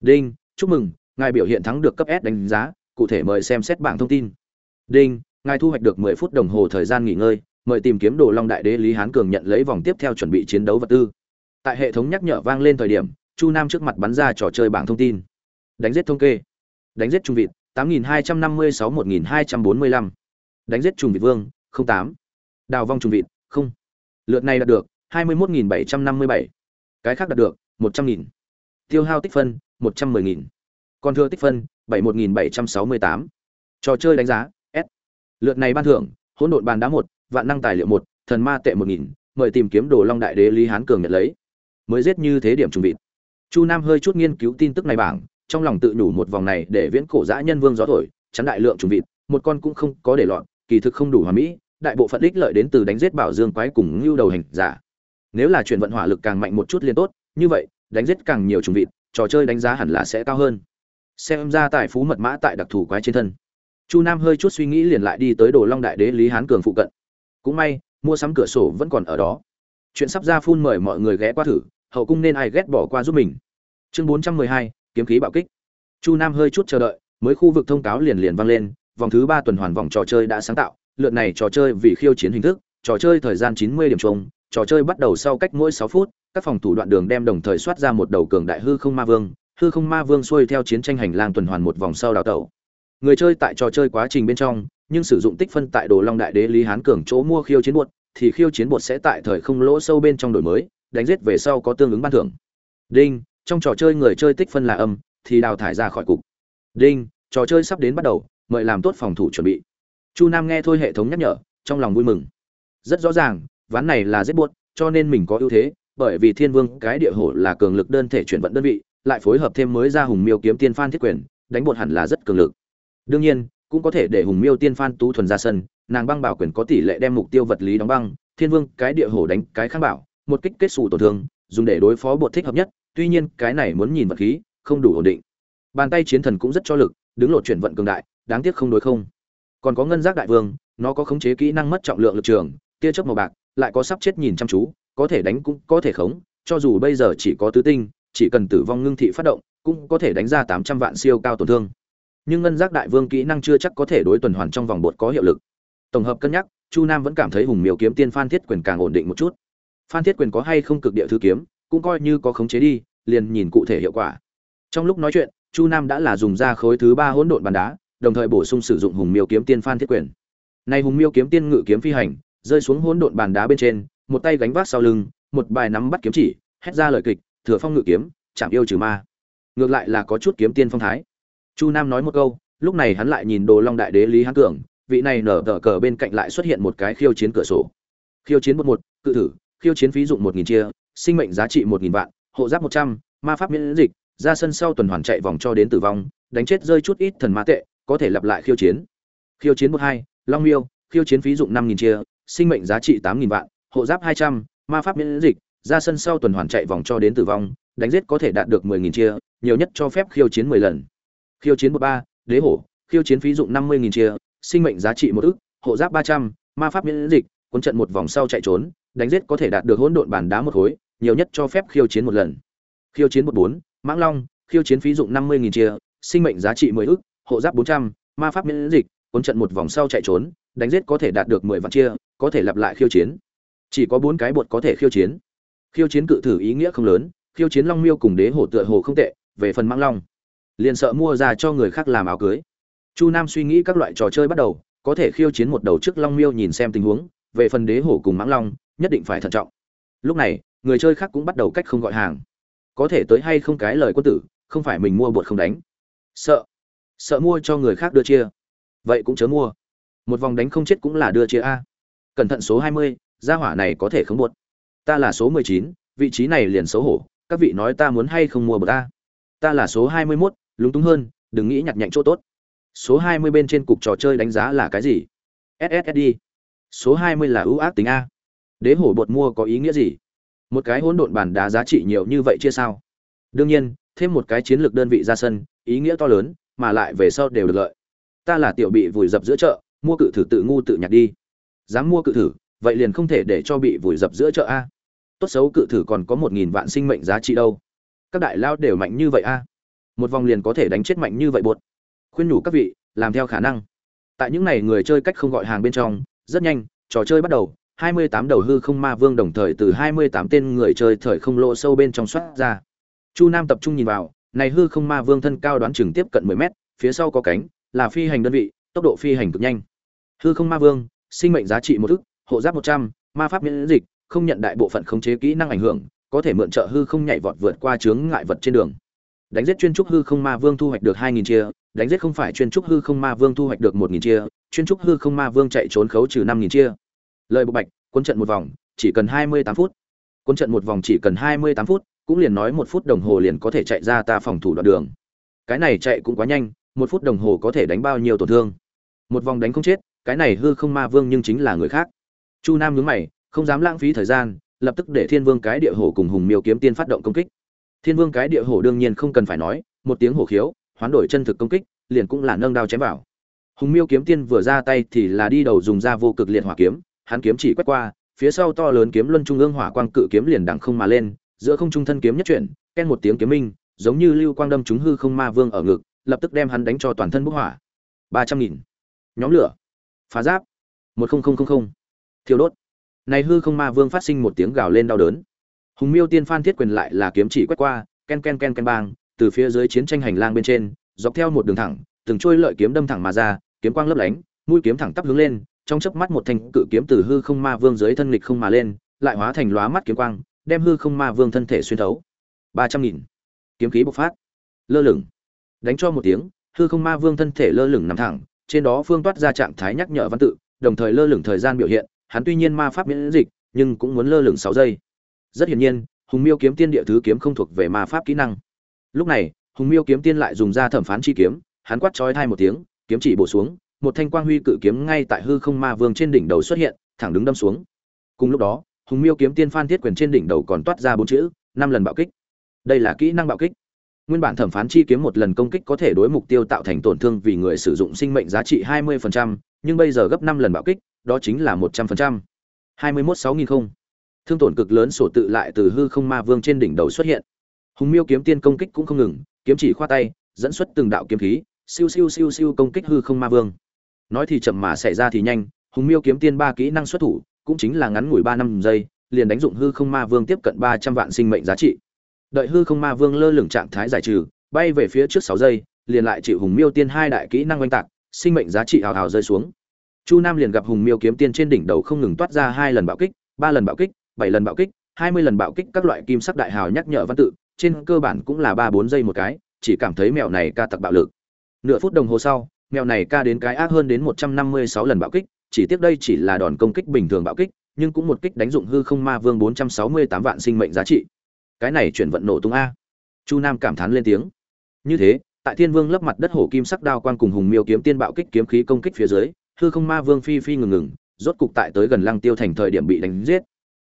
đinh, chúc mừng, ngài biểu hiện thắng được cấp s đánh giá, cụ thể mời xem xét bảng thông tin đinh, ngài thu hoạch được 10 phút đồng hồ thời gian nghỉ ngơi, mời tìm kiếm đồ long đại đế lý hán cường nhận lấy vòng tiếp theo chuẩn bị chiến đấu vật tư tại hệ thống nhắc nhở vang lên thời điểm, chu nam trước mặt bắn ra trò chơi bảng thông tin đánh giết thống kê đánh giết trung vịt 8256-1245. đánh giết trùng vịt vương 08. đào vong trùng vịt, không lượt này đạt được 21.757. cái khác đạt được 100.000. tiêu hao tích phân 110.000. còn thừa tích phân 71.768. trò chơi đánh giá, s lượt này ban thưởng, hỗn độn bàn đá một, vạn năng tài liệu một, thần ma tệ 1.000. mời tìm kiếm đồ long đại đế lý hán cường nhận lấy mới giết như thế điểm trùng vịt chu nam hơi chút nghiên cứu tin tức này bảng, trong lòng tự nhủ một vòng này để viễn cổ dã nhân vương gió thổi, chắn đại lượng trùng vịt, một con cũng không có để lọt, kỳ thực không đủ hòa mỹ, đại bộ phận ích lợi đến từ đánh giết bảo dương quái cùng ngưu đầu hình giả nếu là chuyển vận hỏa lực càng mạnh một chút liên tốt, như vậy, đánh giết càng nhiều trùng vịt trò chơi đánh giá hẳn là sẽ cao hơn. Xem ra tài phú mật mã tại đặc thù quái trên thân. Chu nam hơi chút suy nghĩ liền lại đi tới đồ long đại đế lý hán cường phụ cận. Cũng may, mua sắm cửa sổ vẫn còn ở đó. Chuyện sắp ra phun mời mọi người ghé qua thử, hậu cung nên ai ghét bỏ qua giúp mình. Chương bốn trăm mười hai, kiếm khí bạo kích. Chu nam hơi chút chờ đợi, mới khu vực thông cáo liền liền vang lên, vòng thứ ba tuần hoàn vòng trò chơi đã sáng tạo, lượt này trò chơi vì khiêu chiến hình thức, trò chơi thời gian chín mươi điểm chung, trò chơi bắt đầu sau cách mỗi sáu phút các phòng thủ đoạn đường đem đồng thời soát ra một đầu cường đại hư không ma vương, hư không ma vương xuôi theo chiến tranh hành lang tuần hoàn một vòng sau đào tẩu. Người chơi tại trò chơi quá trình bên trong, nhưng sử dụng tích phân tại đồ long đại đế lý hán cường chỗ mua khiêu chiến bột thì khiêu chiến bột sẽ tại thời không lỗ sâu bên trong đổi mới, đánh giết về sau có tương ứng ban thưởng. Đinh, trong trò chơi người chơi tích phân là âm, thì đào thải ra khỏi cục. Đinh, trò chơi sắp đến bắt đầu, mời làm tốt phòng thủ chuẩn bị. Chu nam nghe thôi hệ thống nhắc nhở, trong lòng vui mừng. Rất rõ ràng, ván này là giết buốt cho nên mình có ưu thế bởi vì thiên vương, cái địa hổ là cường lực đơn thể chuyển vận đơn vị, lại phối hợp thêm mới ra hùng miêu kiếm tiên phan thiết quyền, đánh bột hẳn là rất cường lực. Đương nhiên, cũng có thể để hùng miêu tiên phan tú thuần ra sân, nàng băng bảo quyền có tỷ lệ đem mục tiêu vật lý đóng băng, thiên vương, cái địa hổ đánh cái kháng bảo, một kích kết xù tổn thương, dùng để đối phó bột thích hợp nhất, tuy nhiên, cái này muốn nhìn vật khí, không đủ ổn định. Bàn tay chiến thần cũng rất cho lực, đứng lột chuyển vận cường đại, đáng tiếc không đối không. Còn có ngân giác đại vương, nó có khống chế kỹ năng mất trọng lượng lực trường, tia chớp màu bạc, lại có sắp chết nhìn chăm chú có thể đánh cũng có thể khống, cho dù bây giờ chỉ có tứ tinh, chỉ cần tử vong ngưng thị phát động, cũng có thể đánh ra tám trăm vạn siêu cao tổn thương. Nhưng ngân giác đại vương kỹ năng chưa chắc có thể đối tuần hoàn trong vòng bột có hiệu lực. Tổng hợp cân nhắc, chu nam vẫn cảm thấy hùng miêu kiếm tiên phan thiết quyền càng ổn định một chút. Phan thiết quyền có hay không cực địa thứ kiếm, cũng coi như có khống chế đi, liền nhìn cụ thể hiệu quả. Trong lúc nói chuyện, chu nam đã là dùng ra khối thứ ba hỗn độn bàn đá, đồng thời bổ sung sử dụng hùng miêu kiếm tiên phan thiết quyền. Này hùng miêu kiếm tiên ngự kiếm phi hành, rơi xuống hỗn độn bàn đá bên trên một tay gánh vác sau lưng, một bài nắm bắt kiếm chỉ, hét ra lời kịch, thừa phong ngự kiếm, chạm yêu trừ ma. Ngược lại là có chút kiếm tiên phong thái. Chu nam nói một câu, lúc này hắn lại nhìn đồ long đại đế lý hán cường, vị này nở tở cờ bên cạnh lại xuất hiện một cái khiêu chiến cửa sổ. Khiêu chiến một một, cự thử, khiêu chiến phí dụng một nghìn chia, sinh mệnh giá trị một nghìn vạn, hộ giáp một trăm, ma pháp miễn dịch, ra sân sau tuần hoàn chạy vòng cho đến tử vong, đánh chết rơi chút ít thần ma tệ, có thể lặp lại khiêu chiến. Khiêu chiến một hai, long miêu, khiêu chiến phí dụng năm nghìn chia, sinh mệnh giá trị tám nghìn vạn hộ giáp 200, ma pháp miễn dịch, ra sân sau tuần hoàn chạy vòng cho đến tử vong, đánh giết có thể đạt được 10000 chia, nhiều nhất cho phép khiêu chiến 10 lần. Khiêu chiến 13, đế hổ, khiêu chiến phí dụng 50000 chia, sinh mệnh giá trị 1 ức, hộ giáp 300, ma pháp miễn dịch, cuốn trận một vòng sau chạy trốn, đánh giết có thể đạt được hỗn độn bản đá một khối, nhiều nhất cho phép khiêu chiến một lần. Khiêu chiến 14, mãng long, khiêu chiến phí dụng 50000 chia, sinh mệnh giá trị 10 ức, hộ giáp 400, ma pháp miễn dịch, cuốn trận một vòng sau chạy trốn, đánh giết có thể đạt được 10 vạn chia, có thể lặp lại khiêu chiến chỉ có bốn cái bột có thể khiêu chiến. Khiêu chiến cự thử ý nghĩa không lớn, khiêu chiến long miêu cùng đế hổ tựa hồ không tệ, về phần mãng long, liền sợ mua ra cho người khác làm áo cưới. Chu nam suy nghĩ các loại trò chơi bắt đầu, có thể khiêu chiến một đầu trước long miêu nhìn xem tình huống, về phần đế hổ cùng mãng long, nhất định phải thận trọng. Lúc này, người chơi khác cũng bắt đầu cách không gọi hàng. Có thể tới hay không cái lời quân tử, không phải mình mua bột không đánh. Sợ. Sợ mua cho người khác đưa chia. Vậy cũng chớ mua. Một vòng đánh không chết cũng là đưa chia a. Cẩn thận số hai mươi gia hỏa này có thể không buột ta là số mười chín, vị trí này liền xấu hổ, các vị nói ta muốn hay không mua bậc ta? Ta là số hai mươi mốt, lúng túng hơn, đừng nghĩ nhặt nhạnh chỗ tốt. Số hai mươi bên trên cục trò chơi đánh giá là cái gì? Ssd số hai mươi là ưu ác tính a. Đế hổ bột mua có ý nghĩa gì? Một cái hỗn độn bản đá giá trị nhiều như vậy chia sao? Đương nhiên, thêm một cái chiến lược đơn vị ra sân, ý nghĩa to lớn, mà lại về sau đều được lợi. Ta là tiểu bị vùi dập giữa chợ, mua cự thử tự ngu tự nhặt đi. Dám mua cự thử vậy liền không thể để cho bị vùi dập giữa chợ a. Tốt xấu cự thử còn có một nghìn vạn sinh mệnh giá trị đâu. Các đại lao đều mạnh như vậy a. Một vòng liền có thể đánh chết mạnh như vậy bột khuyên nhủ các vị, làm theo khả năng. Tại những này người chơi cách không gọi hàng bên trong, rất nhanh, trò chơi bắt đầu. 28 đầu hư không ma vương đồng thời từ 28 tên người chơi thời không lộ sâu bên trong xoát ra. Chu nam tập trung nhìn vào, này hư không ma vương thân cao đoán chừng tiếp cận 10 mét, phía sau có cánh, là phi hành đơn vị, tốc độ phi hành cực nhanh. Hư không ma vương, sinh mệnh giá trị một ức hộ giáp 100, ma pháp miễn dịch không nhận đại bộ phận khống chế kỹ năng ảnh hưởng có thể mượn trợ hư không nhảy vọt vượt qua chướng ngại vật trên đường. Đánh giết chuyên trúc hư không ma vương thu hoạch được 2.000 chia đánh giết không phải chuyên trúc hư không ma vương thu hoạch được 1.000 chia chuyên trúc hư không ma vương chạy trốn khấu trừ 5.000 chia. Lời bộ bạch quân trận một vòng chỉ cần 28 phút. Quân trận một vòng chỉ cần 28 phút cũng liền nói một phút đồng hồ liền có thể chạy ra ta phòng thủ đoạn đường. Cái này chạy cũng quá nhanh một phút đồng hồ có thể đánh bao nhiêu tổn thương. Một vòng đánh không chết cái này hư không ma vương nhưng chính là người khác chu nam nhướng mày, không dám lãng phí thời gian, lập tức để thiên vương cái địa hổ cùng hùng miêu kiếm tiên phát động công kích. Thiên vương cái địa hổ đương nhiên không cần phải nói, một tiếng hổ khiếu, hoán đổi chân thực công kích, liền cũng là nâng đao chém vào. Hùng miêu kiếm tiên vừa ra tay thì là đi đầu dùng ra vô cực liệt hỏa kiếm, hắn kiếm chỉ quét qua, phía sau to lớn kiếm luân trung ương hỏa quang cự kiếm liền đằng không mà lên, giữa không trung thân kiếm nhất chuyển, ken một tiếng kiếm minh, giống như lưu quang đâm trúng hư không ma vương ở ngực, lập tức đem hắn đánh cho toàn thân bốc hỏa. Ba trăm nghìn. Nhóm lửa. Phá giáp. Một không không không không thiêu đốt. Này hư không ma vương phát sinh một tiếng gào lên đau đớn. Hùng miêu tiên phan thiết quyền lại là kiếm chỉ quét qua, ken ken ken ken bang, từ phía dưới chiến tranh hành lang bên trên, dọc theo một đường thẳng, từng trôi lợi kiếm đâm thẳng mà ra, kiếm quang lấp lánh, mũi kiếm thẳng tắp hướng lên, trong chớp mắt một thanh cự kiếm từ hư không ma vương dưới thân lịch không mà lên, lại hóa thành lóa mắt kiếm quang, đem hư không ma vương thân thể xuyên thấu. Ba trăm nghìn. Kiếm khí bộc phát. Lơ lửng. Đánh cho một tiếng, hư không ma vương thân thể lơ lửng nằm thẳng, trên đó phương toát ra trạng thái nhắc nhở văn tự, đồng thời lơ lửng thời gian biểu hiện hắn tuy nhiên ma pháp miễn dịch nhưng cũng muốn lơ lửng sáu giây. Rất hiển nhiên hùng miêu kiếm tiên địa thứ kiếm không thuộc về ma pháp kỹ năng. Lúc này hùng miêu kiếm tiên lại dùng ra thẩm phán chi kiếm hắn quát chói thai một tiếng kiếm chỉ bổ xuống một thanh quang huy cự kiếm ngay tại hư không ma vương trên đỉnh đầu xuất hiện thẳng đứng đâm xuống. Cùng lúc đó hùng miêu kiếm tiên phan thiết quyền trên đỉnh đầu còn toát ra bốn chữ năm lần bạo kích. Đây là kỹ năng bạo kích. Nguyên bản thẩm phán chi kiếm một lần công kích có thể đối mục tiêu tạo thành tổn thương vì người sử dụng sinh mệnh giá trị 20%, nhưng bây giờ gấp 5 lần bạo kích, đó chính là 100%. 216.000 không. Thương tổn cực lớn sổ tự lại từ hư không ma vương trên đỉnh đầu xuất hiện. Hùng Miêu kiếm tiên công kích cũng không ngừng, kiếm chỉ khoa tay, dẫn xuất từng đạo kiếm khí, siêu siêu siêu siêu công kích hư không ma vương. Nói thì chậm mà xảy ra thì nhanh, Hùng Miêu kiếm tiên ba kỹ năng xuất thủ, cũng chính là ngắn ngủi 3 năm giây, liền đánh dụng hư không ma vương tiếp cận 300 vạn sinh mệnh giá trị đợi hư không ma vương lơ lửng trạng thái giải trừ bay về phía trước sáu giây liền lại chịu hùng miêu tiên hai đại kỹ năng oanh tạc sinh mệnh giá trị hào hào rơi xuống chu nam liền gặp hùng miêu kiếm tiên trên đỉnh đầu không ngừng toát ra hai lần bạo kích, ba lần bạo kích, bảy lần bạo kích, hai mươi lần bạo kích các loại kim sắc đại hào nhắc nhở văn tự, trên cơ bản cũng là ba bốn giây một cái, chỉ cảm thấy mèo này ca tặc bạo lực. Nửa phút đồng hồ sau mèo này ca đến cái ác hơn đến một trăm năm mươi sáu lần bạo kích, chỉ tiếc đây chỉ là đòn công kích bình thường bạo kích, nhưng cũng một kích đánh dụng hư không ma vương bốn trăm sáu mươi tám vạn sinh mệnh giá trị. Cái này chuyển vận nổ tung a. Chu nam cảm thán lên tiếng. Như thế, tại thiên vương lấp mặt đất hổ kim sắc đao quang cùng hùng miêu kiếm tiên bạo kích kiếm khí công kích phía dưới hư không ma vương phi phi ngừng ngừng, rốt cục tại tới gần lăng tiêu thành thời điểm bị đánh giết.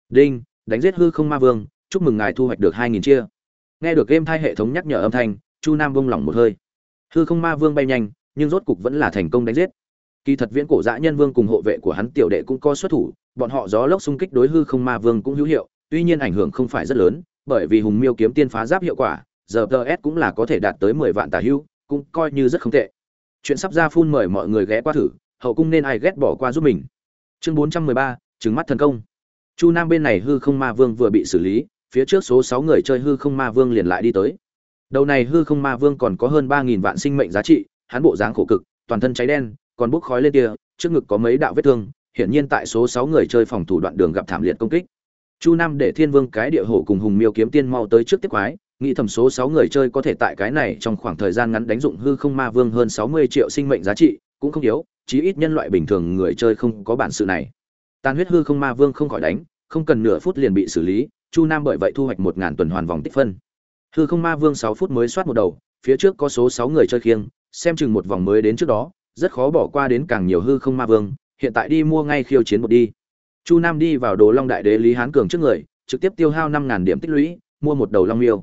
Đinh, đánh giết hư không ma vương, chúc mừng ngài thu hoạch được hai nghìn chia. Nghe được game thai hệ thống nhắc nhở âm thanh, chu nam vung lỏng một hơi. Hư không ma vương bay nhanh, nhưng rốt cục vẫn là thành công đánh giết. Kỳ thật viễn cổ dã nhân vương cùng hộ vệ của hắn tiểu đệ cũng có xuất thủ, bọn họ gió lốc xung kích đối hư không ma vương cũng hữu hiệu, tuy nhiên ảnh hưởng không phải rất lớn, bởi vì hùng miêu kiếm tiên phá giáp hiệu quả giờ ts cũng là có thể đạt tới mười vạn tà hưu, cũng coi như rất không tệ. Chuyện sắp ra phun mời mọi người ghé qua thử hậu cung nên ai ghét bỏ qua giúp mình. Chương bốn trăm mười ba trứng mắt thần công. Chu nam bên này hư không ma vương vừa bị xử lý, phía trước số sáu người chơi hư không ma vương liền lại đi tới. Đầu này hư không ma vương còn có hơn ba nghìn vạn sinh mệnh giá trị, hắn bộ dáng khổ cực, toàn thân cháy đen, còn bốc khói lên kia trước ngực có mấy đạo vết thương, hiển nhiên tại số sáu người chơi phòng thủ đoạn đường gặp thảm liệt công kích. Chu nam để thiên vương cái địa hổ cùng hùng miêu kiếm tiên mau tới trước tiếp quái, nghĩ thầm số sáu người chơi có thể tại cái này trong khoảng thời gian ngắn đánh dụng hư không ma vương hơn sáu mươi triệu sinh mệnh giá trị, cũng không yếu chí ít nhân loại bình thường người chơi không có bản sự này. Tàn huyết hư không ma vương không khỏi đánh, không cần nửa phút liền bị xử lý, chu nam bởi vậy thu hoạch một ngàn tuần hoàn vòng tích phân. Hư không ma vương sáu phút mới soát một đầu, phía trước có số sáu người chơi khiêng, xem chừng một vòng mới đến trước đó, rất khó bỏ qua đến càng nhiều hư không ma vương, hiện tại đi mua ngay khiêu chiến một đi. Chu nam đi vào đồ long đại đế lý hán cường trước người, trực tiếp tiêu hao năm ngàn điểm tích lũy, mua một đầu long miêu.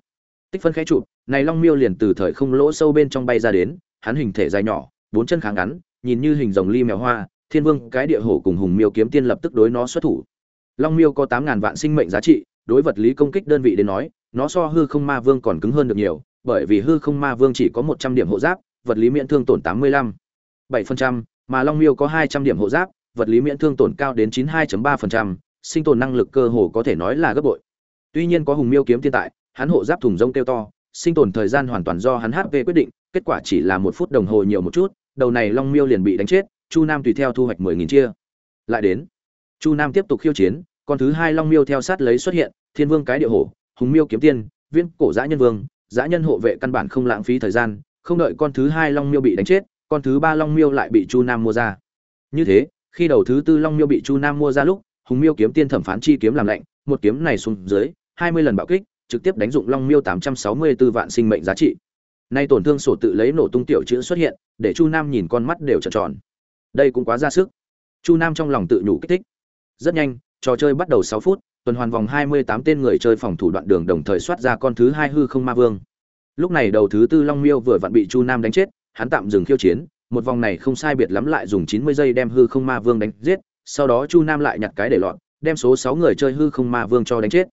Tích phân khẽ chụp, này long miêu liền từ thời không lỗ sâu bên trong bay ra đến, hắn hình thể dài nhỏ, bốn chân kháng ngắn nhìn như hình rồng ly mèo hoa, thiên vương, cái địa hổ cùng hùng miêu kiếm tiên lập tức đối nó xuất thủ. Long miêu có tám ngàn vạn sinh mệnh giá trị, đối vật lý công kích đơn vị đến nói, nó so hư không ma vương còn cứng hơn được nhiều, bởi vì hư không ma vương chỉ có một trăm điểm hộ giáp, vật lý miễn thương tổn tám mươi lăm. Bảy phần trăm, mà long miêu có hai trăm điểm hộ giáp, vật lý miễn thương tổn cao đến chín hai ba phần trăm, sinh tồn năng lực cơ hồ có thể nói là gấp bội. Tuy nhiên có hùng miêu kiếm tiên tại, hắn hộ giáp thùng rông kêu to, sinh tồn thời gian hoàn toàn do hắn hp quyết định, kết quả chỉ là một phút đồng hồ nhiều một chút đầu này long miêu liền bị đánh chết, chu nam tùy theo thu hoạch mười nghìn chia. Lại đến, chu nam tiếp tục khiêu chiến, con thứ hai long miêu theo sát lấy xuất hiện, thiên vương cái địa hổ, hùng miêu kiếm tiên viên cổ giã nhân vương, giã nhân hộ vệ căn bản không lãng phí thời gian, không đợi con thứ hai long miêu bị đánh chết, con thứ ba long miêu lại bị chu nam mua ra. Như thế, khi đầu thứ tư long miêu bị chu nam mua ra lúc, hùng miêu kiếm tiên thẩm phán chi kiếm làm lạnh, một kiếm này xuống dưới, hai mươi lần bạo kích, trực tiếp đánh dụng long miêu tám trăm sáu mươi 864 vạn sinh mệnh giá trị nay tổn thương sổ tự lấy nổ tung tiểu chữ xuất hiện, để chu nam nhìn con mắt đều trợn tròn. Đây cũng quá ra sức. Chu nam trong lòng tự nhủ kích thích. Rất nhanh, trò chơi bắt đầu sáu phút, tuần hoàn vòng hai mươi tám tên người chơi phòng thủ đoạn đường đồng thời soát ra con thứ hai hư không ma vương. Lúc này đầu thứ tư long miêu vừa vặn bị chu nam đánh chết, hắn tạm dừng khiêu chiến, một vòng này không sai biệt lắm lại dùng chín mươi giây đem hư không ma vương đánh giết, sau đó chu nam lại nhặt cái để lọt, đem số sáu người chơi hư không ma vương cho đánh chết.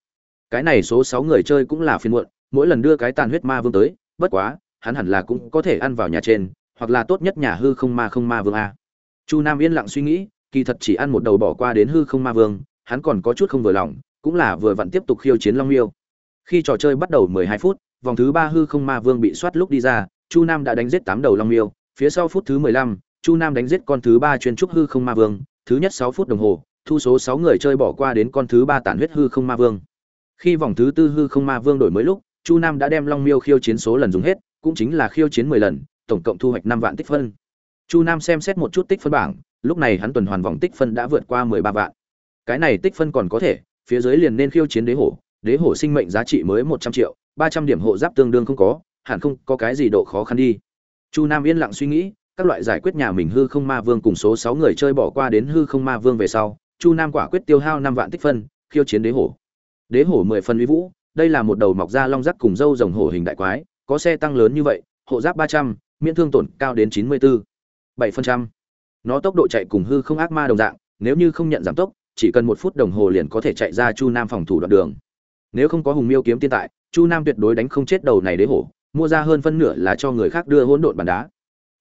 Cái này số sáu người chơi cũng là phiên muộn, mỗi lần đưa cái tàn huyết ma vương tới, bất quá hắn hẳn là cũng có thể ăn vào nhà trên hoặc là tốt nhất nhà hư không ma không ma vương a. Chu nam yên lặng suy nghĩ kỳ thật chỉ ăn một đầu bỏ qua đến hư không ma vương hắn còn có chút không vừa lòng cũng là vừa vặn tiếp tục khiêu chiến long miêu. Khi trò chơi bắt đầu 12 phút vòng thứ ba hư không ma vương bị soát lúc đi ra chu nam đã đánh giết tám đầu long miêu phía sau phút thứ 15, chu nam đánh giết con thứ ba chuyên trúc hư không ma vương thứ nhất 6 phút đồng hồ thu số 6 người chơi bỏ qua đến con thứ ba tản huyết hư không ma vương. Khi vòng thứ tư hư không ma vương đổi mới lúc chu nam đã đem long miêu khiêu chiến số lần dùng hết cũng chính là khiêu chiến 10 lần, tổng cộng thu hoạch 5 vạn tích phân. Chu nam xem xét một chút tích phân bảng, lúc này hắn tuần hoàn vòng tích phân đã vượt qua 13 vạn. Cái này tích phân còn có thể, phía dưới liền nên khiêu chiến đế hổ đế hổ sinh mệnh giá trị mới 100 triệu 300 điểm hộ giáp tương đương không có, hẳn không có cái gì độ khó khăn đi. Chu nam yên lặng suy nghĩ, các loại giải quyết nhà mình hư không ma vương cùng số 6 người chơi bỏ qua đến hư không ma vương về sau, chu nam quả quyết tiêu hao 5 vạn tích phân, khiêu chiến đế hổ. Đế hổ 10 phân uy vũ, đây là một đầu mọc ra long rắc cùng râu rồng hổ hình đại quái có xe tăng lớn như vậy hộ giáp 300, miễn thương tổn cao đến 94. 7%. Nó tốc độ chạy cùng hư không ác ma đồng dạng, nếu như không nhận giảm tốc, chỉ cần một phút đồng hồ liền có thể chạy ra Chu Nam phòng thủ đoạn đường. Nếu không có Hùng Miêu kiếm tiên tại, Chu Nam tuyệt đối đánh không chết đầu này đế hổ, mua ra hơn phân nửa là cho người khác đưa hỗn độn bàn đá.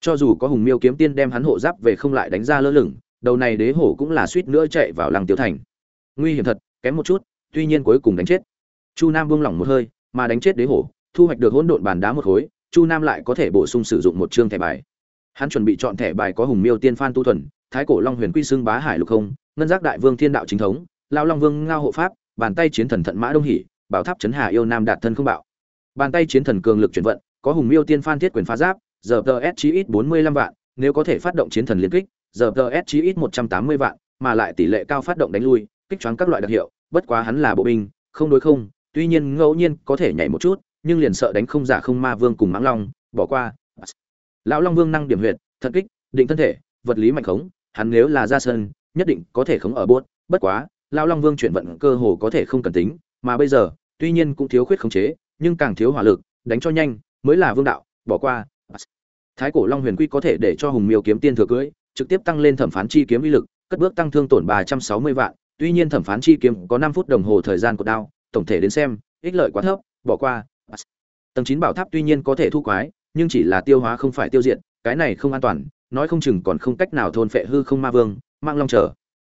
Cho dù có Hùng Miêu kiếm tiên đem hắn hộ giáp về không lại đánh ra lơ lửng, đầu này đế hổ cũng là suýt nữa chạy vào lăng tiêu thành. Nguy hiểm thật, kém một chút, tuy nhiên cuối cùng đánh chết. Chu Nam buông lỏng một hơi, mà đánh chết đế hổ, thu hoạch được hỗn độn bàn đá một khối, Chu Nam lại có thể bổ sung sử dụng một chương thẻ bài. Hắn chuẩn bị chọn thẻ bài có hùng miêu tiên phan tu thuần thái cổ long huyền quy sương bá hải lục không ngân giác đại vương thiên đạo chính thống lao long vương ngao hộ pháp bàn tay chiến thần thận mã đông hỉ, bảo tháp chấn hà yêu nam đạt thân không bạo. Bàn tay chiến thần cường lực chuyển vận có hùng miêu tiên phan thiết quyền phá giáp giờ tờ s chí ít bốn mươi lăm vạn nếu có thể phát động chiến thần liên kích giờ tờ s chí ít một trăm tám mươi vạn mà lại tỷ lệ cao phát động đánh lui kích choáng các loại đặc hiệu bất quá hắn là bộ binh không đối không tuy nhiên ngẫu nhiên có thể nhảy một chút nhưng liền sợ đánh không giả không ma vương cùng mãng long, bỏ qua. Lão long vương năng điểm huyệt, thật kích, định thân thể, vật lý mạnh khống, hắn nếu là ra sân, nhất định có thể khống ở bốt bất quá, lão long vương chuyển vận cơ hồ có thể không cần tính, mà bây giờ, tuy nhiên cũng thiếu khuyết khống chế, nhưng càng thiếu hỏa lực, đánh cho nhanh, mới là vương đạo, bỏ qua. Thái cổ long huyền quy có thể để cho hùng miêu kiếm tiên thừa cưỡi trực tiếp tăng lên thẩm phán chi kiếm uy lực, cất bước tăng thương tổn ba trăm sáu mươi vạn, tuy nhiên thẩm phán chi kiếm có năm phút đồng hồ thời gian của đao, tổng thể đến xem, ích lợi quá thấp, bỏ qua tầng chín bảo tháp tuy nhiên có thể thu quái, nhưng chỉ là tiêu hóa không phải tiêu diệt, cái này không an toàn, nói không chừng còn không cách nào thôn phệ hư không ma vương mang long trở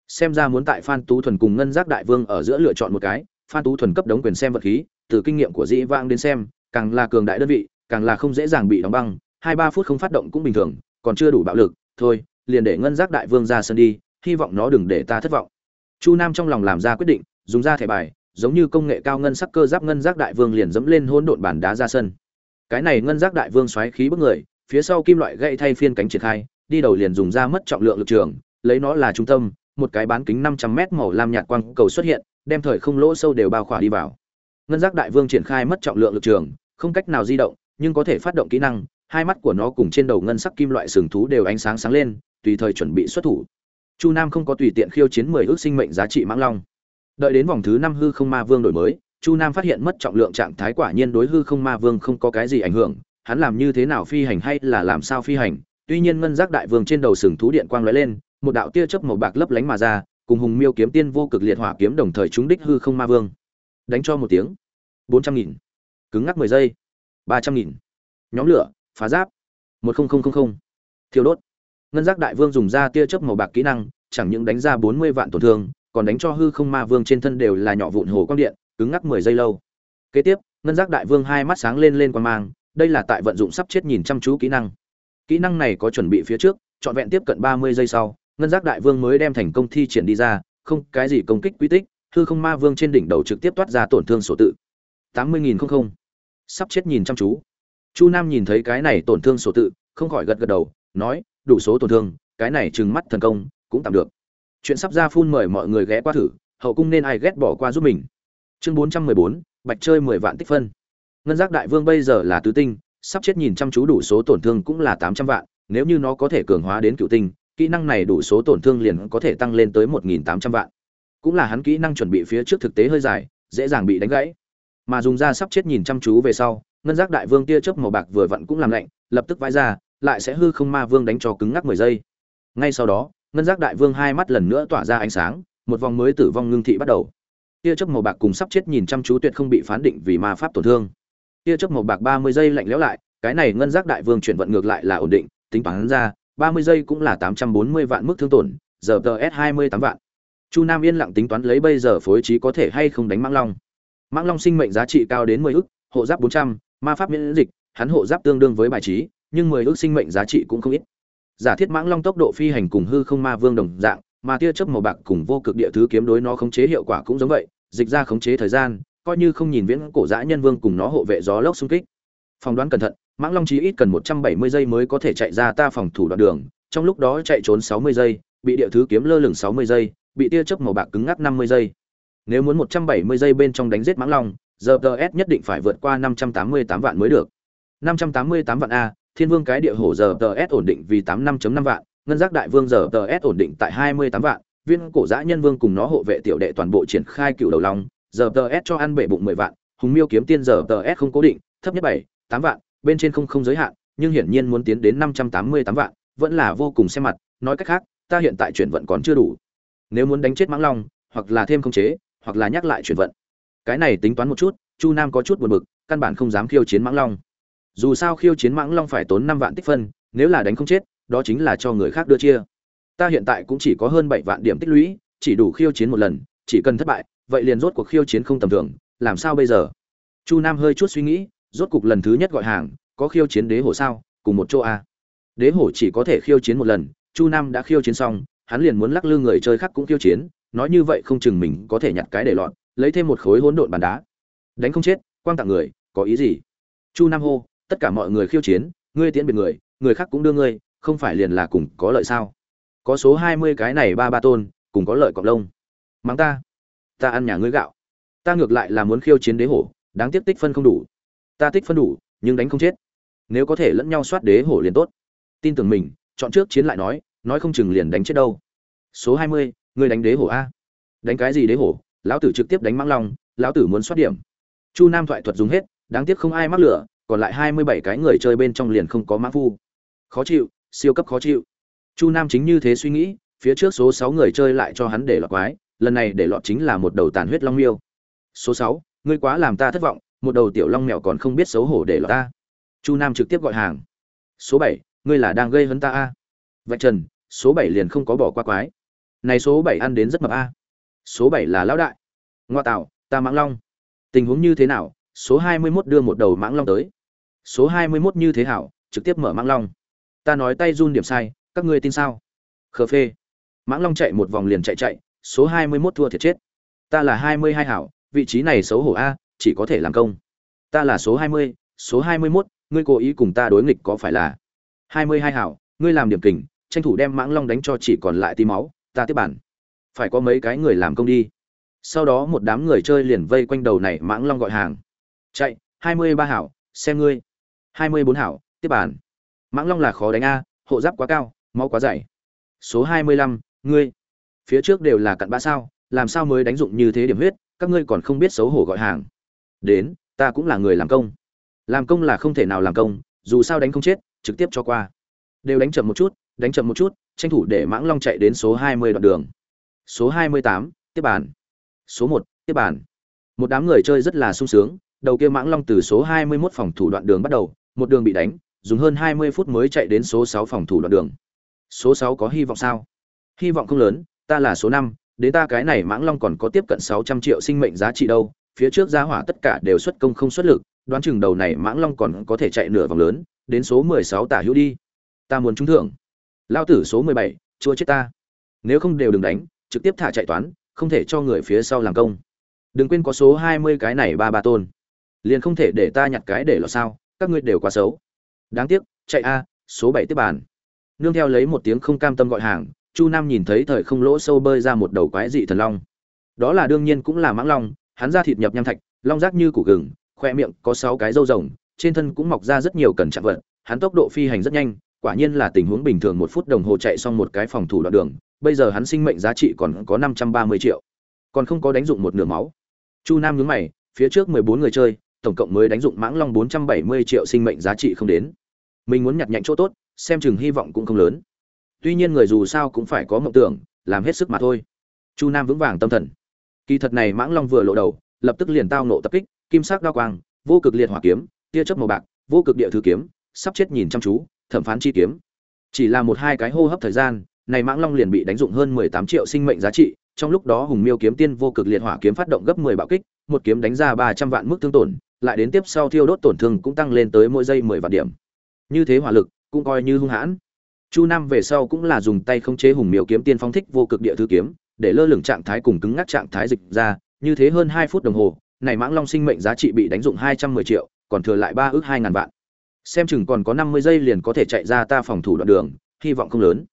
xem ra muốn tại phan tú thuần cùng ngân giác đại vương ở giữa lựa chọn một cái, phan tú thuần cấp đống quyền xem vật khí, từ kinh nghiệm của dĩ vãng đến xem, càng là cường đại đơn vị, càng là không dễ dàng bị đóng băng, hai ba phút không phát động cũng bình thường, còn chưa đủ bạo lực, thôi, liền để ngân giác đại vương ra sân đi, hy vọng nó đừng để ta thất vọng. Chu nam trong lòng làm ra quyết định, dùng ra thẻ bài giống như công nghệ cao ngân sắc cơ giáp ngân giác đại vương liền dẫm lên hỗn độn bản đá ra sân. Cái này ngân giác đại vương xoáy khí bức người, phía sau kim loại gậy thay phiên cánh triển khai, đi đầu liền dùng ra mất trọng lượng lực trường, lấy nó là trung tâm, một cái bán kính 500 mét màu lam nhạt quang cầu xuất hiện, đem thời không lỗ sâu đều bao khỏa đi vào. Ngân giác đại vương triển khai mất trọng lượng lực trường, không cách nào di động, nhưng có thể phát động kỹ năng, hai mắt của nó cùng trên đầu ngân sắc kim loại sừng thú đều ánh sáng sáng lên, tùy thời chuẩn bị xuất thủ. Chu nam không có tùy tiện khiêu chiến mười ước sinh mệnh giá trị mãng long đợi đến vòng thứ năm hư không ma vương đổi mới, chu nam phát hiện mất trọng lượng trạng thái quả nhiên đối hư không ma vương không có cái gì ảnh hưởng, hắn làm như thế nào phi hành hay là làm sao phi hành? Tuy nhiên ngân giác đại vương trên đầu sừng thú điện quang lóe lên, một đạo tia chớp màu bạc lấp lánh mà ra, cùng hùng miêu kiếm tiên vô cực liệt hỏa kiếm đồng thời trúng đích hư không ma vương. Đánh cho một tiếng. Bốn trăm nghìn. Cứng ngắc mười giây. Ba trăm nghìn. Nhóm lửa, phá giáp. Một nghìn thiêu đốt. Ngân giác đại vương dùng ra tia chớp màu bạc kỹ năng, chẳng những đánh ra bốn mươi vạn tổn thương còn đánh cho hư không ma vương trên thân đều là nhỏ vụn hồ quang điện, cứng ngắc mười giây lâu. Kế tiếp, ngân giác đại vương hai mắt sáng lên lên quan mang, đây là tại vận dụng sắp chết nhìn chăm chú kỹ năng. Kỹ năng này có chuẩn bị phía trước, trọn vẹn tiếp cận ba mươi giây sau, ngân giác đại vương mới đem thành công thi triển đi ra, không cái gì công kích quy tích, hư không ma vương trên đỉnh đầu trực tiếp toát ra tổn thương sổ tự. tám mươi nghìn không không. Sắp chết nhìn chăm chú. Chu nam nhìn thấy cái này tổn thương sổ tự, không khỏi gật gật đầu, nói, đủ số tổn thương, cái này trừng mắt thần công, cũng tạm được chuyện sắp ra phun mời mọi người ghé qua thử, hậu cung nên ai ghét bỏ qua giúp mình. Chương bốn trăm mười bốn, bạch chơi mười vạn tích phân. Ngân giác đại vương bây giờ là tứ tinh, sắp chết nhìn chăm chú đủ số tổn thương cũng là tám trăm vạn, nếu như nó có thể cường hóa đến cựu tinh, kỹ năng này đủ số tổn thương liền có thể tăng lên tới một nghìn tám trăm vạn. Cũng là hắn kỹ năng chuẩn bị phía trước thực tế hơi dài, dễ dàng bị đánh gãy. Mà dùng ra sắp chết nhìn chăm chú về sau, ngân giác đại vương tia chớp màu bạc vừa vặn cũng làm lạnh, lập tức vãi ra, lại sẽ hư không ma vương đánh cho cứng ngắc mười giây. Ngay sau đó ngân giác đại vương hai mắt lần nữa tỏa ra ánh sáng, một vòng mới tử vong ngưng thị bắt đầu. Tia chớp màu bạc cùng sắp chết nhìn chăm chú tuyệt không bị phán định vì ma pháp tổn thương. Tia chớp màu bạc ba mươi giây lạnh lẽo lại, cái này ngân giác đại vương chuyển vận ngược lại là ổn định, tính toán ra, ba mươi giây cũng là tám trăm bốn mươi vạn mức thương tổn giờ tờ s hai mươi tám vạn. Chu nam yên lặng tính toán lấy bây giờ phối trí có thể hay không đánh mãng long. Mãng long sinh mệnh giá trị cao đến mười ức, hộ giáp bốn trăm, ma pháp miễn dịch, hắn hộ giáp tương đương với bài trí, nhưng mười ước sinh mệnh giá trị cũng không ít giả thiết mãng long tốc độ phi hành cùng hư không ma vương đồng dạng, mà tia chớp màu bạc cùng vô cực địa thứ kiếm đối nó khống chế hiệu quả cũng giống vậy, dịch ra khống chế thời gian, coi như không nhìn viễn cổ dã nhân vương cùng nó hộ vệ gió lốc xung kích. Phỏng đoán cẩn thận, mãng long chí ít cần một trăm bảy mươi giây mới có thể chạy ra ta phòng thủ đoạn đường, trong lúc đó chạy trốn sáu mươi giây, bị địa thứ kiếm lơ lửng sáu mươi giây, bị tia chớp màu bạc cứng ngắc năm mươi giây. Nếu muốn một trăm bảy mươi giây bên trong đánh giết mãng long giờ ts nhất định phải vượt qua năm trăm tám mươi tám vạn mới được. Năm trăm tám mươi tám vạn a thiên vương cái địa hổ giờ ts ổn định vì tám năm năm vạn, ngân giác đại vương giờ ts ổn định tại hai mươi tám vạn, viên cổ giã nhân vương cùng nó hộ vệ tiểu đệ toàn bộ triển khai cựu đầu long giờ ts cho ăn bể bụng mười vạn, hùng miêu kiếm tiên giờ ts không cố định, thấp nhất bảy, tám vạn, bên trên không không giới hạn, nhưng hiển nhiên muốn tiến đến năm trăm tám mươi tám vạn, vẫn là vô cùng xem mặt, nói cách khác, ta hiện tại chuyển vận còn chưa đủ. Nếu muốn đánh chết mãng long, hoặc là thêm không chế, hoặc là nhắc lại chuyển vận. Cái này tính toán một chút, chu nam có chút buồn bực, căn bản không dám khiêu chiến mãng long dù sao khiêu chiến mãng long phải tốn năm vạn tích phân, nếu là đánh không chết, đó chính là cho người khác đưa chia. Ta hiện tại cũng chỉ có hơn bảy vạn điểm tích lũy, chỉ đủ khiêu chiến một lần, chỉ cần thất bại, vậy liền rốt cuộc khiêu chiến không tầm thường, làm sao bây giờ? Chu nam hơi chút suy nghĩ, rốt cuộc lần thứ nhất gọi hàng, có khiêu chiến đế hổ sao? Cùng một chỗ a đế hổ chỉ có thể khiêu chiến một lần, chu nam đã khiêu chiến xong, hắn liền muốn lắc lư người chơi khác cũng khiêu chiến, nói như vậy không chừng mình có thể nhặt cái để lọt, lấy thêm một khối hỗn độn bàn đá. Đánh không chết, quang tặng người, có ý gì? Chu nam hô tất cả mọi người khiêu chiến, ngươi tiễn biệt người người khác cũng đưa ngươi, không phải liền là cùng có lợi sao? Có số hai mươi cái này ba ba tôn, cùng có lợi cọc lông. Mắng ta. Ta ăn nhà ngươi gạo. Ta ngược lại là muốn khiêu chiến đế hổ, đáng tiếc tích phân không đủ. Ta tích phân đủ, nhưng đánh không chết. Nếu có thể lẫn nhau soát đế hổ liền tốt. Tin tưởng mình, chọn trước chiến lại nói nói không chừng liền đánh chết đâu. Số hai mươi, ngươi đánh đế hổ a. Đánh cái gì đế hổ? Lão tử trực tiếp đánh mãng long, lão tử muốn soát điểm. Chu nam thoại thuật dùng hết, đáng tiếc không ai mắc lửa còn lại hai mươi bảy cái người chơi bên trong liền không có mã phu. Khó chịu, siêu cấp khó chịu. Chu nam chính như thế suy nghĩ, phía trước số sáu người chơi lại cho hắn để lọt quái, lần này để lọt chính là một đầu tàn huyết long miêu. Số sáu, ngươi quá làm ta thất vọng, một đầu tiểu long mèo còn không biết xấu hổ để lọt ta. Chu nam trực tiếp gọi hàng. Số bảy, ngươi là đang gây hấn ta a? Vạch trần, số bảy liền không có bỏ qua quái. Này số bảy ăn đến rất mập a. Số bảy là lão đại. Ngoa tạo, ta mãng long. Tình huống như thế nào? Số hai mươi 21 đưa một đầu mãng long tới số hai mươi 21 như thế hảo trực tiếp mở mãng long. Ta nói tay run điểm sai các ngươi tin sao? Khờ phê. Mãng long chạy một vòng liền chạy chạy số hai mươi 21 thua thiệt chết. Ta là hai mươi hai hảo vị trí này xấu hổ a chỉ có thể làm công. Ta là số hai mươi số hai mươi 21, ngươi cố ý cùng ta đối nghịch có phải là? hai mươi hai hảo ngươi làm điểm kình tranh thủ đem mãng long đánh cho chỉ còn lại tí máu ta tiếp bản. Phải có mấy cái người làm công đi. Sau đó một đám người chơi liền vây quanh đầu này mãng long gọi hàng. Chạy hai mươi ba hảo xem ngươi hai mươi bốn hảo tiếp bản mãng long là khó đánh a hộ giáp quá cao máu quá dày. Số hai mươi lăm ngươi. Phía trước đều là cặn bã sao làm sao mới đánh dụng như thế điểm huyết các ngươi còn không biết xấu hổ gọi hàng. Đến ta cũng là người làm công. Làm công là không thể nào làm công dù sao đánh không chết trực tiếp cho qua. Đều đánh chậm một chút đánh chậm một chút tranh thủ để mãng long chạy đến số hai mươi đoạn đường. Số hai mươi tám tiếp bàn. Số một tiếp bàn. Một đám người chơi rất là sung sướng đầu kia mãng long từ số 21 phòng thủ đoạn đường bắt đầu, một đường bị đánh, dùng hơn 20 phút mới chạy đến số 6 phòng thủ đoạn đường. Số 6 có hy vọng sao? Hy vọng không lớn, ta là số 5, đến ta cái này mãng long còn có tiếp cận 600 triệu sinh mệnh giá trị đâu, phía trước giá hỏa tất cả đều xuất công không xuất lực, đoán chừng đầu này mãng long còn có thể chạy nửa vòng lớn, đến số 16 tả hữu đi. Ta muốn trúng thưởng. Lao tử số 17, chua chết ta. Nếu không đều đừng đánh, trực tiếp thả chạy toán, không thể cho người phía sau làm công. Đừng quên có số 20 cái này ba ba tôn. Liền không thể để ta nhặt cái để lọt sao, các ngươi đều quá xấu. Đáng tiếc, chạy a, số 7 tiếp bàn. Nương theo lấy một tiếng không cam tâm gọi hàng, Chu Nam nhìn thấy thời không lỗ sâu bơi ra một đầu quái dị thần long. Đó là đương nhiên cũng là mãng long, hắn ra thịt nhập nham thạch, long giác như củ gừng, khoe miệng có 6 cái râu rồng, trên thân cũng mọc ra rất nhiều cần chạm vật, hắn tốc độ phi hành rất nhanh, quả nhiên là tình huống bình thường một phút đồng hồ chạy xong một cái phòng thủ đoạn đường, bây giờ hắn sinh mệnh giá trị còn có 530 triệu, còn không có đánh dụng một nửa máu. Chu Nam nhướng mày, phía trước 14 người chơi, tổng cộng mới đánh dụng mãng long 470 triệu sinh mệnh giá trị không đến. Mình muốn nhặt nhạnh chỗ tốt, xem chừng hy vọng cũng không lớn. Tuy nhiên người dù sao cũng phải có mộng tưởng, làm hết sức mà thôi. Chu Nam vững vàng tâm thần. Kỳ thật này mãng long vừa lộ đầu, lập tức liền tao nộ tập kích, kim sắc đao quang, vô cực liệt hỏa kiếm, tia chớp màu bạc, vô cực địa thứ kiếm, sắp chết nhìn chăm chú, thẩm phán chi kiếm. Chỉ là một hai cái hô hấp thời gian, này mãng long liền bị đánh dụng hơn 18 triệu sinh mệnh giá trị, trong lúc đó Hùng Miêu kiếm tiên vô cực liệt hỏa kiếm phát động gấp 10 bạo kích, một kiếm đánh ra 300 vạn mức thương tổn, lại đến tiếp sau thiêu đốt tổn thương cũng tăng lên tới mỗi giây 10 vạn điểm. Như thế hỏa lực cũng coi như hung hãn. Chu Nam về sau cũng là dùng tay khống chế Hùng Miêu kiếm tiên phong thích vô cực địa thứ kiếm, để lơ lửng trạng thái cùng cứng ngắc trạng thái dịch ra, như thế hơn 2 phút đồng hồ, này mãng long sinh mệnh giá trị bị đánh dụng 210 triệu, còn thừa lại 3 ước 2000 vạn. Xem chừng còn có 50 giây liền có thể chạy ra ta phòng thủ đoạn đường, hy vọng không lớn.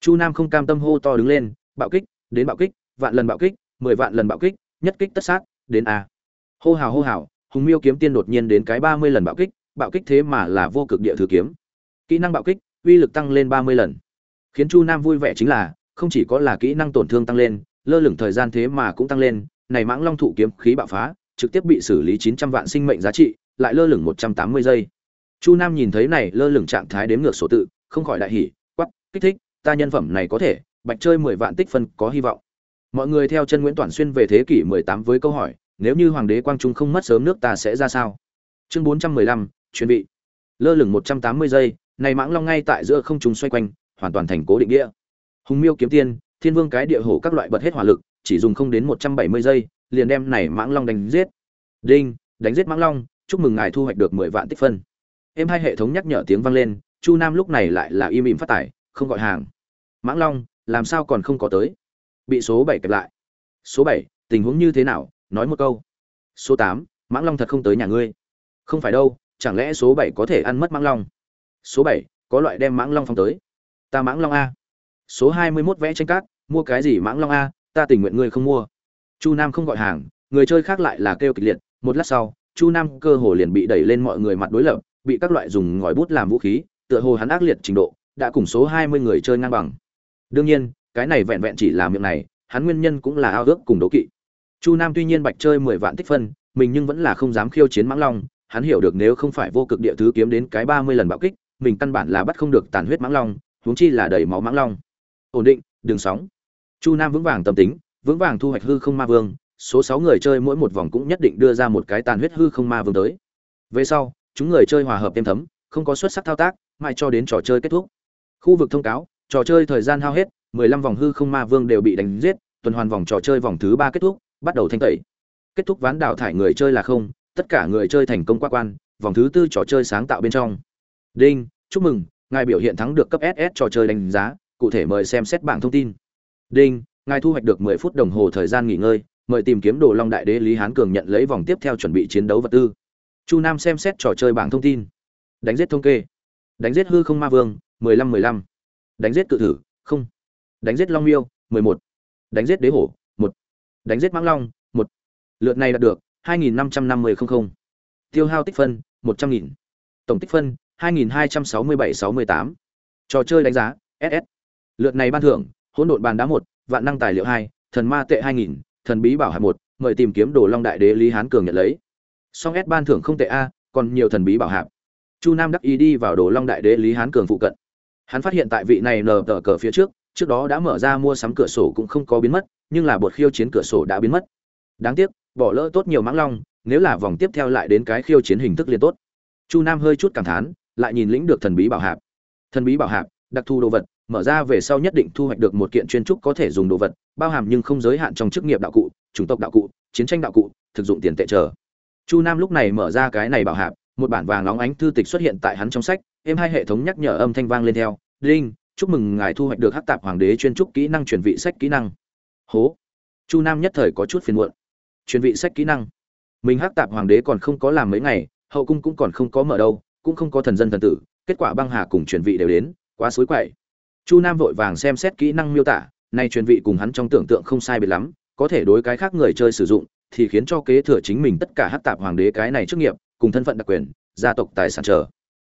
Chu Nam không cam tâm hô to đứng lên, bạo kích, đến bạo kích, vạn lần bạo kích, 10 vạn lần bạo kích, nhất kích tất sát, đến a. Hô hào hô hào, Hùng Miêu kiếm tiên đột nhiên đến cái 30 lần bạo kích, bạo kích thế mà là vô cực địa thứ kiếm. Kỹ năng bạo kích, uy lực tăng lên 30 lần. Khiến Chu Nam vui vẻ chính là, không chỉ có là kỹ năng tổn thương tăng lên, lơ lửng thời gian thế mà cũng tăng lên, này mãng long thụ kiếm khí bạo phá, trực tiếp bị xử lý 900 vạn sinh mệnh giá trị, lại lơ lửng 180 giây. Chu Nam nhìn thấy này lơ lửng trạng thái đếm ngược số tự, không khỏi đại hỉ, quắc, kích thích, ta nhân phẩm này có thể, bạch chơi 10 vạn tích phân có hy vọng. Mọi người theo chân Nguyễn Toản xuyên về thế kỷ 18 với câu hỏi, nếu như hoàng đế quang trung không mất sớm nước ta sẽ ra sao? Chương 415, chuẩn bị. Lơ lửng 180 giây, này mãng long ngay tại giữa không trung xoay quanh, hoàn toàn thành cố định địa. Hùng Miêu kiếm tiên, Thiên Vương cái địa hổ các loại bật hết hỏa lực, chỉ dùng không đến 170 giây, liền đem này mãng long đánh giết. Đinh, đánh giết mãng long, chúc mừng ngài thu hoạch được 10 vạn tích phân. Em hai hệ thống nhắc nhở tiếng vang lên, Chu Nam lúc này lại là im ỉm phát tải, không gọi hàng. Mãng long, làm sao còn không có tới? Bị số 7 kẹp lại. Số 7, tình huống như thế nào? Nói một câu. Số tám Mãng long thật không tới nhà ngươi. Không phải đâu, chẳng lẽ số bảy có thể ăn mất Mãng long? Số bảy có loại đem Mãng long phong tới. Ta Mãng long a. Số 21 vẽ tranh cát, mua cái gì Mãng long a, ta tình nguyện ngươi không mua. Chu Nam không gọi hàng, người chơi khác lại là kêu kịch liệt, một lát sau, Chu Nam cơ hồ liền bị đẩy lên mọi người mặt đối lập, bị các loại dùng ngòi bút làm vũ khí, tựa hồ hắn ác liệt trình độ, đã cùng số 20 người chơi ngang bằng. Đương nhiên, cái này vẹn vẹn chỉ là miệng này, hắn nguyên nhân cũng là ao ước cùng đấu kỵ. Chu Nam tuy nhiên bạch chơi 10 vạn tích phân, mình nhưng vẫn là không dám khiêu chiến Mãng Long, hắn hiểu được nếu không phải vô cực địa thứ kiếm đến cái 30 lần bạo kích, mình căn bản là bắt không được tàn huyết Mãng Long, huống chi là đầy máu Mãng Long. Ổn định, đừng sóng. Chu Nam vững vàng tâm tính, vững vàng thu hoạch hư không ma vương, số 6 người chơi mỗi một vòng cũng nhất định đưa ra một cái tàn huyết hư không ma vương tới. Về sau, chúng người chơi hòa hợp thêm thấm, không có xuất sắc thao tác, mãi cho đến trò chơi kết thúc. Khu vực thông cáo, trò chơi thời gian hao hết, 15 vòng hư không ma vương đều bị đánh giết, tuần hoàn vòng trò chơi vòng thứ 3 kết thúc, bắt đầu thanh tẩy. Kết thúc ván đào thải người chơi là không, tất cả người chơi thành công qua quan, vòng thứ tư trò chơi sáng tạo bên trong. Đinh, chúc mừng, ngài biểu hiện thắng được cấp SS trò chơi đánh giá, cụ thể mời xem xét bảng thông tin. Đinh, ngài thu hoạch được 10 phút đồng hồ thời gian nghỉ ngơi, mời tìm kiếm Đồ Long Đại Đế Lý Hán Cường nhận lấy vòng tiếp theo chuẩn bị chiến đấu vật tư. Chu Nam xem xét trò chơi bảng thông tin. Đánh giết thông kê. Đánh giết hư không ma vương, 15 15. Đánh giết cự thử, không. Đánh giết Long Miêu, 11. Đánh giết đế hổ, Đánh giết mãng long, 1. Lượt này đạt được 2550 00. Tiêu hao tích phân, 100.000. Tổng tích phân, 2267 68. Trò chơi đánh giá, SS. Lượt này ban thưởng, hỗn độn bàn đá một vạn năng tài liệu hai thần ma tệ 2000, thần bí bảo hạt một mời tìm kiếm đồ long đại đế Lý Hán Cường nhận lấy. Song S ban thưởng không tệ a, còn nhiều thần bí bảo hạt. Chu Nam đắc ý đi vào đồ long đại đế Lý Hán Cường phụ cận. Hắn phát hiện tại vị này nở tờ cờ phía trước, trước đó đã mở ra mua sắm cửa sổ cũng không có biến mất, nhưng là bột khiêu chiến cửa sổ đã biến mất. Đáng tiếc, bỏ lỡ tốt nhiều mãng long, nếu là vòng tiếp theo lại đến cái khiêu chiến hình thức liên tốt. Chu nam hơi chút cảm thán lại nhìn lĩnh được thần bí bảo hạp. Thần bí bảo hạp đặc thù đồ vật mở ra về sau nhất định thu hoạch được một kiện chuyên trúc có thể dùng đồ vật bao hàm nhưng không giới hạn trong chức nghiệp đạo cụ chủng tộc đạo cụ chiến tranh đạo cụ thực dụng tiền tệ trở chu nam lúc này mở ra cái này bảo hạp một bản vàng nóng ánh thư tịch xuất hiện tại hắn trong sách êm hai hệ thống nhắc nhở âm thanh vang lên theo. Đinh chúc mừng ngài thu hoạch được hắc tạp hoàng đế chuyên trúc kỹ năng chuyển vị sách kỹ năng hố. Chu nam nhất thời có chút phiền muộn. Truyền vị sách kỹ năng. Mình hắc tạp hoàng đế còn không có làm mấy ngày, hậu cung cũng còn không có mở đâu, cũng không có thần dân thần tử, kết quả băng hà cùng truyền vị đều đến, quá xối quậy. Chu nam vội vàng xem xét kỹ năng miêu tả, nay truyền vị cùng hắn trong tưởng tượng không sai biệt lắm, có thể đối cái khác người chơi sử dụng, thì khiến cho kế thừa chính mình tất cả hắc tạp hoàng đế cái này chức nghiệp, cùng thân phận đặc quyền, gia tộc tài sản trở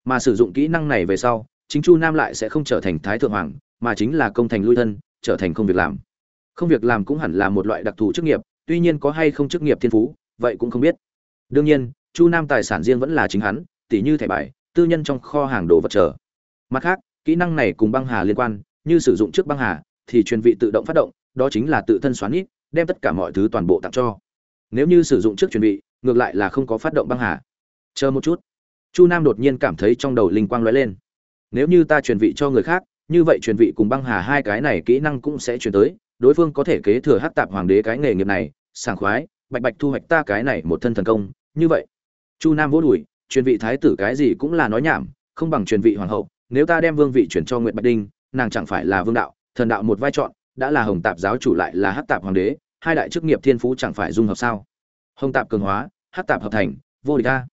mà sử dụng kỹ năng này về sau, chính chu nam lại sẽ không trở thành thái thượng hoàng, mà chính là công thành lui thân, trở thành không việc làm không việc làm cũng hẳn là một loại đặc thù chức nghiệp, tuy nhiên có hay không chức nghiệp thiên phú, vậy cũng không biết. Đương nhiên, chu nam tài sản riêng vẫn là chính hắn, tỉ như thẻ bài, tư nhân trong kho hàng đồ vật trở mặt khác, kỹ năng này cùng băng hà liên quan, như sử dụng trước băng hà, thì truyền vị tự động phát động, đó chính là tự thân xoắn ít đem tất cả mọi thứ toàn bộ tặng cho. Nếu như sử dụng trước truyền vị, ngược lại là không có phát động băng hà. Chờ một chút. Chu nam đột nhiên cảm thấy trong đầu linh quang lóe lên. Nếu như ta truyền vị cho người khác, như vậy truyền vị cùng băng hà hai cái này kỹ năng cũng sẽ truyền tới đối phương có thể kế thừa hát tạp hoàng đế cái nghề nghiệp này, sảng khoái, bạch bạch thu hoạch ta cái này một thân thần công, như vậy. Chu nam vỗ đùi, truyền vị thái tử cái gì cũng là nói nhảm, không bằng truyền vị hoàng hậu, nếu ta đem vương vị chuyển cho nguyệt bạch đinh, nàng chẳng phải là vương đạo, thần đạo một vai trọn, đã là hồng tạp giáo chủ lại là hát tạp hoàng đế, hai đại chức nghiệp thiên phú chẳng phải dung hợp sao? Hồng tạp cường hóa, hát tạp hợp thành, vô địch ta.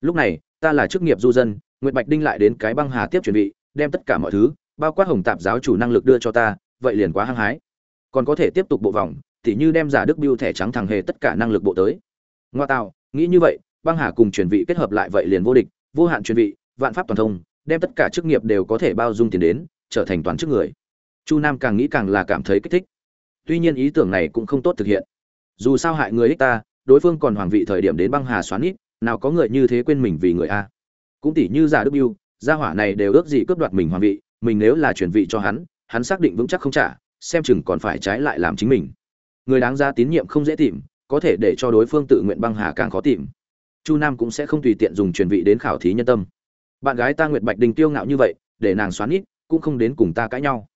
Lúc này, ta là chức nghiệp du dân, nguyệt bạch đinh lại đến cái băng hà tiếp chuẩn bị đem tất cả mọi thứ, bao quát hồng tạp giáo chủ năng lực đưa cho ta, vậy liền quá hăng hái còn có thể tiếp tục bộ vòng tỉ như đem giả đức biêu thẻ trắng thằng hề tất cả năng lực bộ tới. Ngoa tạo nghĩ như vậy, băng hà cùng truyền vị kết hợp lại vậy liền vô địch, vô hạn truyền vị, vạn pháp toàn thông, đem tất cả chức nghiệp đều có thể bao dung tiền đến, trở thành toàn chức người. Chu nam càng nghĩ càng là cảm thấy kích thích. Tuy nhiên ý tưởng này cũng không tốt thực hiện. Dù sao hại người ích ta, đối phương còn hoàng vị thời điểm đến băng hà xoán ít, nào có người như thế quên mình vì người a. Cũng tỷ như giả đức biêu gia hỏa này đều ước gì cướp đoạt mình hoàng vị, mình nếu là chuyển vị cho hắn hắn xác định vững chắc không trả xem chừng còn phải trái lại làm chính mình. Người đáng ra tín nhiệm không dễ tìm, có thể để cho đối phương tự nguyện băng hà càng khó tìm. Chu nam cũng sẽ không tùy tiện dùng truyền vị đến khảo thí nhân tâm. Bạn gái ta nguyệt bạch đình tiêu ngạo như vậy, để nàng xoắn ít, cũng không đến cùng ta cãi nhau.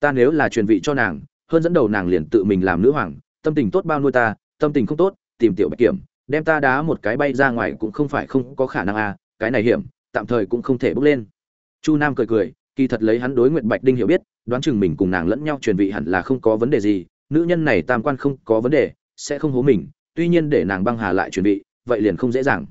Ta nếu là truyền vị cho nàng, hơn dẫn đầu nàng liền tự mình làm nữ hoàng, tâm tình tốt bao nuôi ta, tâm tình không tốt, tìm tiểu bạch kiểm, đem ta đá một cái bay ra ngoài cũng không phải không có khả năng à cái này hiểm, tạm thời cũng không thể bước lên. Chu nam cười cười, kỳ thật lấy hắn đối nguyệt bạch đinh hiểu biết đoán chừng mình cùng nàng lẫn nhau truyền vị hẳn là không có vấn đề gì, nữ nhân này tam quan không có vấn đề, sẽ không hố mình, tuy nhiên để nàng băng hà lại truyền vị, vậy liền không dễ dàng.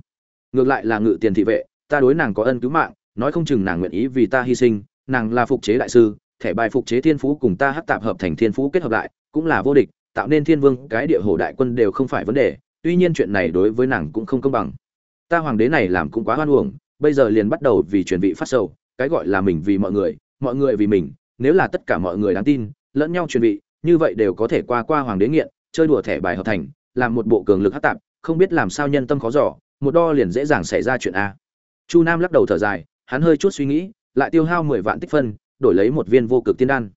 Ngược lại là ngự tiền thị vệ, ta đối nàng có ân cứu mạng, nói không chừng nàng nguyện ý vì ta hy sinh, nàng là phục chế đại sư, thẻ bài phục chế thiên phú cùng ta hát tạp hợp thành thiên phú kết hợp lại, cũng là vô địch, tạo nên thiên vương, cái địa hồ đại quân đều không phải vấn đề, tuy nhiên chuyện này đối với nàng cũng không công bằng. Ta hoàng đế này làm cũng quá hoan uổng, bây giờ liền bắt đầu vì truyền vị phát sầu, cái gọi là mình vì mọi người mọi người vì mình nếu là tất cả mọi người đáng tin, lẫn nhau truyền vị, như vậy đều có thể qua qua hoàng đế nghiện, chơi đùa thẻ bài hợp thành, làm một bộ cường lực hát tạp, không biết làm sao nhân tâm khó giỏ một đo liền dễ dàng xảy ra chuyện a. Chu nam lắc đầu thở dài, hắn hơi chút suy nghĩ, lại tiêu hao mười vạn tích phân, đổi lấy một viên vô cực tiên đan.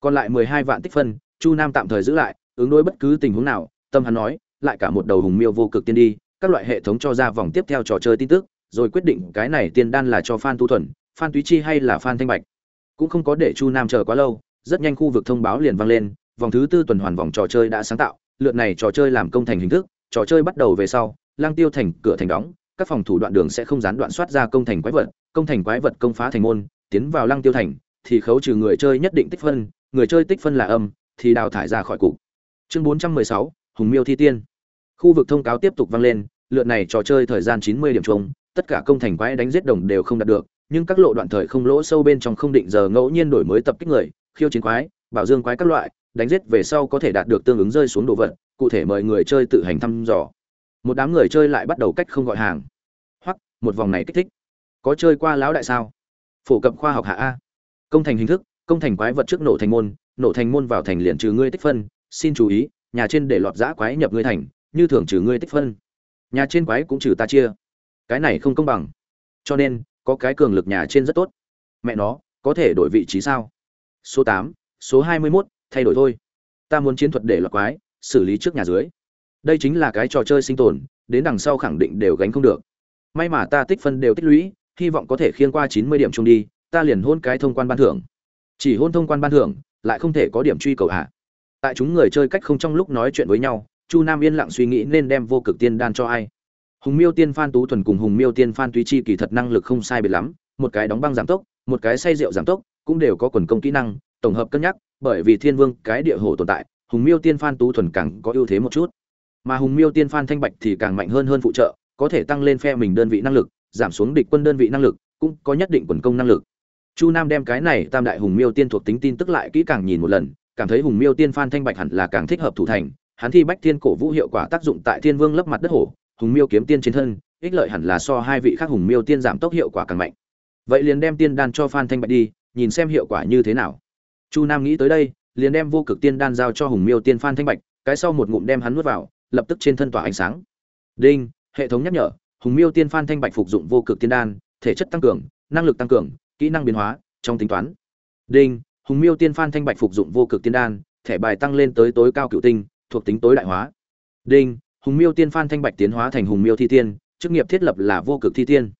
Còn lại mười hai vạn tích phân, chu nam tạm thời giữ lại, ứng đối bất cứ tình huống nào, tâm hắn nói, lại cả một đầu hùng miêu vô cực tiên đi, các loại hệ thống cho ra vòng tiếp theo trò chơi tin tức, rồi quyết định cái này tiên đan là cho phan tu thuần, phan túy chi hay là phan thanh bạch cũng không có để chu nam chờ quá lâu rất nhanh khu vực thông báo liền vang lên vòng thứ tư tuần hoàn vòng trò chơi đã sáng tạo lượt này trò chơi làm công thành hình thức trò chơi bắt đầu về sau lang tiêu thành cửa thành đóng các phòng thủ đoạn đường sẽ không gián đoạn soát ra công thành quái vật công thành quái vật công phá thành môn tiến vào lang tiêu thành thì khấu trừ người chơi nhất định tích phân người chơi tích phân là âm thì đào thải ra khỏi cục. Chương 416, hùng miêu thi tiên. Khu vực thông cáo tiếp tục vang lên lượt này trò chơi thời gian 90 điểm chung tất cả công thành quái đánh giết đồng đều không đạt được nhưng các lộ đoạn thời không lỗ sâu bên trong không định giờ ngẫu nhiên đổi mới tập kích người, khiêu chiến quái, bảo dương quái các loại, đánh giết về sau có thể đạt được tương ứng rơi xuống đồ vật, cụ thể mời người chơi tự hành thăm dò. Một đám người chơi lại bắt đầu cách không gọi hàng. Hoặc một vòng này kích thích. Có chơi qua lão đại sao? Phổ cập khoa học hạ a. Công thành hình thức, công thành quái vật trước nổ thành môn, nổ thành môn vào thành liền trừ ngươi tích phân. Xin chú ý, nhà trên để lọt giã quái nhập ngươi thành, như thường trừ ngươi tích phân. Nhà trên quái cũng trừ ta chia. Cái này không công bằng. Cho nên có cái cường lực nhà trên rất tốt. Mẹ nó, có thể đổi vị trí sao? Số tám, số hai mươi mốt, thay đổi thôi. Ta muốn chiến thuật để lọc quái, xử lý trước nhà dưới. Đây chính là cái trò chơi sinh tồn, đến đằng sau khẳng định đều gánh không được. May mà ta tích phân đều tích lũy, hy vọng có thể khiêng qua chín mươi điểm chung đi, ta liền hôn cái thông quan ban thưởng. Chỉ hôn thông quan ban thưởng, lại không thể có điểm truy cầu hạ tại chúng người chơi cách không trong lúc nói chuyện với nhau, chu nam yên lặng suy nghĩ nên đem vô cực tiên đan cho ai hùng miêu tiên phan tú thuần cùng hùng miêu tiên phan túy chi kỳ thật năng lực không sai biệt lắm, một cái đóng băng giảm tốc, một cái say rượu giảm tốc, cũng đều có quần công kỹ năng, tổng hợp cân nhắc, bởi vì thiên vương cái địa hồ tồn tại, hùng miêu tiên phan tú thuần càng có ưu thế một chút. Mà hùng miêu tiên phan thanh bạch thì càng mạnh hơn hơn phụ trợ, có thể tăng lên phe mình đơn vị năng lực, giảm xuống địch quân đơn vị năng lực, cũng có nhất định quần công năng lực. Chu nam đem cái này tam đại hùng miêu tiên thuộc tính tin tức lại kỹ càng nhìn một lần, cảm thấy hùng miêu tiên phan thanh bạch hẳn là càng thích hợp thủ thành, hắn thi bách thiên cổ vũ hiệu quả tác dụng tại thiên vương lấp mặt đất hổ hùng miêu kiếm tiên trên thân, ích lợi hẳn là so hai vị khác hùng miêu tiên giảm tốc hiệu quả càng mạnh. Vậy liền đem tiên đan cho phan thanh bạch đi, nhìn xem hiệu quả như thế nào. Chu nam nghĩ tới đây, liền đem vô cực tiên đan giao cho hùng miêu tiên phan thanh bạch, cái sau một ngụm đem hắn nuốt vào, lập tức trên thân tỏa ánh sáng. Đinh, hệ thống nhắc nhở, hùng miêu tiên phan thanh bạch phục dụng vô cực tiên đan, thể chất tăng cường, năng lực tăng cường, kỹ năng biến hóa, trong tính toán. Đinh, hùng miêu tiên phan thanh bạch phục dụng vô cực tiên đan, thẻ bài tăng lên tới tối cao cựu tinh, thuộc tính tối đại hóa. Đinh hùng miêu tiên phan thanh bạch tiến hóa thành hùng miêu thi tiên, chức nghiệp thiết lập là vô cực thi tiên.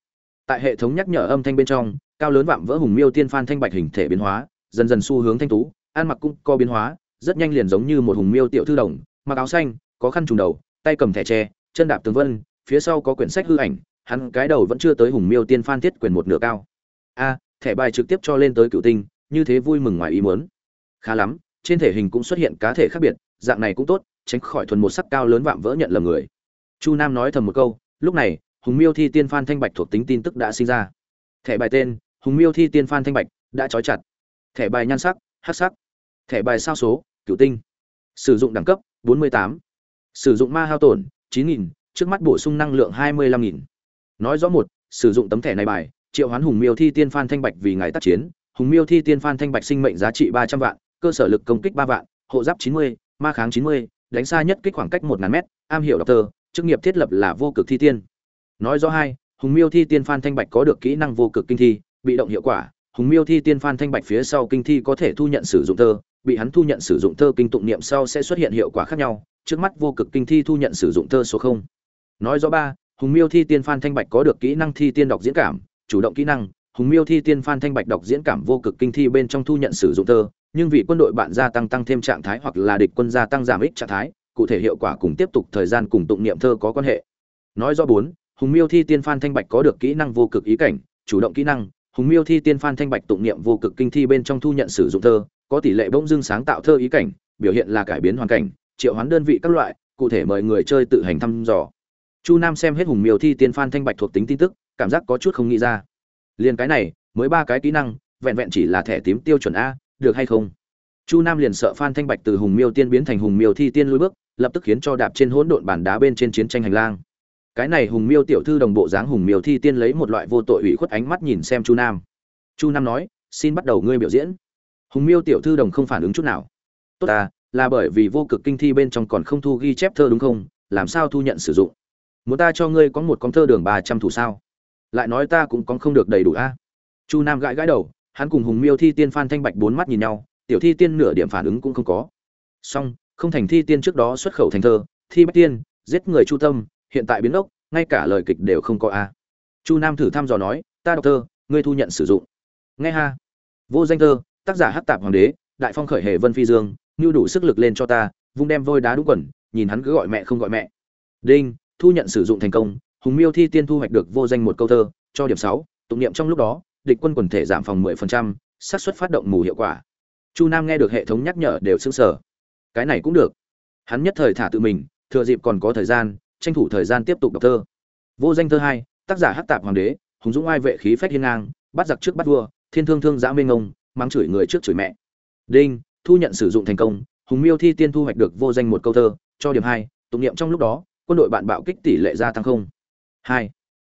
Tại hệ thống nhắc nhở âm thanh bên trong, cao lớn vạm vỡ hùng miêu tiên phan thanh bạch hình thể biến hóa, dần dần xu hướng thanh tú, ăn mặc cũng co biến hóa, rất nhanh liền giống như một hùng miêu tiểu thư đồng, mặc áo xanh, có khăn trùng đầu, tay cầm thẻ tre, chân đạp tường vân, phía sau có quyển sách hư ảnh, hắn cái đầu vẫn chưa tới hùng miêu tiên phan thiết quyền một nửa cao. A, thẻ bài trực tiếp cho lên tới cựu tinh, như thế vui mừng ngoài ý muốn. Khá lắm, trên thể hình cũng xuất hiện cá thể khác biệt, dạng này cũng tốt tránh khỏi thuần một sắc cao lớn vạm vỡ nhận lầm người. Chu nam nói thầm một câu lúc này hùng miêu thi tiên phan thanh bạch thuộc tính tin tức đã sinh ra. Thẻ bài tên hùng miêu thi tiên phan thanh bạch đã trói chặt. Thẻ bài nhan sắc hát sắc. Thẻ bài sao số cửu tinh. Sử dụng đẳng cấp 48. sử dụng ma hao tổn 9.000, trước mắt bổ sung năng lượng 25.000. nói rõ một sử dụng tấm thẻ này bài triệu hoán hùng miêu thi tiên phan thanh bạch vì ngài tác chiến. Hùng miêu thi tiên phan thanh bạch sinh mệnh giá trị 300 vạn cơ sở lực công kích 3 vạn hộ giáp 90, ma kháng 90, đánh xa nhất kích khoảng cách một ngàn mét, am hiểu độc tơ chức nghiệp thiết lập là vô cực thi tiên. Nói rõ hai, hùng miêu thi tiên phan thanh bạch có được kỹ năng vô cực kinh thi, bị động hiệu quả, hùng miêu thi tiên phan thanh bạch phía sau kinh thi có thể thu nhận sử dụng thơ, bị hắn thu nhận sử dụng thơ kinh tụng niệm sau sẽ xuất hiện hiệu quả khác nhau, trước mắt vô cực kinh thi thu nhận sử dụng thơ số không. Nói rõ ba, hùng miêu thi tiên phan thanh bạch có được kỹ năng thi tiên đọc diễn cảm, chủ động kỹ năng hùng miêu thi tiên phan thanh bạch đọc diễn cảm vô cực kinh thi bên trong thu nhận sử dụng thơ, nhưng vì quân đội bạn gia tăng tăng thêm trạng thái hoặc là địch quân gia tăng giảm ích trạng thái, cụ thể hiệu quả cùng tiếp tục thời gian cùng tụng niệm thơ có quan hệ. Nói rõ bốn, hùng miêu thi tiên phan thanh bạch có được kỹ năng vô cực ý cảnh, chủ động kỹ năng, hùng miêu thi tiên phan thanh bạch tụng niệm vô cực kinh thi bên trong thu nhận sử dụng thơ, có tỷ lệ bỗng dưng sáng tạo thơ ý cảnh, biểu hiện là cải biến hoàn cảnh, triệu hoán đơn vị các loại, cụ thể mời người chơi tự hành thăm dò. Chu nam xem hết hùng miêu thi tiên phan thanh bạch thuộc tính tin tức, cảm giác có chút không nghĩ ra liền cái này, mới ba cái kỹ năng, vẹn vẹn chỉ là thẻ tím tiêu chuẩn a, được hay không? Chu nam liền sợ phan thanh bạch từ hùng miêu tiên biến thành hùng miêu thi tiên lui bước, lập tức khiến cho đạp trên hỗn độn bàn đá bên trên chiến tranh hành lang. Cái này hùng miêu tiểu thư đồng bộ dáng hùng miêu thi tiên lấy một loại vô tội ủy khuất ánh mắt nhìn xem chu nam. Chu nam nói, xin bắt đầu ngươi biểu diễn. Hùng miêu tiểu thư đồng không phản ứng chút nào. Tốt ta, là bởi vì vô cực kinh thi bên trong còn không thu ghi chép thơ đúng không? Làm sao thu nhận sử dụng? Muốn ta cho ngươi có một con thơ đường ba trăm thủ sao? Lại nói ta cũng có không được đầy đủ a. Chu nam gãi gãi đầu, hắn cùng hùng miêu thi tiên phan thanh bạch bốn mắt nhìn nhau, tiểu thi tiên nửa điểm phản ứng cũng không có. Song không thành thi tiên trước đó xuất khẩu thành thơ, thi bách tiên, giết người chu tâm, hiện tại biến ốc, ngay cả lời kịch đều không có a. Chu nam thử thăm dò nói, ta đọc thơ, ngươi thu nhận sử dụng. Nghe ha. Vô danh thơ, tác giả hát tạp hoàng đế, đại phong khởi hề vân phi dương như đủ sức lực lên cho ta, vung đem vôi đá đúng quần, nhìn hắn cứ gọi mẹ không gọi mẹ. Đinh, thu nhận sử dụng thành công hùng miêu thi tiên thu hoạch được vô danh một câu thơ, cho điểm sáu, tụng niệm trong lúc đó, địch quân quần thể giảm phòng mười phần trăm, xác suất phát động mù hiệu quả. Chu nam nghe được hệ thống nhắc nhở đều sững sờ. Cái này cũng được. Hắn nhất thời thả tự mình, thừa dịp còn có thời gian, tranh thủ thời gian tiếp tục đọc thơ. Vô danh thơ hai, tác giả hắc tạp hoàng đế, hùng dũng ai vệ khí phách hiên ngang, bắt giặc trước bắt vua, thiên thương thương giã mê ngông, mắng chửi người trước chửi mẹ. Đinh, thu nhận sử dụng thành công, hùng miêu thi tiên thu hoạch được vô danh một câu thơ, cho điểm hai, tụng niệm trong lúc đó, quân đội bạn bạo kích tỷ lệ gia tăng không hai.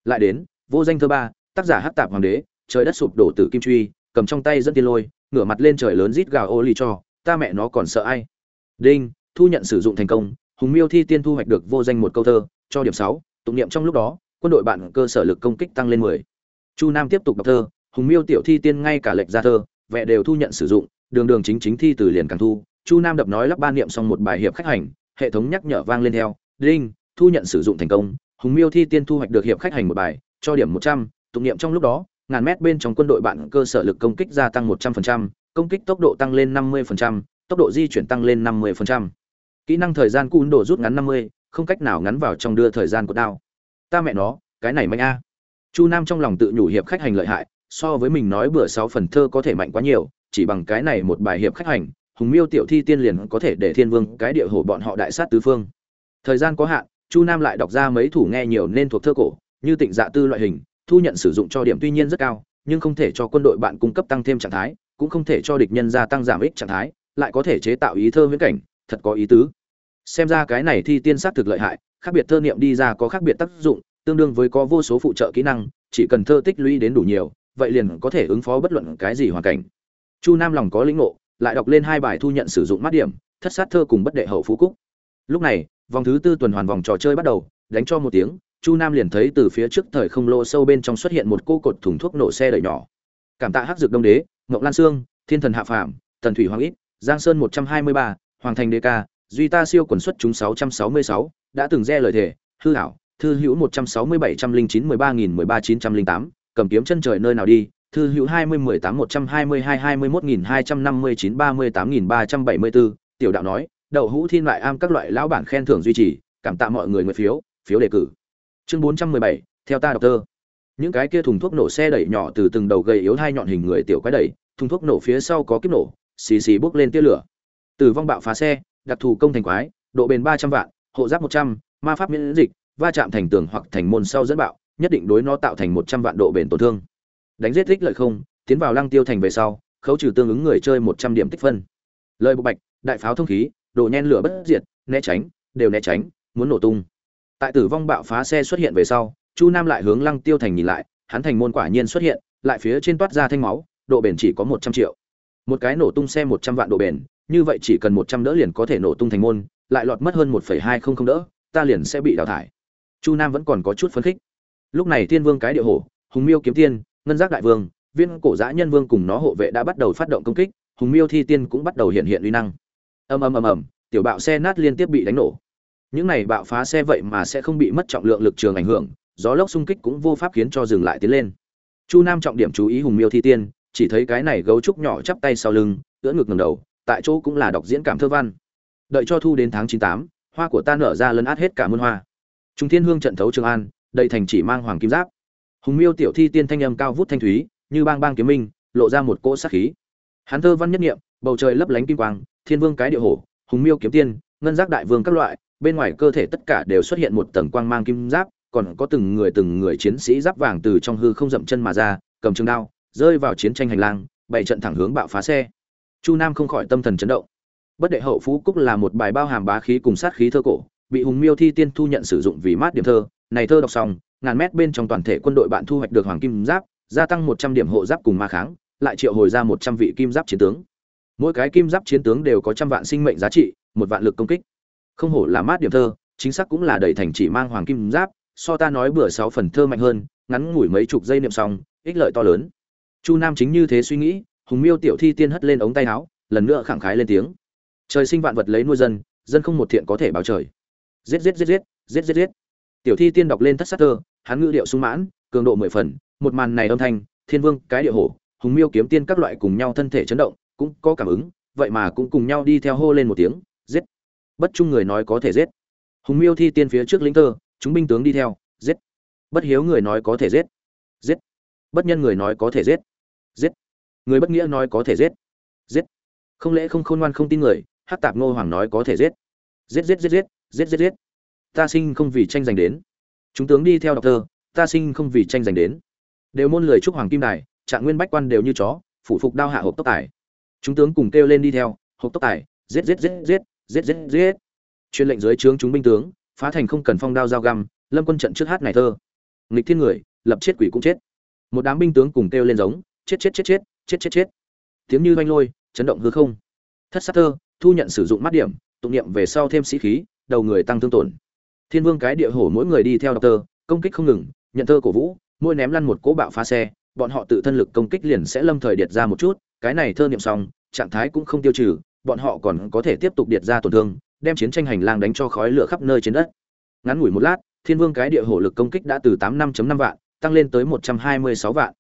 Lại đến, vô danh thơ ba, tác giả hắc tạp hoàng đế, trời đất sụp đổ từ kim truy, cầm trong tay dẫn tiên lôi, ngửa mặt lên trời lớn rít gào ô lì cho, ta mẹ nó còn sợ ai? Đinh, thu nhận sử dụng thành công, hùng miêu thi tiên thu hoạch được vô danh một câu thơ, cho điểm sáu, tụng niệm trong lúc đó, quân đội bạn cơ sở lực công kích tăng lên mười. Chu nam tiếp tục đọc thơ, hùng miêu tiểu thi tiên ngay cả lệch ra thơ, vẽ đều thu nhận sử dụng, đường đường chính chính thi từ liền càng thu. Chu nam đập nói lắp ba niệm xong một bài hiệp khách hành, hệ thống nhắc nhở vang lên theo, đinh, thu nhận sử dụng thành công hùng miêu thi tiên thu hoạch được hiệp khách hành một bài, cho điểm một trăm, tụng niệm trong lúc đó, ngàn mét bên trong quân đội bạn cơ sở lực công kích gia tăng một trăm phần trăm, công kích tốc độ tăng lên năm mươi phần trăm, tốc độ di chuyển tăng lên năm mươi phần trăm. Kỹ năng thời gian cún độ rút ngắn năm mươi, không cách nào ngắn vào trong đưa thời gian của đao ta mẹ nó, cái này mạnh a. Chu nam trong lòng tự nhủ hiệp khách hành lợi hại, so với mình nói bữa sáu phần thơ có thể mạnh quá nhiều, chỉ bằng cái này một bài hiệp khách hành, hùng miêu tiểu thi tiên liền có thể để thiên vương cái địa hổ bọn họ đại sát tứ phương. Thời gian có hạn chu nam lại đọc ra mấy thủ nghe nhiều nên thuộc thơ cổ, như tịnh dạ tư loại hình, thu nhận sử dụng cho điểm tuy nhiên rất cao, nhưng không thể cho quân đội bạn cung cấp tăng thêm trạng thái, cũng không thể cho địch nhân gia tăng giảm ích trạng thái, lại có thể chế tạo ý thơ viễn cảnh, thật có ý tứ. Xem ra cái này thi tiên xác thực lợi hại, khác biệt thơ niệm đi ra có khác biệt tác dụng, tương đương với có vô số phụ trợ kỹ năng, chỉ cần thơ tích lũy đến đủ nhiều, vậy liền có thể ứng phó bất luận cái gì hoàn cảnh. Chu nam lòng có lĩnh ngộ, lại đọc lên hai bài thu nhận sử dụng mắt điểm, thất sát thơ cùng bất đệ hậu phú cúc. Lúc này vòng thứ tư tuần hoàn vòng trò chơi bắt đầu, đánh cho một tiếng, chu nam liền thấy từ phía trước thời không lô sâu bên trong xuất hiện một cô cột thùng thuốc nổ xe đẩy nhỏ. Cảm tạ hắc dược đông đế, ngọc lan sương, thiên thần hạ phàm, tần thủy hoàng ít, giang sơn một trăm hai mươi ba, hoàng thành đê ca, duy ta siêu quần xuất chúng sáu trăm sáu mươi sáu, đã từng re lời thề, hư hảo, thư hữu một trăm sáu mươi bảy trăm linh chín mười ba nghìn mười ba chín trăm linh tám, cầm kiếm chân trời nơi nào đi, thư hữu hai mươi mười tám một trăm hai mươi hai hai mươi mốt nghìn hai trăm năm mươi chín ba mươi tám nghìn ba trăm bảy mươi bốn tiểu đạo nói đậu hũ thiên loại am các loại lão bản khen thưởng duy trì, cảm tạ mọi người nguyện phiếu phiếu đề cử. Chương bốn trăm mười bảy, theo ta đọc tơ những cái kia thùng thuốc nổ xe đẩy nhỏ từ từng đầu gầy yếu hai nhọn hình người tiểu quái đẩy, thùng thuốc nổ phía sau có kiếp nổ, xì xì bốc lên tia lửa. Tử vong bạo phá xe, đặc thù công thành quái, độ bền ba trăm vạn, hộ giáp một trăm, ma pháp miễn dịch, va chạm thành tường hoặc thành môn sau dẫn bạo, nhất định đối nó tạo thành một trăm vạn độ bền tổn thương. Đánh giết tích lợi không, tiến vào lăng tiêu thành về sau, khấu trừ tương ứng người chơi một trăm điểm tích phân. Lợi bộ bạch, đại pháo thông khí đồ nhen lửa bất diệt, né tránh, đều né tránh, muốn nổ tung. Tại tử vong bạo phá xe xuất hiện về sau, chu nam lại hướng lăng tiêu thành nhìn lại, hắn thành môn quả nhiên xuất hiện, lại phía trên toát ra thanh máu, độ bền chỉ có một trăm triệu. Một cái nổ tung xe một trăm vạn độ bền, như vậy chỉ cần một trăm đỡ liền có thể nổ tung thành môn, lại lọt mất hơn một phẩy hai không không đỡ, ta liền sẽ bị đào thải. Chu nam vẫn còn có chút phấn khích. Lúc này thiên vương cái địa hổ, hùng miêu kiếm tiên, ngân giác đại vương viên cổ giã nhân vương cùng nó hộ vệ đã bắt đầu phát động công kích, hùng miêu thi tiên cũng bắt đầu hiện hiện uy năng ầm ầm ầm ầm, tiểu bạo xe nát liên tiếp bị đánh nổ. Những này bạo phá xe vậy mà sẽ không bị mất trọng lượng lực trường ảnh hưởng, gió lốc xung kích cũng vô pháp khiến cho dừng lại tiến lên. Chu nam trọng điểm chú ý hùng miêu thi tiên, chỉ thấy cái này gấu trúc nhỏ chắp tay sau lưng, ưỡn ngực ngầm đầu, tại chỗ cũng là đọc diễn cảm thơ văn. Đợi cho thu đến tháng chín tám, hoa của ta nở ra lấn át hết cả muôn hoa. Trung thiên hương trận thấu trường an, đầy thành chỉ mang hoàng kim giáp. Hùng miêu tiểu thi tiên thanh âm cao vút thanh thúy, như bang bang kiếm minh, lộ ra một cỗ sát khí. Hắn thơ văn nhất nghiệm bầu trời lấp lánh kim quang thiên vương cái địa hổ, hùng miêu kiếm tiên, ngân giác đại vương các loại, bên ngoài cơ thể tất cả đều xuất hiện một tầng quang mang kim giáp, còn có từng người từng người chiến sĩ giáp vàng từ trong hư không dậm chân mà ra, cầm trường đao, rơi vào chiến tranh hành lang bảy trận thẳng hướng bạo phá xe. Chu nam không khỏi tâm thần chấn động. Bất đệ hậu phú cúc là một bài bao hàm bá khí cùng sát khí thơ cổ, bị hùng miêu thi tiên thu nhận sử dụng vì mát điểm thơ. Này thơ đọc xong, ngàn mét bên trong toàn thể quân đội bạn thu hoạch được hoàng kim giáp, gia tăng một trăm điểm hộ giáp cùng ma kháng, lại triệu hồi ra một trăm vị kim giáp chiến tướng mỗi cái kim giáp chiến tướng đều có trăm vạn sinh mệnh giá trị, một vạn lực công kích. Không hổ là mát điểm thơ, chính xác cũng là đầy thành chỉ mang hoàng kim giáp, so ta nói bữa sáu phần thơ mạnh hơn, ngắn ngủi mấy chục giây niệm xong, ích lợi to lớn. Chu nam chính như thế suy nghĩ, hùng miêu tiểu thi tiên hất lên ống tay áo, lần nữa khẳng khái lên tiếng. Trời sinh vạn vật lấy nuôi dân dân không một thiện có thể báo trời. Giết giết giết giết giết giết giết. Tiểu thi tiên đọc lên thất sát thơ, hắn ngữ điệu sung mãn, cường độ mười phần, một màn này âm thanh, thiên vương, cái địa hổ, hùng miêu kiếm tiên các loại cùng nhau thân thể chấn động cũng có cảm ứng, vậy mà cũng cùng nhau đi theo hô lên một tiếng, giết. Bất trung người nói có thể giết. Hùng miêu thi tiên phía trước lĩnh thơ, chúng binh tướng đi theo, giết. Bất hiếu người nói có thể giết. Giết. Bất nhân người nói có thể giết. Giết. Người bất nghĩa nói có thể giết. Giết. Không lẽ không khôn ngoan không tin người, hát tạp ngô hoàng nói có thể giết. Giết giết giết giết giết giết giết. Ta sinh không vì tranh giành đến. Chúng tướng đi theo đọc thơ, ta sinh không vì tranh giành đến. Đều môn lời chúc hoàng kim đài, trạng nguyên bách quan đều như chó, phủ phục đao hạ hộp tốc tài chúng tướng cùng kêu lên đi theo, hộp tốc tài, giết giết giết giết giết giết giết. Truyền lệnh dưới trướng chúng binh tướng, phá thành không cần phong đao dao găm, lâm quân trận trước hát này thơ. Nghịch thiên người, lập chết quỷ cũng chết. Một đám binh tướng cùng kêu lên giống, chết chết chết chết chết chết chết. Tiếng như oanh lôi, chấn động hư không. Thất sát thơ, thu nhận sử dụng mắt điểm, tụng niệm về sau thêm sĩ khí, đầu người tăng thương tổn. Thiên vương cái địa hổ mỗi người đi theo đọc tơ công kích không ngừng, nhận thơ cổ vũ, mỗi ném lăn một cỗ bạo phá xe, bọn họ tự thân lực công kích liền sẽ lâm thời điệt ra một chút cái này thơ niệm xong, trạng thái cũng không tiêu trừ, bọn họ còn có thể tiếp tục điệt ra tổn thương, đem chiến tranh hành lang đánh cho khói lửa khắp nơi trên đất. Ngắn ngủi một lát, thiên vương cái địa hổ lực công kích đã từ tám năm năm vạn, tăng lên tới một trăm hai mươi sáu vạn.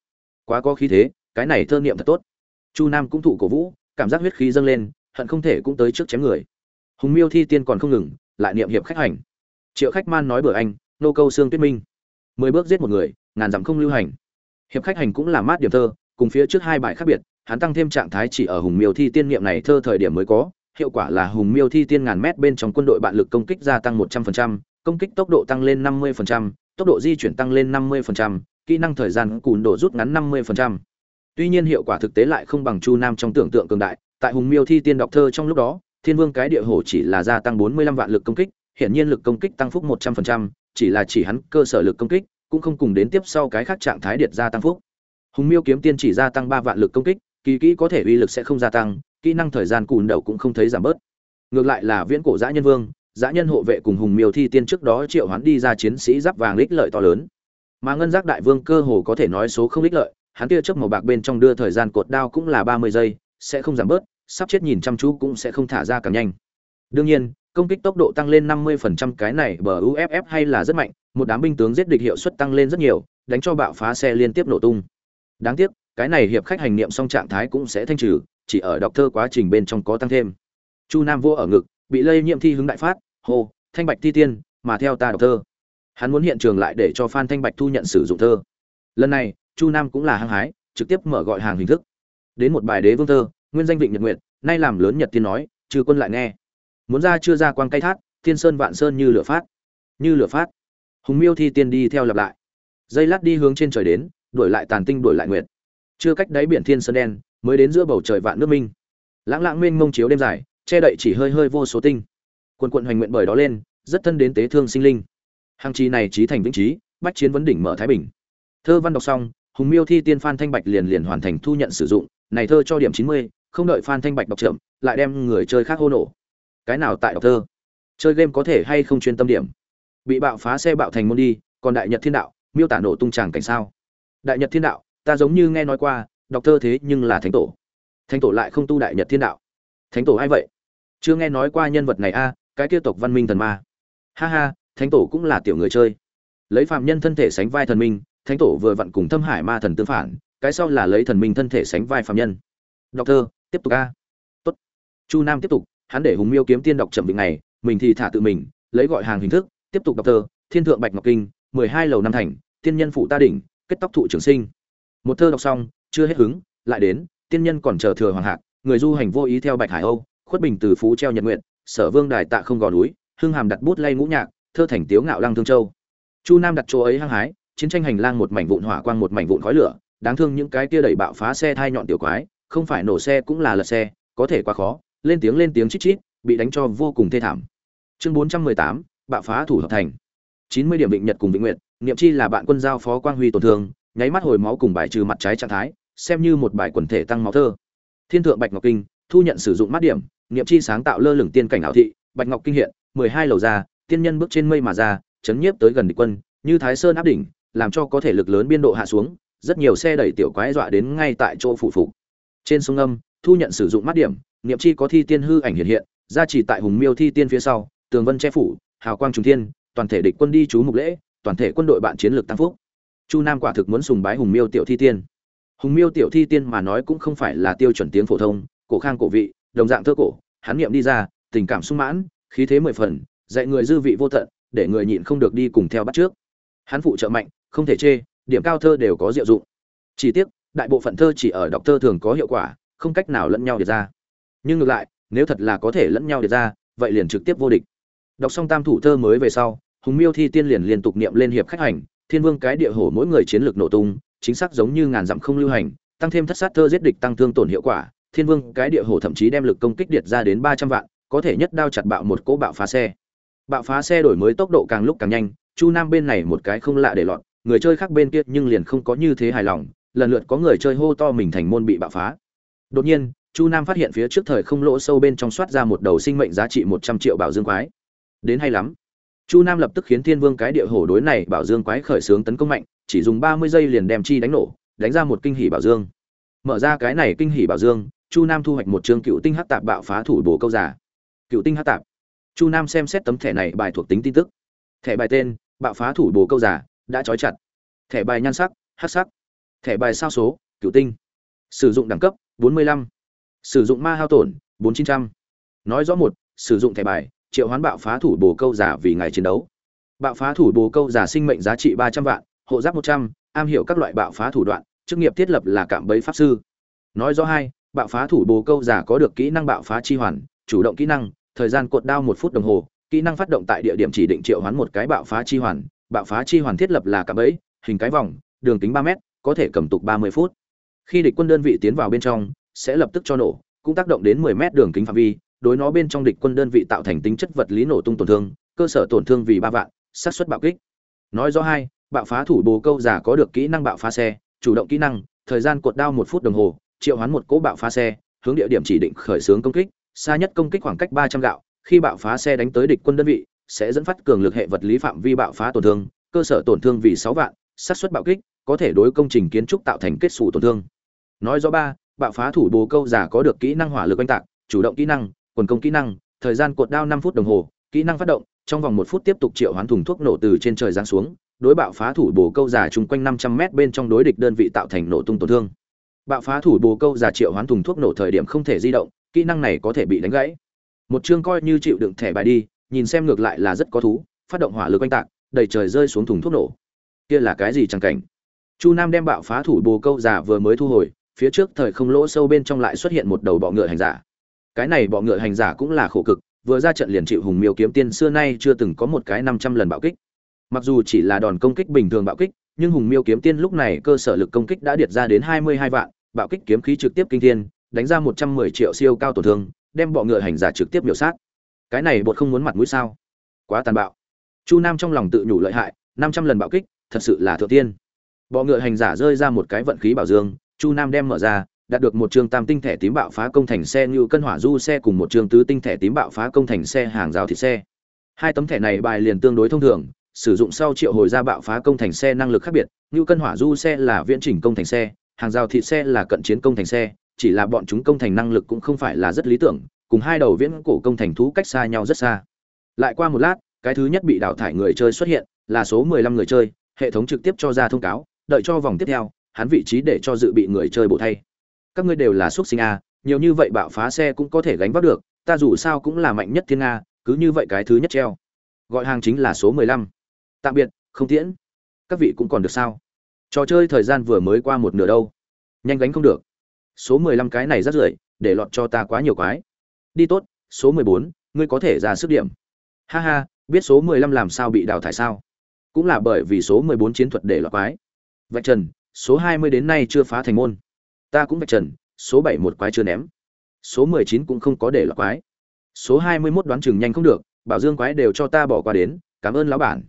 Quá có khí thế, cái này thơ niệm thật tốt. Chu nam cũng thụ cổ vũ, cảm giác huyết khí dâng lên, hận không thể cũng tới trước chém người. Hùng miêu thi tiên còn không ngừng, lại niệm hiệp khách hành. Triệu khách man nói bữa anh, nô câu xương tuyết minh. Mười bước giết một người, ngàn dặm không lưu hành. Hiệp khách hành cũng là mát điểm thơ, cùng phía trước hai bài khác biệt hắn tăng thêm trạng thái chỉ ở hùng miêu thi tiên niệm này thơ thời điểm mới có, hiệu quả là hùng miêu thi tiên ngàn mét bên trong quân đội bạn lực công kích gia tăng một trăm phần trăm, công kích tốc độ tăng lên năm mươi phần trăm, tốc độ di chuyển tăng lên năm mươi phần trăm, kỹ năng thời gian cùn độ rút ngắn năm mươi phần trăm. Tuy nhiên hiệu quả thực tế lại không bằng chu nam trong tưởng tượng cường đại, tại hùng miêu thi tiên đọc thơ trong lúc đó, thiên vương cái địa hổ chỉ là gia tăng bốn mươi lăm vạn lực công kích hiện nhiên lực công kích tăng phúc một trăm phần trăm, chỉ là chỉ hắn cơ sở lực công kích, cũng không cùng đến tiếp sau cái khác trạng thái điệt gia tăng phúc. Hùng miêu kiếm tiên chỉ gia tăng ba vạn lực công kích kỳ kỹ có thể uy lực sẽ không gia tăng kỹ năng thời gian cùn đầu cũng không thấy giảm bớt. Ngược lại là viễn cổ giã nhân vương giã nhân hộ vệ cùng hùng miêu thi tiên trước đó triệu hoán đi ra chiến sĩ giáp vàng lích lợi to lớn. Mà ngân giác đại vương cơ hồ có thể nói số không lích lợi hắn tia chớp màu bạc bên trong đưa thời gian cột đao cũng là ba mươi giây sẽ không giảm bớt sắp chết nhìn chăm chú cũng sẽ không thả ra càng nhanh. Đương nhiên công kích tốc độ tăng lên 50% cái này bờ UFF hay là rất mạnh, một đám binh tướng giết địch hiệu suất tăng lên rất nhiều, đánh cho bạo phá xe liên tiếp nổ tung. Đáng tiếc, cái này hiệp khách hành niệm xong trạng thái cũng sẽ thanh trừ, chỉ ở đọc thơ quá trình bên trong có tăng thêm. Chu Nam vua ở ngực, bị lây nhiễm thi hứng đại phát, hô, thanh bạch thi tiên, mà theo ta đọc thơ. Hắn muốn hiện trường lại để cho Phan Thanh Bạch thu nhận sử dụng thơ. Lần này, Chu Nam cũng là hăng hái, trực tiếp mở gọi hàng hình thức. Đến một bài đế vương thơ, nguyên danh vịnh nhật nguyện, nay làm lớn nhật tiên nói, trừ quân lại nghe muốn ra chưa ra quang cây thác thiên sơn vạn sơn như lửa phát như lửa phát hùng miêu thi tiên đi theo lặp lại dây lát đi hướng trên trời đến đuổi lại tàn tinh đuổi lại nguyệt chưa cách đáy biển thiên sơn đen, mới đến giữa bầu trời vạn nước minh. Lãng lãng mênh mông chiếu đêm dài, che đậy chỉ hơi hơi vô số tinh. Quần quận hoành nguyện bởi đó lên, rất thân đến tế thương sinh linh. Hàng trí này trí thành vĩnh trí, bách chiến vấn đỉnh mở thái bình. Thơ văn đọc xong, hùng miêu thi tiên phan thanh bạch liền liền hoàn thành thu nhận sử dụng, này thơ cho điểm chín mươi, không đợi phan thanh bạch đọc chậm, lại đem người chơi khác hô nổ. Cái nào tại đọc thơ? Chơi game có thể hay không chuyên tâm điểm? Bị bạo phá xe bạo thành môn đi, còn đại nhật thiên đạo, miêu tả nổ tung tràng cảnh sao? Đại nhật thiên đạo ta giống như nghe nói qua, đọc thơ thế nhưng là thánh tổ. Thánh tổ lại không tu đại nhật thiên đạo. Thánh tổ ai vậy? Chưa nghe nói qua nhân vật này a, cái kia tộc văn minh thần ma. Ha ha, thánh tổ cũng là tiểu người chơi. Lấy phạm nhân thân thể sánh vai thần minh, thánh tổ vừa vặn cùng thâm hải ma thần tương phản, cái sau là lấy thần minh thân thể sánh vai phạm nhân. Đọc thơ, tiếp tục a. Tốt. Chu nam tiếp tục, hắn để hùng miêu kiếm tiên đọc chậm vịnh này, mình thì thả tự mình, lấy gọi hàng hình thức, tiếp tục đọc thơ, thiên thượng bạch ngọc kinh, mười hai lầu năm thành, tiên nhân phụ ta đỉnh, kết tóc thụ trường sinh một thơ đọc xong chưa hết hứng lại đến tiên nhân còn chờ thừa hoàng hạc người du hành vô ý theo bạch hải âu khuất bình từ phú treo nhật nguyện sở vương đài tạ không gò núi hưng hàm đặt bút lay ngũ nhạc thơ thành tiếu ngạo lăng thương châu chu nam đặt chỗ ấy hăng hái chiến tranh hành lang một mảnh vụn hỏa quang một mảnh vụn khói lửa đáng thương những cái kia đẩy bạo phá xe thai nhọn tiểu quái không phải nổ xe cũng là lật xe có thể quá khó lên tiếng lên tiếng chít chít, bị đánh cho vô cùng thê thảm. Chương 418, bạo phá thủ hợp thành. 90 điểm định nhật cùng Vĩnh Nguyệt, niệm chi là bạn quân giao phó Quang Huy tổn thương, nháy mắt hồi máu cùng bài trừ mặt trái trạng thái, xem như một bài quần thể tăng máu thơ. Thiên thượng Bạch Ngọc Kinh, thu nhận sử dụng mắt điểm, niệm chi sáng tạo lơ lửng tiên cảnh ảo thị, Bạch Ngọc Kinh hiện, 12 lầu ra, tiên nhân bước trên mây mà ra, chấn nhiếp tới gần địch quân, như Thái Sơn áp đỉnh, làm cho có thể lực lớn biên độ hạ xuống, rất nhiều xe đẩy tiểu quái dọa đến ngay tại chỗ phụ phục. Trên sông âm, thu nhận sử dụng mắt điểm, niệm chi có thi tiên hư ảnh hiện hiện gia trì tại hùng miêu thi tiên phía sau tường vân che phủ hào quang trùng thiên toàn thể địch quân đi chú mục lễ toàn thể quân đội bạn chiến lược tăng phúc chu nam quả thực muốn sùng bái hùng miêu tiểu thi tiên. Hùng miêu tiểu thi tiên mà nói cũng không phải là tiêu chuẩn tiếng phổ thông, cổ khang cổ vị, đồng dạng thơ cổ, hắn niệm đi ra, tình cảm sung mãn, khí thế mười phần, dạy người dư vị vô tận, để người nhịn không được đi cùng theo bắt trước. Hắn phụ trợ mạnh, không thể chê, điểm cao thơ đều có diệu dụng. Chỉ tiếc, đại bộ phận thơ chỉ ở đọc thơ thường có hiệu quả, không cách nào lẫn nhau để ra. Nhưng ngược lại, nếu thật là có thể lẫn nhau điệt ra, vậy liền trực tiếp vô địch. Đọc xong tam thủ thơ mới về sau, hùng miêu thi tiên liền liên tục niệm lên hiệp khách hành thiên vương cái địa hổ mỗi người chiến lược nổ tung, chính xác giống như ngàn dặm không lưu hành, tăng thêm thất sát thơ giết địch tăng thương tổn hiệu quả, thiên vương cái địa hổ thậm chí đem lực công kích điệt ra đến ba trăm vạn, có thể nhất đao chặt bạo một cỗ bạo phá xe. Bạo phá xe đổi mới tốc độ càng lúc càng nhanh, chu nam bên này một cái không lạ để lọt, người chơi khác bên kia nhưng liền không có như thế hài lòng, lần lượt có người chơi hô to mình thành môn bị bạo phá. Đột nhiên, chu nam phát hiện phía trước thời không lỗ sâu bên trong soát ra một đầu sinh mệnh giá trị một trăm triệu bảo dương quái. Đến hay lắm chu nam lập tức khiến thiên vương cái địa hổ đối này bảo dương quái khởi xướng tấn công mạnh, chỉ dùng ba mươi giây liền đem chi đánh nổ, đánh ra một kinh hỉ bảo dương. Mở ra cái này kinh hỉ bảo dương, chu nam thu hoạch một chương cựu tinh hắc tạp bạo phá thủ bổ câu giả cựu tinh hắc tạp. Chu nam xem xét tấm thẻ này bài thuộc tính tin tức. Thẻ bài tên, bạo phá thủ bồ câu giả đã trói chặt. Thẻ bài nhan sắc hát sắc. Thẻ bài sao số, cựu tinh. Sử dụng đẳng cấp 45. sử dụng ma hao tổn 4900. nói rõ một, sử dụng thẻ bài triệu hoán bạo phá thủ bồ câu giả vì ngày chiến đấu. Bạo phá thủ bồ câu giả sinh mệnh giá trị 300 vạn hộ giáp 100, am hiểu các loại bạo phá thủ đoạn chức nghiệp thiết lập là cạm bẫy pháp sư. Nói rõ hai bạo phá thủ bồ câu giả có được kỹ năng bạo phá chi hoàn chủ động kỹ năng thời gian cột đao một phút đồng hồ kỹ năng phát động tại địa điểm chỉ định triệu hoán một cái bạo phá chi hoàn bạo phá chi hoàn thiết lập là cạm bẫy hình cái vòng đường kính ba m có thể cầm tục ba mươi phút. Khi địch quân đơn vị tiến vào bên trong sẽ lập tức cho nổ cũng tác động đến 10 m đường kính phạm vi đối nó bên trong địch quân đơn vị tạo thành tính chất vật lý nổ tung tổn thương, cơ sở tổn thương vì ba vạn, xác suất bạo kích. Nói rõ hai, bạo phá thủ bồ câu giả có được kỹ năng bạo phá xe, chủ động kỹ năng, thời gian cột đao một phút đồng hồ, triệu hoán một cỗ bạo phá xe, hướng địa điểm chỉ định khởi xướng công kích, xa nhất công kích khoảng cách ba trăm gạo, khi bạo phá xe đánh tới địch quân đơn vị, sẽ dẫn phát cường lực hệ vật lý phạm vi bạo phá tổn thương, cơ sở tổn thương vì sáu vạn, xác suất bạo kích, có thể đối công trình kiến trúc tạo thành kết xù tổn thương. Nói rõ ba, bạo phá thủ bồ câu giả có được kỹ năng hỏa lực oanh tạc, chủ động kỹ năng quần công kỹ năng, thời gian cột đao năm phút đồng hồ, kỹ năng phát động, trong vòng một phút tiếp tục triệu hoán thùng thuốc nổ từ trên trời giáng xuống, đối bạo phá thủ bồ câu giả chung quanh năm trăm m bên trong đối địch đơn vị tạo thành nổ tung tổn thương. Bạo phá thủ bồ câu giả triệu hoán thùng thuốc nổ thời điểm không thể di động, kỹ năng này có thể bị đánh gãy. Một chương coi như chịu đựng thẻ bài đi, nhìn xem ngược lại là rất có thú, phát động hỏa lực oanh tạc, đầy trời rơi xuống thùng thuốc nổ. Kia là cái gì chẳng cảnh? Chu nam đem bạo phá thủ bồ câu giả vừa mới thu hồi, phía trước thời không lỗ sâu bên trong lại xuất hiện một đầu bọ ngựa hành giả cái này bọ ngựa hành giả cũng là khổ cực, vừa ra trận liền chịu hùng miêu kiếm tiên xưa nay chưa từng có một cái năm trăm lần bạo kích. Mặc dù chỉ là đòn công kích bình thường bạo kích, nhưng hùng miêu kiếm tiên lúc này cơ sở lực công kích đã điệt ra đến hai mươi hai vạn, bạo kích kiếm khí trực tiếp kinh thiên, đánh ra một trăm mười triệu siêu cao tổn thương, đem bọ ngựa hành giả trực tiếp biểu sát. Cái này bột không muốn mặt mũi sao? Quá tàn bạo. Chu nam trong lòng tự nhủ lợi hại, năm trăm lần bạo kích, thật sự là thượng tiên. Bọ ngựa hành giả rơi ra một cái vận khí bảo dương, chu nam đem mở ra đạt được một trường tam tinh thẻ tím bạo phá công thành xe như cân hỏa du xe cùng một trường tứ tinh thẻ tím bạo phá công thành xe hàng rào thịt xe. Hai tấm thẻ này bài liền tương đối thông thường, sử dụng sau triệu hồi ra bạo phá công thành xe năng lực khác biệt, như cân hỏa du xe là viễn chỉnh công thành xe, hàng rào thịt xe là cận chiến công thành xe, chỉ là bọn chúng công thành năng lực cũng không phải là rất lý tưởng, cùng hai đầu viễn cổ công thành thú cách xa nhau rất xa. Lại qua một lát, cái thứ nhất bị đào thải người chơi xuất hiện, là số 15 người chơi, hệ thống trực tiếp cho ra thông cáo, đợi cho vòng tiếp theo, hắn vị trí để cho dự bị người chơi bộ thay các ngươi đều là xuất sinh a nhiều như vậy bạo phá xe cũng có thể gánh vác được ta dù sao cũng là mạnh nhất thiên nga cứ như vậy cái thứ nhất treo. Gọi hàng chính là số 15. tạm biệt không tiễn. Các vị cũng còn được sao? Trò chơi thời gian vừa mới qua một nửa đâu. Nhanh gánh không được. Số 15 cái này rất rưởi để lọt cho ta quá nhiều quái. Đi tốt số 14, ngươi có thể ra sức điểm. Ha ha biết số 15 làm sao bị đào thải sao? Cũng là bởi vì số 14 chiến thuật để lọt quái. Vạch trần số 20 đến nay chưa phá thành môn ta cũng vạch trần, số bảy một quái chưa ném. Số 19 cũng không có để lọt quái. Số 21 đoán chừng nhanh không được, bảo dương quái đều cho ta bỏ qua đến, cảm ơn lão bản.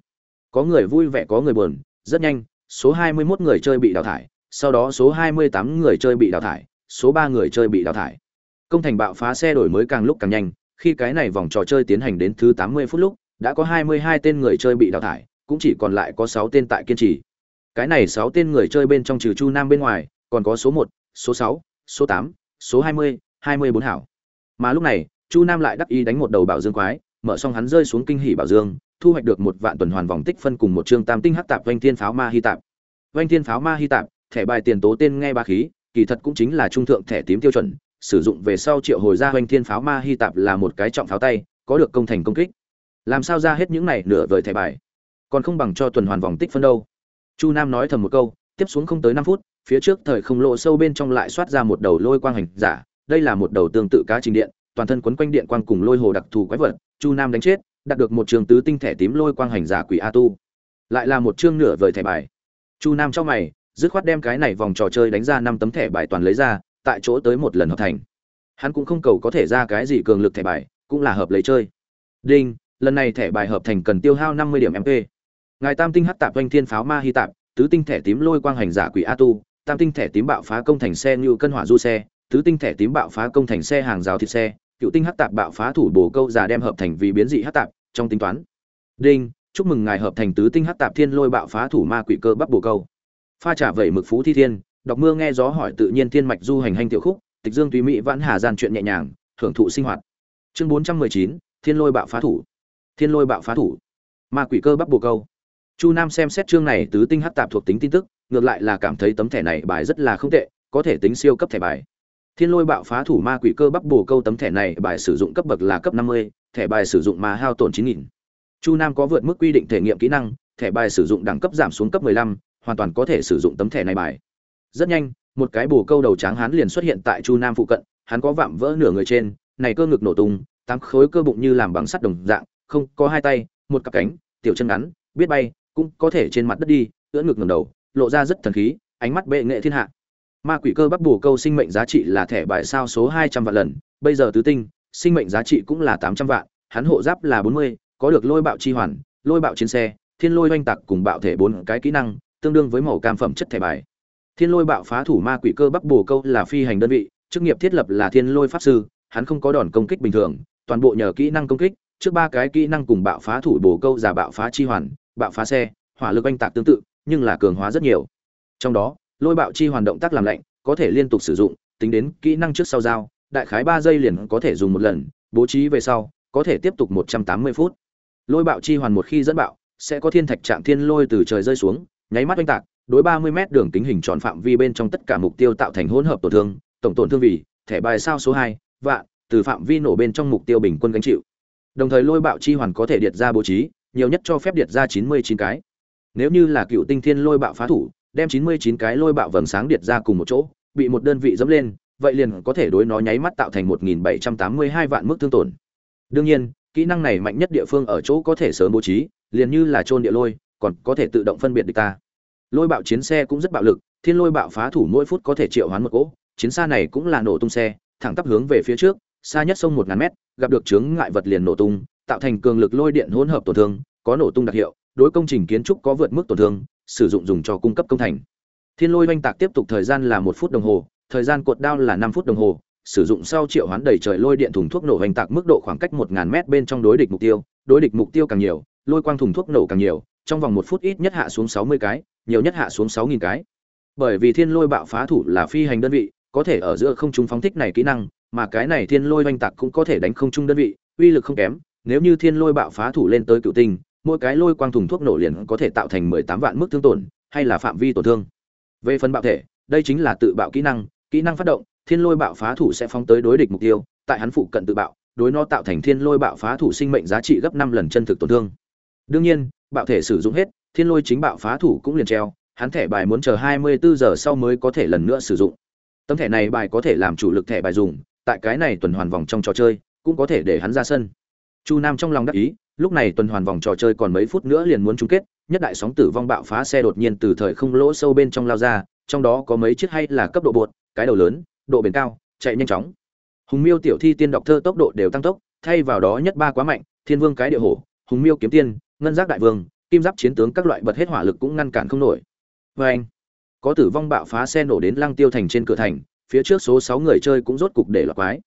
Có người vui vẻ, có người buồn, rất nhanh, số 21 người chơi bị đào thải, sau đó số 28 người chơi bị đào thải, số ba người chơi bị đào thải. Công thành bạo phá xe đổi mới càng lúc càng nhanh, khi cái này vòng trò chơi tiến hành đến thứ 80 phút lúc, đã có 22 tên người chơi bị đào thải, cũng chỉ còn lại có sáu tên tại kiên trì. Cái này sáu tên người chơi bên trong trừ chu nam bên ngoài, còn có số một số 6, số 8, số 20, 24 hảo. Mà lúc này chu nam lại đắc ý đánh một đầu bảo dương quái mở xong hắn rơi xuống kinh hỉ bảo dương thu hoạch được một vạn tuần hoàn vòng tích phân cùng một chương tam tinh hắc tạp vanh thiên pháo ma hy tạp. Vanh thiên pháo ma hy tạp thẻ bài tiền tố tên nghe ba khí kỳ thật cũng chính là trung thượng thẻ tím tiêu chuẩn sử dụng về sau triệu hồi ra hoành thiên pháo ma hy tạp là một cái trọng pháo tay có được công thành công kích. Làm sao ra hết những này nửa vời thẻ bài? Còn không bằng cho tuần hoàn vòng tích phân đâu. Chu nam nói thầm một câu tiếp xuống không tới năm phút phía trước thời không lộ sâu bên trong lại xoát ra một đầu lôi quang hành giả, đây là một đầu tương tự cá trình điện, toàn thân quấn quanh điện quang cùng lôi hồ đặc thù quái vật, chu nam đánh chết, đạt được một trường tứ tinh thẻ tím lôi quang hành giả quỷ a tu. Lại là một chương nửa vời thẻ bài. Chu nam trong mày, dứt khoát đem cái này vòng trò chơi đánh ra năm tấm thẻ bài toàn lấy ra, tại chỗ tới một lần hợp thành. Hắn cũng không cầu có thể ra cái gì cường lực thẻ bài, cũng là hợp lấy chơi. Đinh, lần này thẻ bài hợp thành cần tiêu hao năm mươi điểm mp ngài tam tinh hắc tạp doanh thiên pháo ma hy tạp, tứ tinh thẻ tím lôi quang hành giả quỷ a tu tam tinh thẻ tím bạo phá công thành xe như cân hỏa du xe, tứ tinh thẻ tím bạo phá công thành xe hàng rào thịt xe, cựu tinh hắc tạp bạo phá thủ bồ câu già đem hợp thành vì biến dị hắc tạp, trong tính toán. Đinh, chúc mừng ngài hợp thành tứ tinh hắc tạp thiên lôi bạo phá thủ ma quỷ cơ bắc bồ câu. Pha trả vẩy mực phú thi thiên, đọc mưa nghe gió hỏi tự nhiên thiên mạch du hành hành tiểu khúc, tịch dương tùy mỹ vãn hà gian chuyện nhẹ nhàng, thưởng thụ sinh hoạt. Chương bốn trăm mười chín, thiên lôi bạo phá thủ. Thiên lôi bạo phá thủ. Ma quỷ cơ bắc bồ câu. Chu nam xem xét chương này tứ tinh hắc tạp thuộc tính tin tức ngược lại là cảm thấy tấm thẻ này bài rất là không tệ có thể tính siêu cấp thẻ bài. Thiên lôi bạo phá thủ ma quỷ cơ bắp bổ câu tấm thẻ này bài sử dụng cấp bậc là cấp năm mươi thẻ bài sử dụng mà hao tổn chín nghìn. Chu nam có vượt mức quy định thể nghiệm kỹ năng thẻ bài sử dụng đẳng cấp giảm xuống cấp 15, hoàn toàn có thể sử dụng tấm thẻ này bài. Rất nhanh một cái bổ câu đầu trắng hắn liền xuất hiện tại chu nam phụ cận hắn có vạm vỡ nửa người trên này cơ ngực nổ tung tám khối cơ bụng như làm bằng sắt đồng dạng không có hai tay một cặp cánh tiểu chân ngắn biết bay cũng có thể trên mặt đất đi ưỡn ngực ngẩng đầu lộ ra rất thần khí, ánh mắt bệ nghệ thiên hạ. Ma quỷ cơ bắc bổ câu sinh mệnh giá trị là thẻ bài sao số hai trăm vạn lần, bây giờ tứ tinh, sinh mệnh giá trị cũng là tám trăm vạn, hắn hộ giáp là bốn mươi, có được lôi bạo chi hoàn, lôi bạo chiến xe, thiên lôi oanh tạc cùng bạo thể bốn cái kỹ năng, tương đương với màu cam phẩm chất thẻ bài. Thiên lôi bạo phá thủ ma quỷ cơ bắc bổ câu là phi hành đơn vị, chức nghiệp thiết lập là thiên lôi pháp sư, hắn không có đòn công kích bình thường, toàn bộ nhờ kỹ năng công kích, trước ba cái kỹ năng cùng bạo phá thủ bổ câu giả bạo phá chi hoàn, bạo phá xe, hỏa lực oanh tạc tương tự nhưng là cường hóa rất nhiều. Trong đó, lôi bạo chi hoàn động tác làm lạnh, có thể liên tục sử dụng, tính đến kỹ năng trước sau giao, đại khái ba giây liền có thể dùng một lần, bố trí về sau, có thể tiếp tục một trăm tám mươi phút. Lôi bạo chi hoàn một khi dẫn bạo, sẽ có thiên thạch trạng thiên lôi từ trời rơi xuống, nháy mắt oanh tạc, đối ba mươi m đường kính hình tròn phạm vi bên trong tất cả mục tiêu tạo thành hỗn hợp tổn thương, tổng tổn thương vì, thẻ bài sao số hai, vạn, từ phạm vi nổ bên trong mục tiêu bình quân gánh chịu. Đồng thời lôi bạo chi hoàn có thể điệt ra bố trí, nhiều nhất cho phép điệt ra chín mươi chín cái nếu như là cựu tinh thiên lôi bạo phá thủ, đem chín mươi chín cái lôi bạo vầng sáng điệt ra cùng một chỗ, bị một đơn vị dẫm lên, vậy liền có thể đối nó nháy mắt tạo thành một nghìn bảy trăm tám mươi hai vạn mức thương tổn. Đương nhiên, kỹ năng này mạnh nhất địa phương ở chỗ có thể sớm bố trí, liền như là trôn địa lôi, còn có thể tự động phân biệt địch ta. Lôi bạo chiến xe cũng rất bạo lực, thiên lôi bạo phá thủ mỗi phút có thể triệu hoán một cỗ, chiến xa này cũng là nổ tung xe, thẳng tắp hướng về phía trước, xa nhất sông một ngàn mét, gặp được chướng ngại vật liền nổ tung, tạo thành cường lực lôi điện hỗn hợp tổn thương, có nổ tung đặc hiệu đối công trình kiến trúc có vượt mức tổn thương, sử dụng dùng cho cung cấp công thành. Thiên lôi oanh tạc tiếp tục thời gian là một phút đồng hồ, thời gian cột đao là năm phút đồng hồ, sử dụng sau triệu hoán đầy trời lôi điện thùng thuốc nổ oanh tạc mức độ khoảng cách một ngàn mét bên trong đối địch mục tiêu, đối địch mục tiêu càng nhiều, lôi quang thùng thuốc nổ càng nhiều, trong vòng một phút ít nhất hạ xuống sáu mươi cái, nhiều nhất hạ xuống sáu nghìn cái. Bởi vì thiên lôi bạo phá thủ là phi hành đơn vị, có thể ở giữa không trung phóng thích này kỹ năng, mà cái này thiên lôi oanh tạc cũng có thể đánh không trung đơn vị, uy lực không kém, nếu như thiên lôi bạo phá thủ lên tới cựu tinh mỗi cái lôi quang thùng thuốc nổ liền có thể tạo thành mười tám vạn mức thương tổn, hay là phạm vi tổn thương. Về phần bạo thể, đây chính là tự bạo kỹ năng kỹ năng phát động, thiên lôi bạo phá thủ sẽ phóng tới đối địch mục tiêu, tại hắn phụ cận tự bạo, đối nó tạo thành thiên lôi bạo phá thủ sinh mệnh giá trị gấp năm lần chân thực tổn thương. Đương nhiên, bạo thể sử dụng hết, thiên lôi chính bạo phá thủ cũng liền treo, hắn thẻ bài muốn chờ 24 giờ sau mới có thể lần nữa sử dụng. Tấm thẻ này bài có thể làm chủ lực thẻ bài dùng, tại cái này tuần hoàn vòng trong trò chơi, cũng có thể để hắn ra sân chu nam trong lòng đắc ý, lúc này tuần hoàn vòng trò chơi còn mấy phút nữa liền muốn chung kết, nhất đại sóng tử vong bạo phá xe đột nhiên từ thời không lỗ sâu bên trong lao ra, trong đó có mấy chiếc hay là cấp độ bột, cái đầu lớn, độ bền cao, chạy nhanh chóng. Hùng miêu tiểu thi tiên đọc thơ tốc độ đều tăng tốc, thay vào đó nhất ba quá mạnh, thiên vương cái địa hổ, hùng miêu kiếm tiên, ngân giác đại vương, kim giáp chiến tướng các loại bật hết hỏa lực cũng ngăn cản không nổi. Vê anh, có tử vong bạo phá xe nổ đến lăng tiêu thành trên cửa thành, phía trước số sáu người chơi cũng rốt cục để lọt quái.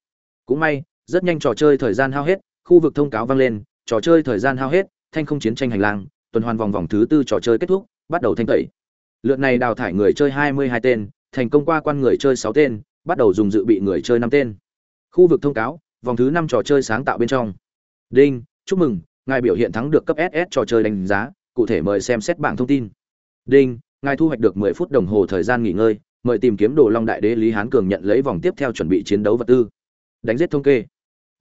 Cũng may, rất nhanh trò chơi thời gian hao hết khu vực thông cáo vang lên, trò chơi thời gian hao hết, thanh không chiến tranh hành lang, tuần hoàn vòng vòng thứ tư trò chơi kết thúc, bắt đầu thanh tẩy. Lượt này đào thải người chơi hai mươi hai tên, thành công qua quan người chơi sáu tên, bắt đầu dùng dự bị người chơi năm tên. Khu vực thông cáo, vòng thứ năm trò chơi sáng tạo bên trong. Đinh, chúc mừng, ngài biểu hiện thắng được cấp ss trò chơi đánh giá, cụ thể mời xem xét bảng thông tin. Đinh, ngài thu hoạch được 10 phút đồng hồ thời gian nghỉ ngơi, mời tìm kiếm đồ long đại đế lý hán cường nhận lấy vòng tiếp theo chuẩn bị chiến đấu vật tư. Đánh giết thông kê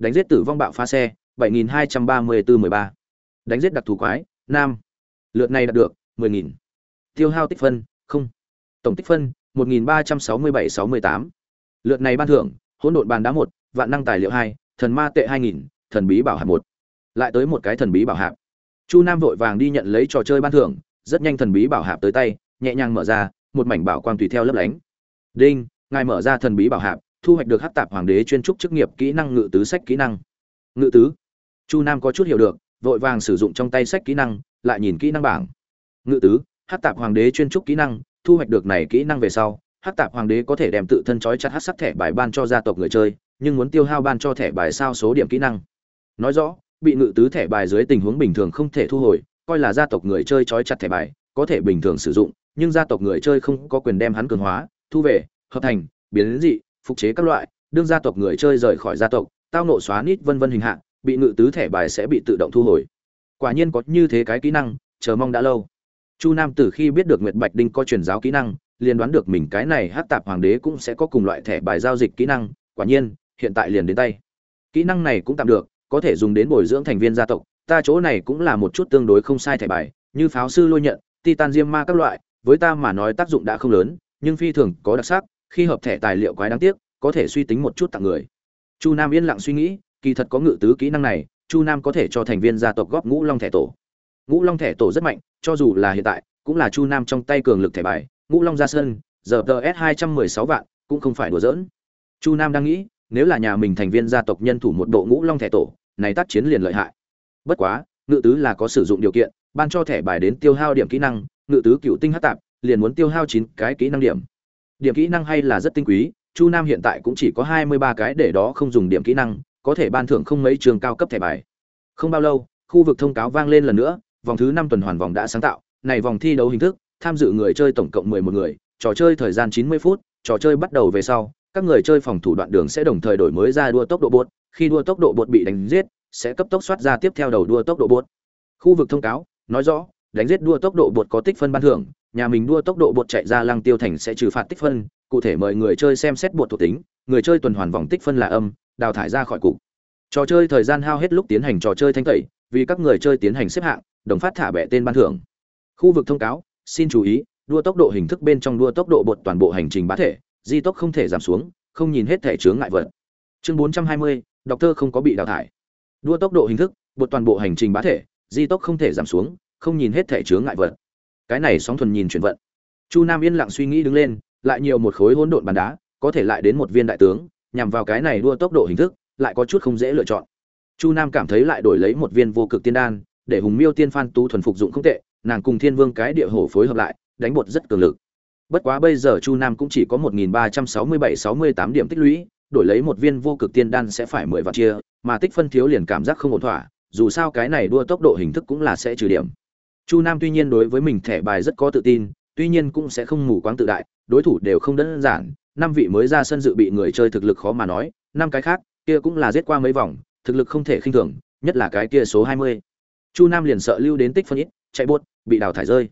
đánh giết tử vong bạo phá xe 7234-13. đánh giết đặc thù quái, nam lượt này đạt được 10.000. tiêu hao tích phân, không tổng tích phân 1367-68. lượt này ban thưởng, hỗn độn bàn đá một, vạn năng tài liệu hai, thần ma tệ 2.000 thần bí bảo hạp một lại tới một cái thần bí bảo hạp chu nam vội vàng đi nhận lấy trò chơi ban thưởng, rất nhanh thần bí bảo hạp tới tay, nhẹ nhàng mở ra, một mảnh bảo quang tùy theo lấp lánh đinh, ngài mở ra thần bí bảo hạp thu hoạch được hát tạp hoàng đế chuyên trúc chức nghiệp kỹ năng ngự tứ sách kỹ năng. Ngự tứ? Chu nam có chút hiểu được, vội vàng sử dụng trong tay sách kỹ năng, lại nhìn kỹ năng bảng. Ngự tứ hát tạp hoàng đế chuyên trúc kỹ năng, thu hoạch được này kỹ năng về sau hát tạp hoàng đế có thể đem tự thân trói chặt hát sắc thẻ bài ban cho gia tộc người chơi, nhưng muốn tiêu hao ban cho thẻ bài sao số điểm kỹ năng. Nói rõ, bị ngự tứ thẻ bài dưới tình huống bình thường không thể thu hồi, coi là gia tộc người chơi trói chặt thẻ bài, có thể bình thường sử dụng, nhưng gia tộc người chơi không có quyền đem hắn cường hóa, thu về, hợp thành, biến dị phục chế các loại, đương gia tộc người chơi rời khỏi gia tộc, tao nộ xóa nít vân vân hình hạng, bị ngự tứ thẻ bài sẽ bị tự động thu hồi. Quả nhiên có như thế cái kỹ năng, chờ mong đã lâu. Chu nam từ khi biết được nguyệt bạch đinh có truyền giáo kỹ năng, liền đoán được mình cái này hắc tạp hoàng đế cũng sẽ có cùng loại thẻ bài giao dịch kỹ năng, quả nhiên, hiện tại liền đến tay. Kỹ năng này cũng tạm được, có thể dùng đến bồi dưỡng thành viên gia tộc, ta chỗ này cũng là một chút tương đối không sai thẻ bài, như pháo sư lôi nhận, titan diêm ma các loại, với ta mà nói tác dụng đã không lớn, nhưng phi thường có đặc sắc khi hợp thẻ tài liệu quái đáng tiếc, có thể suy tính một chút tặng người. Chu nam yên lặng suy nghĩ, kỳ thật có ngự tứ kỹ năng này, chu nam có thể cho thành viên gia tộc góp ngũ long thẻ tổ. Ngũ long thẻ tổ rất mạnh, cho dù là hiện tại, cũng là chu nam trong tay cường lực thẻ bài, ngũ long ra sân giờ ts hai trăm mười sáu vạn, cũng không phải đùa giỡn. Chu nam đang nghĩ, nếu là nhà mình thành viên gia tộc nhân thủ một bộ ngũ long thẻ tổ, này tác chiến liền lợi hại. Bất quá, ngự tứ là có sử dụng điều kiện, ban cho thẻ bài đến tiêu hao điểm kỹ năng, ngự tứ cựu tinh hát tạp, liền muốn tiêu hao chín cái kỹ năng điểm điểm kỹ năng hay là rất tinh quý, chu nam hiện tại cũng chỉ có hai mươi ba cái để đó không dùng điểm kỹ năng, có thể ban thưởng không mấy trường cao cấp thẻ bài. Không bao lâu, khu vực thông cáo vang lên lần nữa, vòng thứ năm tuần hoàn vòng đã sáng tạo, này vòng thi đấu hình thức, tham dự người chơi tổng cộng mười một người, trò chơi thời gian chín mươi phút, trò chơi bắt đầu về sau, các người chơi phòng thủ đoạn đường sẽ đồng thời đổi mới ra đua tốc độ bột, khi đua tốc độ bột bị đánh giết, sẽ cấp tốc soát ra tiếp theo đầu đua tốc độ bột. Khu vực thông cáo, nói rõ đánh giết đua tốc độ bột có tích phân ban thưởng nhà mình đua tốc độ bột chạy ra lăng tiêu thành sẽ trừ phạt tích phân cụ thể mời người chơi xem xét bột thuộc tính người chơi tuần hoàn vòng tích phân là âm đào thải ra khỏi cục. Trò chơi thời gian hao hết lúc tiến hành trò chơi thanh tẩy vì các người chơi tiến hành xếp hạng đồng phát thả bẻ tên ban thưởng. Khu vực thông cáo xin chú ý đua tốc độ hình thức bên trong đua tốc độ bột toàn bộ hành trình bá thể di tốc không thể giảm xuống không nhìn hết thể chướng ngại vật. Chương 420, đọc thơ không có bị đào thải. Đua tốc độ hình thức bột toàn bộ hành trình bá thể di tốc không thể giảm xuống không nhìn hết thể chướng ngại vật. Cái này sóng thuần nhìn chuyển vận. Chu nam yên lặng suy nghĩ đứng lên, lại nhiều một khối hỗn độn bàn đá, có thể lại đến một viên đại tướng, nhằm vào cái này đua tốc độ hình thức, lại có chút không dễ lựa chọn. Chu nam cảm thấy lại đổi lấy một viên vô cực tiên đan, để hùng miêu tiên phan tú thuần phục dụng không tệ, nàng cùng thiên vương cái địa hổ phối hợp lại, đánh bột rất cường lực. Bất quá bây giờ chu nam cũng chỉ có một nghìn ba trăm sáu mươi bảy sáu mươi tám điểm tích lũy, đổi lấy một viên vô cực tiên đan sẽ phải mười vạn chia, mà tích phân thiếu liền cảm giác không ổn thỏa, dù sao cái này đua tốc độ hình thức cũng là sẽ trừ điểm chu nam tuy nhiên đối với mình thẻ bài rất có tự tin, tuy nhiên cũng sẽ không mù quáng tự đại, đối thủ đều không đơn giản. Năm vị mới ra sân dự bị người chơi thực lực khó mà nói, năm cái khác, kia cũng là giết qua mấy vòng, thực lực không thể khinh thường, nhất là cái kia số hai mươi. Chu nam liền sợ lưu đến tích phân ít, chạy buốt, bị đào thải rơi.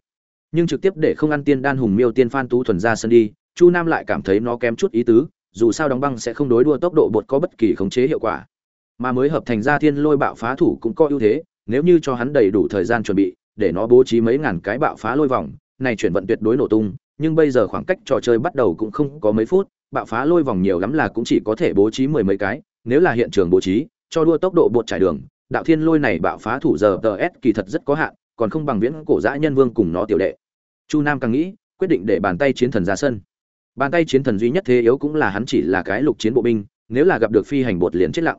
Nhưng trực tiếp để không ăn tiên đan hùng miêu tiên phan tú thuần ra sân đi, chu nam lại cảm thấy nó kém chút ý tứ, dù sao đóng băng sẽ không đối đua tốc độ bột có bất kỳ khống chế hiệu quả. Mà mới hợp thành ra thiên lôi bạo phá thủ cũng có ưu thế, nếu như cho hắn đầy đủ thời gian chuẩn bị để nó bố trí mấy ngàn cái bạo phá lôi vòng, này chuyển vận tuyệt đối nổ tung, nhưng bây giờ khoảng cách trò chơi bắt đầu cũng không có mấy phút, bạo phá lôi vòng nhiều lắm là cũng chỉ có thể bố trí mười mấy cái, nếu là hiện trường bố trí, cho đua tốc độ bột trải đường, đạo thiên lôi này bạo phá thủ giờ tờ s kỳ thật rất có hạn, còn không bằng viễn cổ dã nhân vương cùng nó tiểu đệ. Chu nam càng nghĩ, quyết định để bàn tay chiến thần ra sân. Bàn tay chiến thần duy nhất thế yếu cũng là hắn chỉ là cái lục chiến bộ binh, nếu là gặp được phi hành bột liền chết lặng.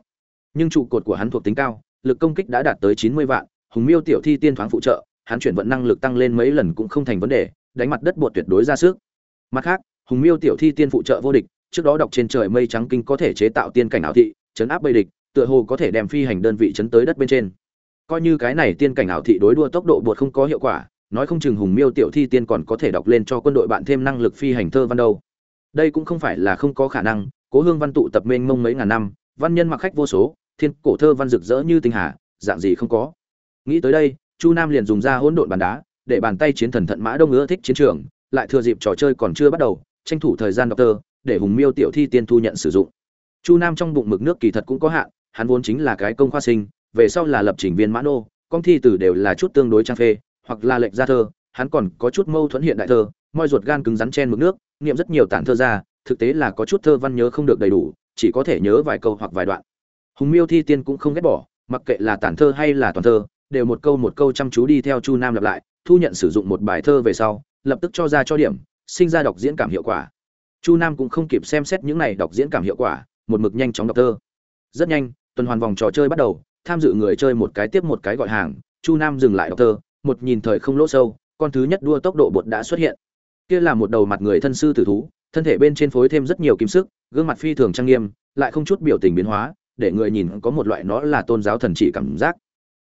Nhưng trụ cột của hắn thuộc tính cao, lực công kích đã đạt tới chín mươi vạn, hùng miêu tiểu thi tiên thoáng phụ trợ hắn chuyển vận năng lực tăng lên mấy lần cũng không thành vấn đề, đánh mặt đất bột tuyệt đối ra sức. Mặt khác, hùng miêu tiểu thi tiên phụ trợ vô địch, trước đó đọc trên trời mây trắng kinh có thể chế tạo tiên cảnh ảo thị, chấn áp bầy địch, tựa hồ có thể đem phi hành đơn vị chấn tới đất bên trên. Coi như cái này tiên cảnh ảo thị đối đua tốc độ bột không có hiệu quả, nói không chừng hùng miêu tiểu thi tiên còn có thể đọc lên cho quân đội bạn thêm năng lực phi hành thơ văn đâu. Đây cũng không phải là không có khả năng, cố hương văn tụ tập mênh mông mấy ngàn năm, văn nhân mặc khách vô số, thiên cổ thơ văn rực rỡ như tinh hà, dạng gì không có. Nghĩ tới đây chu nam liền dùng ra hỗn độn bàn đá, để bàn tay chiến thần thận mã đông ưa thích chiến trường, lại thừa dịp trò chơi còn chưa bắt đầu, tranh thủ thời gian đọc tơ để hùng miêu tiểu thi tiên thu nhận sử dụng. Chu nam trong bụng mực nước kỳ thật cũng có hạn, hắn vốn chính là cái công khoa sinh, về sau là lập trình viên mã nô công thi tử đều là chút tương đối trang phê, hoặc là lệch ra thơ, hắn còn có chút mâu thuẫn hiện đại thơ, moi ruột gan cứng rắn chen mực nước, niệm rất nhiều tản thơ ra, thực tế là có chút thơ văn nhớ không được đầy đủ, chỉ có thể nhớ vài câu hoặc vài đoạn. Hùng miêu thi tiên cũng không ghét bỏ, mặc kệ là tản thơ hay là toàn thơ đều một câu một câu chăm chú đi theo chu nam lặp lại, thu nhận sử dụng một bài thơ về sau, lập tức cho ra cho điểm, sinh ra đọc diễn cảm hiệu quả. Chu nam cũng không kịp xem xét những này đọc diễn cảm hiệu quả, một mực nhanh chóng đọc thơ. Rất nhanh, tuần hoàn vòng trò chơi bắt đầu, tham dự người chơi một cái tiếp một cái gọi hàng, chu nam dừng lại đọc thơ, một nhìn thời không lỗ sâu, con thứ nhất đua tốc độ bột đã xuất hiện. Kia là một đầu mặt người thân sư tử thú, thân thể bên trên phối thêm rất nhiều kim sức, gương mặt phi thường trang nghiêm, lại không chút biểu tình biến hóa, để người nhìn có một loại nó là tôn giáo thần chỉ cảm giác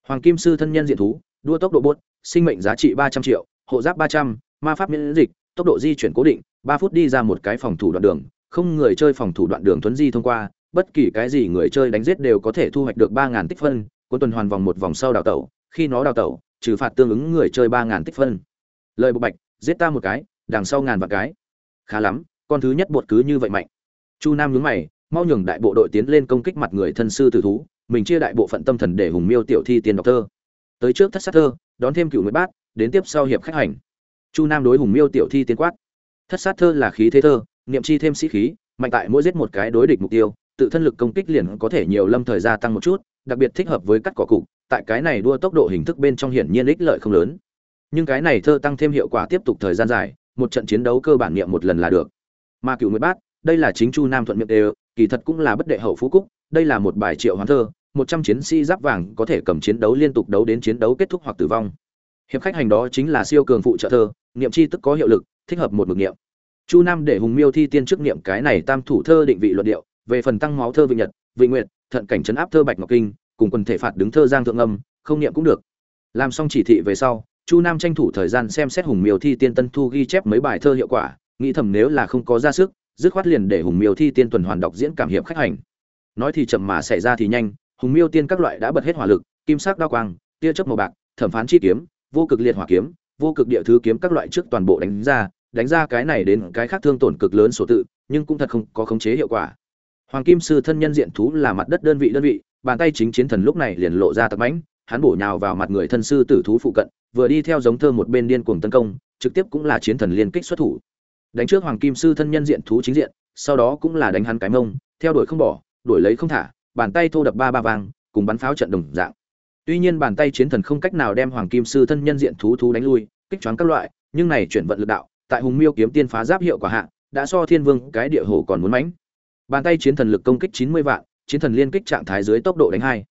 hoàng kim sư thân nhân diện thú, đua tốc độ bốt sinh mệnh giá trị ba trăm triệu, hộ giáp ba trăm, ma pháp miễn dịch, tốc độ di chuyển cố định, ba phút đi ra một cái phòng thủ đoạn đường, không người chơi phòng thủ đoạn đường thuấn di thông qua, bất kỳ cái gì người chơi đánh giết đều có thể thu hoạch được ba ngàn tích phân cuối tuần hoàn vòng một vòng sau đào tẩu, khi nó đào tẩu, trừ phạt tương ứng người chơi ba ngàn tích phân. Lợi bộ bạch, giết ta một cái, đằng sau ngàn vạn cái. Khá lắm, con thứ nhất bột cứ như vậy mạnh. Chu nam nhướng mày, mau nhường đại bộ đội tiến lên công kích mặt người thân sư tử thú mình chia đại bộ phận tâm thần để hùng miêu tiểu thi tiên đọc thơ. Tới trước thất sát thơ, đón thêm cựu nguyệt bát, đến tiếp sau hiệp khách hành. Chu nam đối hùng miêu tiểu thi tiên quát. Thất sát thơ là khí thế thơ, niệm chi thêm sĩ khí, mạnh tại mỗi giết một cái đối địch mục tiêu, tự thân lực công kích liền có thể nhiều lâm thời gia tăng một chút, đặc biệt thích hợp với cắt cỏ cục, tại cái này đua tốc độ hình thức bên trong hiển nhiên ích lợi không lớn. Nhưng cái này thơ tăng thêm hiệu quả tiếp tục thời gian dài, một trận chiến đấu cơ bản niệm một lần là được. Mà cựu nguyệt bát, đây là chính chu nam thuận miệng đều, kỳ thật cũng là bất đệ hậu phú cúc đây là một bài triệu hoán thơ, một trăm chiến sĩ giáp vàng có thể cầm chiến đấu liên tục đấu đến chiến đấu kết thúc hoặc tử vong. Hiệp khách hành đó chính là siêu cường phụ trợ thơ, niệm chi tức có hiệu lực, thích hợp một mực niệm. Chu nam để hùng miêu thi tiên trước niệm cái này tam thủ thơ định vị luận điệu, về phần tăng máu thơ vịnh nhật vịnh nguyệt, thận cảnh trấn áp thơ bạch ngọc kinh, cùng quần thể phạt đứng thơ giang thượng âm, không niệm cũng được. Làm xong chỉ thị về sau, chu nam tranh thủ thời gian xem xét hùng miêu thi tiên tân thu ghi chép mấy bài thơ hiệu quả, nghĩ thầm nếu là không có ra sức, dứt khoát liền để hùng miêu thi tiên tuần hoàn đọc diễn cảm hiệp khách hành nói thì chậm mà xảy ra thì nhanh, hùng miêu tiên các loại đã bật hết hỏa lực, kim sắc đao quang, tia chớp màu bạc, thẩm phán chi kiếm, vô cực liệt hỏa kiếm, vô cực địa thứ kiếm các loại trước toàn bộ đánh ra đánh ra cái này đến cái khác thương tổn cực lớn số tự, nhưng cũng thật không có khống chế hiệu quả. Hoàng kim sư thân nhân diện thú là mặt đất đơn vị đơn vị, bàn tay chính chiến thần lúc này liền lộ ra tật mãnh hắn bổ nhào vào mặt người thân sư tử thú phụ cận, vừa đi theo giống thơ một bên điên cuồng tấn công, trực tiếp cũng là chiến thần liên kích xuất thủ. Đánh trước hoàng kim sư thân nhân diện thú chính diện, sau đó cũng là đánh hắn cái mông, theo đuổi không bỏ đuổi lấy không thả, bàn tay thô đập ba ba vang, cùng bắn pháo trận đồng dạng. Tuy nhiên bàn tay chiến thần không cách nào đem hoàng kim sư thân nhân diện thú thú đánh lui, kích choáng các loại, nhưng này chuyển vận lực đạo, tại hùng miêu kiếm tiên phá giáp hiệu quả hạ, đã so thiên vương cái địa hồ còn muốn mãnh. Bàn tay chiến thần lực công kích chín mươi vạn, chiến thần liên kích trạng thái dưới tốc độ đánh hai.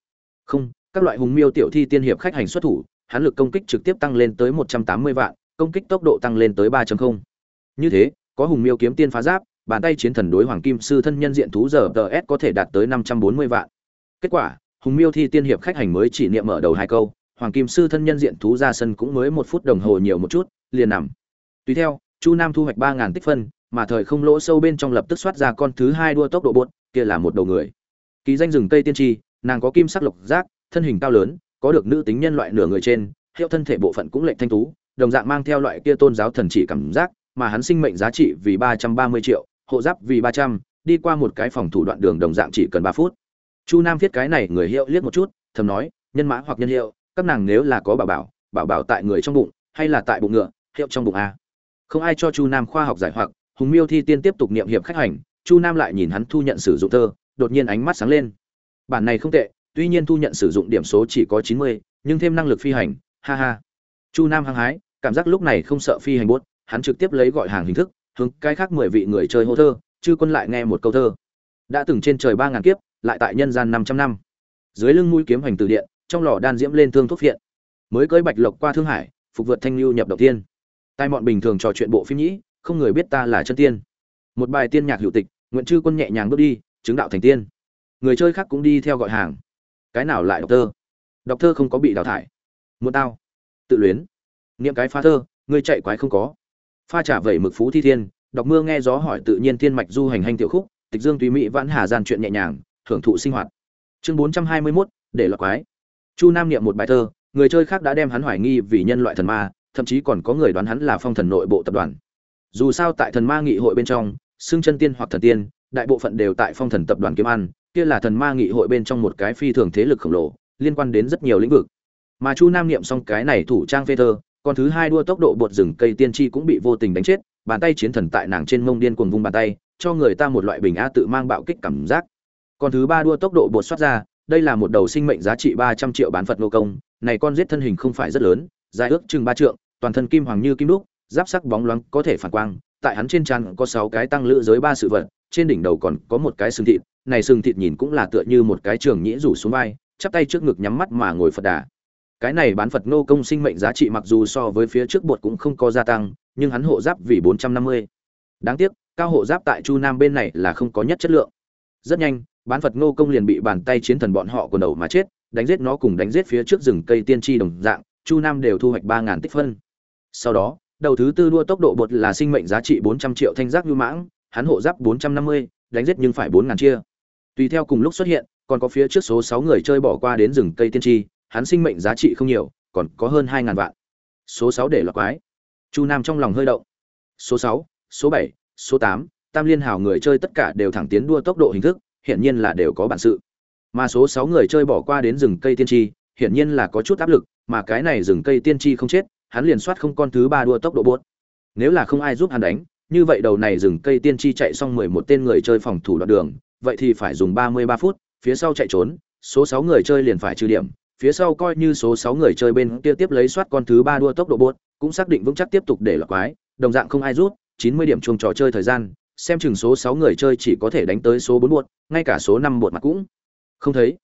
Không, các loại hùng miêu tiểu thi tiên hiệp khách hành xuất thủ, hắn lực công kích trực tiếp tăng lên tới một trăm tám mươi vạn, công kích tốc độ tăng lên tới ba như thế, có hùng miêu kiếm tiên phá giáp bàn tay chiến thần đối hoàng kim sư thân nhân diện thú giờ ts có thể đạt tới năm trăm bốn mươi vạn. Kết quả, hùng miêu thi tiên hiệp khách hành mới chỉ niệm mở đầu hai câu, hoàng kim sư thân nhân diện thú ra sân cũng mới một phút đồng hồ nhiều một chút, liền nằm. Tùy theo, chu nam thu hoạch ba ngàn tích phân, mà thời không lỗ sâu bên trong lập tức xoát ra con thứ hai đua tốc độ bột, kia là một đầu người. Ký danh rừng cây tiên tri, nàng có kim sắc lục giác, thân hình cao lớn, có được nữ tính nhân loại nửa người trên, hiệu thân thể bộ phận cũng lệnh thanh tú, đồng dạng mang theo loại kia tôn giáo thần chỉ cảm giác, mà hắn sinh mệnh giá trị vì ba trăm ba mươi triệu hộ giáp vì ba trăm, đi qua một cái phòng thủ đoạn đường đồng dạng chỉ cần ba phút. Chu nam viết cái này người hiệu liếc một chút, thầm nói, nhân mã hoặc nhân hiệu, các nàng nếu là có bảo bảo bảo bảo tại người trong bụng, hay là tại bụng ngựa, hiệu trong bụng a. Không ai cho chu nam khoa học giải hoặc, hùng miêu thi tiên tiếp tục niệm hiệp khách hành, chu nam lại nhìn hắn thu nhận sử dụng thơ đột nhiên ánh mắt sáng lên. Bản này không tệ, tuy nhiên thu nhận sử dụng điểm số chỉ có chín mươi, nhưng thêm năng lực phi hành, ha ha. Chu nam hăng hái, cảm giác lúc này không sợ phi hành buốt, hắn trực tiếp lấy gọi hàng hình thức hướng cái khác mười vị người chơi hô thơ, chư quân lại nghe một câu thơ. Đã từng trên trời ba ngàn kiếp, lại tại nhân gian năm trăm năm. Dưới lưng mũi kiếm hành từ điện, trong lò đan diễm lên thương thuốc phiện. Mới cưới bạch lộc qua thương hải, phục vượt thanh lưu nhập đầu tiên tai mọn bình thường trò chuyện bộ phim nhĩ, không người biết ta là chân tiên. Một bài tiên nhạc hữu tịch nguyện chư quân nhẹ nhàng bước đi, chứng đạo thành tiên. Người chơi khác cũng đi theo gọi hàng. Cái nào lại đọc thơ? Đọc thơ không có bị đào thải. Muốn tao. Tự luyến. Niệm cái phá thơ, ngươi chạy quái không có pha trả vẩy mực phú thi thiên đọc mưa nghe gió hỏi tự nhiên thiên mạch du hành hành tiểu khúc tịch dương tùy mỹ vãn hà gian chuyện nhẹ nhàng thưởng thụ sinh hoạt. Chương bốn trăm hai mươi 421, để lọt quái. Chu nam niệm một bài thơ người chơi khác đã đem hắn hoài nghi vì nhân loại thần ma thậm chí còn có người đoán hắn là phong thần nội bộ tập đoàn. Dù sao tại thần ma nghị hội bên trong xưng chân tiên hoặc thần tiên đại bộ phận đều tại phong thần tập đoàn kiếm ăn kia là thần ma nghị hội bên trong một cái phi thường thế lực khổng lồ liên quan đến rất nhiều lĩnh vực. Mà chu nam niệm xong cái này thủ trang phê thơ còn thứ hai đua tốc độ bột rừng cây tiên tri cũng bị vô tình đánh chết, bàn tay chiến thần tại nàng trên mông điên cuồng vung bàn tay, cho người ta một loại bình a tự mang bạo kích cảm giác. Còn thứ ba đua tốc độ bột xuất ra, đây là một đầu sinh mệnh giá trị ba trăm triệu bán phật nô công, này con giết thân hình không phải rất lớn, dài ước chừng ba trượng, toàn thân kim hoàng như kim đúc, giáp sắc bóng loáng có thể phản quang, tại hắn trên trán có sáu cái tăng lữ giới ba sự vật, trên đỉnh đầu còn có một cái sừng thịt, này sừng thịt nhìn cũng là tựa như một cái trường nhĩ rủ xuống vai, chắp tay trước ngực nhắm mắt mà ngồi phật đà cái này bán phật nô công sinh mệnh giá trị mặc dù so với phía trước bột cũng không có gia tăng, nhưng hắn hộ giáp vì bốn trăm năm mươi. Đáng tiếc, cao hộ giáp tại chu nam bên này là không có nhất chất lượng. Rất nhanh, bán phật nô công liền bị bàn tay chiến thần bọn họ quần đầu mà chết, đánh giết nó cùng đánh giết phía trước rừng cây tiên tri đồng dạng, chu nam đều thu hoạch ba ngàn tích phân. Sau đó, đầu thứ tư đua tốc độ bột là sinh mệnh giá trị bốn trăm triệu thanh giác nhu mãng, hắn hộ giáp bốn trăm năm mươi, đánh giết nhưng phải bốn ngàn chia. Tùy theo cùng lúc xuất hiện, còn có phía trước số sáu người chơi bỏ qua đến rừng cây tiên tri hắn sinh mệnh giá trị không nhiều, còn có hơn hai ngàn vạn. Số sáu để lọt quái. Chu nam trong lòng hơi động. Số sáu, số bảy, số tám, tam liên hào người chơi tất cả đều thẳng tiến đua tốc độ hình thức, hiển nhiên là đều có bản sự. Mà số sáu người chơi bỏ qua đến rừng cây tiên tri, hiển nhiên là có chút áp lực, mà cái này rừng cây tiên tri không chết, hắn liền soát không con thứ ba đua tốc độ buốt. Nếu là không ai giúp hắn đánh, như vậy đầu này rừng cây tiên tri chạy xong mười một tên người chơi phòng thủ đoạn đường, vậy thì phải dùng ba mươi ba phút, phía sau chạy trốn, số sáu người chơi liền phải trừ điểm phía sau coi như số sáu người chơi bên kia tiếp lấy soát con thứ ba đua tốc độ buốt cũng xác định vững chắc tiếp tục để lọt quái, đồng dạng không ai rút, chín mươi điểm chuông trò chơi thời gian, xem chừng số sáu người chơi chỉ có thể đánh tới số bốn buột ngay cả số năm buột mặt cũng không thấy.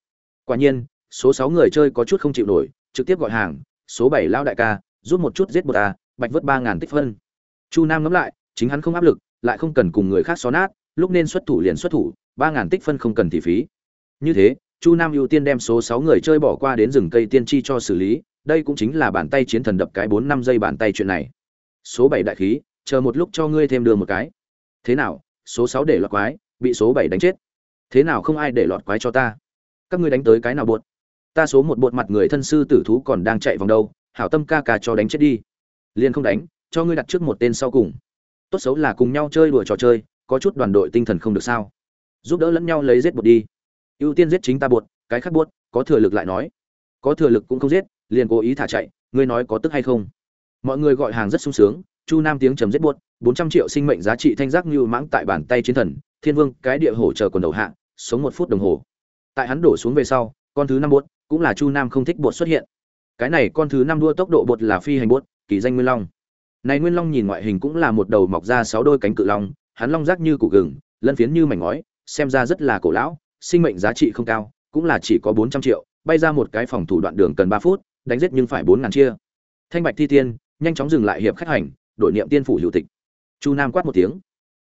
Quả nhiên, số sáu người chơi có chút không chịu nổi, trực tiếp gọi hàng, số bảy lão đại ca, rút một chút giết một a à, bạch vớt ba ngàn tích phân. Chu nam ngẫm lại, chính hắn không áp lực, lại không cần cùng người khác xó nát, lúc nên xuất thủ liền xuất thủ, ba ngàn tích phân không cần thị phí. Như thế chu nam ưu tiên đem số sáu người chơi bỏ qua đến rừng cây tiên tri cho xử lý, đây cũng chính là bàn tay chiến thần đập cái bốn năm giây bàn tay chuyện này. Số bảy đại khí, chờ một lúc cho ngươi thêm đường một cái. Thế nào, số sáu để lọt quái, bị số bảy đánh chết. Thế nào không ai để lọt quái cho ta? Các ngươi đánh tới cái nào buột ta số một bột mặt người thân sư tử thú còn đang chạy vòng đâu, hảo tâm ca ca cho đánh chết đi. Liền không đánh, cho ngươi đặt trước một tên sau cùng. Tốt xấu là cùng nhau chơi đùa trò chơi, có chút đoàn đội tinh thần không được sao. Giúp đỡ lẫn nhau lấy giết bột đi ưu tiên giết chính ta buột, cái khác buốt có thừa lực lại nói. Có thừa lực cũng không giết liền cố ý thả chạy ngươi nói có tức hay không? Mọi người gọi hàng rất sung sướng chu nam tiếng chấm giết buốt bốn trăm triệu sinh mệnh giá trị thanh giác như mãng tại bàn tay chiến thần thiên vương cái địa hổ chờ quần đầu hạ sống một phút đồng hồ. Tại hắn đổ xuống về sau con thứ năm buốt cũng là chu nam không thích buột xuất hiện. Cái này con thứ năm đua tốc độ bột là phi hành buốt kỳ danh nguyên long. Này nguyên long nhìn ngoại hình cũng là một đầu mọc ra sáu đôi cánh cự long hắn long rác như củ gừng lân phiến như mảnh ngói xem ra rất là cổ lão sinh mệnh giá trị không cao, cũng là chỉ có bốn trăm triệu, bay ra một cái phòng thủ đoạn đường cần ba phút, đánh giết nhưng phải bốn ngàn chia. Thanh bạch thi tiên, nhanh chóng dừng lại hiệp khách hành, đổi niệm tiên phủ hữu tịch. Chu nam quát một tiếng.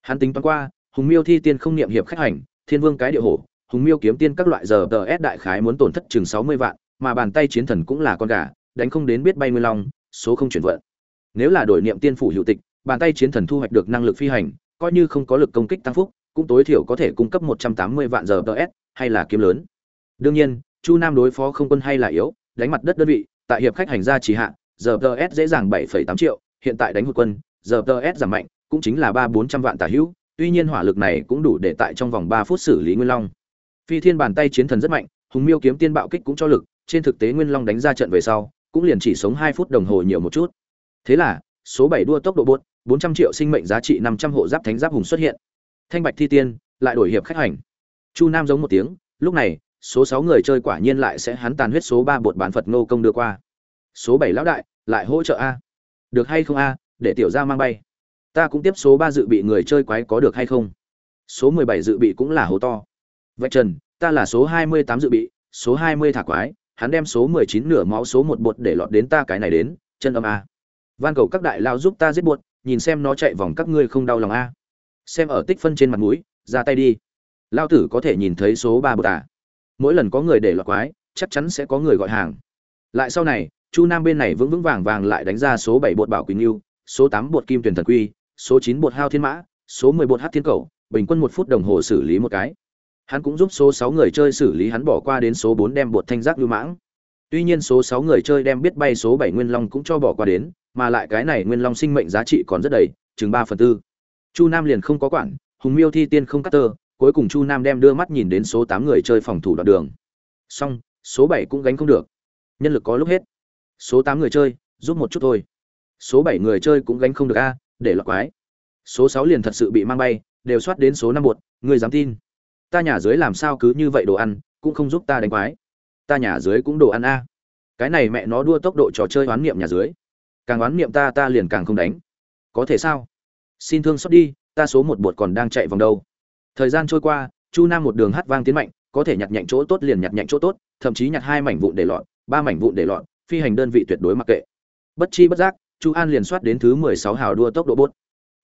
Hắn tính toán qua, hùng miêu thi tiên không niệm hiệp khách hành, thiên vương cái địa hổ, hùng miêu kiếm tiên các loại giờ tờ s đại khái muốn tổn thất chừng sáu mươi vạn, mà bàn tay chiến thần cũng là con gà, đánh không đến biết bay mươi long, số không chuyển vận. Nếu là đổi niệm tiên phủ hữu tịch, bàn tay chiến thần thu hoạch được năng lực phi hành, coi như không có lực công kích tăng phúc cũng tối thiểu có thể cung cấp một trăm tám mươi vạn giờ tờ hay là kiếm lớn. Đương nhiên chu nam đối phó không quân hay là yếu đánh mặt đất đơn vị tại hiệp khách hành gia chỉ hạ giờ ts dễ dàng 7,8 triệu hiện tại đánh hụt quân giờ ts giảm mạnh cũng chính là ba bốn trăm vạn tả hữu tuy nhiên hỏa lực này cũng đủ để tại trong vòng ba phút xử lý nguyên long. Phi thiên bàn tay chiến thần rất mạnh hùng miêu kiếm tiên bạo kích cũng cho lực trên thực tế nguyên long đánh ra trận về sau cũng liền chỉ sống hai phút đồng hồ nhiều một chút. Thế là số bảy đua tốc độ bốt bốn trăm triệu sinh mệnh giá trị năm trăm hộ giáp thánh giáp hùng xuất hiện thanh bạch thi tiên, lại đổi hiệp khách hành. Chu nam giống một tiếng, lúc này, số sáu người chơi quả nhiên lại sẽ hắn tàn huyết số ba bột bán phật Ngô công đưa qua. Số bảy lão đại, lại hỗ trợ a. Được hay không a, để tiểu gia mang bay. Ta cũng tiếp số ba dự bị người chơi quái có được hay không? Số mười bảy dự bị cũng là hố to. Vạch trần, ta là số hai mươi tám dự bị, số hai mươi thả quái, hắn đem số mười chín nửa máu số một bột để lọt đến ta cái này đến, chân âm a. Van cầu các đại lao giúp ta giết bột, nhìn xem nó chạy vòng các ngươi không đau lòng a xem ở tích phân trên mặt mũi, ra tay đi. Lao tử có thể nhìn thấy số ba bột à? Mỗi lần có người để lọt quái, chắc chắn sẽ có người gọi hàng. Lại sau này, chu nam bên này vững vững vàng vàng lại đánh ra số bảy bột bảo quỳnh yêu, số tám bột kim tuyển thần quy, số chín bột hao thiên mã, số mười bột hát thiên cầu, bình quân một phút đồng hồ xử lý một cái. Hắn cũng giúp số sáu người chơi xử lý, hắn bỏ qua đến số bốn đem bột thanh giác lưu mãng. Tuy nhiên số sáu người chơi đem biết bay số bảy nguyên long cũng cho bỏ qua đến, mà lại cái này nguyên long sinh mệnh giá trị còn rất đầy, chừng ba phần tư chu nam liền không có quản hùng miêu thi tiên không cắt tơ cuối cùng chu nam đem đưa mắt nhìn đến số tám người chơi phòng thủ đoạn đường. Xong số bảy cũng gánh không được. Nhân lực có lúc hết. Số tám người chơi giúp một chút thôi. Số bảy người chơi cũng gánh không được a để lọc quái. Số sáu liền thật sự bị mang bay đều soát đến số năm một, người dám tin. Ta nhà dưới làm sao cứ như vậy đồ ăn cũng không giúp ta đánh quái. Ta nhà dưới cũng đồ ăn a. Cái này mẹ nó đua tốc độ trò chơi oán niệm nhà dưới. Càng oán niệm ta ta liền càng không đánh. Có thể sao? Xin thương xót đi, ta số một bột còn đang chạy vòng đâu. Thời gian trôi qua, chu nam một đường hát vang tiến mạnh, có thể nhặt nhạnh chỗ tốt liền nhặt nhạnh chỗ tốt, thậm chí nhặt hai mảnh vụn để lọt, ba mảnh vụn để lọt, phi hành đơn vị tuyệt đối mặc kệ. Bất chi bất giác, chu an liền soát đến thứ mười sáu hào đua tốc độ bốt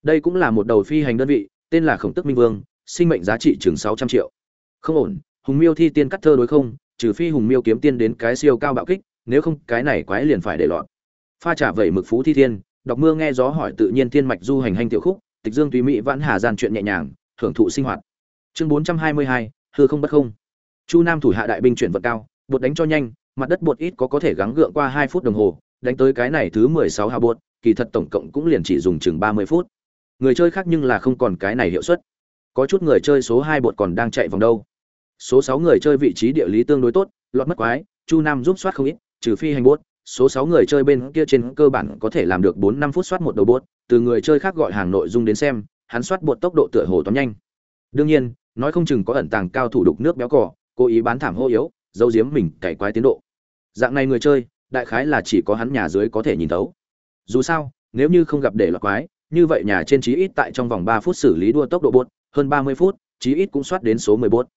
đây cũng là một đầu phi hành đơn vị, tên là khổng tức minh vương, sinh mệnh giá trị chừng sáu trăm triệu. Không ổn, hùng miêu thi tiên cắt thơ đối không, trừ phi hùng miêu kiếm tiên đến cái siêu cao bạo kích, nếu không cái này quái liền phải để lọt. Pha trả vẩy mực phú thi thiên đọc mưa nghe gió hỏi tự nhiên thiên mạch du hành hành tiểu khúc, tịch dương tùy mỹ vãn hà gian chuyện nhẹ nhàng hưởng thụ sinh hoạt. Chương bốn trăm hai mươi hai, hư không bất không. Chu nam thủ hạ đại binh chuyển vật cao, bột đánh cho nhanh, mặt đất bột ít có có thể gắng gượng qua hai phút đồng hồ, đánh tới cái này thứ mười sáu hào bột, kỳ thật tổng cộng cũng liền chỉ dùng chừng ba mươi phút. Người chơi khác nhưng là không còn cái này hiệu suất. Có chút người chơi số hai bột còn đang chạy vòng đâu. Số sáu người chơi vị trí địa lý tương đối tốt, lọt mất quái, chu nam giúp soát không ít, trừ phi hành bốt số sáu người chơi bên kia trên cơ bản có thể làm được bốn năm phút soát một đầu bốt từ người chơi khác gọi hàng nội dung đến xem, hắn soát bột tốc độ tựa hồ toán nhanh. Đương nhiên, nói không chừng có ẩn tàng cao thủ đục nước béo cỏ cố ý bán thảm hô yếu, giấu giếm mình cày quái tiến độ. Dạng này người chơi, đại khái là chỉ có hắn nhà dưới có thể nhìn thấu. Dù sao, nếu như không gặp để lọt quái, như vậy nhà trên chí ít tại trong vòng ba phút xử lý đua tốc độ bột, hơn ba mươi phút, chí ít cũng soát đến số mười bốt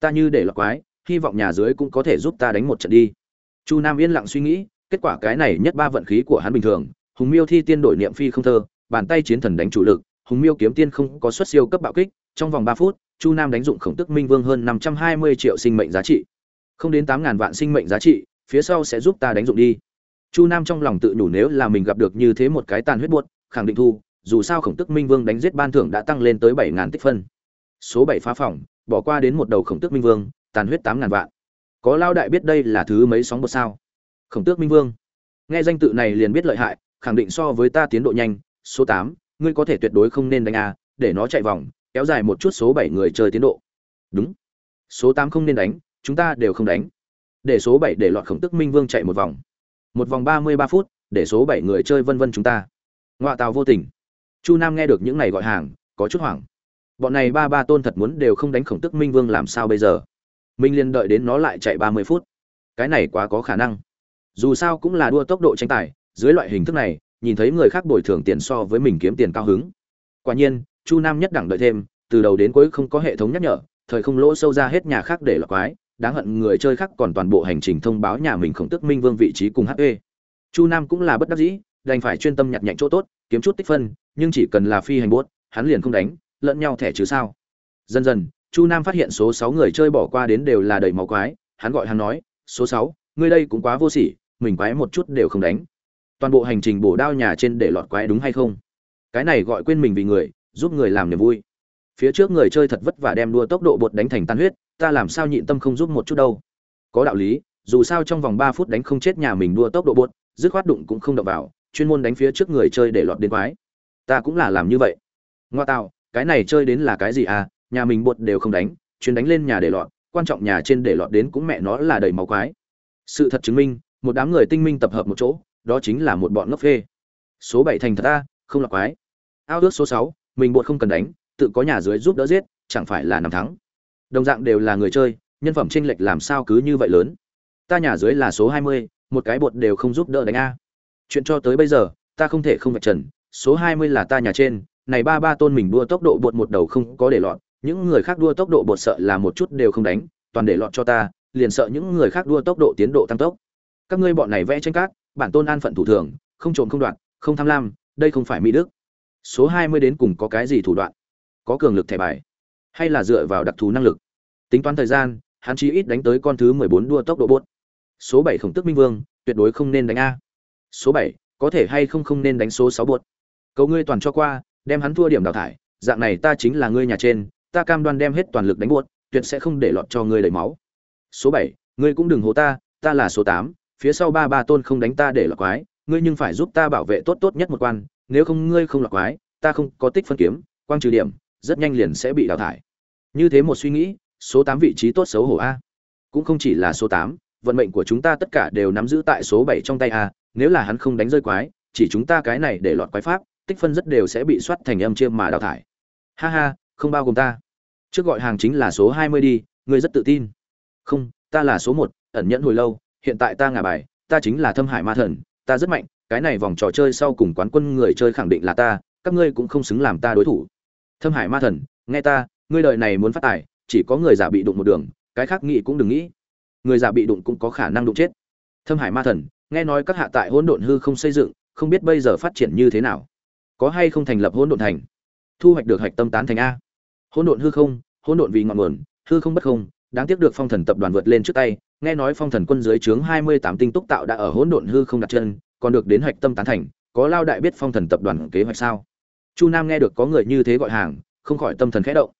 ta như để lọt quái, hy vọng nhà dưới cũng có thể giúp ta đánh một trận đi. Chu nam yên lặng suy nghĩ kết quả cái này nhất ba vận khí của hắn bình thường, hùng miêu thi tiên đổi niệm phi không thơ, bàn tay chiến thần đánh chủ lực, hùng miêu kiếm tiên không có xuất siêu cấp bạo kích, trong vòng ba phút, chu nam đánh dụng khổng tức minh vương hơn năm trăm hai mươi triệu sinh mệnh giá trị. Không đến tám ngàn vạn sinh mệnh giá trị, phía sau sẽ giúp ta đánh dụng đi. Chu nam trong lòng tự nhủ nếu là mình gặp được như thế một cái tàn huyết buốt, khẳng định thu, dù sao khổng tức minh vương đánh giết ban thưởng đã tăng lên tới bảy ngàn tích phân. Số bảy phá phỏng bỏ qua đến một đầu khổng tước minh vương, tàn huyết tám ngàn vạn. Có lao đại biết đây là thứ mấy sóng một sao? Khổng tước minh vương. Nghe danh tự này liền biết lợi hại, khẳng định so với ta tiến độ nhanh, số tám, ngươi có thể tuyệt đối không nên đánh a, để nó chạy vòng, kéo dài một chút số bảy người chơi tiến độ. Đúng. Số tám không nên đánh, chúng ta đều không đánh. Để số bảy để lọt khổng tức minh vương chạy một vòng. Một vòng ba mươi ba phút, để số bảy người chơi vân vân chúng ta. Ngoại tàu vô tình. Chu nam nghe được những này gọi hàng, có chút hoảng. Bọn này ba ba tôn thật muốn đều không đánh khổng tức minh vương làm sao bây giờ? Minh liên đợi đến nó lại chạy ba mươi phút. Cái này quá có khả năng dù sao cũng là đua tốc độ tranh tài, dưới loại hình thức này, nhìn thấy người khác bồi thường tiền so với mình kiếm tiền cao hứng. Quả nhiên, chu nam nhất đẳng đợi thêm, từ đầu đến cuối không có hệ thống nhắc nhở, thời không lỗ sâu ra hết nhà khác để lọc quái, đáng hận người chơi khác còn toàn bộ hành trình thông báo nhà mình khổng tức minh vương vị trí cùng hp chu nam cũng là bất đắc dĩ, đành phải chuyên tâm nhặt nhạnh chỗ tốt, kiếm chút tích phân, nhưng chỉ cần là phi hành bốt hắn liền không đánh, lẫn nhau thẻ chứ sao. Dần dần, chu nam phát hiện số sáu người chơi bỏ qua đến đều là đầy máu quái, hắn gọi hắn nói, số sáu, ngươi đây cũng quá vô sỉ mình quái một chút đều không đánh. Toàn bộ hành trình bổ đao nhà trên để lọt quái đúng hay không? Cái này gọi quên mình vì người, giúp người làm niềm vui. Phía trước người chơi thật vất vả đem đua tốc độ bột đánh thành tan huyết, ta làm sao nhịn tâm không giúp một chút đâu. Có đạo lý, dù sao trong vòng ba phút đánh không chết nhà mình đua tốc độ bột, dứt khoát đụng cũng không đập vào, chuyên môn đánh phía trước người chơi để lọt đến quái. Ta cũng là làm như vậy. Ngoa tạo, cái này chơi đến là cái gì à? Nhà mình bột đều không đánh, chuyên đánh lên nhà để lọt, quan trọng nhà trên để lọt đến cũng mẹ nó là đầy máu quái. Sự thật chứng minh một đám người tinh minh tập hợp một chỗ, đó chính là một bọn ngốc phê. Số bảy thành thật ta, không là quái. Ao ước số sáu, mình bột không cần đánh, tự có nhà dưới giúp đỡ giết, chẳng phải là nằm thắng. Đồng dạng đều là người chơi, nhân phẩm chênh lệch làm sao cứ như vậy lớn. Ta nhà dưới là số hai mươi, một cái bột đều không giúp đỡ đánh a. Chuyện cho tới bây giờ, ta không thể không vạch trần, số hai mươi là ta nhà trên, này ba ba tôn mình đua tốc độ bột một đầu không có để lọt, những người khác đua tốc độ bột sợ là một chút đều không đánh, toàn để lọt cho ta, liền sợ những người khác đua tốc độ tiến độ tăng tốc các ngươi bọn này vẽ tranh cát, bản tôn an phận thủ thường, không trộm không đoạn không tham lam, đây không phải mỹ đức. Số hai mươi đến cùng có cái gì thủ đoạn? Có cường lực thẻ bài, hay là dựa vào đặc thù năng lực? Tính toán thời gian, hắn chỉ ít đánh tới con thứ mười bốn đua tốc độ bốt số bảy khổng tức minh vương, tuyệt đối không nên đánh a. Số bảy, có thể hay không không nên đánh số sáu bốt cầu ngươi toàn cho qua, đem hắn thua điểm đào thải, dạng này ta chính là ngươi nhà trên, ta cam đoan đem hết toàn lực đánh buốt, tuyệt sẽ không để lọt cho ngươi đầy máu. Số bảy, ngươi cũng đừng hố ta ta là số tám phía sau ba ba tôn không đánh ta để lọt quái, ngươi nhưng phải giúp ta bảo vệ tốt tốt nhất một quan, nếu không ngươi không lọt quái, ta không có tích phân kiếm, quang trừ điểm, rất nhanh liền sẽ bị đào thải. Như thế một suy nghĩ, số tám vị trí tốt xấu hổ a. Cũng không chỉ là số tám, vận mệnh của chúng ta tất cả đều nắm giữ tại số bảy trong tay a, nếu là hắn không đánh rơi quái, chỉ chúng ta cái này để lọt quái pháp, tích phân rất đều sẽ bị soát thành âm chiêm mà đào thải. Ha ha, không bao gồm ta. Trước gọi hàng chính là số hai mươi đi, ngươi rất tự tin. Không, ta là số một, ẩn nhẫn hồi lâu hiện tại ta ngả bài, ta chính là thâm hải ma thần, ta rất mạnh, cái này vòng trò chơi sau cùng quán quân người chơi khẳng định là ta, các ngươi cũng không xứng làm ta đối thủ. Thâm hải ma thần, nghe ta, ngươi đời này muốn phát tài, chỉ có người giả bị đụng một đường, cái khác nghĩ cũng đừng nghĩ. Người giả bị đụng cũng có khả năng đụng chết. Thâm hải ma thần, nghe nói các hạ tại hỗn độn hư không xây dựng, không biết bây giờ phát triển như thế nào? Có hay không thành lập hỗn độn thành? Thu hoạch được hạch tâm tán thành a. Hỗn độn hư không, hỗn độn vì ngọn nguồn, hư không bất không, đáng tiếc được phong thần tập đoàn vượt lên trước tay nghe nói phong thần quân dưới trướng hai mươi tám tinh túc tạo đã ở hỗn độn hư không đặt chân, còn được đến hạch tâm tán thành, có lao đại biết phong thần tập đoàn kế hoạch sao? Chu nam nghe được có người như thế gọi hàng, không khỏi tâm thần khẽ động.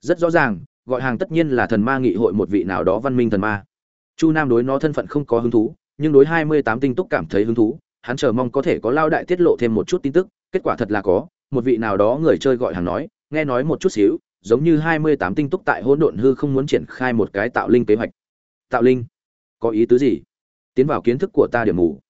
Rất rõ ràng, gọi hàng tất nhiên là thần ma nghị hội một vị nào đó văn minh thần ma. Chu nam đối nó thân phận không có hứng thú, nhưng đối hai mươi tám tinh túc cảm thấy hứng thú, hắn chờ mong có thể có lao đại tiết lộ thêm một chút tin tức, kết quả thật là có, một vị nào đó người chơi gọi hàng nói, nghe nói một chút xíu, giống như hai mươi tám tinh túc tại hỗn độn hư không muốn triển khai một cái tạo linh kế hoạch tạo linh, có ý tứ gì? Tiến vào kiến thức của ta điểm mù.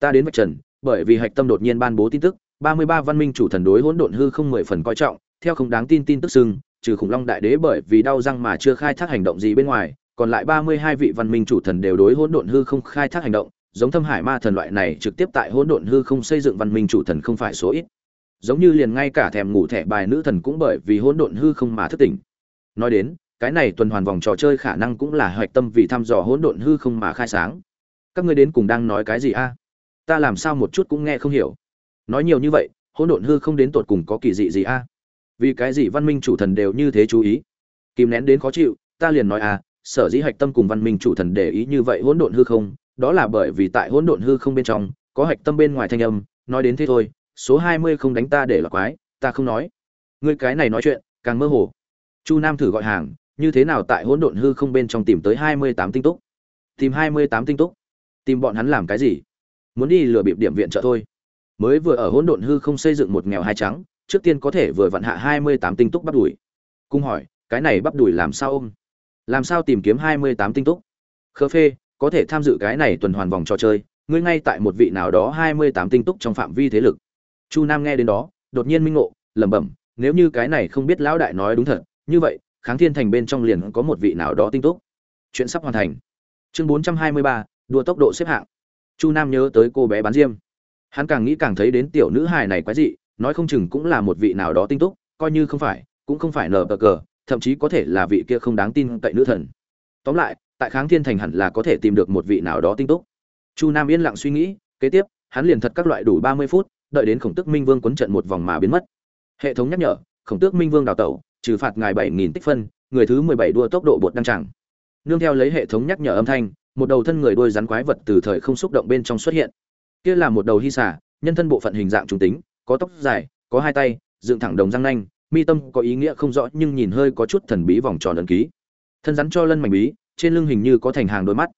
Ta đến vạch trần, bởi vì hạch tâm đột nhiên ban bố tin tức, ba mươi ba văn minh chủ thần đối hỗn độn hư không mười phần coi trọng, theo không đáng tin tin tức sưng trừ khủng long đại đế bởi vì đau răng mà chưa khai thác hành động gì bên ngoài, còn lại ba mươi hai vị văn minh chủ thần đều đối hỗn độn hư không khai thác hành động, giống thâm hải ma thần loại này trực tiếp tại hỗn độn hư không xây dựng văn minh chủ thần không phải số ít. Giống như liền ngay cả thèm ngủ thẻ bài nữ thần cũng bởi vì hỗn độn hư không mà thức tỉnh. Nói đến cái này tuần hoàn vòng trò chơi khả năng cũng là hoạch tâm vì thăm dò hỗn độn hư không mà khai sáng. Các ngươi đến cùng đang nói cái gì a? Ta làm sao một chút cũng nghe không hiểu. Nói nhiều như vậy, hỗn độn hư không đến tột cùng có kỳ dị gì a? Vì cái gì văn minh chủ thần đều như thế chú ý? Kìm nén đến khó chịu, ta liền nói a, sở dĩ hạch tâm cùng văn minh chủ thần để ý như vậy hỗn độn hư không, đó là bởi vì tại hỗn độn hư không bên trong, có hạch tâm bên ngoài thanh âm, nói đến thế thôi, số hai mươi không đánh ta để là quái, ta không nói. Ngươi cái này nói chuyện, càng mơ hồ. Chu nam thử gọi hàng như thế nào tại hỗn độn hư không bên trong tìm tới hai mươi tám tinh túc? Tìm hai mươi tám tinh túc? Tìm bọn hắn làm cái gì? Muốn đi lừa bịp điểm viện trợ thôi. Mới vừa ở hỗn độn hư không xây dựng một nghèo hai trắng, trước tiên có thể vừa vận hạ hai mươi tám tinh túc bắp đùi cung hỏi, cái này bắp đùi làm sao ôm làm sao tìm kiếm hai mươi tám tinh túc? Khơ phê, có thể tham dự cái này tuần hoàn vòng trò chơi, ngươi ngay tại một vị nào đó hai mươi tám tinh túc trong phạm vi thế lực. Chu nam nghe đến đó, đột nhiên minh ngộ, lẩm bẩm, nếu như cái này không biết lão đại nói đúng thật, như vậy kháng thiên thành bên trong liền có một vị nào đó tinh túc. Chuyện sắp hoàn thành. Chương bốn trăm hai mươi ba, đua tốc độ xếp hạng. Chu nam nhớ tới cô bé bán diêm. Hắn càng nghĩ càng thấy đến tiểu nữ hài này quái dị, nói không chừng cũng là một vị nào đó tinh túc, coi như không phải, cũng không phải nở bờ cờ, thậm chí có thể là vị kia không đáng tin cậy nữ thần. Tóm lại, tại kháng thiên thành hẳn là có thể tìm được một vị nào đó tinh túc. Chu nam yên lặng suy nghĩ, kế tiếp, hắn liền thật các loại đủ ba mươi phút, đợi đến khổng tước minh vương quấn trận một vòng mà biến mất. Hệ thống nhắc nhở, khổng tước minh vương đào tẩu trừ phạt ngài bảy nghìn tích phân, người thứ mười bảy đua tốc độ bột đăng chẳng nương theo lấy hệ thống nhắc nhở âm thanh, một đầu thân người đôi rắn quái vật từ thời không xúc động bên trong xuất hiện. Kia là một đầu hy xả nhân thân bộ phận hình dạng trung tính, có tóc dài, có hai tay, dựng thẳng đồng răng nanh, mi tâm có ý nghĩa không rõ nhưng nhìn hơi có chút thần bí vòng tròn ấn ký. Thân rắn cho lân mảnh bí, trên lưng hình như có thành hàng đôi mắt.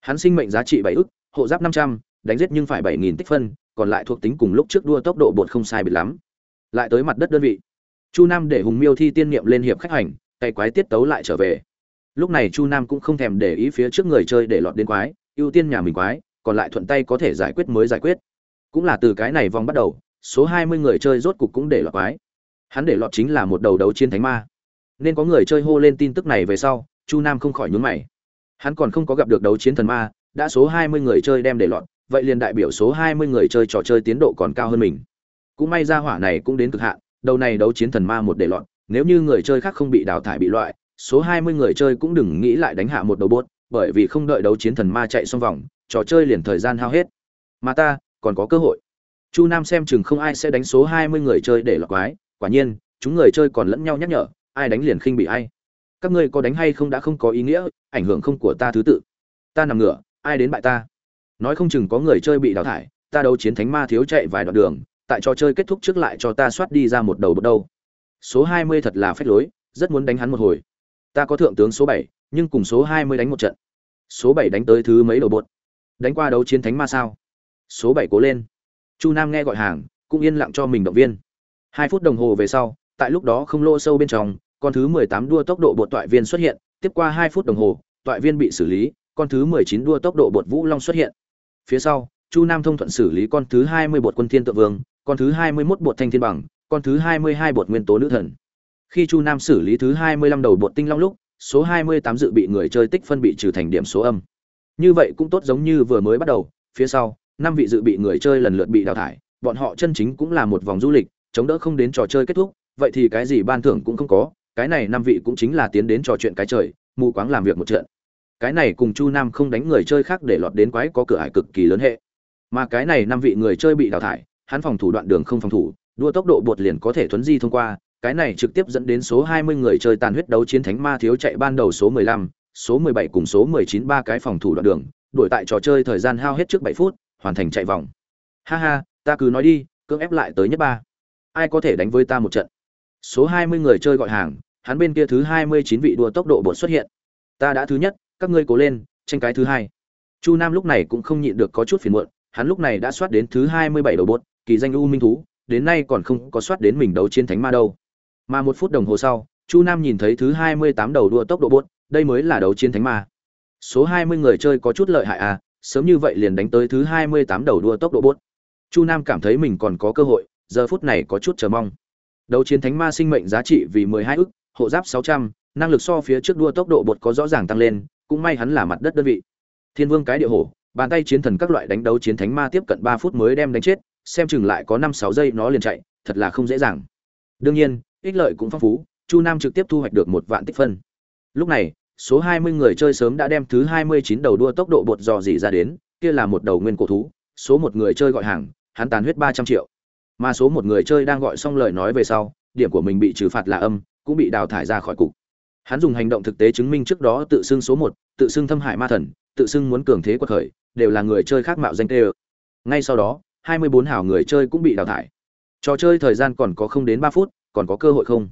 Hắn sinh mệnh giá trị bảy ức, hộ giáp năm trăm, đánh giết nhưng phải bảy nghìn tích phân, còn lại thuộc tính cùng lúc trước đua tốc độ bột không sai biệt lắm. Lại tới mặt đất đơn vị chu nam để hùng miêu thi tiên niệm lên hiệp khách hành, cày quái tiết tấu lại trở về. Lúc này chu nam cũng không thèm để ý phía trước người chơi để lọt đến quái, ưu tiên nhà mình quái, còn lại thuận tay có thể giải quyết mới giải quyết. Cũng là từ cái này vòng bắt đầu, số hai mươi người chơi rốt cục cũng để lọt quái. Hắn để lọt chính là một đầu đấu chiến thánh ma. Nên có người chơi hô lên tin tức này về sau, chu nam không khỏi nhún mày. Hắn còn không có gặp được đấu chiến thần ma, đã số hai mươi người chơi đem để lọt, vậy liền đại biểu số hai mươi người chơi trò chơi tiến độ còn cao hơn mình. Cũng may ra hỏa này cũng đến cực hạn đầu này đấu chiến thần ma một để loạn, nếu như người chơi khác không bị đào thải bị loại số hai mươi người chơi cũng đừng nghĩ lại đánh hạ một đầu bốt bởi vì không đợi đấu chiến thần ma chạy xong vòng trò chơi liền thời gian hao hết. Mà ta còn có cơ hội. Chu nam xem chừng không ai sẽ đánh số hai mươi người chơi để lọt quái quả nhiên chúng người chơi còn lẫn nhau nhắc nhở ai đánh liền khinh bị ai. Các ngươi có đánh hay không đã không có ý nghĩa ảnh hưởng không của ta thứ tự. Ta nằm ngửa ai đến bại ta? Nói không chừng có người chơi bị đào thải ta đấu chiến thánh ma thiếu chạy vài đoạn đường tại trò chơi kết thúc trước lại cho ta soát đi ra một đầu bước đâu. Số hai mươi thật là phách lối, rất muốn đánh hắn một hồi. Ta có thượng tướng số bảy, nhưng cùng số hai mươi đánh một trận. Số bảy đánh tới thứ mấy đầu bột? Đánh qua đấu chiến thánh ma sao? Số bảy cố lên. Chu nam nghe gọi hàng, cũng yên lặng cho mình động viên. Hai phút đồng hồ về sau, tại lúc đó không lô sâu bên trong, con thứ mười tám đua tốc độ bột toại viên xuất hiện, tiếp qua hai phút đồng hồ, toại viên bị xử lý, con thứ mười chín đua tốc độ bột vũ long xuất hiện. Phía sau, chu nam thông thuận xử lý con thứ hai mươi bột quân thiên tự vương con thứ hai mươi 21 bột thanh thiên bằng, con thứ hai mươi hai bột nguyên tố nữ thần. Khi chu nam xử lý thứ hai mươi lăm đầu bột tinh long lúc, số hai mươi tám dự bị người chơi tích phân bị trừ thành điểm số âm. Như vậy cũng tốt giống như vừa mới bắt đầu, phía sau, năm vị dự bị người chơi lần lượt bị đào thải, bọn họ chân chính cũng là một vòng du lịch, chống đỡ không đến trò chơi kết thúc, vậy thì cái gì ban thưởng cũng không có, cái này năm vị cũng chính là tiến đến trò chuyện cái trời, mù quáng làm việc một trận. Cái này cùng chu nam không đánh người chơi khác để lọt đến quái có cửa ải cực kỳ lớn hệ. Mà cái này năm vị người chơi bị đào thải hắn phòng thủ đoạn đường không phòng thủ đua tốc độ bột liền có thể thuấn di thông qua cái này trực tiếp dẫn đến số 20 người chơi tàn huyết đấu chiến thánh ma thiếu chạy ban đầu số 15, số 17 cùng số 19 ba cái phòng thủ đoạn đường, đuổi tại trò chơi thời gian hao hết trước 7 phút, hoàn thành chạy vòng. Ha ha, ta cứ nói đi, cưỡng ép lại tới nhất ba. Ai có thể đánh với ta một trận? Số 20 người chơi gọi hàng, hắn bên kia thứ 29 vị đua tốc độ bột xuất hiện. Ta đã thứ nhất, các ngươi cố lên, tranh cái thứ hai chu nam lúc này cũng không nhịn được có chút phiền muộn hắn lúc này đã soát đến thứ hai mươi bảy đầu bột kỳ danh u minh thú, đến nay còn không có soát đến mình đấu chiến thánh ma đâu. Mà một phút đồng hồ sau, chu nam nhìn thấy thứ hai mươi tám đầu đua tốc độ bốt đây mới là đấu chiến thánh ma. Số hai mươi người chơi có chút lợi hại à sớm như vậy liền đánh tới thứ hai mươi tám đầu đua tốc độ bốt chu nam cảm thấy mình còn có cơ hội, giờ phút này có chút chờ mong. Đấu chiến thánh ma sinh mệnh giá trị vì mười hai ức, hộ giáp sáu trăm, năng lực so phía trước đua tốc độ bột có rõ ràng tăng lên, cũng may hắn là mặt đất đơn vị. Thiên vương cái địa hổ, bàn tay chiến thần các loại đánh đấu chiến thánh ma tiếp cận ba phút mới đem đánh chết xem chừng lại có năm sáu giây nó liền chạy, thật là không dễ dàng. Đương nhiên, ích lợi cũng phong phú, chu nam trực tiếp thu hoạch được một vạn tích phân. Lúc này, số hai mươi người chơi sớm đã đem thứ hai mươi chín đầu đua tốc độ bột dò dỉ ra đến, kia là một đầu nguyên cổ thú, số một người chơi gọi hàng, hắn tàn huyết ba trăm triệu. Mà số một người chơi đang gọi xong lời nói về sau, điểm của mình bị trừ phạt là âm, cũng bị đào thải ra khỏi cục. Hắn dùng hành động thực tế chứng minh trước đó tự xưng số một, tự xưng thâm hại ma thần, tự xưng muốn cường thế quật khởi, đều là người chơi khác mạo danh tê ngay sau đó hai mươi bốn hảo người chơi cũng bị đào thải. Trò chơi thời gian còn có không đến ba phút, còn có cơ hội không?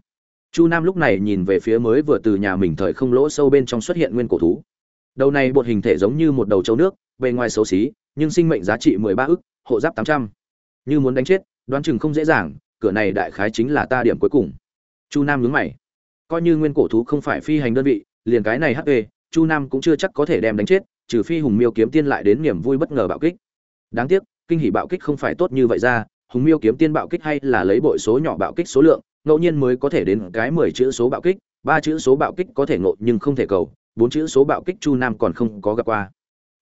Chu nam lúc này nhìn về phía mới vừa từ nhà mình thời không lỗ sâu bên trong xuất hiện nguyên cổ thú. Đầu này bột hình thể giống như một đầu châu nước, bề ngoài xấu xí, nhưng sinh mệnh giá trị mười ba ức, hộ giáp tám trăm. Như muốn đánh chết, đoán chừng không dễ dàng, cửa này đại khái chính là ta điểm cuối cùng. Chu nam nhướng mày. Coi như nguyên cổ thú không phải phi hành đơn vị, liền cái này hp chu nam cũng chưa chắc có thể đem đánh chết, trừ phi hùng miêu kiếm tiên lại đến niềm vui bất ngờ bạo kích. Đáng tiếc kinh hỉ bạo kích không phải tốt như vậy ra, hùng miêu kiếm tiên bạo kích hay là lấy bội số nhỏ bạo kích số lượng, ngẫu nhiên mới có thể đến cái mười chữ số bạo kích, ba chữ số bạo kích có thể ngộ nhưng không thể cầu, bốn chữ số bạo kích chu nam còn không có gặp qua.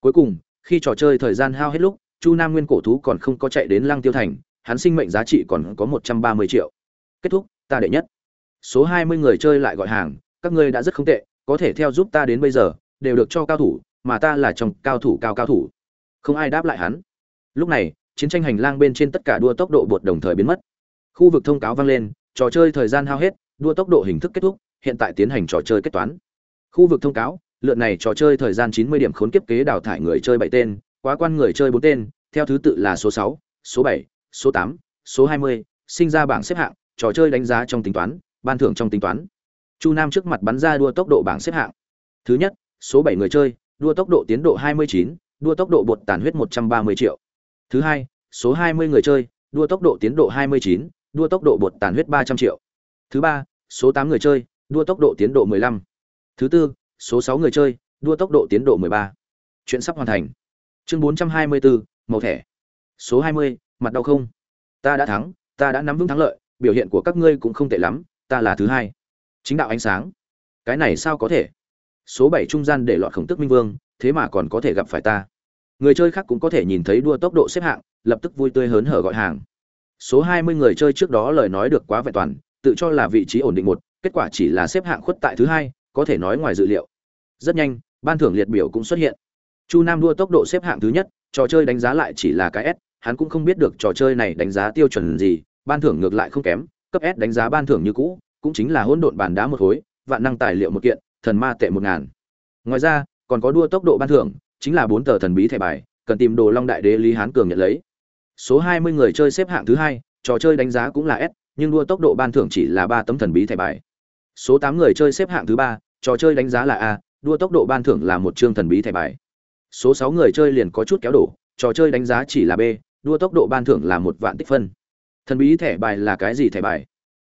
Cuối cùng, khi trò chơi thời gian hao hết lúc, chu nam nguyên cổ thú còn không có chạy đến lăng tiêu thành, hắn sinh mệnh giá trị còn có một trăm ba mươi triệu. Kết thúc, ta đệ nhất. Số hai mươi người chơi lại gọi hàng, các ngươi đã rất không tệ, có thể theo giúp ta đến bây giờ, đều được cho cao thủ, mà ta là trong cao thủ cao cao thủ. Không ai đáp lại hắn lúc này chiến tranh hành lang bên trên tất cả đua tốc độ bột đồng thời biến mất. Khu vực thông cáo vang lên trò chơi thời gian hao hết đua tốc độ hình thức kết thúc hiện tại tiến hành trò chơi kết toán. Khu vực thông cáo lượt này trò chơi thời gian chín mươi điểm khốn kiếp kế đào thải người chơi bảy tên quá quan người chơi bốn tên theo thứ tự là số sáu số bảy số tám số hai mươi sinh ra bảng xếp hạng trò chơi đánh giá trong tính toán ban thưởng trong tính toán. Chu nam trước mặt bắn ra đua tốc độ bảng xếp hạng. Thứ nhất số bảy người chơi đua tốc độ tiến độ 29, đua tốc độ bột tàn huyết 130 triệu thứ hai số 20 người chơi đua tốc độ tiến độ 29, đua tốc độ bột tàn huyết 300 triệu. Thứ ba số 8 người chơi đua tốc độ tiến độ 15. thứ tư số 6 người chơi đua tốc độ tiến độ 13. chuyện sắp hoàn thành. Chương 424, màu thẻ. Số 20, mặt đau không? Ta đã thắng ta đã nắm vững thắng lợi biểu hiện của các ngươi cũng không tệ lắm ta là thứ hai. Chính đạo ánh sáng. Cái này sao có thể? Số 7 trung gian để lọt khổng tức minh vương thế mà còn có thể gặp phải ta người chơi khác cũng có thể nhìn thấy đua tốc độ xếp hạng, lập tức vui tươi hớn hở gọi hàng. Số hai mươi người chơi trước đó lời nói được quá vẹn toàn, tự cho là vị trí ổn định một, kết quả chỉ là xếp hạng khuất tại thứ hai, có thể nói ngoài dự liệu. Rất nhanh, ban thưởng liệt biểu cũng xuất hiện. Chu nam đua tốc độ xếp hạng thứ nhất, trò chơi đánh giá lại chỉ là cái s, hắn cũng không biết được trò chơi này đánh giá tiêu chuẩn gì, ban thưởng ngược lại không kém, cấp s đánh giá ban thưởng như cũ, cũng chính là hỗn độn bàn đá một khối, vạn năng tài liệu một kiện, thần ma tệ một ngàn. Ngoài ra, còn có đua tốc độ ban thưởng chính là bốn tờ thần bí thẻ bài, cần tìm đồ long đại đế lý hán cường nhận lấy. Số hai mươi người chơi xếp hạng thứ hai, trò chơi đánh giá cũng là s, nhưng đua tốc độ ban thưởng chỉ là ba tấm thần bí thẻ bài. Số tám người chơi xếp hạng thứ ba, trò chơi đánh giá là a, đua tốc độ ban thưởng là một chương thần bí thẻ bài. Số sáu người chơi liền có chút kéo đổ, trò chơi đánh giá chỉ là b, đua tốc độ ban thưởng là một vạn tích phân. Thần bí thẻ bài là cái gì thẻ bài?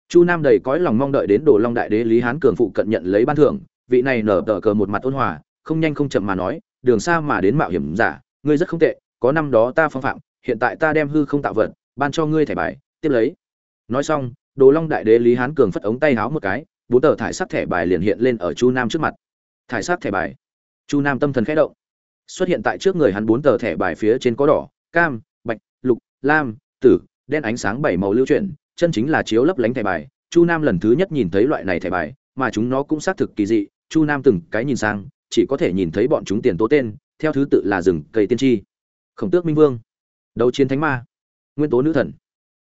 Chu nam đầy cõi lòng mong đợi đến đồ long đại đế lý hán cường phụ cận nhận lấy ban thưởng, vị này nở tờ cờ một mặt ôn hòa, không nhanh không chậm mà nói đường xa mà đến mạo hiểm giả, ngươi rất không tệ, có năm đó ta phong phạm, hiện tại ta đem hư không tạo vật, ban cho ngươi thẻ bài, tiếp lấy. Nói xong, đồ long đại đế lý hán cường phất ống tay háo một cái, bốn tờ thải sắc thẻ bài liền hiện lên ở chu nam trước mặt. Thải sắc thẻ bài. Chu nam tâm thần khẽ động. Xuất hiện tại trước người hắn bốn tờ thẻ bài phía trên có đỏ, cam, bạch, lục, lam, tử, đen ánh sáng bảy màu lưu chuyển, chân chính là chiếu lấp lánh thẻ bài. Chu nam lần thứ nhất nhìn thấy loại này thẻ bài, mà chúng nó cũng xác thực kỳ dị. Chu nam từng cái nhìn sang chỉ có thể nhìn thấy bọn chúng tiền tố tên, theo thứ tự là rừng cây tiên tri. Khổng tước minh vương. Đấu chiến thánh ma. Nguyên tố nữ thần.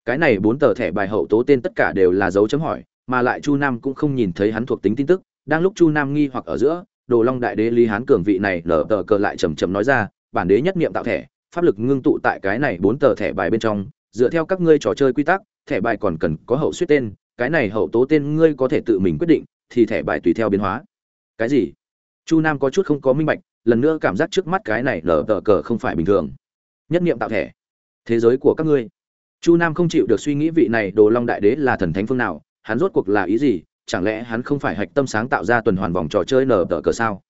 Cái này bốn tờ thẻ bài hậu tố tên tất cả đều là dấu chấm hỏi, mà lại chu nam cũng không nhìn thấy hắn thuộc tính tin tức. Đang lúc chu nam nghi hoặc ở giữa, đồ long đại đế lý hán cường vị này lở tờ cờ lại chầm chầm nói ra, bản đế nhất niệm tạo thẻ, pháp lực ngưng tụ tại cái này bốn tờ thẻ bài bên trong, dựa theo các ngươi trò chơi quy tắc, thẻ bài còn cần có hậu suýt tên, cái này hậu tố tên ngươi có thể tự mình quyết định, thì thẻ bài tùy theo biến hóa. Cái gì? Chu nam có chút không có minh bạch, lần nữa cảm giác trước mắt cái này nở tờ cờ không phải bình thường. Nhất niệm tạo thẻ. Thế giới của các ngươi. Chu nam không chịu được suy nghĩ vị này đồ long đại đế là thần thánh phương nào, hắn rốt cuộc là ý gì, chẳng lẽ hắn không phải hạch tâm sáng tạo ra tuần hoàn vòng trò chơi nở tờ cờ sao?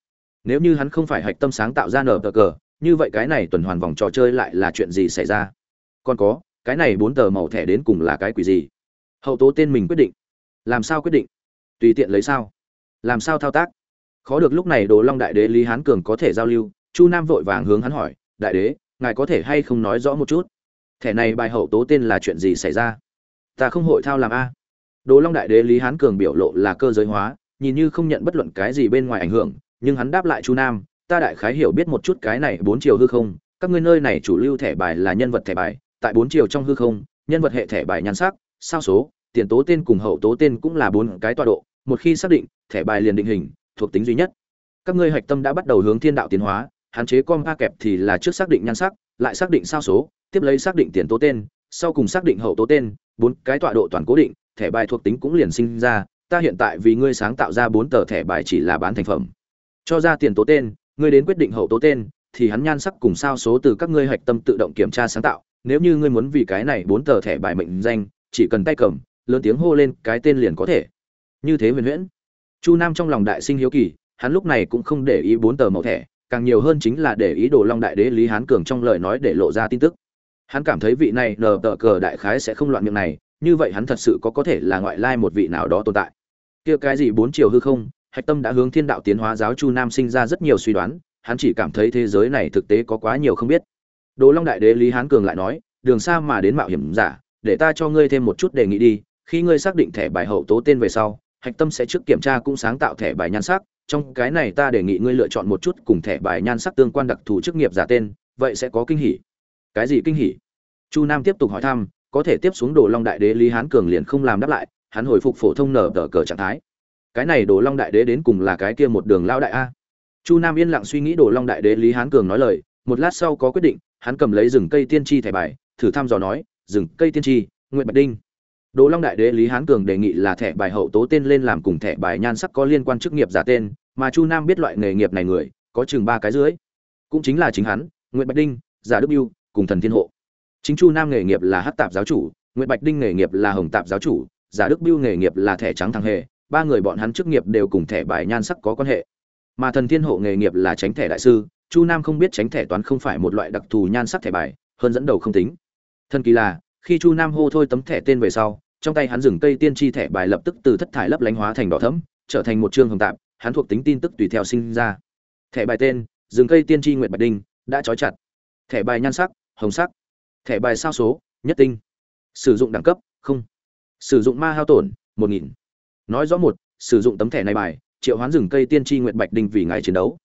Nếu như hắn không phải hạch tâm sáng tạo ra nở tờ cờ, như vậy cái này tuần hoàn vòng trò chơi lại là chuyện gì xảy ra? Còn có, cái này bốn tờ màu thẻ đến cùng là cái quỷ gì? Hậu tố tên mình quyết định. Làm sao quyết định? Tùy tiện lấy sao? Làm sao thao tác? Khó được lúc này đồ long đại đế lý hán cường có thể giao lưu, chu nam vội vàng hướng hắn hỏi, đại đế, ngài có thể hay không nói rõ một chút? Thẻ này bài hậu tố tên là chuyện gì xảy ra? Ta không hội thao làm a. Đồ long đại đế lý hán cường biểu lộ là cơ giới hóa, nhìn như không nhận bất luận cái gì bên ngoài ảnh hưởng, nhưng hắn đáp lại chu nam, ta đại khái hiểu biết một chút cái này bốn chiều hư không, các ngươi nơi này chủ lưu thẻ bài là nhân vật thẻ bài, tại bốn chiều trong hư không, nhân vật hệ thẻ bài nhan sắc, sao số, tiền tố tên cùng hậu tố tên cũng là bốn cái tọa độ, một khi xác định, thẻ bài liền định hình thuộc tính duy nhất. Các ngươi hạch tâm đã bắt đầu hướng thiên đạo tiến hóa, hạn chế com a kẹp thì là trước xác định nhan sắc, lại xác định sao số, tiếp lấy xác định tiền tố tên, sau cùng xác định hậu tố tên, bốn cái tọa độ toàn cố định, thẻ bài thuộc tính cũng liền sinh ra, ta hiện tại vì ngươi sáng tạo ra bốn tờ thẻ bài chỉ là bán thành phẩm. Cho ra tiền tố tên, ngươi đến quyết định hậu tố tên, thì hắn nhan sắc cùng sao số từ các ngươi hạch tâm tự động kiểm tra sáng tạo. Nếu như ngươi muốn vì cái này bốn tờ thẻ bài mệnh danh, chỉ cần tay cầm, lớn tiếng hô lên cái tên liền có thể. Như thế huyền huyễn chu nam trong lòng đại sinh hiếu kỳ, hắn lúc này cũng không để ý bốn tờ màu thẻ, càng nhiều hơn chính là để ý đồ long đại đế lý hán cường trong lời nói để lộ ra tin tức. Hắn cảm thấy vị này nờ tờ cờ đại khái sẽ không loạn miệng này, như vậy hắn thật sự có có thể là ngoại lai một vị nào đó tồn tại. Kia cái gì bốn chiều hư không, hạch tâm đã hướng thiên đạo tiến hóa giáo chu nam sinh ra rất nhiều suy đoán, hắn chỉ cảm thấy thế giới này thực tế có quá nhiều không biết. Đồ long đại đế lý hán cường lại nói, đường xa mà đến mạo hiểm giả, để ta cho ngươi thêm một chút đề nghị đi, khi ngươi xác định thẻ bài hậu tố tên về sau hạch tâm sẽ trước kiểm tra cũng sáng tạo thẻ bài nhan sắc. Trong cái này ta đề nghị ngươi lựa chọn một chút cùng thẻ bài nhan sắc tương quan đặc thù chức nghiệp giả tên, vậy sẽ có kinh hỉ. Cái gì kinh hỉ? Chu nam tiếp tục hỏi thăm, có thể tiếp xuống đồ long đại đế lý hán cường liền không làm đáp lại, hắn hồi phục phổ thông nở tờ cờ trạng thái. Cái này đồ long đại đế đến cùng là cái kia một đường lao đại a? Chu nam yên lặng suy nghĩ đồ long đại đế lý hán cường nói lời, một lát sau có quyết định, hắn cầm lấy rừng cây tiên tri thẻ bài, thử thăm dò nói, rừng cây tiên tri nguyện bạch đinh đồ long đại đế lý hán cường đề nghị là thẻ bài hậu tố tên lên làm cùng thẻ bài nhan sắc có liên quan chức nghiệp giả tên, mà chu nam biết loại nghề nghiệp này người, có chừng ba cái dưới. Cũng chính là chính hắn, Nguyệt bạch đinh, giả đức yêu cùng thần thiên hộ. Chính chu nam nghề nghiệp là hát tạp giáo chủ, Nguyệt bạch đinh nghề nghiệp là hồng tạp giáo chủ, giả đức biêu nghề nghiệp là thẻ trắng thằng hề, ba người bọn hắn chức nghiệp đều cùng thẻ bài nhan sắc có quan hệ. Mà thần thiên hộ nghề nghiệp là tránh thẻ đại sư, chu nam không biết tránh thẻ toán không phải một loại đặc thù nhan sắc thẻ bài, hơn dẫn đầu không tính. Thần kỳ là, khi chu nam hô thôi tấm thẻ tên về sau trong tay hắn dừng cây tiên tri thẻ bài lập tức từ thất thải lấp lánh hóa thành đỏ thẫm, trở thành một chương hồng tạp, hắn thuộc tính tin tức tùy theo sinh ra. Thẻ bài tên dừng cây tiên tri nguyện bạch đinh, đã trói chặt. Thẻ bài nhan sắc, hồng sắc. Thẻ bài sao số, nhất tinh. Sử dụng đẳng cấp, không. Sử dụng ma hao tổn, một nghìn. Nói rõ một, sử dụng tấm thẻ này bài, triệu hoán rừng cây tiên tri nguyện bạch đinh vì ngày chiến đấu.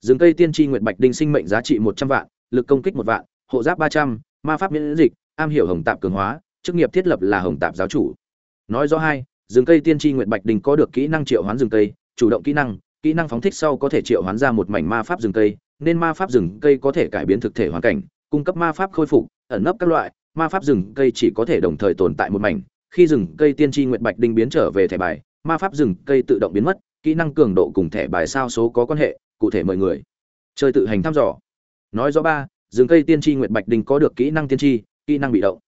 Rừng cây tiên tri nguyện bạch đinh sinh mệnh giá trị một trăm vạn, lực công kích một vạn, hộ giáp ba trăm, ma pháp miễn dịch, am hiểu hồng tạp cường hóa chức nghiệp thiết lập là hồng tạp giáo chủ. Nói rõ hai, rừng cây tiên tri nguyện bạch đình có được kỹ năng triệu hoán rừng cây, chủ động kỹ năng kỹ năng phóng thích sau có thể triệu hoán ra một mảnh ma pháp rừng cây, nên ma pháp rừng cây có thể cải biến thực thể hoàn cảnh, cung cấp ma pháp khôi phục, ẩn nấp các loại, ma pháp rừng cây chỉ có thể đồng thời tồn tại một mảnh. Khi rừng cây tiên tri nguyện bạch đinh biến trở về thẻ bài, ma pháp rừng cây tự động biến mất, kỹ năng cường độ cùng thẻ bài sao số có quan hệ, cụ thể mời người. Chơi tự hành thăm dò. Nói rõ ba, rừng cây tiên tri nguyện bạch đinh có được kỹ năng tiên tri, kỹ năng bị động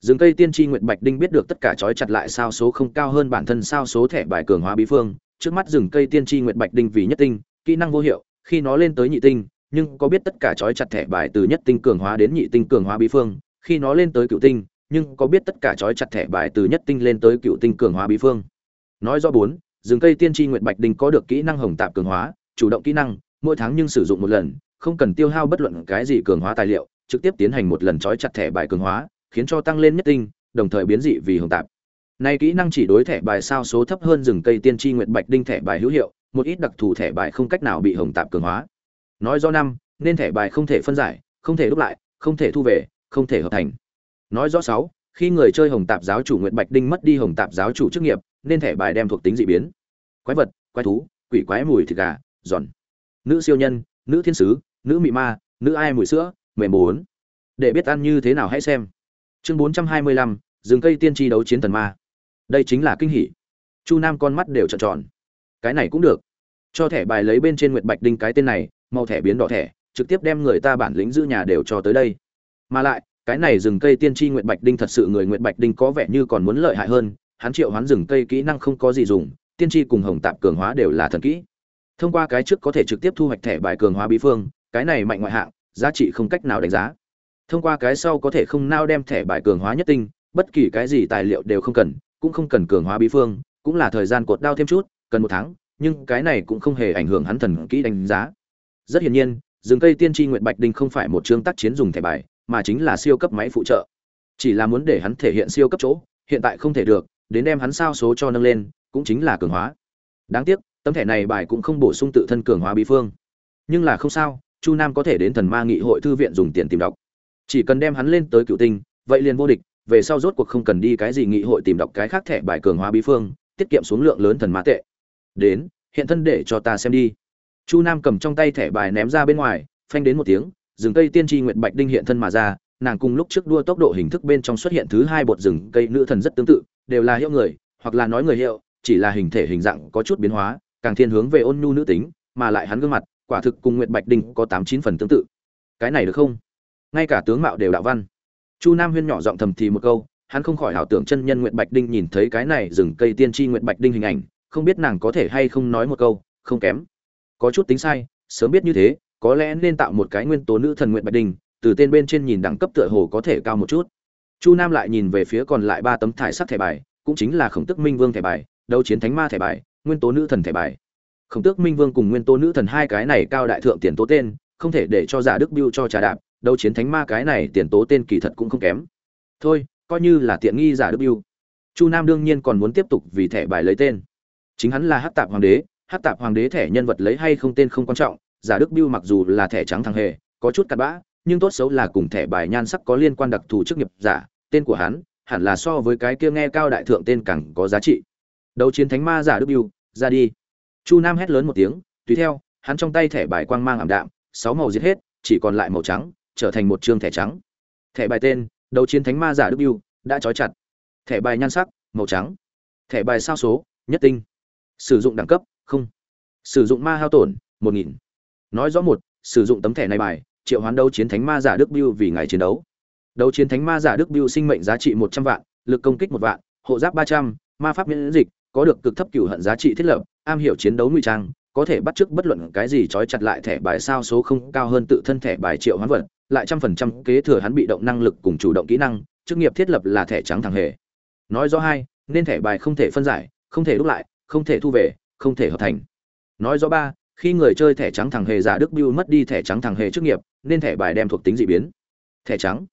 rừng cây tiên tri nguyện bạch đinh biết được tất cả trói chặt lại sao số không cao hơn bản thân sao số thẻ bài cường hóa bí phương. Trước mắt rừng cây tiên tri nguyện bạch đinh vì nhất tinh, kỹ năng vô hiệu, khi nó lên tới nhị tinh, nhưng có biết tất cả trói chặt thẻ bài từ nhất tinh cường hóa đến nhị tinh cường hóa bí phương. Khi nó lên tới cựu tinh, nhưng có biết tất cả trói chặt thẻ bài từ nhất tinh lên tới cựu tinh cường hóa bí phương. Nói do bốn, rừng cây tiên tri nguyện bạch đinh có được kỹ năng hồng tạp cường hóa, chủ động kỹ năng, mỗi tháng nhưng sử dụng một lần, không cần tiêu hao bất luận cái gì cường hóa tài liệu, trực tiếp tiến hành một lần trói chặt thẻ bài cường hóa khiến cho tăng lên nhất tinh, đồng thời biến dị vì hồng tạp. Nay kỹ năng chỉ đối thẻ bài sao số thấp hơn rừng cây tiên tri nguyệt bạch đinh thẻ bài hữu hiệu, một ít đặc thù thẻ bài không cách nào bị hồng tạp cường hóa. Nói do năm, nên thẻ bài không thể phân giải, không thể đúc lại, không thể thu về, không thể hợp thành. Nói rõ sáu, khi người chơi hồng tạp giáo chủ nguyệt bạch đinh mất đi hồng tạp giáo chủ chức nghiệp, nên thẻ bài đem thuộc tính dị biến. Quái vật, quái thú, quỷ quái mùi thịt gà, giòn. Nữ siêu nhân, nữ thiên sứ, nữ mị ma, nữ ai mùi sữa, mềm bốn. Để biết ăn như thế nào hãy xem chương bốn trăm hai mươi lăm, rừng cây tiên tri đấu chiến thần ma. Đây chính là kinh hỉ. Chu nam con mắt đều trợn tròn. Cái này cũng được. Cho thẻ bài lấy bên trên nguyệt bạch đinh cái tên này, màu thẻ biến đỏ thẻ, trực tiếp đem người ta bản lĩnh giữ nhà đều cho tới đây. Mà lại, cái này rừng cây tiên tri Nguyệt bạch đinh thật sự người Nguyệt bạch đinh có vẻ như còn muốn lợi hại hơn, hắn triệu hoán rừng cây kỹ năng không có gì dùng, tiên tri cùng hồng tạp cường hóa đều là thần kỹ. Thông qua cái trước có thể trực tiếp thu hoạch thẻ bài cường hóa bí phương, cái này mạnh ngoại hạng, giá trị không cách nào đánh giá thông qua cái sau có thể không nao đem thẻ bài cường hóa nhất tinh, bất kỳ cái gì tài liệu đều không cần, cũng không cần cường hóa bí phương, cũng là thời gian cột đao thêm chút, cần một tháng, nhưng cái này cũng không hề ảnh hưởng hắn thần kỹ đánh giá. Rất hiển nhiên, rừng cây tiên tri nguyện bạch đinh không phải một chương tác chiến dùng thẻ bài, mà chính là siêu cấp máy phụ trợ. Chỉ là muốn để hắn thể hiện siêu cấp chỗ, hiện tại không thể được, đến đem hắn sao số cho nâng lên, cũng chính là cường hóa. Đáng tiếc, tấm thẻ này bài cũng không bổ sung tự thân cường hóa bí phương. Nhưng là không sao, chu nam có thể đến thần ma nghị hội thư viện dùng tiền tìm đọc chỉ cần đem hắn lên tới cựu tinh, vậy liền vô địch, về sau rốt cuộc không cần đi cái gì nghị hội tìm đọc cái khác thẻ bài cường hóa bí phương, tiết kiệm xuống lượng lớn thần ma tệ. Đến, hiện thân để cho ta xem đi. Chu nam cầm trong tay thẻ bài ném ra bên ngoài, phanh đến một tiếng, rừng cây tiên tri nguyện bạch đinh hiện thân mà ra, nàng cùng lúc trước đua tốc độ hình thức bên trong xuất hiện thứ hai bột rừng cây nữ thần rất tương tự, đều là hiệu người, hoặc là nói người hiệu, chỉ là hình thể hình dạng có chút biến hóa, càng thiên hướng về ôn nhu nữ tính, mà lại hắn gương mặt, quả thực cùng nguyệt bạch đinh có tám chín phần tương tự. Cái này được không? Ngay cả tướng mạo đều đạo văn. Chu nam huyên nhỏ giọng thầm thì một câu, hắn không khỏi hảo tưởng chân nhân nguyệt bạch đinh nhìn thấy cái này rừng cây tiên tri nguyệt bạch đinh hình ảnh, không biết nàng có thể hay không nói một câu, không kém. Có chút tính sai, sớm biết như thế, có lẽ nên tạo một cái nguyên tố nữ thần nguyệt bạch đinh, từ tên bên trên nhìn đẳng cấp tựa hồ có thể cao một chút. Chu nam lại nhìn về phía còn lại ba tấm thải sắc thẻ bài, cũng chính là khổng tức minh vương thẻ bài, đấu chiến thánh ma thẻ bài, nguyên tố nữ thần thẻ bài. Khổng tước minh vương cùng nguyên tố nữ thần hai cái này cao đại thượng tiền tố tên, không thể để cho giả đức biêu cho trà đạp đấu chiến thánh ma cái này tiền tố tên kỳ thật cũng không kém. Thôi, coi như là tiện nghi giả đức biêu chu nam đương nhiên còn muốn tiếp tục vì thẻ bài lấy tên. Chính hắn là hát tạp hoàng đế hát tạp hoàng đế thẻ nhân vật lấy hay không tên không quan trọng, giả đức biêu mặc dù là thẻ trắng thằng hề, có chút cặn bã, nhưng tốt xấu là cùng thẻ bài nhan sắc có liên quan đặc thù chức nghiệp giả, tên của hắn hẳn là so với cái kia nghe cao đại thượng tên càng có giá trị. Đấu chiến thánh ma giả đức biêu ra đi. Chu nam hét lớn một tiếng, tùy theo, hắn trong tay thẻ bài quang mang ảm đạm, sáu màu giết hết, chỉ còn lại màu trắng trở thành một chương thẻ trắng. Thẻ bài tên, đấu chiến thánh ma giả đức biêu đã trói chặt. Thẻ bài nhan sắc, màu trắng. Thẻ bài sao số, nhất tinh. Sử dụng đẳng cấp, không. Sử dụng ma hao tổn, một nghìn. Nói rõ một, sử dụng tấm thẻ này bài, triệu hoán đấu chiến thánh ma giả đức biêu vì ngày chiến đấu. Đấu chiến thánh ma giả đức biêu sinh mệnh giá trị một trăm vạn, lực công kích một vạn, hộ giáp ba trăm, ma pháp miễn dịch, có được cực thấp cửu hận giá trị thiết lập, am hiểu chiến đấu ngụy trang, có thể bắt chước bất luận cái gì trói chặt lại thẻ bài sao số không, cao hơn tự thân thẻ bài triệu hoán vật lại trăm phần trăm kế thừa hắn bị động năng lực cùng chủ động kỹ năng, chức nghiệp thiết lập là thẻ trắng thằng hề. Nói rõ hai, nên thẻ bài không thể phân giải, không thể đúc lại, không thể thu về, không thể hợp thành. Nói rõ ba, khi người chơi thẻ trắng thằng hề giả đức biêu mất đi thẻ trắng thằng hề chức nghiệp, nên thẻ bài đem thuộc tính dị biến. Thẻ trắng.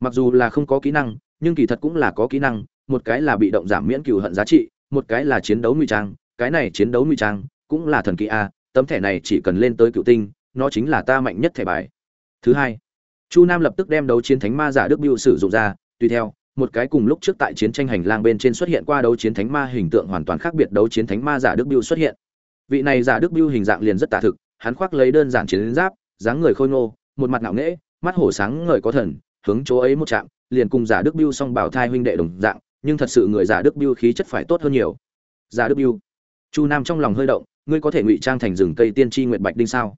Mặc dù là không có kỹ năng, nhưng kỳ thật cũng là có kỹ năng, một cái là bị động giảm miễn cừu hận giá trị, một cái là chiến đấu ngụy trang, cái này chiến đấu ngụy trang cũng là thần kỳ a, tấm thẻ này chỉ cần lên tới cựu tinh, nó chính là ta mạnh nhất thẻ bài. Thứ hai chu nam lập tức đem đấu chiến thánh ma giả đức biêu sử dụng ra, tùy theo, một cái cùng lúc trước tại chiến tranh hành lang bên trên xuất hiện qua đấu chiến thánh ma hình tượng hoàn toàn khác biệt đấu chiến thánh ma giả đức biêu xuất hiện. Vị này giả đức biêu hình dạng liền rất tả thực, hắn khoác lấy đơn giản chiến giáp, dáng người khôi ngô, một mặt ngạo nghễ, mắt hổ sáng ngời có thần, hướng chỗ ấy một chạm, liền cùng giả đức biêu song bảo thai huynh đệ đồng dạng, nhưng thật sự người giả đức biêu khí chất phải tốt hơn nhiều. Giả đức biêu chu nam trong lòng hơi động, ngươi có thể ngụy trang thành rừng cây tiên tri nguyệt bạch đinh sao?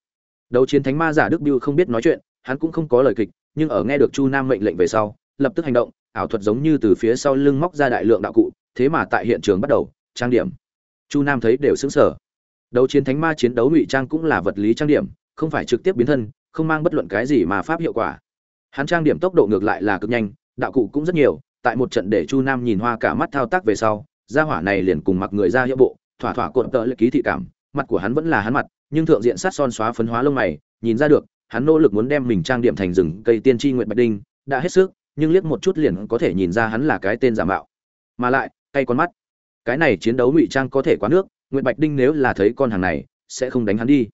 Đấu chiến thánh ma giả đức biêu không biết nói chuyện hắn cũng không có lời kịch, nhưng ở nghe được chu nam mệnh lệnh về sau, lập tức hành động, ảo thuật giống như từ phía sau lưng móc ra đại lượng đạo cụ, thế mà tại hiện trường bắt đầu, trang điểm. Chu nam thấy đều xứng sở đấu chiến thánh ma chiến đấu ngụy trang cũng là vật lý trang điểm, không phải trực tiếp biến thân, không mang bất luận cái gì mà pháp hiệu quả. Hắn trang điểm tốc độ ngược lại là cực nhanh, đạo cụ cũng rất nhiều, tại một trận để chu nam nhìn hoa cả mắt thao tác về sau, gia hỏa này liền cùng mặc người ra hiệu bộ, thỏa thỏa cuộn tợ lực ký thị cảm, mặt của hắn vẫn là hắn mặt, nhưng thượng diện sát son xóa phấn hóa lông mày, nhìn ra được hắn nỗ lực muốn đem mình trang điểm thành rừng cây tiên tri nguyện bạch đinh, đã hết sức, nhưng liếc một chút liền có thể nhìn ra hắn là cái tên giả mạo. Mà lại tay con mắt. Cái này chiến đấu ngụy trang có thể quá nước nguyện bạch đinh nếu là thấy con hàng này, sẽ không đánh hắn đi.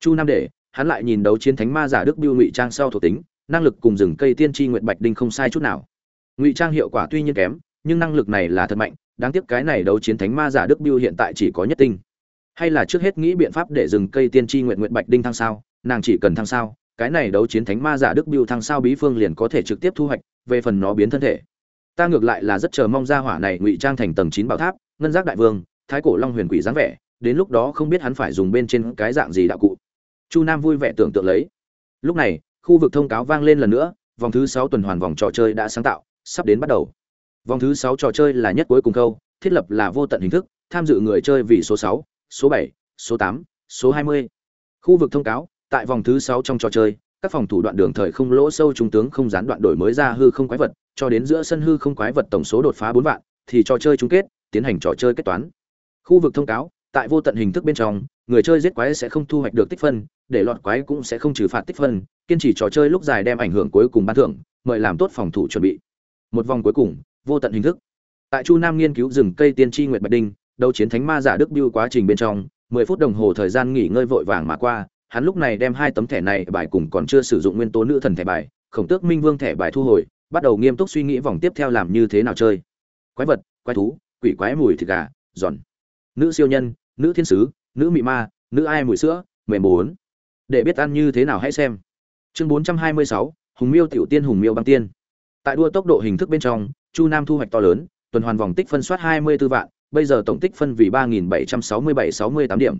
Chu nam để hắn lại nhìn đấu chiến thánh ma giả đức biêu ngụy trang sau thuộc tính, năng lực cùng rừng cây tiên tri nguyện bạch đinh không sai chút nào. Ngụy trang hiệu quả tuy nhiên kém, nhưng năng lực này là thật mạnh, đáng tiếc cái này đấu chiến thánh ma giả đức biêu hiện tại chỉ có nhất tinh. Hay là trước hết nghĩ biện pháp để rừng cây tiên tri nguyện nguyện bạch đinh thăng sao, nàng chỉ cần thăng sao cái này đấu chiến thánh ma giả đức biêu thăng sao bí phương liền có thể trực tiếp thu hoạch, về phần nó biến thân thể. Ta ngược lại là rất chờ mong ra hỏa này ngụy trang thành tầng chín bảo tháp, ngân giác đại vương, thái cổ long huyền quỷ dáng vẻ, đến lúc đó không biết hắn phải dùng bên trên cái dạng gì đạo cụ. Chu nam vui vẻ tưởng tượng lấy. Lúc này, khu vực thông cáo vang lên lần nữa, vòng thứ sáu tuần hoàn vòng trò chơi đã sáng tạo, sắp đến bắt đầu. Vòng thứ sáu trò chơi là nhất cuối cùng câu, thiết lập là vô tận hình thức, tham dự người chơi vì số sáu, số bảy, số tám, số hai mươi. Khu vực thông cáo tại vòng thứ sáu trong trò chơi, các phòng thủ đoạn đường thời không lỗ sâu trung tướng không gián đoạn đổi mới ra hư không quái vật, cho đến giữa sân hư không quái vật tổng số đột phá bốn vạn, thì trò chơi chung kết, tiến hành trò chơi kết toán. Khu vực thông cáo, tại vô tận hình thức bên trong, người chơi giết quái sẽ không thu hoạch được tích phân, để lọt quái cũng sẽ không trừ phạt tích phân, kiên trì trò chơi lúc dài đem ảnh hưởng cuối cùng ban thưởng, mời làm tốt phòng thủ chuẩn bị. Một vòng cuối cùng, vô tận hình thức. Tại chu nam nghiên cứu rừng cây tiên tri nguyệt bạch đinh, đấu chiến thánh ma giả đức biêu quá trình bên trong, mười phút đồng hồ thời gian nghỉ ngơi vội vàng mà qua hắn lúc này đem hai tấm thẻ này bài cùng còn chưa sử dụng nguyên tố nữ thần thẻ bài, khổng tước minh vương thẻ bài thu hồi, bắt đầu nghiêm túc suy nghĩ vòng tiếp theo làm như thế nào chơi. Quái vật, quái thú, quỷ quái mùi thịt gà, giòn. Nữ siêu nhân, nữ thiên sứ, nữ mị ma, nữ ai mùi sữa, mềm bốn. Để biết ăn như thế nào hãy xem. Chương bốn trăm hai mươi sáu, hùng miêu tiểu tiên, hùng miêu băng tiên. Tại đua tốc độ hình thức bên trong, chu nam thu hoạch to lớn, tuần hoàn vòng tích phân soát hai mươi 24 vạn, bây giờ tổng tích phân vì ba nghìn bảy trăm sáu mươi bảy sáu mươi tám điểm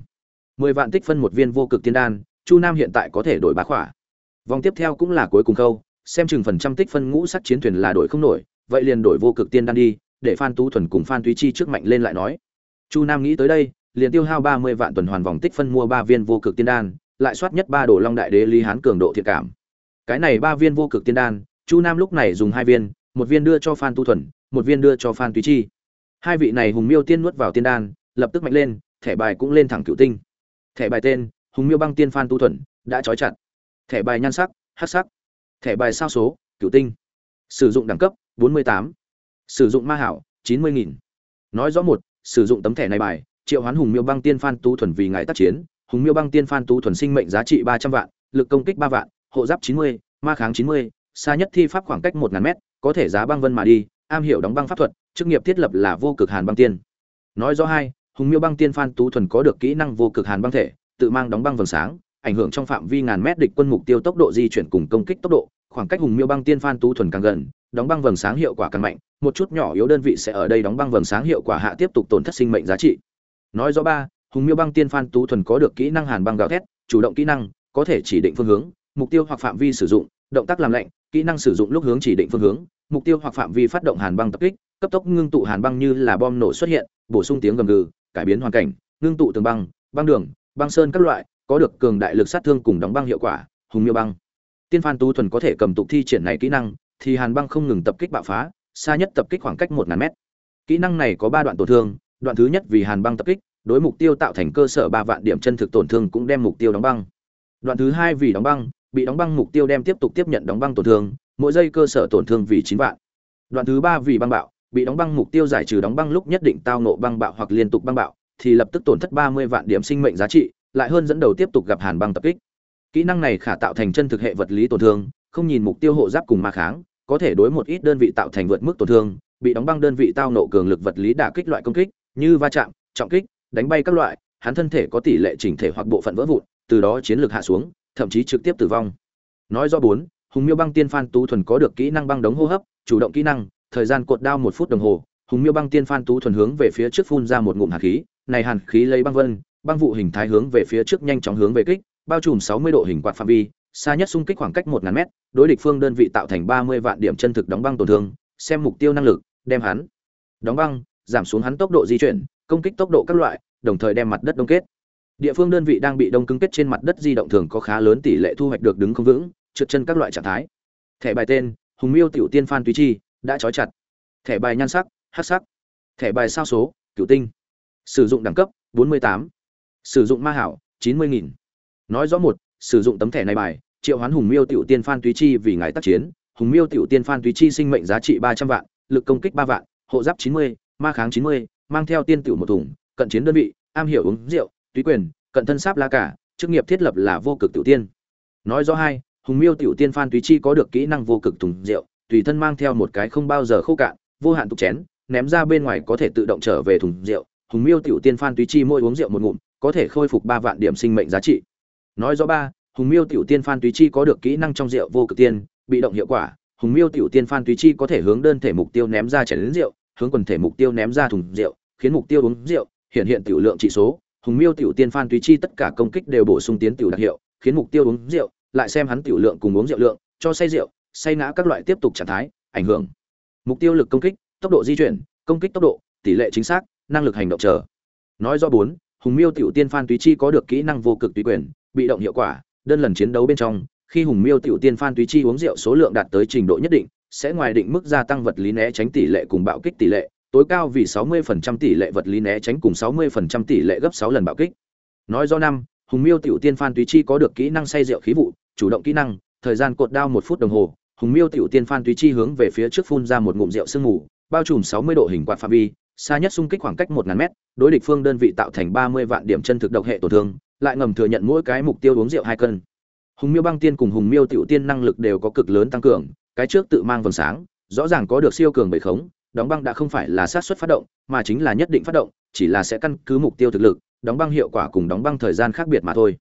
mười vạn tích phân một viên vô cực tiên đan, chu nam hiện tại có thể đổi bá khỏa. Vòng tiếp theo cũng là cuối cùng câu xem chừng phần trăm tích phân ngũ sắc chiến thuyền là đổi không nổi, vậy liền đổi vô cực tiên đan đi, để phan tú thuần cùng phan túy chi trước mạnh lên lại nói. Chu nam nghĩ tới đây, liền tiêu hao ba mươi vạn tuần hoàn vòng tích phân mua ba viên vô cực tiên đan, lại soát nhất ba đồ long đại đế lý hán cường độ thiện cảm. Cái này ba viên vô cực tiên đan, chu nam lúc này dùng hai viên, một viên đưa cho phan tu thuần, một viên đưa cho phan túy chi. Hai vị này hùng miêu tiên nuốt vào tiên đan, lập tức mạnh lên, thẻ bài cũng lên thẳng cựu tinh thẻ bài tên hùng miêu băng tiên phan tu thuần đã trói chặt. Thẻ bài nhan sắc hát sắc. Thẻ bài sao số cựu tinh. Sử dụng đẳng cấp 48. sử dụng ma hảo 90.000. nói rõ một sử dụng tấm thẻ này bài triệu hoán hùng miêu băng tiên phan tu thuần vì ngài tác chiến. Hùng miêu băng tiên phan tu thuần sinh mệnh giá trị 300 vạn lực công kích 3 vạn hộ giáp 90, ma kháng 90, xa nhất thi pháp khoảng cách 1.000 mét có thể giá băng vân mà đi am hiểu đóng băng pháp thuật chức nghiệp thiết lập là vô cực hàn băng tiên. Nói rõ hai hùng miêu băng tiên phan tú thuần có được kỹ năng vô cực hàn băng thể, tự mang đóng băng vầng sáng, ảnh hưởng trong phạm vi ngàn mét địch quân mục tiêu tốc độ di chuyển cùng công kích tốc độ. Khoảng cách hùng miêu băng tiên phan tú thuần càng gần, đóng băng vầng sáng hiệu quả càng mạnh, một chút nhỏ yếu đơn vị sẽ ở đây đóng băng vầng sáng hiệu quả hạ tiếp tục tổn thất sinh mệnh giá trị. Nói rõ ba, hùng miêu băng tiên phan tú thuần có được kỹ năng hàn băng gào thét, chủ động kỹ năng, có thể chỉ định phương hướng, mục tiêu hoặc phạm vi sử dụng, động tác làm lạnh, kỹ năng sử dụng lúc hướng chỉ định phương hướng, mục tiêu hoặc phạm vi phát động hàn băng tập kích, cấp tốc ngưng tụ hàn băng như là bom nổ xuất hiện, bổ sung tiếng gầm gừ cải biến hoàn cảnh, ngưng tụ tường băng băng đường, băng sơn các loại, có được cường đại lực sát thương cùng đóng băng hiệu quả, hùng miêu băng. Tiên phan tú thuần có thể cầm tục thi triển này kỹ năng, thì hàn băng không ngừng tập kích bạo phá, xa nhất tập kích khoảng cách một ngàn mét. Kỹ năng này có ba đoạn tổn thương, đoạn thứ nhất vì hàn băng tập kích, đối mục tiêu tạo thành cơ sở ba vạn điểm chân thực tổn thương cũng đem mục tiêu đóng băng. Đoạn thứ hai vì đóng băng, bị đóng băng mục tiêu đem tiếp tục tiếp nhận đóng băng tổn thương, mỗi giây cơ sở tổn thương vì chín vạn. Đoạn thứ ba vì băng bạo bị đóng băng mục tiêu giải trừ đóng băng lúc nhất định tao nộ băng bạo hoặc liên tục băng bạo, thì lập tức tổn thất ba mươi vạn điểm sinh mệnh giá trị, lại hơn dẫn đầu tiếp tục gặp hàn băng tập kích. Kỹ năng này khả tạo thành chân thực hệ vật lý tổn thương, không nhìn mục tiêu hộ giáp cùng ma kháng, có thể đối một ít đơn vị tạo thành vượt mức tổn thương, bị đóng băng đơn vị tao nộ cường lực vật lý đả kích loại công kích, như va chạm, trọng kích, đánh bay các loại, hắn thân thể có tỷ lệ chỉnh thể hoặc bộ phận vỡ vụn, từ đó chiến lược hạ xuống, thậm chí trực tiếp tử vong. Nói do bốn, hùng miêu băng tiên phan tú thuần có được kỹ năng băng đống hô hấp, chủ động kỹ năng thời gian cột đao một phút đồng hồ, hùng miêu băng tiên phan tú thuần hướng về phía trước phun ra một ngụm hàn khí, này hàn khí lấy băng vân, băng vụ hình thái hướng về phía trước nhanh chóng hướng về kích, bao trùm 60 độ hình quạt phạm vi, xa nhất xung kích khoảng cách 1000 mét, đối địch phương đơn vị tạo thành 30 vạn điểm chân thực đóng băng tổn thương, xem mục tiêu năng lực, đem hắn đóng băng, giảm xuống hắn tốc độ di chuyển, công kích tốc độ các loại, đồng thời đem mặt đất đông kết. Địa phương đơn vị đang bị đông cứng kết trên mặt đất di động thường có khá lớn tỷ lệ thu hoạch được đứng không vững, trượt chân các loại trạng thái. Thẻ bài tên, hùng miêu tiểu tiên phan túy chi đã trói chặt. Thẻ bài nhan sắc hát sắc. Thẻ bài sao số cửu tinh. Sử dụng đẳng cấp 48. sử dụng ma hảo 90.000. nói rõ một sử dụng tấm thẻ này bài triệu hoán hùng miêu tiểu tiên phan túy chi vì ngài tác chiến. Hùng miêu tiểu tiên phan túy chi sinh mệnh giá trị 300 vạn lực công kích 3 vạn hộ giáp 90, ma kháng 90, mang theo tiên tiểu một thùng cận chiến đơn vị am hiểu uống rượu túy quyền cận thân sáp la cả chức nghiệp thiết lập là vô cực tiểu tiên. Nói rõ hai hùng miêu tiểu tiên phan túy chi có được kỹ năng vô cực thùng rượu tùy thân mang theo một cái không bao giờ khô cạn, vô hạn tục chén, ném ra bên ngoài có thể tự động trở về thùng rượu, hùng miêu tiểu tiên phan túy chi mỗi uống rượu một ngụm, có thể khôi phục ba vạn điểm sinh mệnh giá trị. Nói rõ ba, hùng miêu tiểu tiên phan túy chi có được kỹ năng trong rượu vô cực tiên, bị động hiệu quả, hùng miêu tiểu tiên phan túy chi có thể hướng đơn thể mục tiêu ném ra chén rượu, hướng quần thể mục tiêu ném ra thùng rượu, khiến mục tiêu uống rượu, hiện hiện tiểu lượng trị số. Hùng miêu tiểu tiên phan túy chi tất cả công kích đều bổ sung tiến tiểu đặc hiệu, khiến mục tiêu uống rượu, lại xem hắn tiểu lượng cùng uống rượu lượng, cho say rượu say ngã các loại tiếp tục trạng thái, ảnh hưởng. Mục tiêu lực công kích, tốc độ di chuyển, công kích tốc độ, tỷ lệ chính xác, năng lực hành động chờ. Nói do bốn, hùng miêu tiểu tiên phan túy chi có được kỹ năng vô cực tùy quyền, bị động hiệu quả, đơn lần chiến đấu bên trong, khi hùng miêu tiểu tiên phan túy chi uống rượu số lượng đạt tới trình độ nhất định, sẽ ngoài định mức gia tăng vật lý né tránh tỷ lệ cùng bạo kích tỷ lệ, tối cao vì 60% tỷ lệ vật lý né tránh cùng 60% tỷ lệ gấp 6 lần bạo kích. Nói do năm, hùng miêu tiểu tiên phan túy chi có được kỹ năng say rượu khí vụ, chủ động kỹ năng, thời gian cột đao một phút đồng hồ hùng miêu tiểu tiên phan túy chi hướng về phía trước phun ra một ngụm rượu sương mù, bao trùm 60 độ hình quạt phạm vi, xa nhất xung kích khoảng cách một ngàn mét, đối địch phương đơn vị tạo thành 30 vạn điểm chân thực độc hệ tổn thương, lại ngầm thừa nhận mỗi cái mục tiêu uống rượu hai cân. Hùng miêu băng tiên cùng hùng miêu tiểu tiên năng lực đều có cực lớn tăng cường, cái trước tự mang vầng sáng, rõ ràng có được siêu cường bệ khống, đóng băng đã không phải là sát xuất phát động, mà chính là nhất định phát động, chỉ là sẽ căn cứ mục tiêu thực lực, đóng băng hiệu quả cùng đóng băng thời gian khác biệt mà thôi.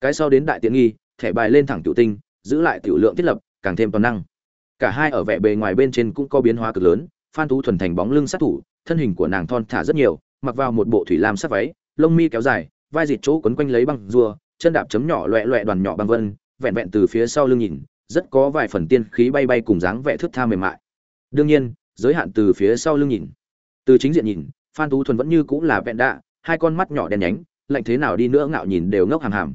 Cái sau đến đại tiện nghi, thẻ bài lên thẳng tiểu tinh, giữ lại tiểu lượng thiết lập càng thêm toàn năng. Cả hai ở vẻ bề ngoài bên trên cũng có biến hóa cực lớn, phan tú thuần thành bóng lưng sát thủ, thân hình của nàng thon thả rất nhiều, mặc vào một bộ thủy lam sát váy, lông mi kéo dài, vai dịt chỗ quấn quanh lấy băng rùa, chân đạp chấm nhỏ loẹ loẹ đoàn nhỏ băng vân, vẹn vẹn từ phía sau lưng nhìn, rất có vài phần tiên khí bay bay cùng dáng vẻ thước tha mềm mại. Đương nhiên, giới hạn từ phía sau lưng nhìn. Từ chính diện nhìn, phan tú thuần vẫn như cũng là vẹn đạ, hai con mắt nhỏ đen nhánh, lạnh thế nào đi nữa ngạo nhìn đều ngốc hàm hàm.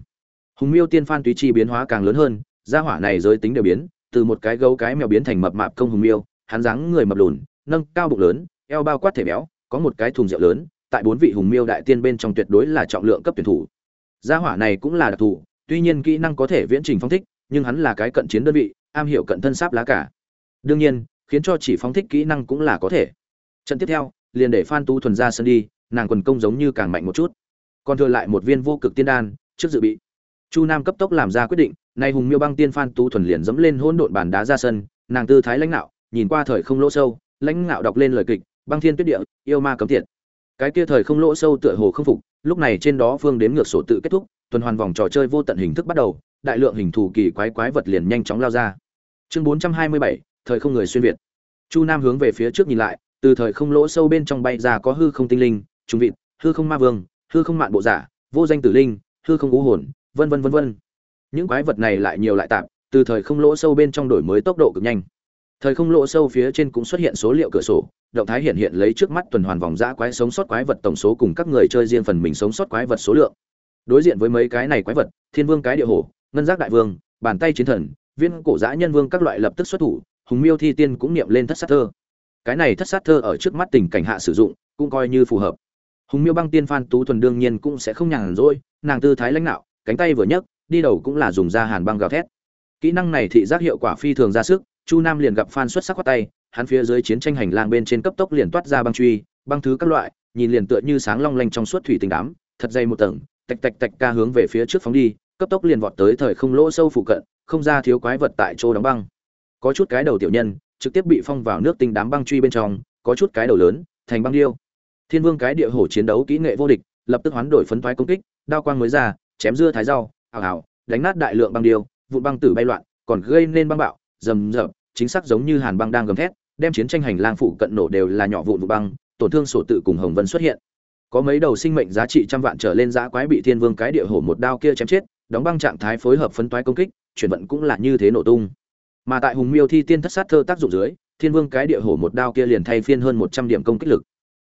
Hùng miêu tiên phan túy chi biến hóa càng lớn hơn, gia hỏa này giới tính đều biến từ một cái gấu cái mèo biến thành mập mạp công hùng miêu, hắn dáng người mập lùn, nâng cao bụng lớn, eo bao quát thể béo, có một cái thùng rượu lớn, tại bốn vị hùng miêu đại tiên bên trong tuyệt đối là trọng lượng cấp tuyển thủ. Gia hỏa này cũng là đặc thù, tuy nhiên kỹ năng có thể viễn trình phong thích, nhưng hắn là cái cận chiến đơn vị, am hiểu cận thân sáp lá cả. Đương nhiên, khiến cho chỉ phóng thích kỹ năng cũng là có thể. Trận tiếp theo, liền để phan tú thuần ra sân đi, nàng quần công giống như càng mạnh một chút. Còn thừa lại một viên vô cực tiên đan, trước dự bị. Chu nam cấp tốc làm ra quyết định nay hùng miêu băng tiên phan tú thuần liền dẫm lên hỗn độn bàn đá ra sân, nàng tư thái lãnh nạo nhìn qua thời không lỗ sâu, lãnh nạo đọc lên lời kịch, băng thiên tuyết địa, yêu ma cấm tiệt. Cái kia thời không lỗ sâu tựa hồ không phục, lúc này trên đó phương đếm ngược sổ tự kết thúc, tuần hoàn vòng trò chơi vô tận hình thức bắt đầu, đại lượng hình thù kỳ quái quái vật liền nhanh chóng lao ra. Chương bốn trăm hai mươi bảy, thời không người xuyên việt. Chu nam hướng về phía trước nhìn lại, từ thời không lỗ sâu bên trong bay ra có hư không tinh linh trung vịt, hư không ma vương, hư không mạn bộ giả, vô danh tử linh, hư không ngũ hồn, vân vân vân vân những quái vật này lại nhiều lại tạp, từ thời không lỗ sâu bên trong đổi mới tốc độ cực nhanh. Thời không lỗ sâu phía trên cũng xuất hiện số liệu cửa sổ, động thái hiện hiện lấy trước mắt tuần hoàn vòng giã quái sống sót quái vật tổng số cùng các người chơi riêng phần mình sống sót quái vật số lượng. Đối diện với mấy cái này quái vật, thiên vương cái địa hổ, ngân giác đại vương, bàn tay chiến thần, viên cổ giã nhân vương các loại lập tức xuất thủ, hùng miêu thi tiên cũng niệm lên thất sát thơ. Cái này thất sát thơ ở trước mắt tình cảnh hạ sử dụng, cũng coi như phù hợp. Hùng miêu băng tiên phan tú thuần đương nhiên cũng sẽ không nhàn rỗi, nàng tư thái lãnh đạo, cánh tay vừa nhấc đi đầu cũng là dùng ra hàn băng gào thét. Kỹ năng này thị giác hiệu quả phi thường ra sức, chu nam liền gặp phan xuất sắc khoát tay, hắn phía dưới chiến tranh hành lang bên trên cấp tốc liền toát ra băng truy, băng thứ các loại, nhìn liền tựa như sáng long lanh trong suốt thủy tinh đám, thật dày một tầng, tạch tạch tạch ca hướng về phía trước phóng đi, cấp tốc liền vọt tới thời không lỗ sâu phụ cận, không ra thiếu quái vật tại chỗ đóng băng. Có chút cái đầu tiểu nhân, trực tiếp bị phong vào nước tinh đám băng truy bên trong, có chút cái đầu lớn, thành băng điêu. Thiên vương cái địa hổ chiến đấu kỹ nghệ vô địch, lập tức hoán đổi phấn toái công kích, đao quang mới ra, chém dưa thái rau ào ào, đánh nát đại lượng băng điêu vụ băng tử bay loạn, còn gây nên băng bạo, rầm rập, chính xác giống như hàn băng đang gầm thét, đem chiến tranh hành lang phụ cận nổ đều là nhỏ vụn vụ băng, tổn thương sổ tự cùng hồng vân xuất hiện. Có mấy đầu sinh mệnh giá trị trăm vạn trở lên giã quái bị thiên vương cái địa hổ một đao kia chém chết, đóng băng trạng thái phối hợp phấn toái công kích, chuyển vận cũng là như thế nổ tung. Mà tại hùng miêu thi tiên thất sát thơ tác dụng dưới, thiên vương cái địa hổ một đao kia liền thay phiên hơn một trăm điểm công kích lực.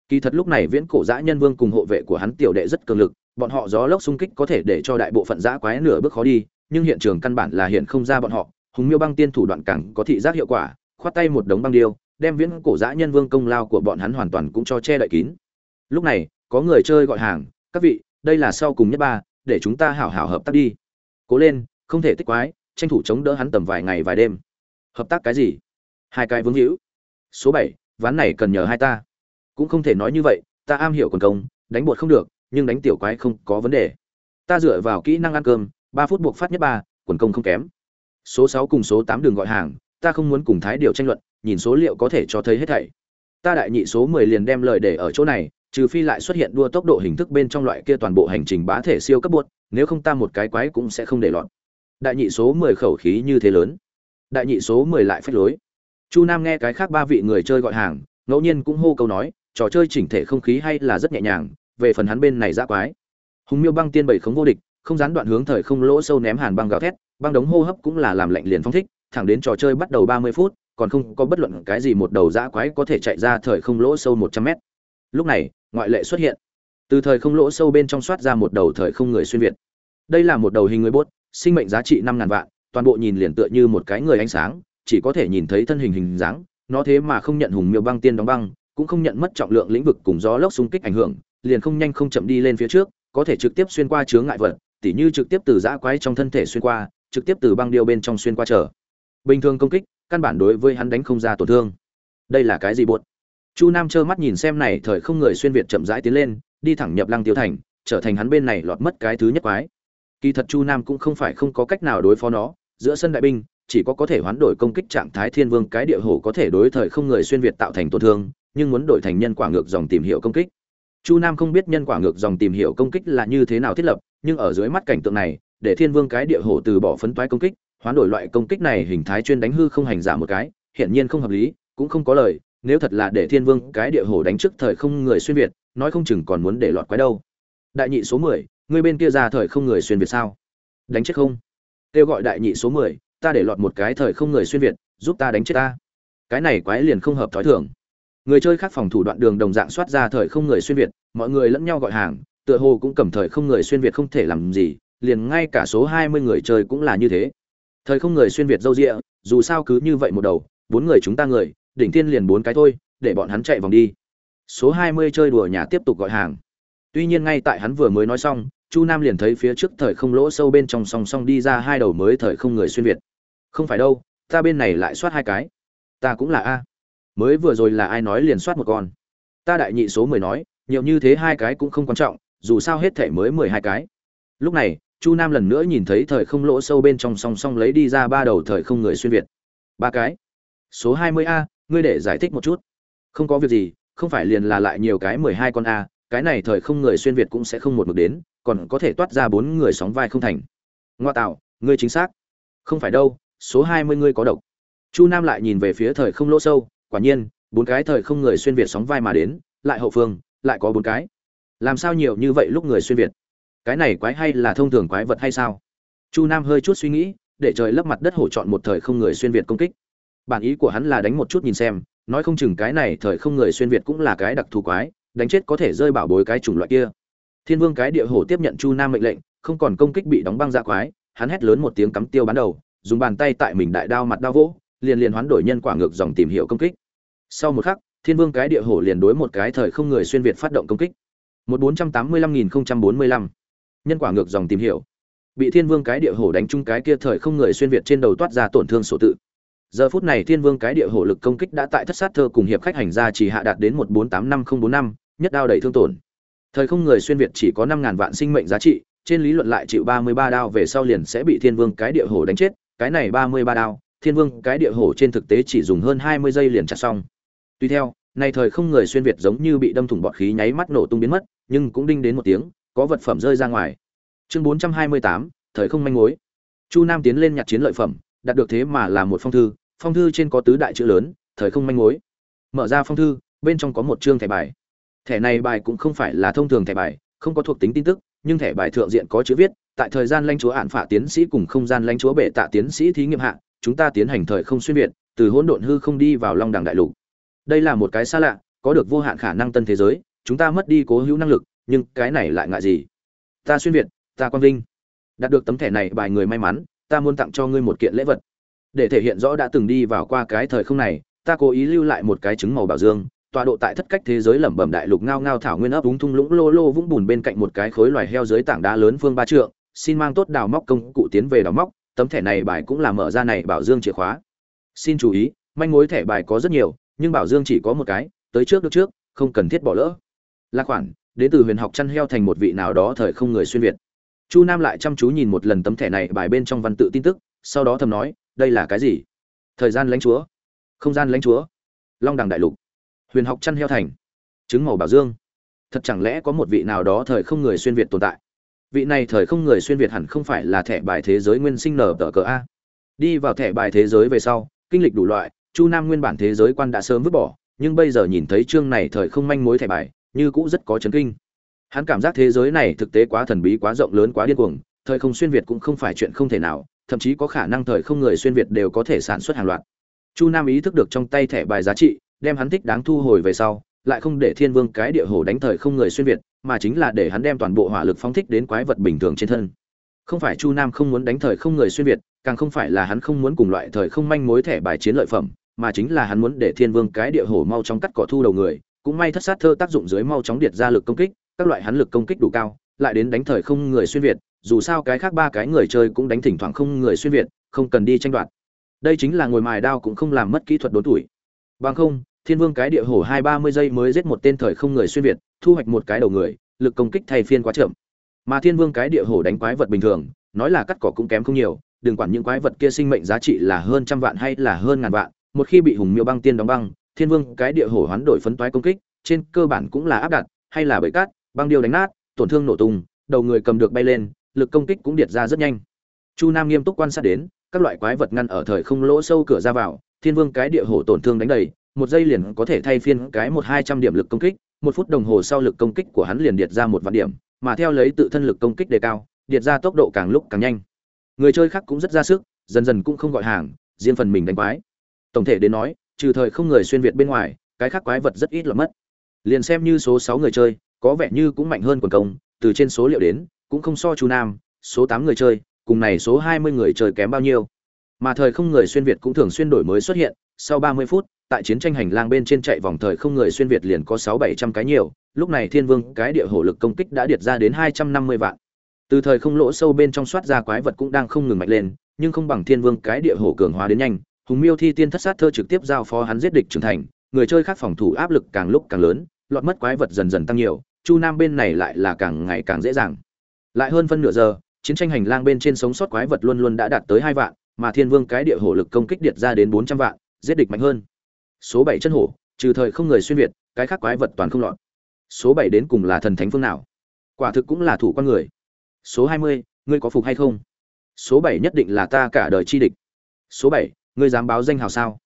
Kỳ thật lúc này viễn cổ giã nhân vương cùng hộ vệ của hắn tiểu đệ rất cường lực bọn họ gió lốc xung kích có thể để cho đại bộ phận giã quái nửa bước khó đi, nhưng hiện trường căn bản là hiện không ra bọn họ. Hùng miêu băng tiên thủ đoạn càng có thị giác hiệu quả, khoát tay một đống băng điêu, đem viễn cổ giã nhân vương công lao của bọn hắn hoàn toàn cũng cho che đậy kín. Lúc này, có người chơi gọi hàng, các vị, đây là sau cùng nhất ba, để chúng ta hảo hảo hợp tác đi. Cố lên, không thể tích quái, tranh thủ chống đỡ hắn tầm vài ngày vài đêm. Hợp tác cái gì? Hai cái vướng hữu. Số bảy, ván này cần nhờ hai ta. Cũng không thể nói như vậy, ta am hiểu quần công, đánh bột không được nhưng đánh tiểu quái không có vấn đề. Ta dựa vào kỹ năng ăn cơm, ba phút buộc phát nhất ba, quần công không kém. Số sáu cùng số tám đường gọi hàng, ta không muốn cùng thái điều tranh luận, nhìn số liệu có thể cho thấy hết thảy. Ta đại nhị số mười liền đem lời để ở chỗ này, trừ phi lại xuất hiện đua tốc độ hình thức bên trong loại kia toàn bộ hành trình bá thể siêu cấp buốt nếu không ta một cái quái cũng sẽ không để lọt. Đại nhị số mười khẩu khí như thế lớn. Đại nhị số mười lại phách lối. Chu nam nghe cái khác ba vị người chơi gọi hàng, ngẫu nhiên cũng hô câu nói, trò chơi chỉnh thể không khí hay là rất nhẹ nhàng về phần hắn bên này ra quái. Hùng miêu băng tiên bảy không vô địch, không gián đoạn hướng thời không lỗ sâu ném hàn băng gào thét, băng đống hô hấp cũng là làm lạnh liền phong thích, thẳng đến trò chơi bắt đầu ba mươi phút, còn không có bất luận cái gì một đầu dã quái có thể chạy ra thời không lỗ sâu một trăm mét. Lúc này, ngoại lệ xuất hiện. Từ thời không lỗ sâu bên trong soát ra một đầu thời không người xuyên việt. Đây là một đầu hình người bốt, sinh mệnh giá trị năm ngàn vạn, toàn bộ nhìn liền tựa như một cái người ánh sáng, chỉ có thể nhìn thấy thân hình hình dáng, nó thế mà không nhận hùng miêu băng tiên đóng băng, cũng không nhận mất trọng lượng lĩnh vực cùng gió lốc xung kích ảnh hưởng liền không nhanh không chậm đi lên phía trước, có thể trực tiếp xuyên qua chướng ngại vật, tỉ như trực tiếp từ giã quái trong thân thể xuyên qua, trực tiếp từ băng điêu bên trong xuyên qua trở. Bình thường công kích, căn bản đối với hắn đánh không ra tổn thương. Đây là cái gì buột? Chu nam trơ mắt nhìn xem này, thời không người xuyên việt chậm rãi tiến lên, đi thẳng nhập lăng tiêu thành, trở thành hắn bên này lọt mất cái thứ nhất quái. Kỳ thật chu nam cũng không phải không có cách nào đối phó nó, giữa sân đại binh, chỉ có có thể hoán đổi công kích trạng thái thiên vương, cái địa hổ có thể đối thời không người xuyên việt tạo thành tổn thương, nhưng muốn đổi thành nhân quả ngược dòng tìm hiểu công kích chu nam không biết nhân quả ngược dòng tìm hiểu công kích là như thế nào thiết lập, nhưng ở dưới mắt cảnh tượng này, để thiên vương cái địa hổ từ bỏ phấn toái công kích, hoán đổi loại công kích này hình thái chuyên đánh hư không hành giả một cái, hiển nhiên không hợp lý, cũng không có lời, nếu thật là để thiên vương cái địa hổ đánh trước thời không người xuyên việt, nói không chừng còn muốn để lọt quái đâu. Đại nhị số mười, người bên kia ra thời không người xuyên việt sao? Đánh chết không? Kêu gọi đại nhị số mười, ta để lọt một cái thời không người xuyên việt, giúp ta đánh chết ta. Cái này quái liền không hợp thói thường người chơi khác phòng thủ đoạn đường đồng dạng soát ra thời không người xuyên việt, mọi người lẫn nhau gọi hàng, tựa hồ cũng cầm thời không người xuyên việt không thể làm gì, liền ngay cả số hai mươi người chơi cũng là như thế. Thời không người xuyên việt dâu rịa dù sao cứ như vậy một đầu, bốn người chúng ta người, đỉnh thiên liền bốn cái thôi, để bọn hắn chạy vòng đi. Số hai mươi chơi đùa nhà tiếp tục gọi hàng. Tuy nhiên ngay tại hắn vừa mới nói xong, chu nam liền thấy phía trước thời không lỗ sâu bên trong song song đi ra hai đầu mới thời không người xuyên việt. Không phải đâu, ta bên này lại soát hai cái. Ta cũng là a mới vừa rồi là ai nói liền soát một con. Ta đại nhị số mười nói, nhiều như thế hai cái cũng không quan trọng, dù sao hết thể mới mười hai cái. Lúc này, chu nam lần nữa nhìn thấy thời không lỗ sâu bên trong song song lấy đi ra ba đầu thời không người xuyên việt. Ba cái. Số hai mươi a, ngươi để giải thích một chút. Không có việc gì, không phải liền là lại nhiều cái mười hai con a, cái này thời không người xuyên việt cũng sẽ không một mực đến, còn có thể toát ra bốn người sóng vai không thành. Ngoa tạo, ngươi chính xác. Không phải đâu, số hai mươi ngươi có độc. Chu nam lại nhìn về phía thời không lỗ sâu quả nhiên, bốn cái thời không người xuyên việt sóng vai mà đến, lại hậu phương, lại có bốn cái. Làm sao nhiều như vậy lúc người xuyên việt? Cái này quái hay là thông thường quái vật hay sao? Chu nam hơi chút suy nghĩ, để trời lấp mặt đất hổ chọn một thời không người xuyên việt công kích. Bản ý của hắn là đánh một chút nhìn xem, nói không chừng cái này thời không người xuyên việt cũng là cái đặc thù quái, đánh chết có thể rơi bảo bối cái chủng loại kia. Thiên vương cái địa hổ tiếp nhận chu nam mệnh lệnh, không còn công kích bị đóng băng dạ quái, hắn hét lớn một tiếng cắm tiêu bắn đầu, dùng bàn tay tại mình đại đao mặt đao vỗ liền liền hoán đổi nhân quả ngược dòng tìm hiểu công kích. Sau một khắc, thiên vương cái địa hổ liền đối một cái thời không người xuyên việt phát động công kích. Một bốn trăm tám mươi lăm nghìn không trăm bốn mươi lăm. Nhân quả ngược dòng tìm hiểu. Bị thiên vương cái địa hổ đánh chung cái kia thời không người xuyên việt trên đầu toát ra tổn thương sổ tự. Giờ phút này thiên vương cái địa hổ lực công kích đã tại thất sát thơ cùng hiệp khách hành gia chỉ hạ đạt đến một bốn tám năm không bốn năm, nhất đao đầy thương tổn. Thời không người xuyên việt chỉ có năm ngàn vạn sinh mệnh giá trị, trên lý luận lại chịu ba mươi ba đao về sau liền sẽ bị thiên vương cái địa hổ đánh chết, cái này ba mươi ba đao thiên vương, cái địa hổ trên thực tế chỉ dùng hơn hai mươi giây liền chặt xong. Tuy theo, nay thời không người xuyên việt giống như bị đâm thủng bọt khí nháy mắt nổ tung biến mất, nhưng cũng đinh đến một tiếng, có vật phẩm rơi ra ngoài. Chương bốn trăm hai mươi tám, thời không manh mối. Chu nam tiến lên nhặt chiến lợi phẩm, đạt được thế mà là một phong thư phong thư trên có tứ đại chữ lớn, thời không manh mối. Mở ra phong thư, bên trong có một chương thẻ bài. Thẻ này bài cũng không phải là thông thường thẻ bài, không có thuộc tính tin tức, nhưng thẻ bài thượng diện có chữ viết, tại thời gian lãnh chúa ạn phả tiến sĩ cùng không gian lãnh chúa bệ tạ tiến sĩ thí nghiệm hạ chúng ta tiến hành thời không xuyên việt, từ hỗn độn hư không đi vào long đẳng đại lục. Đây là một cái xa lạ, có được vô hạn khả năng tân thế giới, chúng ta mất đi cố hữu năng lực, nhưng cái này lại ngại gì? Ta xuyên việt, ta quang vinh. Đạt được tấm thẻ này, bài người may mắn, ta muốn tặng cho ngươi một kiện lễ vật. Để thể hiện rõ đã từng đi vào qua cái thời không này, ta cố ý lưu lại một cái trứng màu bảo dương, tọa độ tại thất cách thế giới lẩm bẩm đại lục ngao ngao thảo nguyên ấp úng thung lũng lô lô vũng bùn bên cạnh một cái khối loài heo dưới tảng đá lớn phương ba trượng, xin mang tốt đào móc công cụ tiến về đào móc tấm thẻ này bài cũng là mở ra này bảo dương chìa khóa. Xin chú ý, manh mối thẻ bài có rất nhiều, nhưng bảo dương chỉ có một cái, tới trước được trước, không cần thiết bỏ lỡ. Là khoản đến từ huyền học chăn heo thành một vị nào đó thời không người xuyên việt. Chu nam lại chăm chú nhìn một lần tấm thẻ này bài bên trong văn tự tin tức, sau đó thầm nói, đây là cái gì? Thời gian lãnh chúa. Không gian lãnh chúa. Long đằng đại lục. Huyền học chăn heo thành. Trứng màu bảo dương. Thật chẳng lẽ có một vị nào đó thời không người xuyên việt tồn tại? Vị này thời không người xuyên việt hẳn không phải là thẻ bài thế giới nguyên sinh nở tờ cờ a. Đi vào thẻ bài thế giới về sau, kinh lịch đủ loại, chu nam nguyên bản thế giới quan đã sớm vứt bỏ, nhưng bây giờ nhìn thấy chương này thời không manh mối thẻ bài, như cũ rất có chấn kinh. Hắn cảm giác thế giới này thực tế quá thần bí, quá rộng lớn, quá điên cuồng, thời không xuyên việt cũng không phải chuyện không thể nào, thậm chí có khả năng thời không người xuyên việt đều có thể sản xuất hàng loạt. Chu nam ý thức được trong tay thẻ bài giá trị, đem hắn thích đáng thu hồi về sau, lại không để thiên vương cái địa hồ đánh thời không người xuyên việt mà chính là để hắn đem toàn bộ hỏa lực phóng thích đến quái vật bình thường trên thân. Không phải chu nam không muốn đánh thời không người xuyên việt, càng không phải là hắn không muốn cùng loại thời không manh mối thẻ bài chiến lợi phẩm, mà chính là hắn muốn để thiên vương cái địa hổ mau chóng cắt cỏ thu đầu người, cũng may thất sát thơ tác dụng dưới mau chóng điệt ra lực công kích, các loại hắn lực công kích đủ cao, lại đến đánh thời không người xuyên việt, dù sao cái khác ba cái người chơi cũng đánh thỉnh thoảng không người xuyên việt, không cần đi tranh đoạt. Đây chính là ngồi mài đao cũng không làm mất kỹ thuật đốn tuổi. Bằng không thiên vương cái địa hổ hai ba mươi giây mới giết một tên thời không người xuyên việt, thu hoạch một cái đầu người, lực công kích thay phiên quá chậm. Mà thiên vương cái địa hổ đánh quái vật bình thường, nói là cắt cỏ cũng kém không nhiều, đừng quản những quái vật kia sinh mệnh giá trị là hơn trăm vạn hay là hơn ngàn vạn, một khi bị hùng miêu băng tiên đóng băng, thiên vương cái địa hổ hoán đổi phấn toái công kích, trên cơ bản cũng là áp đặt, hay là bẫy cát, băng điêu đánh nát, tổn thương nổ tung, đầu người cầm được bay lên, lực công kích cũng điệt ra rất nhanh. Chu nam nghiêm túc quan sát đến, các loại quái vật ngăn ở thời không lỗ sâu cửa ra vào, thiên vương cái địa hổ tổn thương đánh đầy một giây liền có thể thay phiên cái một hai trăm điểm lực công kích, một phút đồng hồ sau lực công kích của hắn liền điệt ra một vạn điểm, mà theo lấy tự thân lực công kích đề cao, điệt ra tốc độ càng lúc càng nhanh. Người chơi khác cũng rất ra sức, dần dần cũng không gọi hàng, riêng phần mình đánh quái. Tổng thể đến nói, trừ thời không người xuyên việt bên ngoài, cái khác quái vật rất ít là mất. Liền xem như số sáu người chơi, có vẻ như cũng mạnh hơn quần công, từ trên số liệu đến, cũng không so chu nam, số tám người chơi, cùng này số hai mươi người chơi kém bao nhiêu. Mà thời không người xuyên việt cũng thường xuyên đổi mới xuất hiện, sau ba mươi phút tại chiến tranh hành lang bên trên chạy vòng thời không người xuyên việt liền có sáu bảy trăm cái nhiều, lúc này thiên vương cái địa hổ lực công kích đã điệt ra đến hai trăm năm mươi vạn. Từ thời không lỗ sâu bên trong soát ra quái vật cũng đang không ngừng mạnh lên, nhưng không bằng thiên vương cái địa hổ cường hóa đến nhanh, hùng miêu thi tiên thất sát thơ trực tiếp giao phó hắn giết địch trưởng thành, người chơi khác phòng thủ áp lực càng lúc càng lớn lọt mất quái vật dần dần tăng nhiều, chu nam bên này lại là càng ngày càng dễ dàng. Lại hơn phân nửa giờ, chiến tranh hành lang bên trên sống sót quái vật luôn luôn đã đạt tới hai vạn, mà thiên vương cái địa hổ lực công kích điệt ra đến bốn trăm vạn, giết địch mạnh hơn số bảy chân hổ, trừ thời không người xuyên việt, cái khác quái vật toàn không lọt. Số bảy đến cùng là thần thánh phương nào? Quả thực cũng là thủ con người. Số hai mươi, ngươi có phục hay không? Số bảy nhất định là ta cả đời chi địch. Số bảy, ngươi dám báo danh hào sao?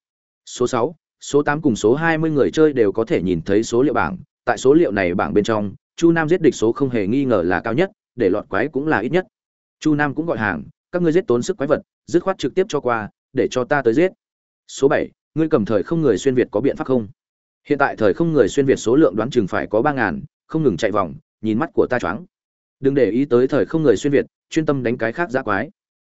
Số sáu, số tám cùng số hai mươi người chơi đều có thể nhìn thấy số liệu bảng. Tại số liệu này bảng bên trong, chu nam giết địch số không hề nghi ngờ là cao nhất, để lọt quái cũng là ít nhất. Chu nam cũng gọi hàng, các ngươi giết tốn sức quái vật, dứt khoát trực tiếp cho qua, để cho ta tới giết. Số bảy ngươi cầm thời không người xuyên việt có biện pháp không? Hiện tại thời không người xuyên việt số lượng đoán chừng phải có ba ngàn, không ngừng chạy vòng, nhìn mắt của ta choáng. Đừng để ý tới thời không người xuyên việt, chuyên tâm đánh cái khác giã quái.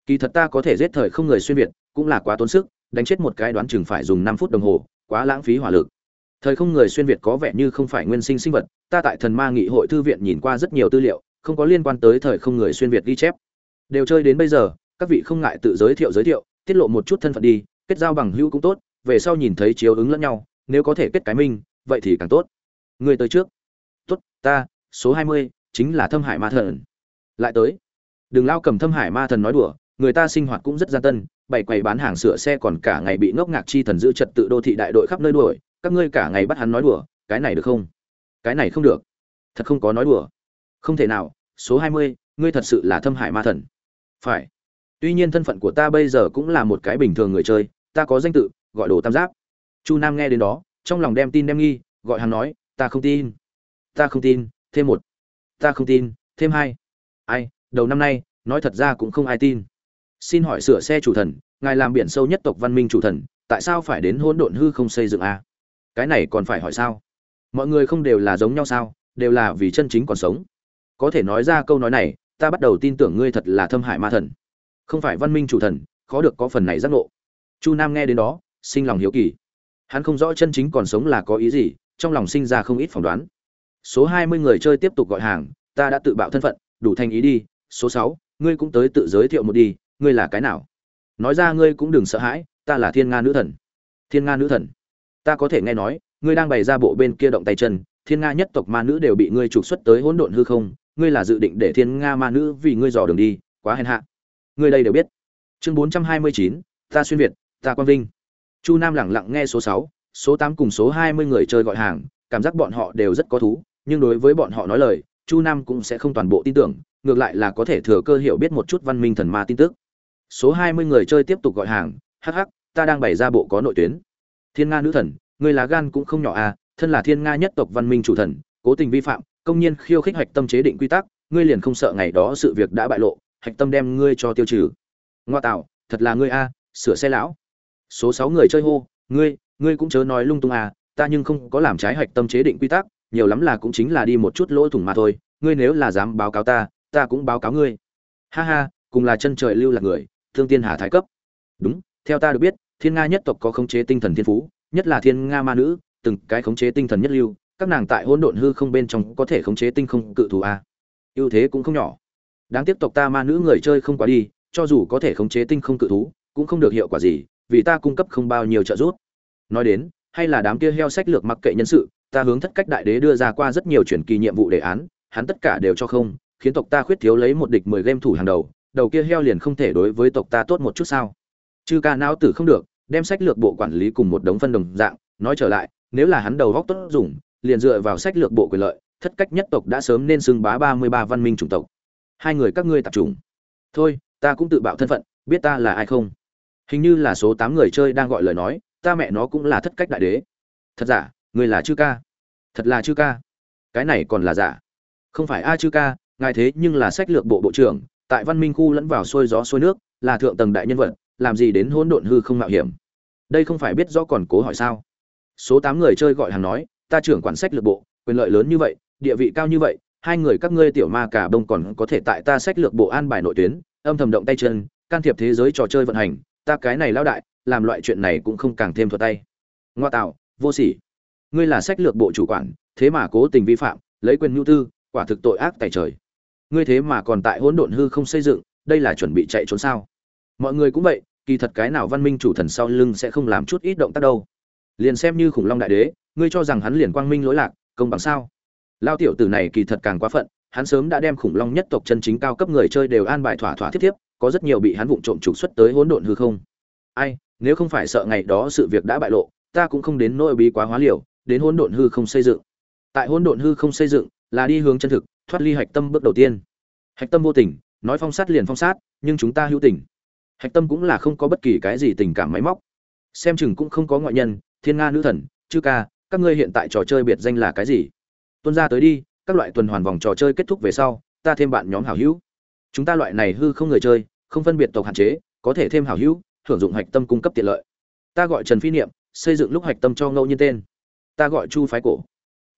Kỳ thật ta có thể giết thời không người xuyên việt, cũng là quá tốn sức, đánh chết một cái đoán chừng phải dùng năm phút đồng hồ, quá lãng phí hỏa lực. Thời không người xuyên việt có vẻ như không phải nguyên sinh sinh vật, ta tại thần ma nghị hội thư viện nhìn qua rất nhiều tư liệu, không có liên quan tới thời không người xuyên việt ghi chép. Đều chơi đến bây giờ, các vị không ngại tự giới thiệu giới thiệu, tiết lộ một chút thân phận đi, kết giao bằng hữu cũng tốt về sau nhìn thấy chiếu ứng lẫn nhau, nếu có thể kết cái minh, vậy thì càng tốt. Người tới trước. Tốt, ta, số hai mươi, chính là thâm hải ma thần. Lại tới. Đừng lao cầm thâm hải ma thần nói đùa, người ta sinh hoạt cũng rất gian tân, bày quầy bán hàng sửa xe còn cả ngày bị ngốc ngạc chi thần giữ trật tự đô thị đại đội khắp nơi đuổi, các ngươi cả ngày bắt hắn nói đùa, cái này được không? Cái này không được. Thật không có nói đùa. Không thể nào, số hai mươi, ngươi thật sự là thâm hải ma thần. Phải. Tuy nhiên thân phận của ta bây giờ cũng là một cái bình thường người chơi, ta có danh tự gọi đồ tam giáp chu nam nghe đến đó, trong lòng đem tin đem nghi, gọi hắn nói, ta không tin, ta không tin, thêm một, ta không tin, thêm hai. Ai, đầu năm nay, nói thật ra cũng không ai tin. Xin hỏi sửa xe chủ thần, ngài làm biển sâu nhất tộc văn minh chủ thần, tại sao phải đến hỗn độn hư không xây dựng a? Cái này còn phải hỏi sao? Mọi người không đều là giống nhau sao, đều là vì chân chính còn sống. Có thể nói ra câu nói này, ta bắt đầu tin tưởng ngươi thật là thâm hại ma thần. Không phải văn minh chủ thần, khó được có phần này giác ngộ. Chu nam nghe đến đó sinh lòng hiếu kỳ. Hắn không rõ chân chính còn sống là có ý gì, trong lòng sinh ra không ít phỏng đoán. Số hai mươi người chơi tiếp tục gọi hàng, ta đã tự bạo thân phận, đủ thành ý đi. Số sáu, ngươi cũng tới tự giới thiệu một đi, ngươi là cái nào? Nói ra ngươi cũng đừng sợ hãi, ta là thiên nga nữ thần. Thiên nga nữ thần. Ta có thể nghe nói, ngươi đang bày ra bộ bên kia động tay chân, thiên nga nhất tộc ma nữ đều bị ngươi trục xuất tới hỗn độn hư không, ngươi là dự định để thiên nga ma nữ vì ngươi dò đường đi, quá hèn hạ. Ngươi đây đều biết. Chương bốn trăm hai mươi chín, ta xuyên việt, ta quang vinh chu nam lẳng lặng nghe số sáu, số tám cùng số hai mươi người chơi gọi hàng, cảm giác bọn họ đều rất có thú, nhưng đối với bọn họ nói lời, chu nam cũng sẽ không toàn bộ tin tưởng, ngược lại là có thể thừa cơ hiểu biết một chút văn minh thần ma tin tức. Số hai mươi người chơi tiếp tục gọi hàng hh ta đang bày ra bộ có nội tuyến. Thiên nga nữ thần, ngươi lá gan cũng không nhỏ à thân là thiên nga nhất tộc văn minh chủ thần, cố tình vi phạm, công nhiên khiêu khích hoạch tâm chế định quy tắc, ngươi liền không sợ ngày đó sự việc đã bại lộ, hạch tâm đem ngươi cho tiêu trừ. Ngoa tạo, thật là ngươi a sửa xe lão số sáu người chơi hô, ngươi ngươi cũng chớ nói lung tung à ta nhưng không có làm trái hạch tâm chế định quy tắc, nhiều lắm là cũng chính là đi một chút lỗ thủng mà thôi, ngươi nếu là dám báo cáo ta ta cũng báo cáo ngươi. Ha ha, cùng là chân trời lưu là người, thương tiên hà thái cấp. Đúng, theo ta được biết, thiên nga nhất tộc có khống chế tinh thần thiên phú, nhất là thiên nga ma nữ, từng cái khống chế tinh thần nhất lưu, các nàng tại hỗn độn hư không bên trong có thể khống chế tinh không cự thù a. Ưu thế cũng không nhỏ. Đáng tiếp tộc ta ma nữ người chơi không quá đi, cho dù có thể khống chế tinh không cự thú, cũng không được hiệu quả gì vì ta cung cấp không bao nhiêu trợ giúp. Nói đến, hay là đám kia heo sách lược mặc kệ nhân sự, ta hướng thất cách đại đế đưa ra qua rất nhiều chuyển kỳ nhiệm vụ đề án, hắn tất cả đều cho không, khiến tộc ta khuyết thiếu lấy một địch mười game thủ hàng đầu đầu kia heo liền không thể đối với tộc ta tốt một chút sao? Chư ca não tử không được, đem sách lược bộ quản lý cùng một đống phân đồng dạng, nói trở lại, nếu là hắn đầu góc tốt dùng, liền dựa vào sách lược bộ quyền lợi, thất cách nhất tộc đã sớm nên xưng bá ba mươi ba văn minh chủng tộc. Hai người các ngươi tập trung. Thôi, ta cũng tự bạo thân phận, biết ta là ai không? Hình như là số tám người chơi đang gọi lời nói, ta mẹ nó cũng là thất cách đại đế. Thật giả ngươi là chư ca. Thật là chư ca. Cái này còn là giả. Không phải a chư ca, ngài thế nhưng là sách lược bộ bộ trưởng, tại văn minh khu lẫn vào xuôi gió xuôi nước, là thượng tầng đại nhân vật, làm gì đến hỗn độn hư không mạo hiểm. Đây không phải biết rõ còn cố hỏi sao. Số tám người chơi gọi hàng nói, ta trưởng quản sách lược bộ, quyền lợi lớn như vậy, địa vị cao như vậy, hai người các ngươi tiểu ma cả đông còn có thể tại ta sách lược bộ an bài nội tuyến, âm thầm động tay chân, can thiệp thế giới trò chơi vận hành ta cái này lao đại, làm loại chuyện này cũng không càng thêm thuật tay. Ngoa tạo, vô sỉ. Ngươi là sách lược bộ chủ quản, thế mà cố tình vi phạm, lấy quyền nhu tư, quả thực tội ác tại trời. Ngươi thế mà còn tại hỗn độn hư không xây dựng, đây là chuẩn bị chạy trốn sao? Mọi người cũng vậy, kỳ thật cái nào văn minh chủ thần sau lưng sẽ không làm chút ít động tác đâu. Liền xem như khủng long đại đế, ngươi cho rằng hắn liền quang minh lỗi lạc, công bằng sao? Lao tiểu tử này kỳ thật càng quá phận, hắn sớm đã đem khủng long nhất tộc chân chính cao cấp người chơi đều an bài thỏa thỏa thiết thiếp có rất nhiều bị hắn vụng trộm trục xuất tới hỗn độn hư không. Ai, nếu không phải sợ ngày đó sự việc đã bại lộ, ta cũng không đến nỗi bí quá hóa liều, đến hỗn độn hư không xây dựng. Tại hỗn độn hư không xây dựng là đi hướng chân thực, thoát ly hạch tâm bước đầu tiên. Hạch tâm vô tình, nói phong sát liền phong sát, nhưng chúng ta hữu tình. Hạch tâm cũng là không có bất kỳ cái gì tình cảm máy móc. Xem chừng cũng không có ngoại nhân, thiên nga nữ thần, chư ca, các ngươi hiện tại trò chơi biệt danh là cái gì? Tuân ra tới đi, các loại tuần hoàn vòng trò chơi kết thúc về sau, ta thêm bạn nhóm hảo hữu chúng ta loại này hư không người chơi, không phân biệt tộc hạn chế, có thể thêm hảo hữu, thưởng dụng hạch tâm cung cấp tiện lợi. Ta gọi trần phi niệm, xây dựng lúc hạch tâm cho ngẫu nhiên tên. Ta gọi chu phái cổ.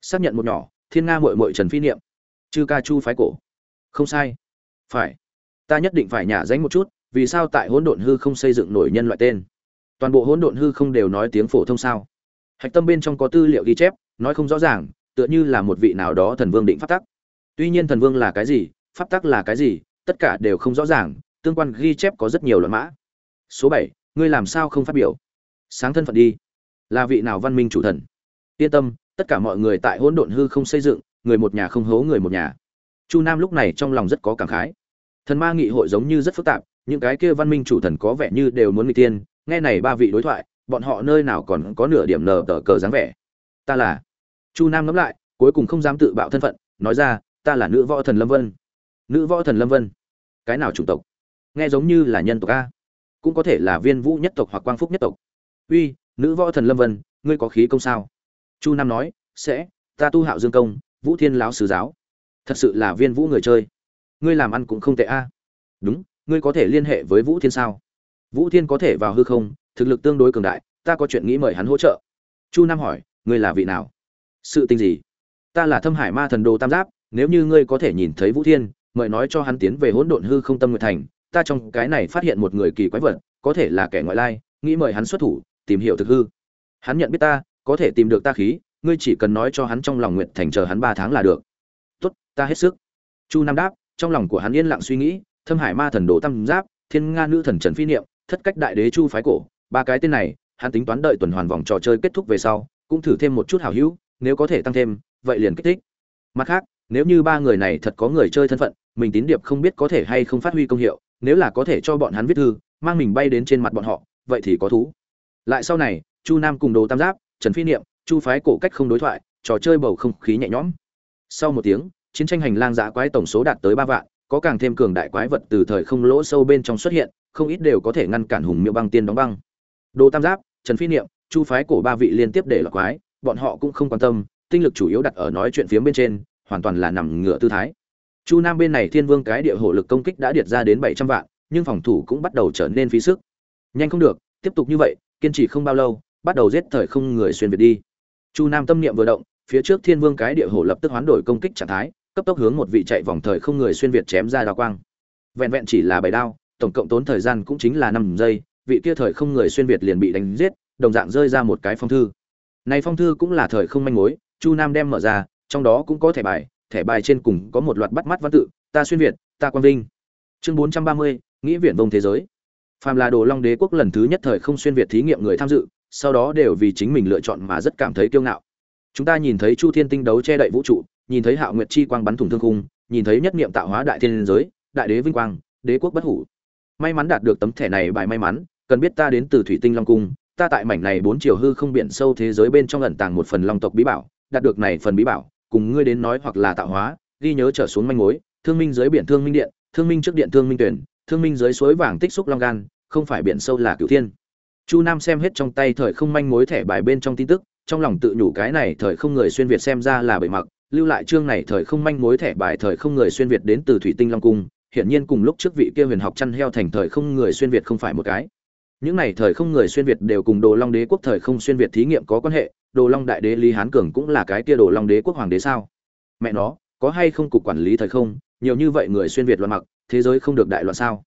Xác nhận một nhỏ, thiên nga mội mội trần phi niệm. Chư ca chu phái cổ. Không sai. Phải. Ta nhất định phải nhả danh một chút, vì sao tại hỗn độn hư không xây dựng nổi nhân loại tên? Toàn bộ hỗn độn hư không đều nói tiếng phổ thông sao? Hạch tâm bên trong có tư liệu ghi chép, nói không rõ ràng, tựa như là một vị nào đó thần vương định pháp tắc. Tuy nhiên thần vương là cái gì, pháp tắc là cái gì tất cả đều không rõ ràng, tương quan ghi chép có rất nhiều luận mã. Số bảy, ngươi làm sao không phát biểu? Sáng thân phận đi. Là vị nào văn minh chủ thần? Yên tâm, tất cả mọi người tại hỗn độn hư không xây dựng, người một nhà không hố người một nhà. Chu nam lúc này trong lòng rất có cảm khái. Thần ma nghị hội giống như rất phức tạp, những cái kia văn minh chủ thần có vẻ như đều muốn người tiên, nghe này ba vị đối thoại, bọn họ nơi nào còn có nửa điểm nở tờ cờ dáng vẻ. Ta là chu nam ngẫm lại, cuối cùng không dám tự bạo thân phận, nói ra, ta là nữ võ thần lâm vân nữ võ thần lâm vân. Cái nào chủng tộc? Nghe giống như là nhân tộc a. Cũng có thể là viên vũ nhất tộc hoặc quang phúc nhất tộc. Uy, nữ võ thần lâm vân, ngươi có khí công sao? Chu nam nói, sẽ, ta tu hạo dương công, vũ thiên lão sứ giáo. Thật sự là viên vũ người chơi. Ngươi làm ăn cũng không tệ a. Đúng, ngươi có thể liên hệ với vũ thiên sao? Vũ thiên có thể vào hư không, thực lực tương đối cường đại, ta có chuyện nghĩ mời hắn hỗ trợ. Chu nam hỏi, ngươi là vị nào? Sự tình gì? Ta là thâm hải ma thần đồ tam giáp, nếu như ngươi có thể nhìn thấy vũ thiên mời nói cho hắn tiến về hỗn độn hư không tâm nguyệt thành, ta trong cái này phát hiện một người kỳ quái vật, có thể là kẻ ngoại lai, nghĩ mời hắn xuất thủ, tìm hiểu thực hư. Hắn nhận biết ta, có thể tìm được ta khí, ngươi chỉ cần nói cho hắn trong lòng nguyện thành chờ hắn ba tháng là được. Tốt, ta hết sức. Chu nam đáp, trong lòng của hắn yên lặng suy nghĩ, thâm hải ma thần đồ tam giáp, thiên nga nữ thần trần phi niệm, thất cách đại đế chu phái cổ, ba cái tên này, hắn tính toán đợi tuần hoàn vòng trò chơi kết thúc về sau, cũng thử thêm một chút hảo hữu, nếu có thể tăng thêm, vậy liền kích thích. Mặt khác, nếu như ba người này thật có người chơi thân phận mình tín điệp không biết có thể hay không phát huy công hiệu, nếu là có thể cho bọn hắn viết thư, mang mình bay đến trên mặt bọn họ, vậy thì có thú. Lại sau này, chu nam cùng đồ tam giáp, trần phi niệm, chu phái cổ cách không đối thoại, trò chơi bầu không khí nhẹ nhõm. Sau một tiếng, chiến tranh hành lang giã quái tổng số đạt tới ba vạn, có càng thêm cường đại quái vật từ thời không lỗ sâu bên trong xuất hiện, không ít đều có thể ngăn cản hùng miêu băng tiên đóng băng. Đồ tam giáp, trần phi niệm, chu phái cổ ba vị liên tiếp để lọt quái, bọn họ cũng không quan tâm, tinh lực chủ yếu đặt ở nói chuyện phía bên trên, hoàn toàn là nằm ngửa tư thái chu nam bên này thiên vương cái địa hổ lực công kích đã điệt ra đến bảy trăm vạn, nhưng phòng thủ cũng bắt đầu trở nên phí sức. Nhanh không được, tiếp tục như vậy, kiên trì không bao lâu, bắt đầu giết thời không người xuyên việt đi. Chu nam tâm niệm vừa động, phía trước thiên vương cái địa hổ lập tức hoán đổi công kích trạng thái, cấp tốc hướng một vị chạy vòng thời không người xuyên việt chém ra đao quang. Vẹn vẹn chỉ là bảy đao, tổng cộng tốn thời gian cũng chính là năm giây, vị kia thời không người xuyên việt liền bị đánh giết, đồng dạng rơi ra một cái phong thư. Này phong thư cũng là thời không manh mối, chu nam đem mở ra, trong đó cũng có thẻ bài thẻ bài trên cùng có một loạt bắt mắt văn tự, ta xuyên việt, ta quang vinh. Chương bốn trăm ba mươi, nghĩ vông thế giới. Phàm là đồ long đế quốc lần thứ nhất thời không xuyên việt thí nghiệm người tham dự, sau đó đều vì chính mình lựa chọn mà rất cảm thấy kiêu ngạo. Chúng ta nhìn thấy chu thiên tinh đấu che đậy vũ trụ, nhìn thấy hạo nguyệt chi quang bắn thủng thương khung, nhìn thấy nhất niệm tạo hóa đại thiên giới, đại đế vinh quang, đế quốc bất hủ. May mắn đạt được tấm thẻ này bài may mắn, cần biết ta đến từ thủy tinh long cung, ta tại mảnh này bốn chiều hư không biển sâu thế giới bên trong ẩn tàng một phần long tộc bí bảo, đạt được này phần bí bảo cùng ngươi đến nói hoặc là tạo hóa, ghi nhớ trở xuống manh mối, thương minh dưới biển thương minh điện, thương minh trước điện thương minh tuyển, thương minh dưới suối vàng tích xúc long gan, không phải biển sâu là cửu thiên. Chu nam xem hết trong tay thời không manh mối thẻ bài bên trong tin tức, trong lòng tự nhủ cái này thời không người xuyên việt xem ra là bậy mặc, lưu lại chương này thời không manh mối thẻ bài thời không người xuyên việt đến từ thủy tinh long cung, hiển nhiên cùng lúc trước vị kia huyền học chăn heo thành thời không người xuyên việt không phải một cái. Những này thời không người xuyên việt đều cùng đồ long đế quốc thời không xuyên việt thí nghiệm có quan hệ đồ long đại đế lý hán cường cũng là cái kia đồ long đế quốc hoàng đế sao? Mẹ nó, có hay không cục quản lý thời không? Nhiều như vậy người xuyên việt loạn mặc, thế giới không được đại loạn sao?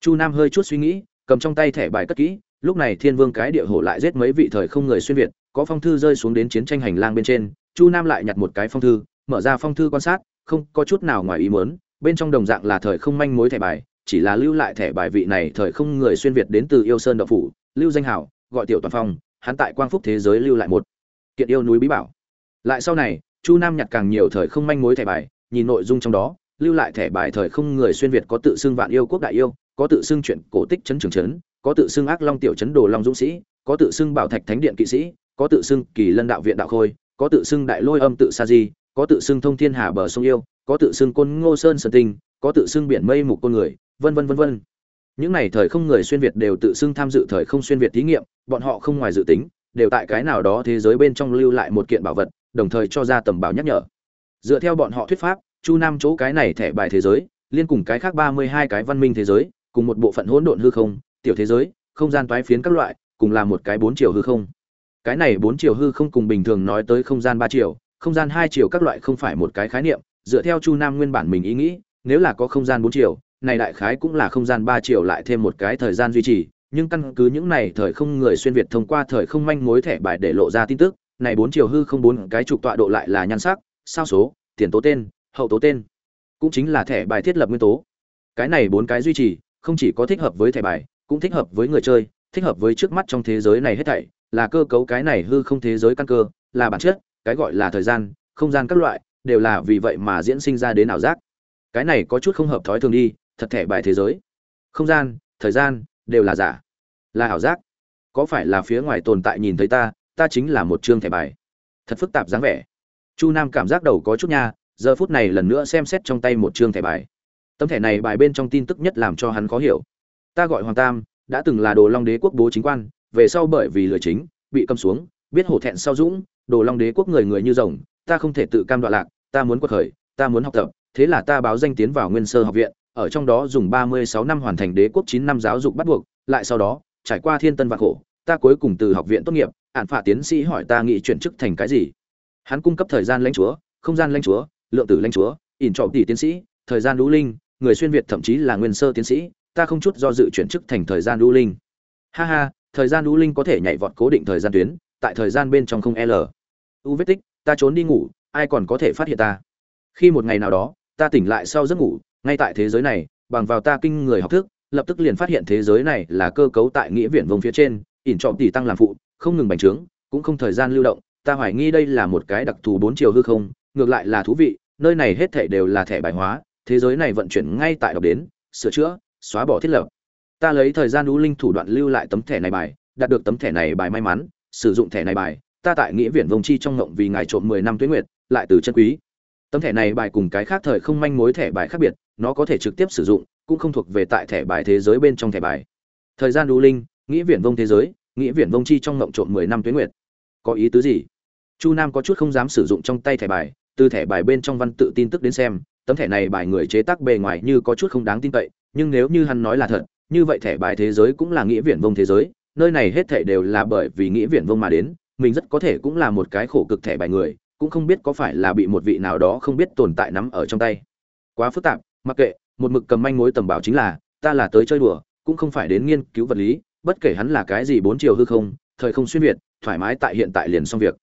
Chu nam hơi chút suy nghĩ, cầm trong tay thẻ bài cất kỹ, lúc này thiên vương cái địa hổ lại giết mấy vị thời không người xuyên việt, có phong thư rơi xuống đến chiến tranh hành lang bên trên, chu nam lại nhặt một cái phong thư, mở ra phong thư quan sát, không có chút nào ngoài ý muốn, bên trong đồng dạng là thời không manh mối thẻ bài, chỉ là lưu lại thẻ bài vị này thời không người xuyên việt đến từ yêu sơn đậu phủ, lưu danh hảo, gọi tiểu toàn phong, hắn tại quang phúc thế giới lưu lại một kiện yêu núi bí bảo lại sau này chu nam nhặt càng nhiều thời không manh mối thẻ bài nhìn nội dung trong đó lưu lại thẻ bài thời không người xuyên việt có tự xưng vạn yêu quốc đại yêu có tự xưng chuyện cổ tích chấn trường chấn có tự xưng ác long tiểu chấn đồ long dũng sĩ có tự xưng bảo thạch thánh điện kỵ sĩ có tự xưng kỳ lân đạo viện đạo khôi có tự xưng đại lôi âm tự sa di có tự xưng thông thiên hà bờ sông yêu có tự xưng côn ngô sơn sơn tinh có tự xưng biển mây mục con người vân vân vân vân những này thời không người xuyên việt đều tự xưng tham dự thời không xuyên việt thí nghiệm bọn họ không ngoài dự tính đều tại cái nào đó thế giới bên trong lưu lại một kiện bảo vật, đồng thời cho ra tầm bảo nhắc nhở. Dựa theo bọn họ thuyết pháp, chu nam chỗ cái này thẻ bài thế giới, liên cùng cái khác ba mươi hai cái văn minh thế giới, cùng một bộ phận hỗn độn hư không, tiểu thế giới, không gian toái phiến các loại, cùng là một cái bốn chiều hư không. Cái này bốn chiều hư không cùng bình thường nói tới không gian ba chiều, không gian hai chiều các loại không phải một cái khái niệm, dựa theo chu nam nguyên bản mình ý nghĩ, nếu là có không gian bốn chiều, này đại khái cũng là không gian ba chiều lại thêm một cái thời gian duy trì nhưng căn cứ những này thời không người xuyên việt thông qua thời không manh mối thẻ bài để lộ ra tin tức, này bốn chiều hư không bốn cái trục tọa độ lại là nhan sắc, sao số, tiền tố tên, hậu tố tên. Cũng chính là thẻ bài thiết lập nguyên tố. Cái này bốn cái duy trì, không chỉ có thích hợp với thẻ bài, cũng thích hợp với người chơi, thích hợp với trước mắt trong thế giới này hết thảy, là cơ cấu cái này hư không thế giới căn cơ, là bản chất, cái gọi là thời gian, không gian các loại, đều là vì vậy mà diễn sinh ra đến ảo giác. Cái này có chút không hợp thói thường đi, thật thẻ bài thế giới. Không gian, thời gian đều là giả. Là ảo giác. Có phải là phía ngoài tồn tại nhìn thấy ta ta chính là một chương thẻ bài. Thật phức tạp dáng vẻ. Chu nam cảm giác đầu có chút nha, giờ phút này lần nữa xem xét trong tay một chương thẻ bài. Tấm thẻ này bài bên trong tin tức nhất làm cho hắn khó hiểu. Ta gọi hoàng tam, đã từng là đồ long đế quốc bố chính quan, về sau bởi vì lừa chính, bị cầm xuống, biết hổ thẹn sau dũng, đồ long đế quốc người người như rồng, ta không thể tự cam đoạn lạc, ta muốn quật khởi, ta muốn học tập, thế là ta báo danh tiến vào nguyên sơ học viện ở trong đó dùng ba mươi sáu năm hoàn thành đế quốc chín năm giáo dục bắt buộc, lại sau đó, trải qua thiên tân và khổ, ta cuối cùng từ học viện tốt nghiệp ạn phạ tiến sĩ hỏi ta nghĩ chuyển chức thành cái gì. Hắn cung cấp thời gian lãnh chúa, không gian lãnh chúa, lượng tử lãnh chúa, ỉn trọng tỷ tiến sĩ, thời gian đũ linh, người xuyên việt thậm chí là nguyên sơ tiến sĩ, ta không chút do dự chuyển chức thành thời gian đũ linh. Ha ha, thời gian đũ linh có thể nhảy vọt cố định thời gian tuyến, tại thời gian bên trong không l. U vết tích, ta trốn đi ngủ, ai còn có thể phát hiện ta? Khi một ngày nào đó, ta tỉnh lại sau giấc ngủ ngay tại thế giới này, bằng vào ta kinh người học thức, lập tức liền phát hiện thế giới này là cơ cấu tại nghĩa viện vùng phía trên, ỉn trọng tỷ tăng làm phụ, không ngừng bành trướng, cũng không thời gian lưu động, ta hoài nghi đây là một cái đặc thù bốn chiều hư không, ngược lại là thú vị, nơi này hết thể đều là thẻ bài hóa, thế giới này vận chuyển ngay tại đọc đến, sửa chữa, xóa bỏ thiết lập. Ta lấy thời gian đũ linh thủ đoạn lưu lại tấm thẻ này bài, đạt được tấm thẻ này bài may mắn, sử dụng thẻ này bài, ta tại nghĩa viện vùng chi trong ngộng vì ngài trộm mười năm tuyến nguyệt, lại từ chân quý tấm thẻ này bài cùng cái khác thời không manh mối thẻ bài khác biệt, nó có thể trực tiếp sử dụng, cũng không thuộc về tại thẻ bài thế giới bên trong thẻ bài. Thời gian đu linh nghĩa viển vông thế giới nghĩa viển vông chi trong ngộng trộm mười năm tuyến nguyệt. Có ý tứ gì? Chu nam có chút không dám sử dụng trong tay thẻ bài, từ thẻ bài bên trong văn tự tin tức đến xem, tấm thẻ này bài người chế tác bề ngoài như có chút không đáng tin cậy, nhưng nếu như hắn nói là thật, như vậy thẻ bài thế giới cũng là nghĩa viển vông thế giới, nơi này hết thẻ đều là bởi vì nghĩa viển vông mà đến, mình rất có thể cũng là một cái khổ cực thẻ bài người cũng không biết có phải là bị một vị nào đó không biết tồn tại nắm ở trong tay. Quá phức tạp, mặc kệ, một mực cầm manh mối tầm bảo chính là, ta là tới chơi đùa, cũng không phải đến nghiên cứu vật lý, bất kể hắn là cái gì bốn chiều hư không, thời không xuyên việt, thoải mái tại hiện tại liền xong việc.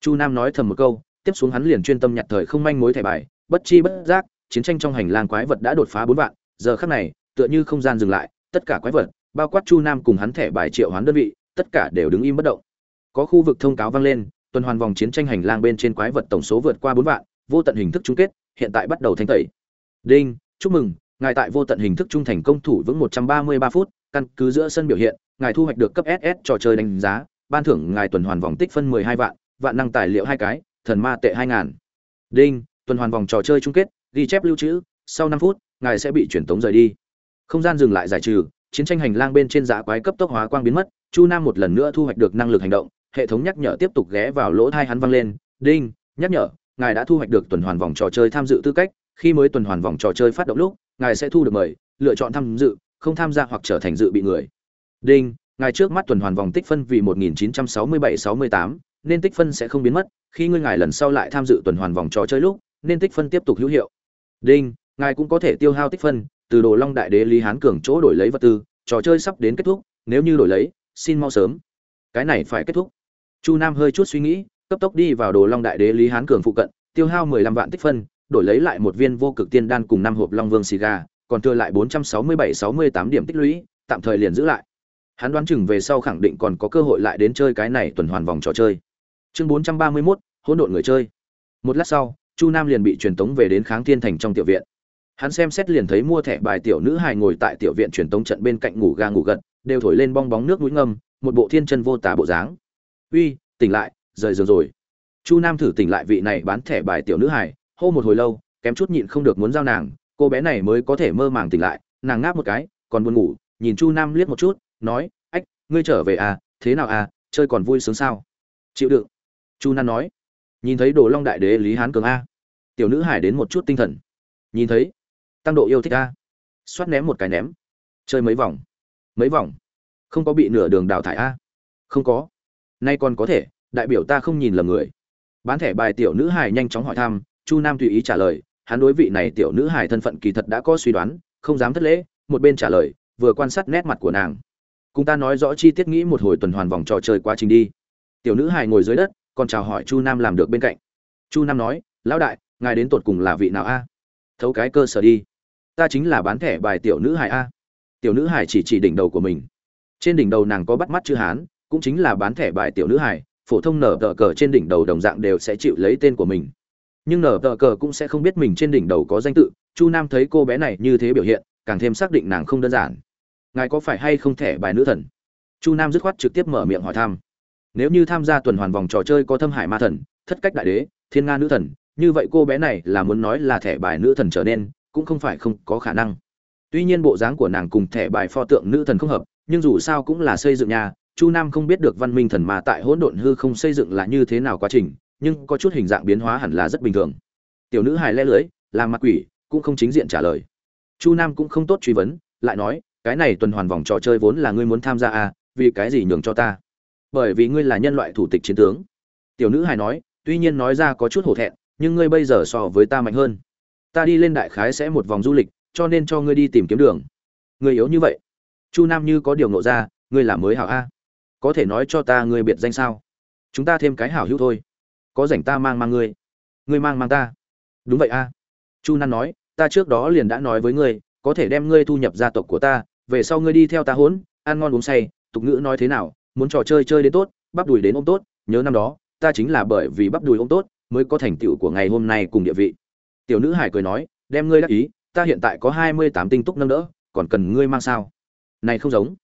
Chu nam nói thầm một câu, tiếp xuống hắn liền chuyên tâm nhặt thời không manh mối thẻ bài, bất chi bất giác, chiến tranh trong hành lang quái vật đã đột phá bốn vạn, giờ khắc này, tựa như không gian dừng lại, tất cả quái vật, bao quát chu nam cùng hắn thẻ bài triệu hoán đơn vị, tất cả đều đứng im bất động. Có khu vực thông cáo vang lên tuần hoàn vòng chiến tranh hành lang bên trên quái vật tổng số vượt qua bốn vạn, vô tận hình thức chung kết, hiện tại bắt đầu thanh tẩy. Đinh, chúc mừng, ngài tại vô tận hình thức trung thành công thủ vững một trăm ba mươi ba phút, căn cứ giữa sân biểu hiện, ngài thu hoạch được cấp ss trò chơi đánh giá, ban thưởng ngài tuần hoàn vòng tích phân mười hai vạn vạn năng tài liệu hai cái, thần ma tệ hai ngàn. Đinh, tuần hoàn vòng trò chơi chung kết, ghi chép lưu trữ, sau năm phút, ngài sẽ bị chuyển tống rời đi. Không gian dừng lại giải trừ, chiến tranh hành lang bên trên dã quái cấp tốc hóa quang biến mất, chu nam một lần nữa thu hoạch được năng lực hành động hệ thống nhắc nhở tiếp tục ghé vào lỗ thai hắn văng lên đinh nhắc nhở ngài đã thu hoạch được tuần hoàn vòng trò chơi tham dự tư cách khi mới tuần hoàn vòng trò chơi phát động lúc ngài sẽ thu được mời lựa chọn tham dự không tham gia hoặc trở thành dự bị người. Đinh ngài trước mắt tuần hoàn vòng tích phân vì 1967-68, nên tích phân sẽ không biến mất khi ngươi ngài lần sau lại tham dự tuần hoàn vòng trò chơi lúc nên tích phân tiếp tục hữu hiệu. Đinh ngài cũng có thể tiêu hao tích phân từ đồ long đại đế lý hán cường chỗ đổi lấy vật tư trò chơi sắp đến kết thúc nếu như đổi lấy xin mau sớm. Cái này phải kết thúc chu nam hơi chút suy nghĩ, cấp tốc đi vào đồ long đại đế lý hán cường phụ cận, tiêu hao mười lăm vạn tích phân, đổi lấy lại một viên vô cực tiên đan cùng năm hộp long vương xì gà, còn thừa lại bốn trăm sáu mươi bảy sáu mươi tám điểm tích lũy, tạm thời liền giữ lại. Hắn đoán chừng về sau khẳng định còn có cơ hội lại đến chơi cái này tuần hoàn vòng trò chơi. Chương bốn trăm ba mươi mốt, hỗn độn người chơi. Một lát sau, chu nam liền bị truyền tống về đến kháng thiên thành trong tiểu viện. Hắn xem xét liền thấy mua thẻ bài tiểu nữ hài ngồi tại tiểu viện truyền tống trận bên cạnh ngủ ga ngủ gật, đều thổi lên bong bóng nước mũi ngâm, một bộ thiên chân vô tả bộ dáng uy, tỉnh lại, rời giường rồi. Chu nam thử tỉnh lại vị này bán thẻ bài tiểu nữ hài, hô một hồi lâu, kém chút nhịn không được muốn giao nàng. Cô bé này mới có thể mơ màng tỉnh lại, nàng ngáp một cái, còn buồn ngủ, nhìn chu nam liếc một chút, nói, ách, ngươi trở về à thế nào à chơi còn vui sướng sao? Chịu đựng. Chu nam nói, nhìn thấy đồ long đại đế lý hán cường a. Tiểu nữ hải đến một chút tinh thần. Nhìn thấy, tăng độ yêu thích a. Xoát ném một cái ném. Chơi mấy vòng mấy vòng, không có bị nửa đường đào thải a. Không có nay còn có thể, đại biểu ta không nhìn lầm người. Bán thẻ bài tiểu nữ hải nhanh chóng hỏi thăm, chu nam tùy ý trả lời, hắn đối vị này tiểu nữ hải thân phận kỳ thật đã có suy đoán, không dám thất lễ, một bên trả lời, vừa quan sát nét mặt của nàng. Cùng ta nói rõ chi tiết nghĩ một hồi tuần hoàn vòng trò chơi quá trình đi. Tiểu nữ hải ngồi dưới đất, còn chào hỏi chu nam làm được bên cạnh. Chu nam nói, lão đại, ngài đến tột cùng là vị nào a? Thấu cái cơ sở đi. Ta chính là bán thẻ bài tiểu nữ hải a. Tiểu nữ hải chỉ chỉ đỉnh đầu của mình. Trên đỉnh đầu nàng có bắt mắt chữ hán cũng chính là bán thẻ bài tiểu nữ hải phổ thông nở tờ cờ trên đỉnh đầu đồng dạng đều sẽ chịu lấy tên của mình. Nhưng nở tờ cờ cũng sẽ không biết mình trên đỉnh đầu có danh tự, chu nam thấy cô bé này như thế biểu hiện, càng thêm xác định nàng không đơn giản. Ngài có phải hay không thẻ bài nữ thần? Chu nam dứt khoát trực tiếp mở miệng hỏi thăm. Nếu như tham gia tuần hoàn vòng trò chơi có thâm hải ma thần, thất cách đại đế, thiên nga nữ thần, như vậy cô bé này là muốn nói là thẻ bài nữ thần trở nên, cũng không phải không có khả năng. Tuy nhiên bộ dáng của nàng cùng thẻ bài pho tượng nữ thần không hợp, nhưng dù sao cũng là xây dựng nhà chu nam không biết được văn minh thần mà tại hỗn độn hư không xây dựng là như thế nào quá trình, nhưng có chút hình dạng biến hóa hẳn là rất bình thường. Tiểu nữ hài le lưới, làm mặt quỷ, cũng không chính diện trả lời. Chu nam cũng không tốt truy vấn, lại nói, cái này tuần hoàn vòng trò chơi vốn là ngươi muốn tham gia à vì cái gì nhường cho ta? Bởi vì ngươi là nhân loại thủ tịch chiến tướng. Tiểu nữ hài nói, tuy nhiên nói ra có chút hổ thẹn, nhưng ngươi bây giờ so với ta mạnh hơn. Ta đi lên đại khái sẽ một vòng du lịch, cho nên cho ngươi đi tìm kiếm đường. Ngươi yếu như vậy. Chu nam như có điều nộ ra, ngươi là mới hảo a có thể nói cho ta ngươi biệt danh sao? Chúng ta thêm cái hảo hữu thôi. Có rảnh ta mang mang ngươi. Ngươi mang mang ta. Đúng vậy a. Chu nan nói, ta trước đó liền đã nói với ngươi, có thể đem ngươi thu nhập gia tộc của ta, về sau ngươi đi theo ta hỗn, ăn ngon uống say, tục ngữ nói thế nào, muốn trò chơi chơi đến tốt, bắp đùi đến ôm tốt, nhớ năm đó, ta chính là bởi vì bắp đùi ôm tốt, mới có thành tựu của ngày hôm nay cùng địa vị. Tiểu nữ hải cười nói, đem ngươi đắc ý, ta hiện tại có hai mươi tám tinh túc nâng đỡ, còn cần ngươi mang sao? Này không giống.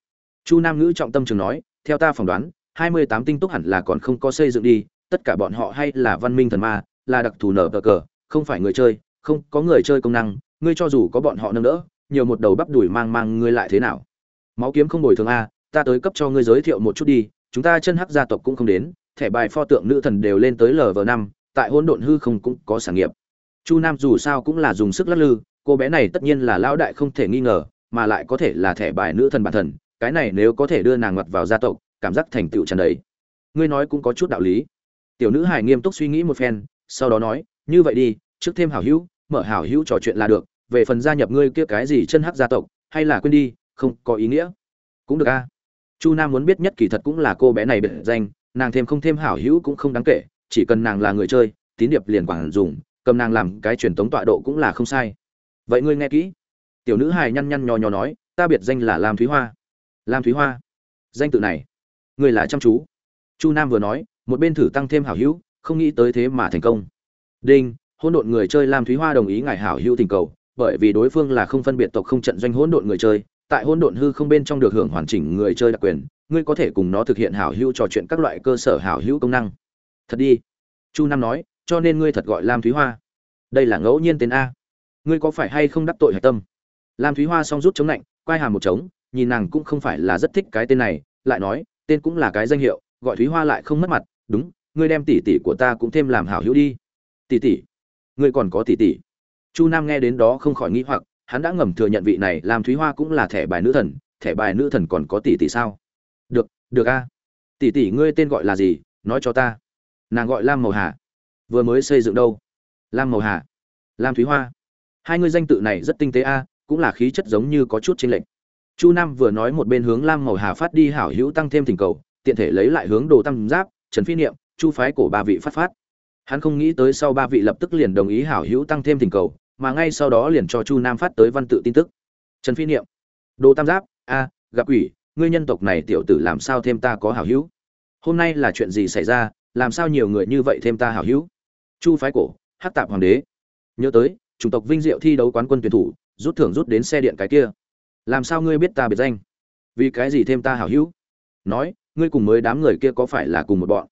Chu nam ngữ trọng tâm trường nói theo ta phỏng đoán, hai mươi tám tinh túc hẳn là còn không có xây dựng đi, tất cả bọn họ hay là văn minh thần ma, là đặc thù nở cờ cờ, không phải người chơi, không có người chơi công năng, ngươi cho dù có bọn họ nâng đỡ, nhiều một đầu bắp đuổi mang mang ngươi lại thế nào? Máu kiếm không bồi thường a, ta tới cấp cho ngươi giới thiệu một chút đi, chúng ta chân hắc gia tộc cũng không đến, thẻ bài pho tượng nữ thần đều lên tới lv năm, tại hỗn độn hư không cũng có sản nghiệp. Chu nam dù sao cũng là dùng sức lắc lư, cô bé này tất nhiên là lão đại không thể nghi ngờ, mà lại có thể là thẻ bài nữ thần bản thần cái này nếu có thể đưa nàng ngoặt vào gia tộc, cảm giác thành tựu tràn đầy. Ngươi nói cũng có chút đạo lý. Tiểu nữ hài nghiêm túc suy nghĩ một phen, sau đó nói, như vậy đi, trước thêm hảo hữu, mở hảo hữu trò chuyện là được, về phần gia nhập ngươi kia cái gì chân hắc gia tộc, hay là quên đi, không có ý nghĩa. Cũng được a. Chu nam muốn biết nhất kỳ thật cũng là cô bé này biệt danh, nàng thêm không thêm hảo hữu cũng không đáng kể, chỉ cần nàng là người chơi, tín điệp liền quản dùng, cầm nàng làm cái truyền tống tọa độ cũng là không sai. Vậy ngươi nghe kỹ. Tiểu nữ hài nhăn nhăn nhò nhò nói, ta biệt danh là lam thúy hoa lam thúy hoa. Danh tự này, người là chăm chú. Chu nam vừa nói, một bên thử tăng thêm hảo hữu, không nghĩ tới thế mà thành công. Đinh, hỗn độn người chơi lam thúy hoa đồng ý ngài hảo hữu tình cầu, bởi vì đối phương là không phân biệt tộc không trận doanh hỗn độn người chơi, tại hỗn độn hư không bên trong được hưởng hoàn chỉnh người chơi đặc quyền, ngươi có thể cùng nó thực hiện hảo hữu trò chuyện các loại cơ sở hảo hữu công năng. Thật đi. Chu nam nói, cho nên ngươi thật gọi lam thúy hoa. Đây là ngẫu nhiên tên a. Ngươi có phải hay không đắc tội hạch tâm? Lam thúy hoa xong rút chống lạnh quay hàm một trống nhìn nàng cũng không phải là rất thích cái tên này, lại nói, tên cũng là cái danh hiệu, gọi thúy hoa lại không mất mặt, đúng, ngươi đem tỷ tỷ của ta cũng thêm làm hảo hữu đi. Tỷ tỷ? Ngươi còn có tỷ tỷ? Chu nam nghe đến đó không khỏi nghĩ hoặc, hắn đã ngầm thừa nhận vị này làm thúy hoa cũng là thẻ bài nữ thần, thẻ bài nữ thần còn có tỷ tỷ sao? Được được a. Tỷ tỷ ngươi tên gọi là gì? Nói cho ta. Nàng gọi lam màu hà. Vừa mới xây dựng đâu? Lam màu hà. Lam thúy hoa. Hai ngươi danh tự này rất tinh tế a, cũng là khí chất giống như có chút chênh lệch chu nam vừa nói một bên hướng lam màu hà phát đi hảo hữu tăng thêm thỉnh cầu tiện thể lấy lại hướng đồ tăng giáp trần phi niệm chu phái cổ ba vị phát phát. Hắn không nghĩ tới sau ba vị lập tức liền đồng ý hảo hữu tăng thêm thỉnh cầu mà ngay sau đó liền cho chu nam phát tới văn tự tin tức. Trần phi niệm đồ tam giáp a gặp ủy, ngươi nhân tộc này tiểu tử làm sao thêm ta có hảo hữu? Hôm nay là chuyện gì xảy ra làm sao nhiều người như vậy thêm ta hảo hữu? Chu phái cổ hát tạp hoàng đế nhớ tới chủng tộc vinh diệu thi đấu quán quân tuyển thủ rút thưởng rút đến xe điện cái kia làm sao ngươi biết ta biệt danh? Vì cái gì thêm ta hảo hữu? Nói, ngươi cùng mới đám người kia có phải là cùng một bọn?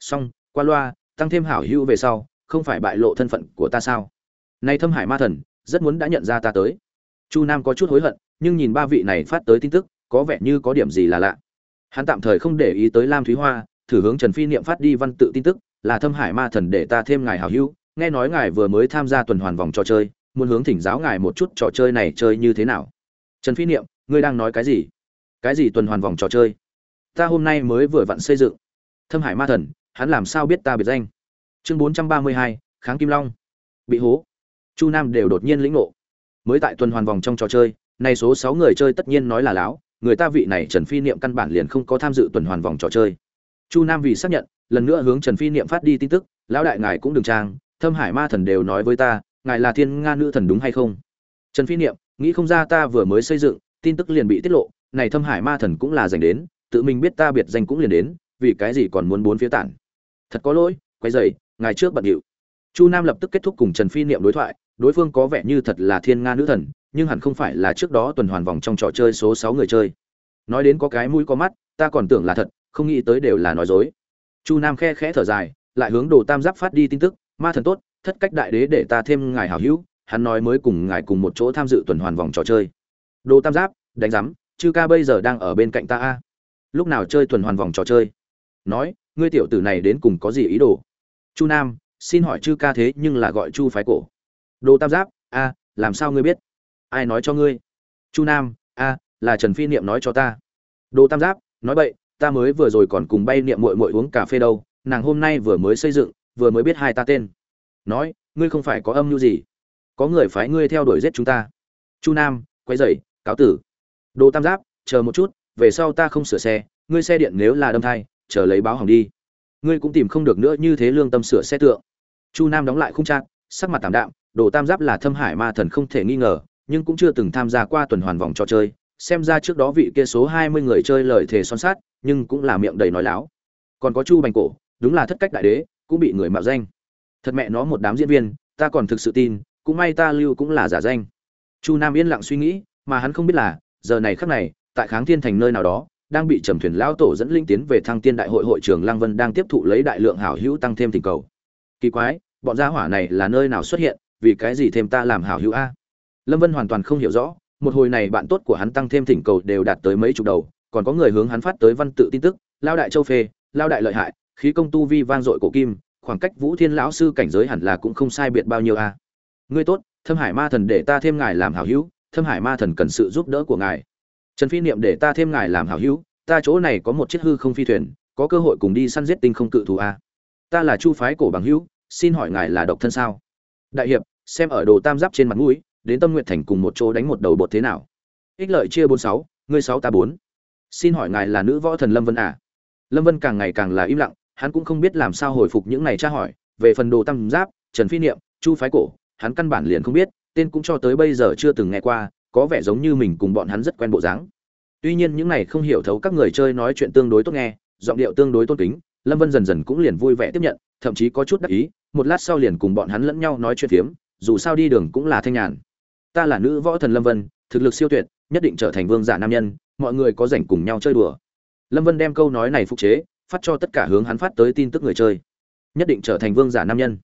Xong, qua loa, tăng thêm hảo hữu về sau, không phải bại lộ thân phận của ta sao? Nay thâm hải ma thần, rất muốn đã nhận ra ta tới. Chu nam có chút hối hận, nhưng nhìn ba vị này phát tới tin tức, có vẻ như có điểm gì là lạ. Hắn tạm thời không để ý tới lam thúy hoa, thử hướng trần phi niệm phát đi văn tự tin tức, là thâm hải ma thần để ta thêm ngài hảo hữu, nghe nói ngài vừa mới tham gia tuần hoàn vòng trò chơi, muốn hướng thỉnh giáo ngài một chút trò chơi này chơi như thế nào trần phi niệm, ngươi đang nói cái gì? Cái gì tuần hoàn vòng trò chơi? Ta hôm nay mới vừa vặn xây dựng. Thâm hải ma thần, hắn làm sao biết ta biệt danh? Chương bốn trăm ba mươi hai, kháng kim long. Bị hố. Chu nam đều đột nhiên lĩnh ngộ. Mới tại tuần hoàn vòng trong trò chơi này số sáu người chơi tất nhiên nói là láo, người ta vị này trần phi niệm căn bản liền không có tham dự tuần hoàn vòng trò chơi. Chu nam vì xác nhận, lần nữa hướng trần phi niệm phát đi tin tức, lão đại ngài cũng đừng trang, thâm hải ma thần đều nói với ta, ngài là thiên nga nữ thần đúng hay không? Trần phi niệm nghĩ không ra ta vừa mới xây dựng, tin tức liền bị tiết lộ, này thâm hải ma thần cũng là dành đến, tự mình biết ta biệt danh cũng liền đến, vì cái gì còn muốn bốn phía tản. Thật có lỗi, quay dày ngài trước bận điệu. Chu nam lập tức kết thúc cùng trần phi niệm đối thoại, đối phương có vẻ như thật là thiên nga nữ thần, nhưng hẳn không phải là trước đó tuần hoàn vòng trong trò chơi số sáu người chơi. Nói đến có cái mũi có mắt, ta còn tưởng là thật, không nghĩ tới đều là nói dối. Chu nam khe khẽ thở dài, lại hướng đồ tam giáp phát đi tin tức, ma thần tốt, thất cách đại đế để ta thêm ngài hảo hữu hắn nói mới cùng ngài cùng một chỗ tham dự tuần hoàn vòng trò chơi. Đồ tam giáp, đánh giám, chư ca bây giờ đang ở bên cạnh ta a. Lúc nào chơi tuần hoàn vòng trò chơi? Nói, ngươi tiểu tử này đến cùng có gì ý đồ? Chu nam, xin hỏi chư ca thế nhưng là gọi chu phái cổ. Đồ tam giáp, a, làm sao ngươi biết? Ai nói cho ngươi? Chu nam, a, là trần phi niệm nói cho ta. Đồ tam giáp, nói vậy ta mới vừa rồi còn cùng bay niệm mội mội uống cà phê đâu, nàng hôm nay vừa mới xây dựng, vừa mới biết hai ta tên. Nói, ngươi không phải có âm mưu gì? Có người phái ngươi theo đuổi giết chúng ta. Chu nam, quay dậy, cáo tử. Đồ tam giáp, chờ một chút, về sau ta không sửa xe, ngươi xe điện nếu là đâm thai, chờ lấy báo hỏng đi. Ngươi cũng tìm không được nữa như thế lương tâm sửa xe tượng. Chu nam đóng lại khung trang sắc mặt tảm đạm, đồ tam giáp là thâm hải ma thần không thể nghi ngờ, nhưng cũng chưa từng tham gia qua tuần hoàn vòng trò chơi, xem ra trước đó vị kia số hai mươi người chơi lời thề son sát nhưng cũng là miệng đầy nói láo. Còn có chu bành cổ, đúng là thất cách đại đế, cũng bị người mạo danh. Thật mẹ nó một đám diễn viên, ta còn thực sự tin cũng may ta lưu cũng là giả danh. Chu nam yên lặng suy nghĩ, mà hắn không biết là, giờ này khắc này, tại kháng thiên thành nơi nào đó, đang bị trầm thuyền lão tổ dẫn linh tiến về thăng tiên đại hội hội trưởng lăng vân đang tiếp thụ lấy đại lượng hảo hữu tăng thêm tình cầu. Kỳ quái, bọn gia hỏa này là nơi nào xuất hiện, vì cái gì thêm ta làm hảo hữu a? Lâm vân hoàn toàn không hiểu rõ, một hồi này bạn tốt của hắn tăng thêm thỉnh cầu đều đạt tới mấy chục đầu, còn có người hướng hắn phát tới văn tự tin tức lao đại châu phê lao đại lợi hại, khí công tu vi vang dội cổ kim, khoảng cách vũ thiên lão sư cảnh giới hẳn là cũng không sai biệt bao nhiêu a ngươi tốt, thâm hải ma thần để ta thêm ngài làm hảo hữu, thâm hải ma thần cần sự giúp đỡ của ngài. Trần phi niệm để ta thêm ngài làm hảo hữu, ta chỗ này có một chiếc hư không phi thuyền, có cơ hội cùng đi săn giết tinh không cự thù a. Ta là chu phái cổ bằng hữu, xin hỏi ngài là độc thân sao? Đại hiệp, xem ở đồ tam giáp trên mặt mũi, đến tâm nguyện thành cùng một chỗ đánh một đầu bột thế nào? Ích lợi chia bốn sáu, ngươi sáu ta bốn. Xin hỏi ngài là nữ võ thần lâm vân à? Lâm vân càng ngày càng là im lặng, hắn cũng không biết làm sao hồi phục những này tra hỏi. Về phần đồ tam giáp, trần phi niệm, chu phái cổ hắn căn bản liền không biết, tên cũng cho tới bây giờ chưa từng nghe qua, có vẻ giống như mình cùng bọn hắn rất quen bộ dáng. Tuy nhiên những này không hiểu thấu các người chơi nói chuyện tương đối tốt nghe, giọng điệu tương đối tôn kính, lâm vân dần dần cũng liền vui vẻ tiếp nhận, thậm chí có chút đắc ý, một lát sau liền cùng bọn hắn lẫn nhau nói chuyện phiếm, dù sao đi đường cũng là thanh nhàn. Ta là nữ võ thần lâm vân, thực lực siêu tuyệt, nhất định trở thành vương giả nam nhân, mọi người có rảnh cùng nhau chơi đùa. Lâm vân đem câu nói này phục chế, phát cho tất cả hướng hắn phát tới tin tức người chơi. Nhất định trở thành vương giả nam nhân.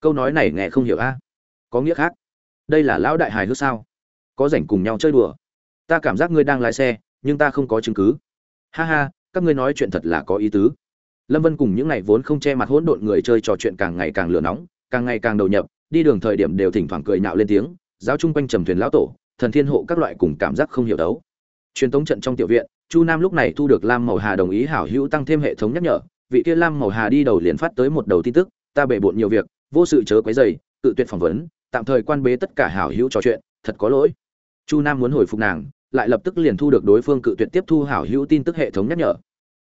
Câu nói này nghe không hiểu a có nghĩa khác. Đây là lão đại hài hước sao? Có rảnh cùng nhau chơi đùa. Ta cảm giác ngươi đang lái xe, nhưng ta không có chứng cứ. Ha ha, các ngươi nói chuyện thật là có ý tứ. Lâm vân cùng những ngày vốn không che mặt hỗn độn người chơi trò chuyện càng ngày càng lửa nóng, càng ngày càng đầu nhập, đi đường thời điểm đều thỉnh thoảng cười nhạo lên tiếng, giáo chung quanh trầm thuyền lão tổ, thần thiên hộ các loại cùng cảm giác không hiểu đấu. Truyền tống trận trong tiểu viện, chu nam lúc này thu được lam màu hà đồng ý hảo hữu tăng thêm hệ thống nhắc nhở, vị kia lam màu hà đi đầu liền phát tới một đầu tin tức, ta bể bộn nhiều việc, vô sự chớ quấy dày cự tuyệt phỏng vấn, tạm thời quan bế tất cả hảo hữu trò chuyện, thật có lỗi. Chu nam muốn hồi phục nàng, lại lập tức liền thu được đối phương cự tuyệt tiếp thu hảo hữu tin tức hệ thống nhắc nhở.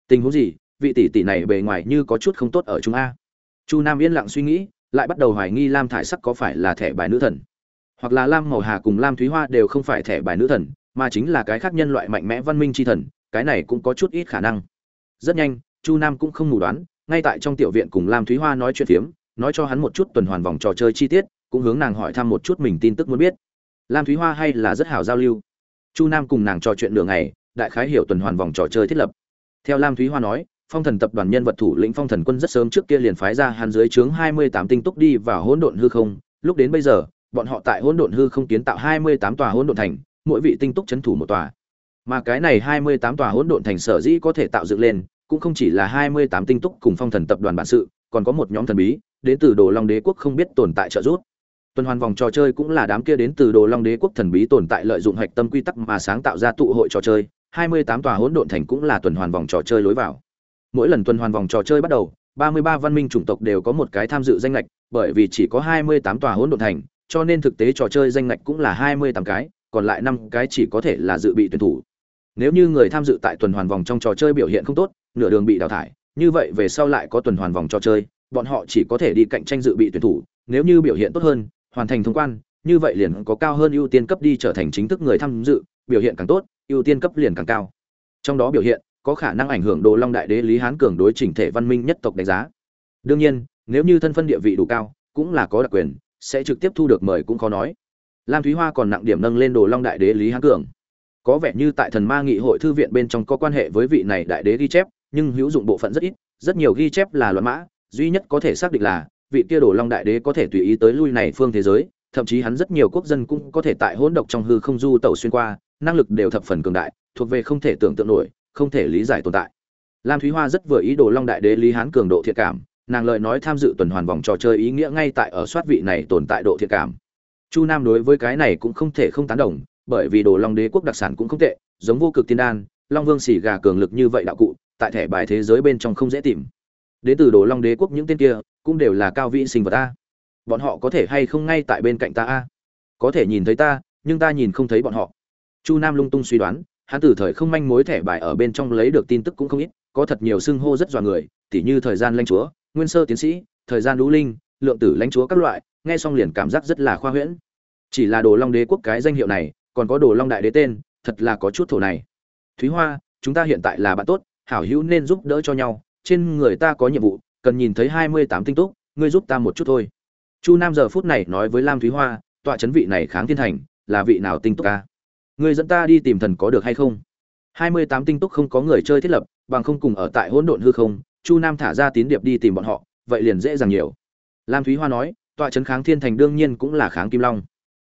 Tình huống gì? Vị tỷ tỷ này bề ngoài như có chút không tốt ở chúng a. Chu nam yên lặng suy nghĩ, lại bắt đầu hoài nghi lam thải sắc có phải là thẻ bài nữ thần. Hoặc là lam màu hà cùng lam thúy hoa đều không phải thẻ bài nữ thần, mà chính là cái khác nhân loại mạnh mẽ văn minh tri thần, cái này cũng có chút ít khả năng. Rất nhanh, chu nam cũng không mù đoán, ngay tại trong tiểu viện cùng lam thúy hoa nói chuyện phiếm nói cho hắn một chút tuần hoàn vòng trò chơi chi tiết, cũng hướng nàng hỏi thăm một chút mình tin tức muốn biết. Lam thúy hoa hay là rất hảo giao lưu? Chu nam cùng nàng trò chuyện nửa ngày, đại khái hiểu tuần hoàn vòng trò chơi thiết lập. Theo lam thúy hoa nói, phong thần tập đoàn nhân vật thủ lĩnh phong thần quân rất sớm trước kia liền phái ra hắn dưới trướng hai mươi tám tinh túc đi vào hỗn độn hư không. Lúc đến bây giờ, bọn họ tại hỗn độn hư không kiến tạo hai mươi tám tòa hỗn độn thành, mỗi vị tinh túc chấn thủ một tòa. Mà cái này hai mươi tám tòa hỗn độn thành sở dĩ có thể tạo dựng lên, cũng không chỉ là hai mươi tám tinh túc cùng phong thần tập đoàn bản sự còn có một nhóm thần bí, đến từ đồ long đế quốc không biết tồn tại trợ giúp. Tuần hoàn vòng trò chơi cũng là đám kia đến từ đồ long đế quốc thần bí tồn tại lợi dụng hạch tâm quy tắc mà sáng tạo ra tụ hội trò chơi. Hai mươi tám tòa hỗn độn thành cũng là tuần hoàn vòng trò chơi lối vào. Mỗi lần tuần hoàn vòng trò chơi bắt đầu, ba mươi ba văn minh chủng tộc đều có một cái tham dự danh lệch bởi vì chỉ có hai mươi tám tòa hỗn độn thành, cho nên thực tế trò chơi danh lệch cũng là hai mươi tám cái, còn lại năm cái chỉ có thể là dự bị tuyển thủ. Nếu như người tham dự tại tuần hoàn vòng trong trò chơi biểu hiện không tốt, nửa đường bị đào thải như vậy về sau lại có tuần hoàn vòng trò chơi, bọn họ chỉ có thể đi cạnh tranh dự bị tuyển thủ, nếu như biểu hiện tốt hơn, hoàn thành thông quan, như vậy liền có cao hơn ưu tiên cấp đi trở thành chính thức người tham dự, biểu hiện càng tốt, ưu tiên cấp liền càng cao. Trong đó biểu hiện, có khả năng ảnh hưởng đồ long đại đế lý hán cường đối chỉnh thể văn minh nhất tộc đánh giá. Đương nhiên, nếu như thân phân địa vị đủ cao, cũng là có đặc quyền, sẽ trực tiếp thu được mời cũng khó nói. Lam thúy hoa còn nặng điểm nâng lên đồ long đại đế lý hán cường. Có vẻ như tại thần ma nghị hội thư viện bên trong có quan hệ với vị này đại đế ghi chép nhưng hữu dụng bộ phận rất ít, rất nhiều ghi chép là luận mã, duy nhất có thể xác định là, vị kia đồ long đại đế có thể tùy ý tới lui này phương thế giới, thậm chí hắn rất nhiều quốc dân cũng có thể tại hỗn độc trong hư không du tẩu xuyên qua, năng lực đều thập phần cường đại, thuộc về không thể tưởng tượng nổi, không thể lý giải tồn tại. Lam thúy hoa rất vừa ý đồ long đại đế lý hán cường độ thiện cảm, nàng lời nói tham dự tuần hoàn vòng trò chơi ý nghĩa ngay tại ở soát vị này tồn tại độ thiện cảm. Chu nam đối với cái này cũng không thể không tán đồng, bởi vì đồ long đế quốc đặc sản cũng không tệ, giống vô cực tiên đan, long vương xỉ gà cường lực như vậy đạo cụ tại thẻ bài thế giới bên trong không dễ tìm. Đến từ đồ long đế quốc những tên kia, cũng đều là cao vị sinh vật a. Bọn họ có thể hay không ngay tại bên cạnh ta a? Có thể nhìn thấy ta, nhưng ta nhìn không thấy bọn họ. Chu nam lung tung suy đoán, hắn từ thời không manh mối thẻ bài ở bên trong lấy được tin tức cũng không ít, có thật nhiều xưng hô rất dọa người, tỉ như thời gian lãnh chúa, nguyên sơ tiến sĩ, thời gian lũ linh, lượng tử lãnh chúa các loại, nghe xong liền cảm giác rất là khoa huyễn. Chỉ là đồ long đế quốc cái danh hiệu này, còn có đồ long đại đế tên, thật là có chút thổ này. Thúy hoa, chúng ta hiện tại là bạn tốt hảo hữu nên giúp đỡ cho nhau, trên người ta có nhiệm vụ, cần nhìn thấy hai mươi tám tinh túc, ngươi giúp ta một chút thôi. Chu nam giờ phút này nói với lam thúy hoa, tọa chấn vị này kháng thiên thành, là vị nào tinh túc ca? Ngươi dẫn ta đi tìm thần có được hay không? hai mươi tám tinh túc không có người chơi thiết lập, bằng không cùng ở tại hỗn độn hư không, chu nam thả ra tín điệp đi tìm bọn họ, vậy liền dễ dàng nhiều. Lam thúy hoa nói, tọa trấn kháng thiên thành đương nhiên cũng là kháng kim long.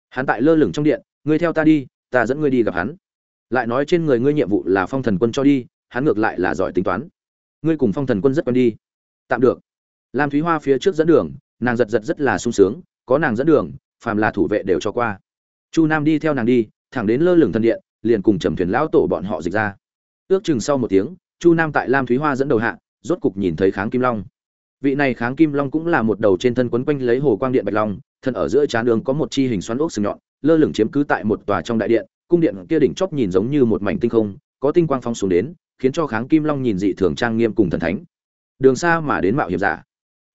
Hắn tại lơ lửng trong điện, ngươi theo ta đi, ta dẫn ngươi đi gặp hắn. Lại nói trên người ngươi nhiệm vụ là phong thần quân cho đi hắn ngược lại là giỏi tính toán. Ngươi cùng phong thần quân rất quen đi. Tạm được. Lam thúy hoa phía trước dẫn đường, nàng giật giật rất là sung sướng, có nàng dẫn đường, phàm là thủ vệ đều cho qua. Chu nam đi theo nàng đi, thẳng đến lơ lửng thần điện, liền cùng trầm thuyền lão tổ bọn họ dịch ra. Ước chừng sau một tiếng, chu nam tại lam thúy hoa dẫn đầu hạ, rốt cục nhìn thấy kháng kim long. Vị này kháng kim long cũng là một đầu trên thân quấn quanh lấy hồ quang điện bạch long, thân ở giữa trán đường có một chi hình xoắn ốc sừng nhọn, lơ lửng chiếm cứ tại một tòa trong đại điện, cung điện kia đỉnh chóp nhìn giống như một mảnh tinh không, có tinh quang phóng xuống đến khiến cho kháng kim long nhìn dị thường trang nghiêm cùng thần thánh. Đường xa mà đến mạo hiểm giả.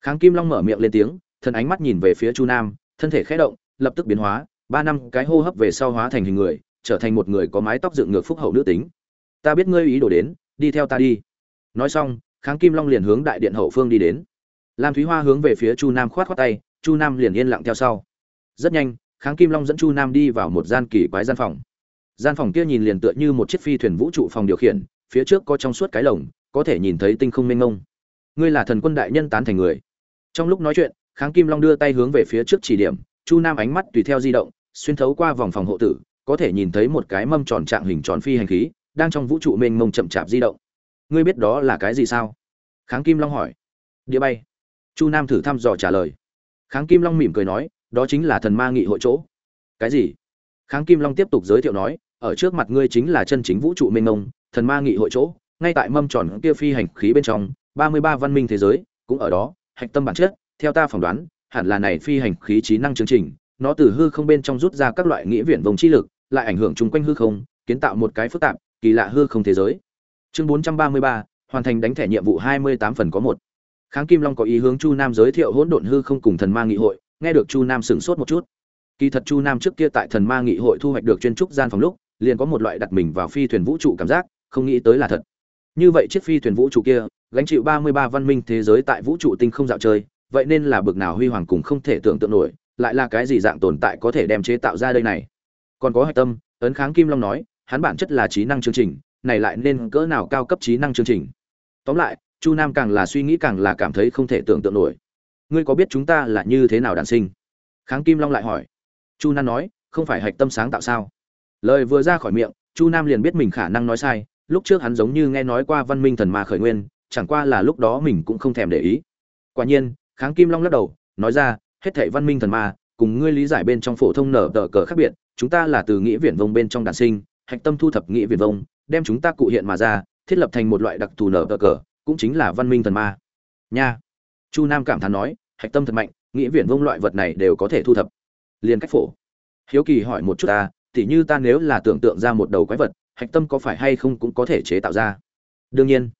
Kháng kim long mở miệng lên tiếng, thần ánh mắt nhìn về phía chu nam, thân thể khẽ động, lập tức biến hóa, ba năm cái hô hấp về sau hóa thành hình người, trở thành một người có mái tóc dựng ngược phúc hậu nữ tính. Ta biết ngươi ý đồ đến, đi theo ta đi. Nói xong, kháng kim long liền hướng đại điện hậu phương đi đến. Lam thúy hoa hướng về phía chu nam khoát khoát tay, chu nam liền yên lặng theo sau. Rất nhanh, kháng kim long dẫn chu nam đi vào một gian kỳ quái gian phòng. Gian phòng kia nhìn liền tựa như một chiếc phi thuyền vũ trụ phòng điều khiển phía trước có trong suốt cái lồng, có thể nhìn thấy tinh không mênh mông. Ngươi là thần quân đại nhân tán thành người. Trong lúc nói chuyện, kháng kim long đưa tay hướng về phía trước chỉ điểm, chu nam ánh mắt tùy theo di động, xuyên thấu qua vòng phòng hộ tử, có thể nhìn thấy một cái mâm tròn trạng hình tròn phi hành khí, đang trong vũ trụ mênh mông chậm chạp di động. Ngươi biết đó là cái gì sao? Kháng kim long hỏi. Địa bay. Chu nam thử thăm dò trả lời. Kháng kim long mỉm cười nói, đó chính là thần ma nghị hội chỗ. Cái gì? Kháng kim long tiếp tục giới thiệu nói, ở trước mặt ngươi chính là chân chính vũ trụ mênh mông thần ma nghị hội chỗ, ngay tại mâm tròn kia phi hành khí bên trong, ba mươi ba văn minh thế giới cũng ở đó, hạch tâm bản chất, theo ta phỏng đoán, hẳn là này phi hành khí trí năng chương trình, nó từ hư không bên trong rút ra các loại nghĩa viện vòng chi lực, lại ảnh hưởng chung quanh hư không, kiến tạo một cái phức tạp, kỳ lạ hư không thế giới. Chương bốn trăm ba mươi ba, hoàn thành đánh thẻ nhiệm vụ hai mươi tám phần có một. Kháng kim long có ý hướng chu nam giới thiệu hỗn độn hư không cùng thần ma nghị hội, nghe được chu nam sửng sốt một chút. Kỳ thật chu nam trước kia tại thần ma nghị hội thu hoạch được chuyên trúc gian phòng lúc, liền có một loại đặt mình vào phi thuyền vũ trụ cảm giác không nghĩ tới là thật. Như vậy chiếc phi thuyền vũ trụ kia, gánh chịu ba mươi ba văn minh thế giới tại vũ trụ tinh không dạo chơi, vậy nên là bực nào huy hoàng cùng không thể tưởng tượng nổi, lại là cái gì dạng tồn tại có thể đem chế tạo ra đây này? Còn có hạch tâm, ấn kháng kim long nói, hắn bản chất là trí năng chương trình, này lại nên cỡ nào cao cấp trí năng chương trình? Tóm lại, chu nam càng là suy nghĩ càng là cảm thấy không thể tưởng tượng nổi. Ngươi có biết chúng ta là như thế nào đản sinh? Kháng kim long lại hỏi. Chu nam nói, không phải hạch tâm sáng tạo sao? Lời vừa ra khỏi miệng, chu nam liền biết mình khả năng nói sai lúc trước hắn giống như nghe nói qua văn minh thần ma khởi nguyên, chẳng qua là lúc đó mình cũng không thèm để ý. Quả nhiên, kháng kim long lắc đầu, nói ra, hết thảy văn minh thần ma, cùng ngươi lý giải bên trong phổ thông nở tờ cờ khác biệt, chúng ta là từ nghĩa viển vông bên trong đàn sinh, hạch tâm thu thập nghĩa viển vông, đem chúng ta cụ hiện mà ra, thiết lập thành một loại đặc thù nở tờ cờ, cũng chính là văn minh thần ma. Nha. Chu nam cảm thán nói, hạch tâm thật mạnh nghĩa viển vông loại vật này đều có thể thu thập. Liền cách phổ. Hiếu kỳ hỏi một chút ta, tỉ như ta nếu là tưởng tượng ra một đầu quái vật hạch tâm có phải hay không cũng có thể chế tạo ra. Đương nhiên,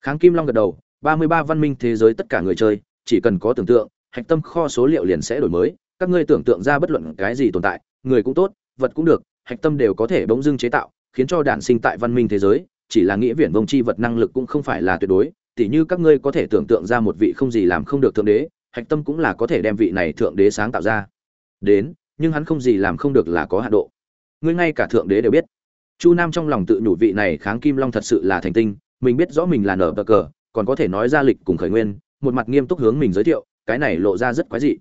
kháng kim long gật đầu, ba mươi ba văn minh thế giới tất cả người chơi, chỉ cần có tưởng tượng, hạch tâm kho số liệu liền sẽ đổi mới, các ngươi tưởng tượng ra bất luận cái gì tồn tại, người cũng tốt, vật cũng được, hạch tâm đều có thể bỗng dưng chế tạo, khiến cho đản sinh tại văn minh thế giới, chỉ là nghĩa viễn vông chi vật năng lực cũng không phải là tuyệt đối, tỉ như các ngươi có thể tưởng tượng ra một vị không gì làm không được thượng đế, hạch tâm cũng là có thể đem vị này thượng đế sáng tạo ra. Đến, nhưng hắn không gì làm không được là có hạ độ. Ngươi ngay cả thượng đế đều biết chu nam trong lòng tự nhủ vị này kháng kim long thật sự là thành tinh, mình biết rõ mình là nở bờ cờ, còn có thể nói ra lịch cùng khởi nguyên, một mặt nghiêm túc hướng mình giới thiệu, cái này lộ ra rất quái dị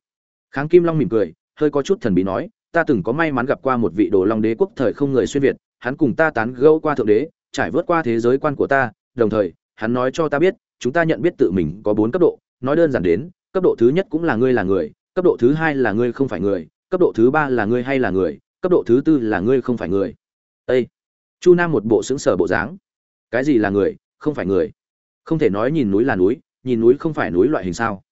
kháng kim long mỉm cười, hơi có chút thần bí nói, ta từng có may mắn gặp qua một vị đồ long đế quốc thời không người xuyên việt, hắn cùng ta tán gẫu qua thượng đế, trải vớt qua thế giới quan của ta, đồng thời, hắn nói cho ta biết, chúng ta nhận biết tự mình có bốn cấp độ, nói đơn giản đến, cấp độ thứ nhất cũng là ngươi là người, cấp độ thứ hai là ngươi không phải người, cấp độ thứ ba là ngươi hay là người, cấp độ thứ tư là ngươi không phải người Ê! Chu nam một bộ xứng sở bộ dáng. Cái gì là người? Không phải người. Không thể nói nhìn núi là núi, nhìn núi không phải núi loại hình sao?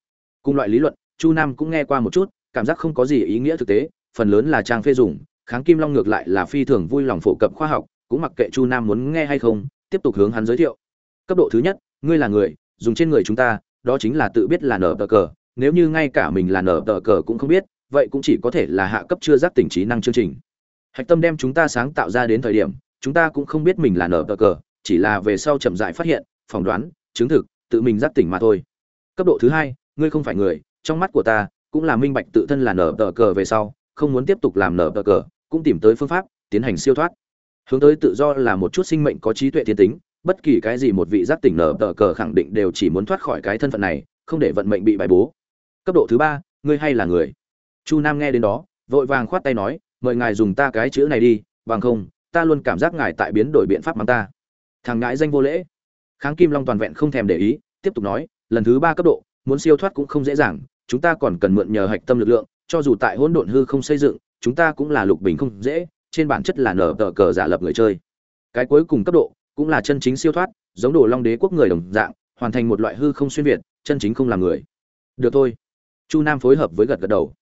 Cùng loại lý luận, chu nam cũng nghe qua một chút, cảm giác không có gì ý nghĩa thực tế, phần lớn là trang phê dùng, kháng kim long ngược lại là phi thường vui lòng phổ cập khoa học, cũng mặc kệ chu nam muốn nghe hay không, tiếp tục hướng hắn giới thiệu. Cấp độ thứ nhất, ngươi là người, dùng trên người chúng ta, đó chính là tự biết là nở tờ cờ, nếu như ngay cả mình là nở tờ cờ cũng không biết, vậy cũng chỉ có thể là hạ cấp chưa giác tỉnh trí năng chương trình. Hạch tâm đem chúng ta sáng tạo ra đến thời điểm chúng ta cũng không biết mình là nở tờ cờ, chỉ là về sau chậm rãi phát hiện, phỏng đoán, chứng thực, tự mình giác tỉnh mà thôi. Cấp độ thứ hai, ngươi không phải người, trong mắt của ta, cũng là minh bạch tự thân là nở tờ cờ về sau, không muốn tiếp tục làm nở tờ cờ, cũng tìm tới phương pháp, tiến hành siêu thoát. Hướng tới tự do là một chút sinh mệnh có trí tuệ thiên tính, bất kỳ cái gì một vị giác tỉnh nở tờ cờ khẳng định đều chỉ muốn thoát khỏi cái thân phận này, không để vận mệnh bị bài bố. Cấp độ thứ ba, ngươi hay là người? Chu nam nghe đến đó, vội vàng khoát tay nói, mời ngài dùng ta cái chữ này đi, bằng không ta luôn cảm giác ngài tại biến đổi biện pháp mang ta. Thằng ngãi danh vô lễ. Kháng kim long toàn vẹn không thèm để ý, tiếp tục nói, lần thứ ba cấp độ, muốn siêu thoát cũng không dễ dàng, chúng ta còn cần mượn nhờ hạch tâm lực lượng, cho dù tại hỗn độn hư không xây dựng, chúng ta cũng là lục bình không dễ, trên bản chất là nở tờ cờ giả lập người chơi. Cái cuối cùng cấp độ, cũng là chân chính siêu thoát, giống đồ long đế quốc người đồng dạng, hoàn thành một loại hư không xuyên việt, chân chính không làm người. Được thôi. Chu nam phối hợp với gật gật đầu.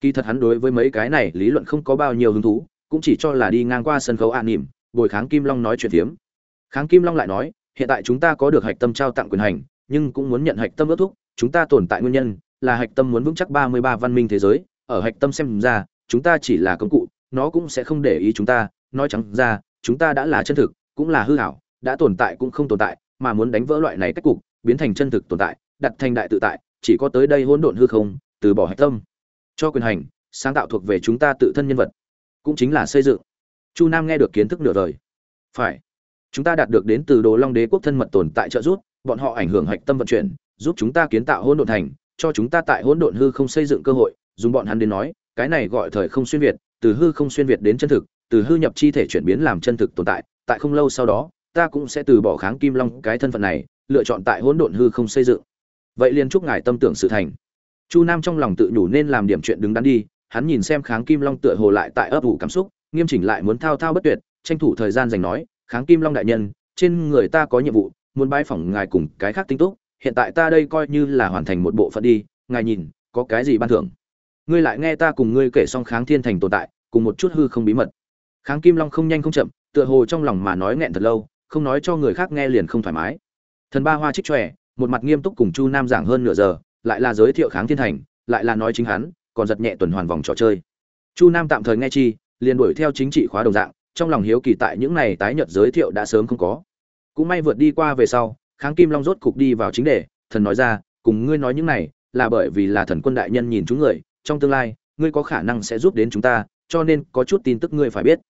Kỳ thật hắn đối với mấy cái này lý luận không có bao nhiêu hứng thú cũng chỉ cho là đi ngang qua sân khấu an nỉm, bồi kháng kim long nói chuyện phiếm. Kháng kim long lại nói, hiện tại chúng ta có được hạch tâm trao tặng quyền hành, nhưng cũng muốn nhận hạch tâm ước thúc, chúng ta tồn tại nguyên nhân, là hạch tâm muốn vững chắc ba mươi ba văn minh thế giới, ở hạch tâm xem ra, chúng ta chỉ là công cụ, nó cũng sẽ không để ý chúng ta, nói trắng ra, chúng ta đã là chân thực, cũng là hư hảo, đã tồn tại cũng không tồn tại, mà muốn đánh vỡ loại này cách cục, biến thành chân thực tồn tại, đặt thành đại tự tại, chỉ có tới đây hỗn độn hư không, từ bỏ hạch tâm. Cho quyền hành, sáng tạo thuộc về chúng ta tự thân nhân vật cũng chính là xây dựng. Chu nam nghe được kiến thức nửa đời. Phải, chúng ta đạt được đến từ đồ long đế quốc thân mật tồn tại trợ giúp, bọn họ ảnh hưởng hạch tâm vận chuyển, giúp chúng ta kiến tạo hỗn độn thành, cho chúng ta tại hỗn độn hư không xây dựng cơ hội, dùng bọn hắn đến nói, cái này gọi thời không xuyên việt, từ hư không xuyên việt đến chân thực, từ hư nhập chi thể chuyển biến làm chân thực tồn tại tại không lâu sau đó, ta cũng sẽ từ bỏ kháng kim long cái thân phận này, lựa chọn tại hỗn độn hư không xây dựng. Vậy liên chúc ngài tâm tưởng sự thành. Chu nam trong lòng tự nhủ nên làm điểm chuyện đứng đắn đi hắn nhìn xem kháng kim long tựa hồ lại tại ấp ủ cảm xúc, nghiêm chỉnh lại muốn thao thao bất tuyệt, tranh thủ thời gian dành nói, kháng kim long đại nhân, trên người ta có nhiệm vụ, muốn bái phỏng ngài cùng cái khác tinh túc, hiện tại ta đây coi như là hoàn thành một bộ phận đi, ngài nhìn, có cái gì ban thưởng? Ngươi lại nghe ta cùng ngươi kể xong kháng thiên thành tồn tại, cùng một chút hư không bí mật. Kháng kim long không nhanh không chậm, tựa hồ trong lòng mà nói nghẹn thật lâu, không nói cho người khác nghe liền không thoải mái. Thần ba hoa trích tròe một mặt nghiêm túc cùng chu nam giảng hơn nửa giờ, lại là giới thiệu kháng thiên thành, lại là nói chính hắn còn giật nhẹ tuần hoàn vòng trò chơi. Chu nam tạm thời nghe chi, liền đuổi theo chính trị khóa đồng dạng, trong lòng hiếu kỳ tại những này tái nhật giới thiệu đã sớm không có. Cũng may vượt đi qua về sau, kháng kim long rốt cục đi vào chính đề, thần nói ra, cùng ngươi nói những này, là bởi vì là thần quân đại nhân nhìn chúng người, trong tương lai, ngươi có khả năng sẽ giúp đến chúng ta, cho nên có chút tin tức ngươi phải biết.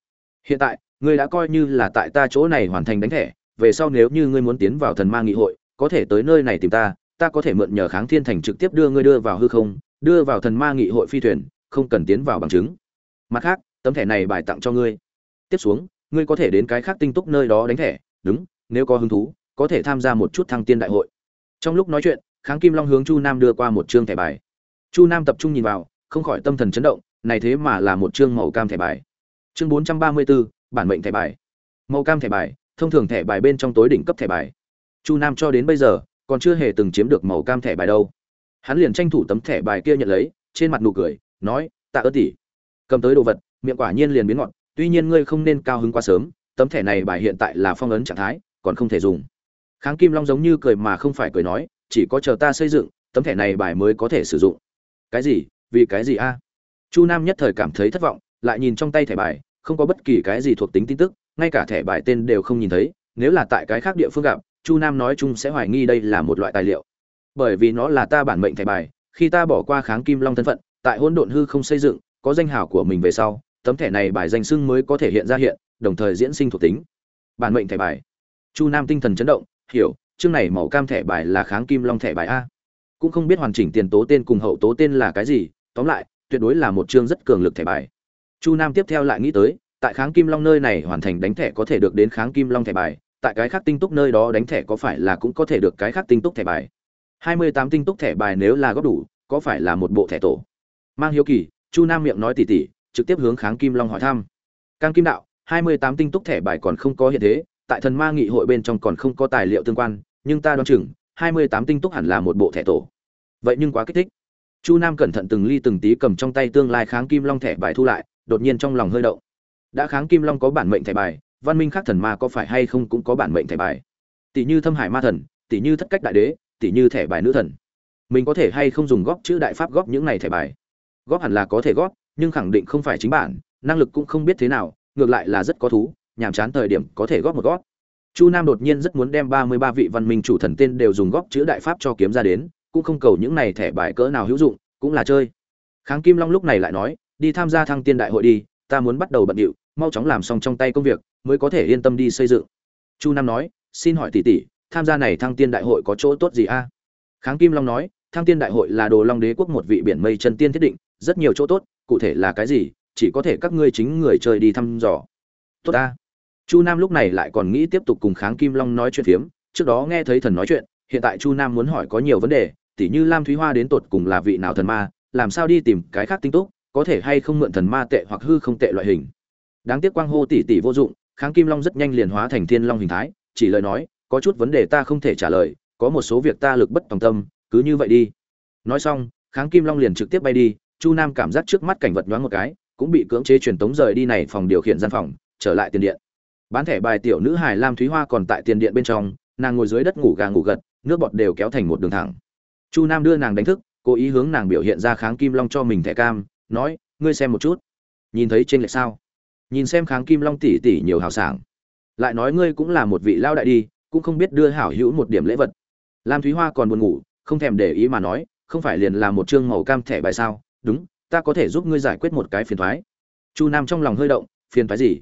Hiện tại, ngươi đã coi như là tại ta chỗ này hoàn thành đánh thẻ, về sau nếu như ngươi muốn tiến vào thần ma nghị hội, có thể tới nơi này tìm ta ta có thể mượn nhờ kháng thiên thành trực tiếp đưa ngươi đưa vào hư không, đưa vào thần ma nghị hội phi thuyền, không cần tiến vào bằng chứng. Mặt khác, tấm thẻ này bài tặng cho ngươi. Tiếp xuống, ngươi có thể đến cái khác tinh túc nơi đó đánh thẻ. Đúng, nếu có hứng thú, có thể tham gia một chút thăng tiên đại hội. Trong lúc nói chuyện, kháng kim long hướng chu nam đưa qua một chương thẻ bài. Chu nam tập trung nhìn vào, không khỏi tâm thần chấn động, này thế mà là một chương màu cam thẻ bài. Chương bốn trăm ba mươi bốn bản mệnh thẻ bài. Màu cam thẻ bài, thông thường thẻ bài bên trong tối đỉnh cấp thẻ bài. Chu nam cho đến bây giờ còn chưa hề từng chiếm được màu cam thẻ bài đâu. Hắn liền tranh thủ tấm thẻ bài kia nhận lấy, trên mặt nụ cười, nói, tạ ơn tỷ. Cầm tới đồ vật, miệng quả nhiên liền biến ngọt, tuy nhiên ngươi không nên cao hứng quá sớm, tấm thẻ này bài hiện tại là phong ấn trạng thái, còn không thể dùng. Kháng kim long giống như cười mà không phải cười nói, chỉ có chờ ta xây dựng, tấm thẻ này bài mới có thể sử dụng. Cái gì? Vì cái gì a? Chu nam nhất thời cảm thấy thất vọng, lại nhìn trong tay thẻ bài, không có bất kỳ cái gì thuộc tính tin tức, ngay cả thẻ bài tên đều không nhìn thấy, nếu là tại cái khác địa phương gặp chu nam nói chung sẽ hoài nghi đây là một loại tài liệu. Bởi vì nó là ta bản mệnh thẻ bài, khi ta bỏ qua kháng kim long thân phận, tại hỗn độn hư không xây dựng, có danh hảo của mình về sau, tấm thẻ này bài danh sưng mới có thể hiện ra hiện, đồng thời diễn sinh thuộc tính. Bản mệnh thẻ bài. Chu nam tinh thần chấn động, hiểu, chương này màu cam thẻ bài là kháng kim long thẻ bài a. Cũng không biết hoàn chỉnh tiền tố tên cùng hậu tố tên là cái gì, tóm lại, tuyệt đối là một chương rất cường lực thẻ bài. Chu nam tiếp theo lại nghĩ tới, tại kháng kim long nơi này hoàn thành đánh thẻ có thể được đến kháng kim long thẻ bài tại cái khác tinh túc nơi đó đánh thẻ có phải là cũng có thể được cái khác tinh túc thẻ bài? Hai mươi tám tinh túc thẻ bài nếu là góp đủ, có phải là một bộ thẻ tổ? Mang hiếu kỳ, chu nam miệng nói tỉ tỉ, trực tiếp hướng kháng kim long hỏi thăm. Cang kim đạo, hai mươi tám tinh túc thẻ bài còn không có hiện thế, tại thần ma nghị hội bên trong còn không có tài liệu tương quan, nhưng ta đoán chừng, hai mươi tám tinh túc hẳn là một bộ thẻ tổ. Vậy nhưng quá kích thích. Chu nam cẩn thận từng ly từng tí cầm trong tay tương lai kháng kim long thẻ bài thu lại, đột nhiên trong lòng hơi động. Đã kháng kim long có bản mệnh thẻ bài văn minh khác thần ma có phải hay không cũng có bản mệnh thẻ bài. Tỷ như thâm hải ma thần, tỷ như thất cách đại đế, tỷ như thẻ bài nữ thần. Mình có thể hay không dùng góp chữ đại pháp góp những này thẻ bài? Góp hẳn là có thể góp, nhưng khẳng định không phải chính bản, năng lực cũng không biết thế nào, ngược lại là rất có thú, nhàm chán thời điểm có thể góp một góp. Chu nam đột nhiên rất muốn đem ba mươi ba vị văn minh chủ thần tên đều dùng góp chữ đại pháp cho kiếm ra đến, cũng không cầu những này thẻ bài cỡ nào hữu dụng, cũng là chơi. Kháng kim long lúc này lại nói, đi tham gia thăng tiên đại hội đi, ta muốn bắt đầu bận điệu, mau chóng làm xong trong tay công việc mới có thể yên tâm đi xây dựng. Chu nam nói, xin hỏi tỷ tỷ, tham gia này thăng tiên đại hội có chỗ tốt gì a? Kháng kim long nói, thăng tiên đại hội là đồ long đế quốc một vị biển mây chân tiên thiết định, rất nhiều chỗ tốt, cụ thể là cái gì, chỉ có thể các ngươi chính người chơi đi thăm dò. Tốt ta chu nam lúc này lại còn nghĩ tiếp tục cùng kháng kim long nói chuyện phiếm, trước đó nghe thấy thần nói chuyện, hiện tại chu nam muốn hỏi có nhiều vấn đề, tỉ như lam thúy hoa đến tột cùng là vị nào thần ma, làm sao đi tìm cái khác tinh túc, có thể hay không mượn thần ma tệ hoặc hư không tệ loại hình. Đáng tiếc quang hô tỷ tỷ vô dụng kháng kim long rất nhanh liền hóa thành thiên long hình thái, chỉ lời nói, có chút vấn đề ta không thể trả lời, có một số việc ta lực bất tòng tâm, cứ như vậy đi. Nói xong, kháng kim long liền trực tiếp bay đi, chu nam cảm giác trước mắt cảnh vật nhoáng một cái, cũng bị cưỡng chế truyền tống rời đi này phòng điều khiển gian phòng, trở lại tiền điện. Bán thẻ bài tiểu nữ hải lam thúy hoa còn tại tiền điện bên trong, nàng ngồi dưới đất ngủ gà ngủ gật, nước bọt đều kéo thành một đường thẳng. Chu nam đưa nàng đánh thức, cố ý hướng nàng biểu hiện ra kháng kim long cho mình thẻ cam, nói, ngươi xem một chút. Nhìn thấy trên lệch sao? Nhìn xem kháng kim long tỷ tỷ nhiều hào sảng. Lại nói ngươi cũng là một vị lao đại đi, cũng không biết đưa hảo hữu một điểm lễ vật. Lam thúy hoa còn buồn ngủ, không thèm để ý mà nói, không phải liền là một chương màu cam thẻ bài sao? Đúng, ta có thể giúp ngươi giải quyết một cái phiền thoái. Chu nam trong lòng hơi động, phiền thoái gì?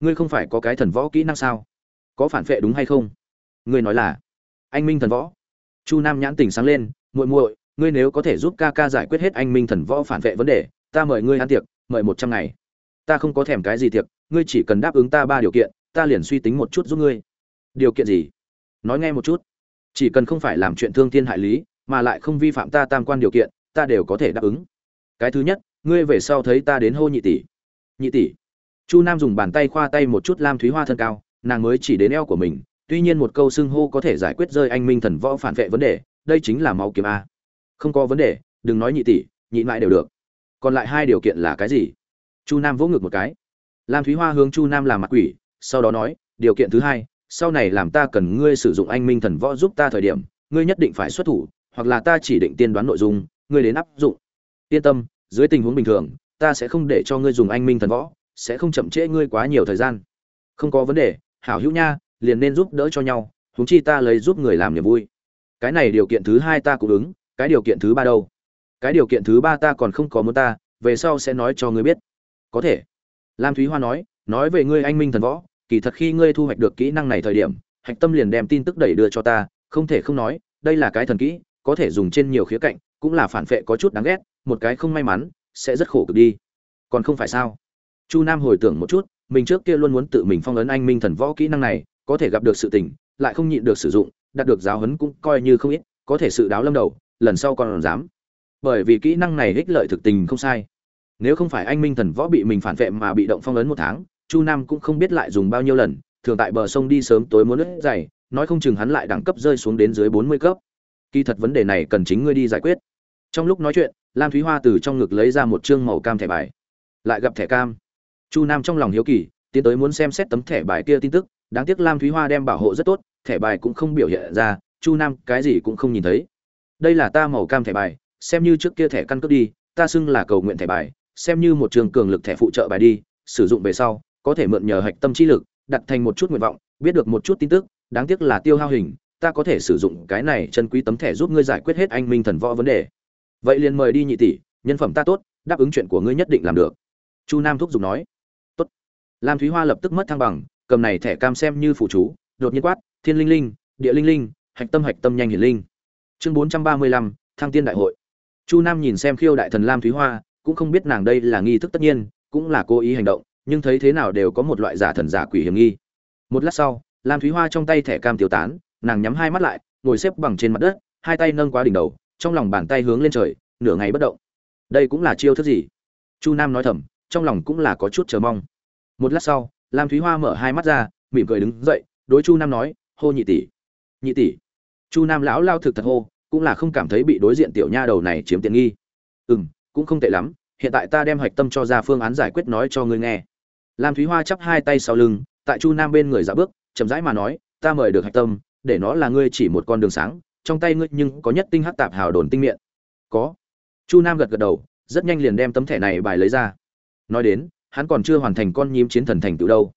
Ngươi không phải có cái thần võ kỹ năng sao? Có phản vệ đúng hay không? Ngươi nói là, anh minh thần võ. Chu nam nhãn tình sáng lên, muội muội, ngươi nếu có thể giúp ca ca giải quyết hết anh minh thần võ phản vệ vấn đề, ta mời ngươi ăn tiệc, mời một trăm ngày ta không có thèm cái gì tiệc, ngươi chỉ cần đáp ứng ta ba điều kiện, ta liền suy tính một chút giúp ngươi. Điều kiện gì? Nói nghe một chút. Chỉ cần không phải làm chuyện thương thiên hại lý, mà lại không vi phạm ta tam quan điều kiện, ta đều có thể đáp ứng. Cái thứ nhất, ngươi về sau thấy ta đến hô nhị tỷ. Nhị tỷ. Chu nam dùng bàn tay khoa tay một chút lam thúy hoa thân cao, nàng mới chỉ đến eo của mình, tuy nhiên một câu xưng hô có thể giải quyết rơi anh minh thần võ phản vệ vấn đề, đây chính là máu kiếm a. Không có vấn đề, đừng nói nhị tỷ, nhị mãi đều được. Còn lại hai điều kiện là cái gì? Chu nam vỗ ngực một cái. Lam thúy hoa hướng chu nam làm mặt quỷ, sau đó nói, điều kiện thứ hai, sau này làm ta cần ngươi sử dụng anh minh thần võ giúp ta thời điểm, ngươi nhất định phải xuất thủ, hoặc là ta chỉ định tiên đoán nội dung, ngươi đến áp dụng. Yên tâm, dưới tình huống bình thường, ta sẽ không để cho ngươi dùng anh minh thần võ, sẽ không chậm trễ ngươi quá nhiều thời gian. Không có vấn đề, hảo hữu nha, liền nên giúp đỡ cho nhau, huống chi ta lấy giúp người làm niềm vui. Cái này điều kiện thứ hai ta cũng ứng, cái điều kiện thứ ba đâu? Cái điều kiện thứ ba ta còn không có muốn ta, về sau sẽ nói cho ngươi biết có thể. Lam thúy hoa nói nói về ngươi anh minh thần võ, kỳ thật khi ngươi thu hoạch được kỹ năng này thời điểm, hạch tâm liền đem tin tức đẩy đưa cho ta, không thể không nói, đây là cái thần kỹ, có thể dùng trên nhiều khía cạnh, cũng là phản vệ có chút đáng ghét, một cái không may mắn, sẽ rất khổ cực đi. Còn không phải sao? Chu nam hồi tưởng một chút, mình trước kia luôn muốn tự mình phong ấn anh minh thần võ kỹ năng này, có thể gặp được sự tình, lại không nhịn được sử dụng, đạt được giáo huấn cũng coi như không ít, có thể sự đáo lâm đầu, lần sau còn dám. Bởi vì kỹ năng này ích lợi thực tình không sai nếu không phải anh minh thần võ bị mình phản vệ mà bị động phong ấn một tháng, chu nam cũng không biết lại dùng bao nhiêu lần, thường tại bờ sông đi sớm tối muốn lướt dày, nói không chừng hắn lại đẳng cấp rơi xuống đến dưới bốn mươi cấp. Kỳ thật vấn đề này cần chính ngươi đi giải quyết. Trong lúc nói chuyện, lam thúy hoa từ trong ngực lấy ra một chương màu cam thẻ bài. Lại gặp thẻ cam. Chu nam trong lòng hiếu kỳ, tiến tới muốn xem xét tấm thẻ bài kia tin tức, đáng tiếc lam thúy hoa đem bảo hộ rất tốt, thẻ bài cũng không biểu hiện ra, chu nam cái gì cũng không nhìn thấy. Đây là ta màu cam thẻ bài, xem như trước kia thẻ căn cước đi, ta xưng là cầu nguyện thẻ bài xem như một trường cường lực thẻ phụ trợ bài đi, sử dụng về sau, có thể mượn nhờ hạch tâm trí lực, đặt thành một chút nguyện vọng, biết được một chút tin tức, đáng tiếc là tiêu hao hình, ta có thể sử dụng cái này chân quý tấm thẻ giúp ngươi giải quyết hết anh minh thần võ vấn đề. Vậy liền mời đi nhị tỷ, nhân phẩm ta tốt, đáp ứng chuyện của ngươi nhất định làm được. Chu nam thúc giục nói. Tốt. Lam thúy hoa lập tức mất thăng bằng, cầm này thẻ cam xem như phụ chú, đột nhiên quát, thiên linh linh, địa linh linh, hạch tâm hạch tâm nhanh hiển linh. Chương bốn trăm ba mươi lăm, thăng tiên đại hội. Chu nam nhìn xem khiêu đại thần lam thúy hoa cũng không biết nàng đây là nghi thức tất nhiên, cũng là cố ý hành động, nhưng thấy thế nào đều có một loại giả thần giả quỷ hiểm nghi. Một lát sau, lam thúy hoa trong tay thẻ cam tiêu tán, nàng nhắm hai mắt lại, ngồi xếp bằng trên mặt đất, hai tay nâng qua đỉnh đầu, trong lòng bàn tay hướng lên trời, nửa ngày bất động. Đây cũng là chiêu thức gì? Chu nam nói thầm, trong lòng cũng là có chút chờ mong. Một lát sau, lam thúy hoa mở hai mắt ra, mỉm cười đứng dậy, đối chu nam nói, hô nhị tỷ nhị tỷ. Chu nam lão lao thực thật hô, cũng là không cảm thấy bị đối diện tiểu nha đầu này chiếm tiện nghi. Ừ m cũng không tệ lắm, hiện tại ta đem hạch tâm cho ra phương án giải quyết nói cho ngươi nghe. Lam thúy hoa chắp hai tay sau lưng, tại chu nam bên người dạ bước, chậm rãi mà nói, ta mời được hạch tâm, để nó là ngươi chỉ một con đường sáng, trong tay ngươi nhưng có nhất tinh hắc tạp hào đồn tinh miệng. Có. Chu nam gật gật đầu, rất nhanh liền đem tấm thẻ này bài lấy ra. Nói đến, hắn còn chưa hoàn thành con nhím chiến thần thành tựu đâu.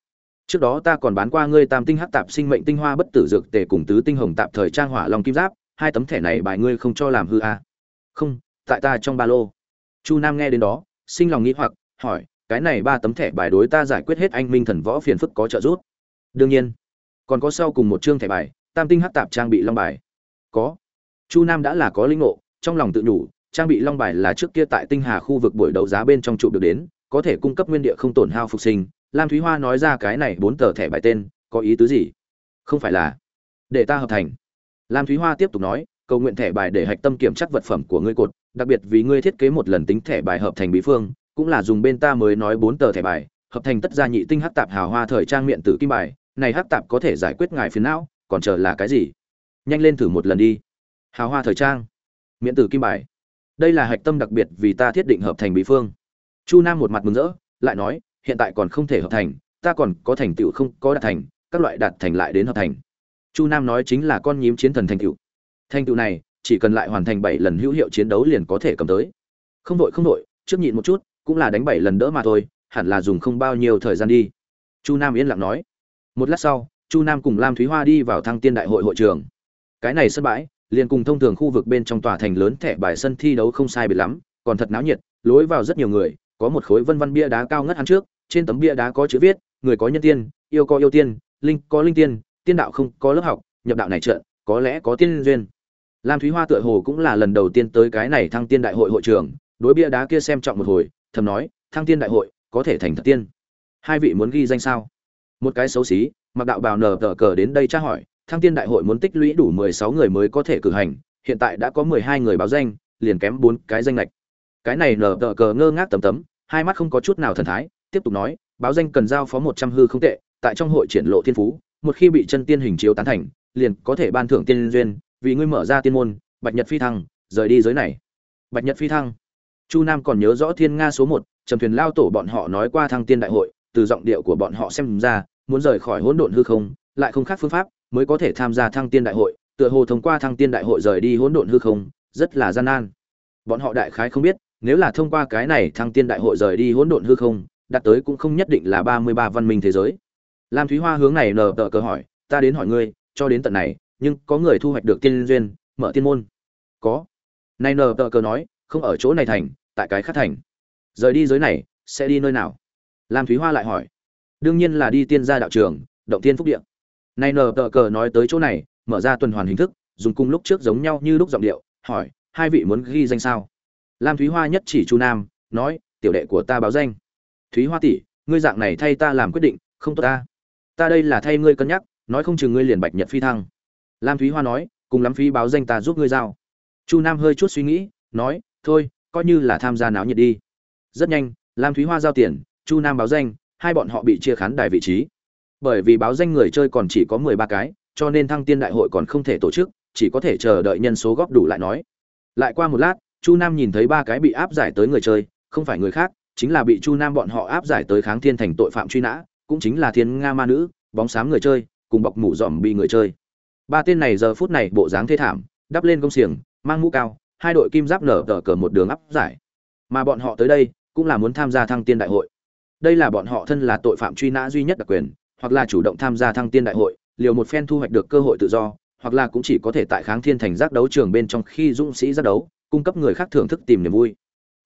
Trước đó ta còn bán qua ngươi tam tinh hắc tạp sinh mệnh tinh hoa bất tử dược tề cùng tứ tinh hồng tạp thời trang hỏa long kim giáp, hai tấm thẻ này bài ngươi không cho làm hư à. không, tại ta trong ba lô chu nam nghe đến đó, sinh lòng nghĩ hoặc, hỏi, cái này ba tấm thẻ bài đối ta giải quyết hết anh minh thần võ phiền phức có trợ giúp? Đương nhiên. Còn có sau cùng một chương thẻ bài, tam tinh hắc tạp trang bị long bài. Có. Chu nam đã là có linh ngộ, trong lòng tự nhủ, trang bị long bài là trước kia tại tinh hà khu vực buổi đấu giá bên trong trụ được đến, có thể cung cấp nguyên địa không tổn hao phục sinh. Lam thúy hoa nói ra cái này bốn tờ thẻ bài tên, có ý tứ gì? Không phải là để ta hợp thành. Lam thúy hoa tiếp tục nói, cầu nguyện thẻ bài để hạch tâm kiểm chắc vật phẩm của ngươi cột đặc biệt vì ngươi thiết kế một lần tính thẻ bài hợp thành bí phương, cũng là dùng bên ta mới nói bốn tờ thẻ bài, hợp thành tất gia nhị tinh hắc tạp hào hoa thời trang miệng tử kim bài, này hắc tạp có thể giải quyết ngài phiền não, còn chờ là cái gì? Nhanh lên thử một lần đi. Hào hoa thời trang miễn tử kim bài. Đây là hạch tâm đặc biệt vì ta thiết định hợp thành bí phương. Chu nam một mặt mừng rỡ, lại nói, hiện tại còn không thể hợp thành, ta còn có thành tựu không có đạt thành, các loại đạt thành lại đến hợp thành. Chu nam nói chính là con nhím chiến thần thành tựu. Thành tựu này chỉ cần lại hoàn thành bảy lần hữu hiệu chiến đấu liền có thể cầm tới. Không đội không đội, trước nhịn một chút, cũng là đánh bảy lần đỡ mà thôi, hẳn là dùng không bao nhiêu thời gian đi. Chu nam yên lặng nói. Một lát sau, chu nam cùng lam thúy hoa đi vào thăng tiên đại hội hội trường. Cái này sân bãi, liền cùng thông thường khu vực bên trong tòa thành lớn thẻ bài sân thi đấu không sai biệt lắm, còn thật náo nhiệt, lối vào rất nhiều người, có một khối vân văn bia đá cao ngất hắn trước, trên tấm bia đá có chữ viết, người có nhân tiên, yêu có yêu tiên, linh có linh tiên tiên đạo không có lớp học, nhập đạo này trợ có lẽ có tiên duyên lam thúy hoa tựa hồ cũng là lần đầu tiên tới cái này thăng tiên đại hội hội trường, đối bia đá kia xem trọng một hồi, thầm nói, thăng tiên đại hội, có thể thành thật tiên. Hai vị muốn ghi danh sao? Một cái xấu xí, mặc đạo bào nở tờ cờ đến đây tra hỏi, thăng tiên đại hội muốn tích lũy đủ mười sáu người mới có thể cử hành, hiện tại đã có mười hai người báo danh, liền kém bốn cái danh lệch. Cái này nở tờ cờ ngơ ngác tầm tấm, hai mắt không có chút nào thần thái, tiếp tục nói, báo danh cần giao phó một trăm hư không tệ, tại trong hội triển lộ thiên phú, một khi bị chân tiên hình chiếu tán thành, liền có thể ban thưởng tiên duyên vì ngươi mở ra tiên môn, bạch nhật phi thăng, rời đi giới này. Bạch nhật phi thăng. Chu nam còn nhớ rõ thiên nga số một, trầm thuyền lao tổ bọn họ nói qua thăng tiên đại hội, từ giọng điệu của bọn họ xem ra, muốn rời khỏi hỗn độn hư không, lại không khác phương pháp, mới có thể tham gia thăng tiên đại hội, tựa hồ thông qua thăng tiên đại hội rời đi hỗn độn hư không, rất là gian nan. Bọn họ đại khái không biết, nếu là thông qua cái này thăng tiên đại hội rời đi hỗn độn hư không, đạt tới cũng không nhất định là ba mươi ba văn minh thế giới. Lam thúy hoa hướng này nờ tờ cờ hỏi, ta đến hỏi ngươi, cho đến tận này nhưng có người thu hoạch được tiên duyên, mở tiên môn. Có. Này nờ tờ cờ nói, không ở chỗ này thành, tại cái khác thành. Rời đi giới này, sẽ đi nơi nào? Lam thúy hoa lại hỏi. Đương nhiên là đi tiên gia đạo trường, động tiên phúc điện này nờ tờ cờ nói tới chỗ này, mở ra tuần hoàn hình thức, dùng cung lúc trước giống nhau như lúc giọng điệu, hỏi, hai vị muốn ghi danh sao? Lam thúy hoa nhất chỉ chu nam, nói, tiểu đệ của ta báo danh. Thúy hoa tỷ, ngươi dạng này thay ta làm quyết định, không tốt ta. Ta đây là thay ngươi cân nhắc, nói không chừng ngươi liền bạch nhật phi thăng lam thúy hoa nói, cùng lắm phí báo danh ta giúp ngươi giao. Chu nam hơi chút suy nghĩ, nói, thôi, coi như là tham gia náo nhiệt đi. Rất nhanh, lam thúy hoa giao tiền, chu nam báo danh, hai bọn họ bị chia khán đài vị trí. Bởi vì báo danh người chơi còn chỉ có mười ba cái, cho nên thăng tiên đại hội còn không thể tổ chức, chỉ có thể chờ đợi nhân số góp đủ lại nói. Lại qua một lát, chu nam nhìn thấy ba cái bị áp giải tới người chơi, không phải người khác, chính là bị chu nam bọn họ áp giải tới kháng thiên thành tội phạm truy nã, cũng chính là thiên nga ma nữ, bóng xám người chơi, cùng bọc mũ dòm bị người chơi ba tên này giờ phút này bộ dáng thê thảm, đắp lên công xiềng, mang mũ cao, hai đội kim giáp nở tờ cờ một đường áp giải. Mà bọn họ tới đây, cũng là muốn tham gia thăng tiên đại hội. Đây là bọn họ thân là tội phạm truy nã duy nhất đặc quyền, hoặc là chủ động tham gia thăng tiên đại hội, liều một phen thu hoạch được cơ hội tự do, hoặc là cũng chỉ có thể tại kháng thiên thành giác đấu trường bên trong khi dũng sĩ giác đấu, cung cấp người khác thưởng thức tìm niềm vui.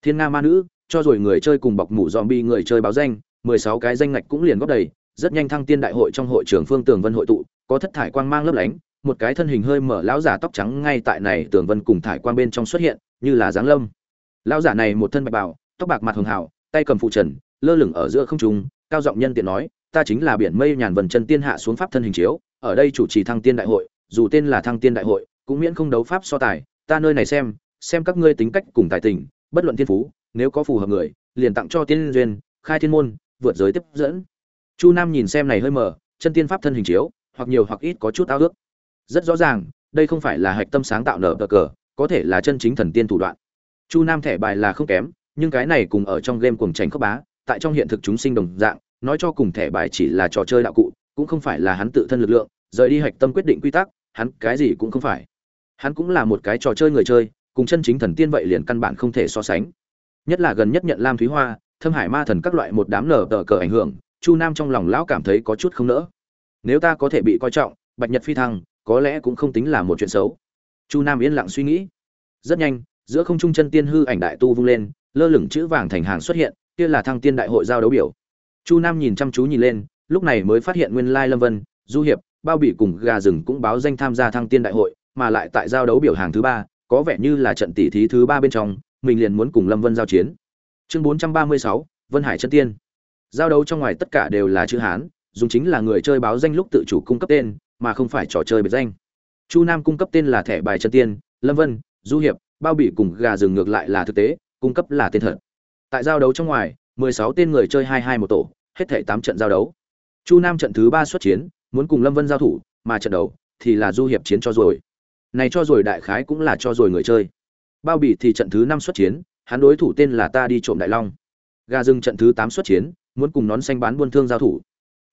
Thiên nga ma nữ, cho rồi người chơi cùng bọc mũ dòm bi người chơi báo danh, mười sáu cái danh ngạch cũng liền góp đầy, rất nhanh thăng tiên đại hội trong hội trường phương tường vân hội tụ, có thất thải quang mang lấp lánh một cái thân hình hơi mở lão giả tóc trắng ngay tại này tường vân cùng thải quang bên trong xuất hiện như là dáng lâm. Lão giả này một thân bạch bào tóc bạc mặt hường hào tay cầm phụ trần lơ lửng ở giữa không trung cao giọng nhân tiện nói ta chính là biển mây nhàn vần chân tiên hạ xuống pháp thân hình chiếu ở đây chủ trì thăng tiên đại hội dù tên là thăng tiên đại hội cũng miễn không đấu pháp so tài ta nơi này xem xem các ngươi tính cách cùng tài tình bất luận thiên phú nếu có phù hợp người liền tặng cho tiên duyên khai thiên môn vượt giới tiếp dẫn. Chu nam nhìn xem này hơi mở, chân tiên pháp thân hình chiếu hoặc nhiều hoặc ít có chút ao ước rất rõ ràng, đây không phải là hạch tâm sáng tạo nở cờ cờ, có thể là chân chính thần tiên thủ đoạn. Chu nam thẻ bài là không kém, nhưng cái này cùng ở trong game cuồng tránh khốc bá, tại trong hiện thực chúng sinh đồng dạng, nói cho cùng thẻ bài chỉ là trò chơi đạo cụ, cũng không phải là hắn tự thân lực lượng, rời đi hạch tâm quyết định quy tắc, hắn cái gì cũng không phải. Hắn cũng là một cái trò chơi người chơi, cùng chân chính thần tiên vậy liền căn bản không thể so sánh. Nhất là gần nhất nhận lam thúy hoa, thâm hải ma thần các loại một đám nở tờ cờ ảnh hưởng, chu nam trong lòng lão cảm thấy có chút không nỡ. Nếu ta có thể bị coi trọng, bạch nhật phi thăng có lẽ cũng không tính là một chuyện xấu. Chu nam yên lặng suy nghĩ. Rất nhanh, giữa không trung chân tiên hư ảnh đại tu vung lên, lơ lửng chữ vàng thành hàng xuất hiện, kia là thăng tiên đại hội giao đấu biểu. Chu nam nhìn chăm chú nhìn lên, lúc này mới phát hiện nguyên lai lâm vân, du hiệp, bao bị cùng gà rừng cũng báo danh tham gia thăng tiên đại hội, mà lại tại giao đấu biểu hàng thứ ba, có vẻ như là trận tỷ thí thứ ba bên trong, mình liền muốn cùng lâm vân giao chiến. Chương bốn trăm ba mươi sáu, vân hải chân tiên. Giao đấu trong ngoài tất cả đều là chữ hán, dùng chính là người chơi báo danh lúc tự chủ cung cấp tên mà không phải trò chơi biệt danh. Chu nam cung cấp tên là thẻ bài chân tiên, lâm vân, du hiệp, bao Bỉ cùng gà rừng ngược lại là thực tế, cung cấp là tên thật. Tại giao đấu trong ngoài 16 tên người chơi hai hai một tổ, hết thể 8 trận giao đấu. Chu nam trận thứ ba xuất chiến, muốn cùng lâm vân giao thủ, mà trận đầu thì là du hiệp chiến cho rồi. Này cho rồi đại khái cũng là cho rồi người chơi. Bao Bỉ thì trận thứ năm xuất chiến, hắn đối thủ tên là ta đi trộm đại long. Gà rừng trận thứ tám xuất chiến, muốn cùng nón xanh bán buôn thương giao thủ.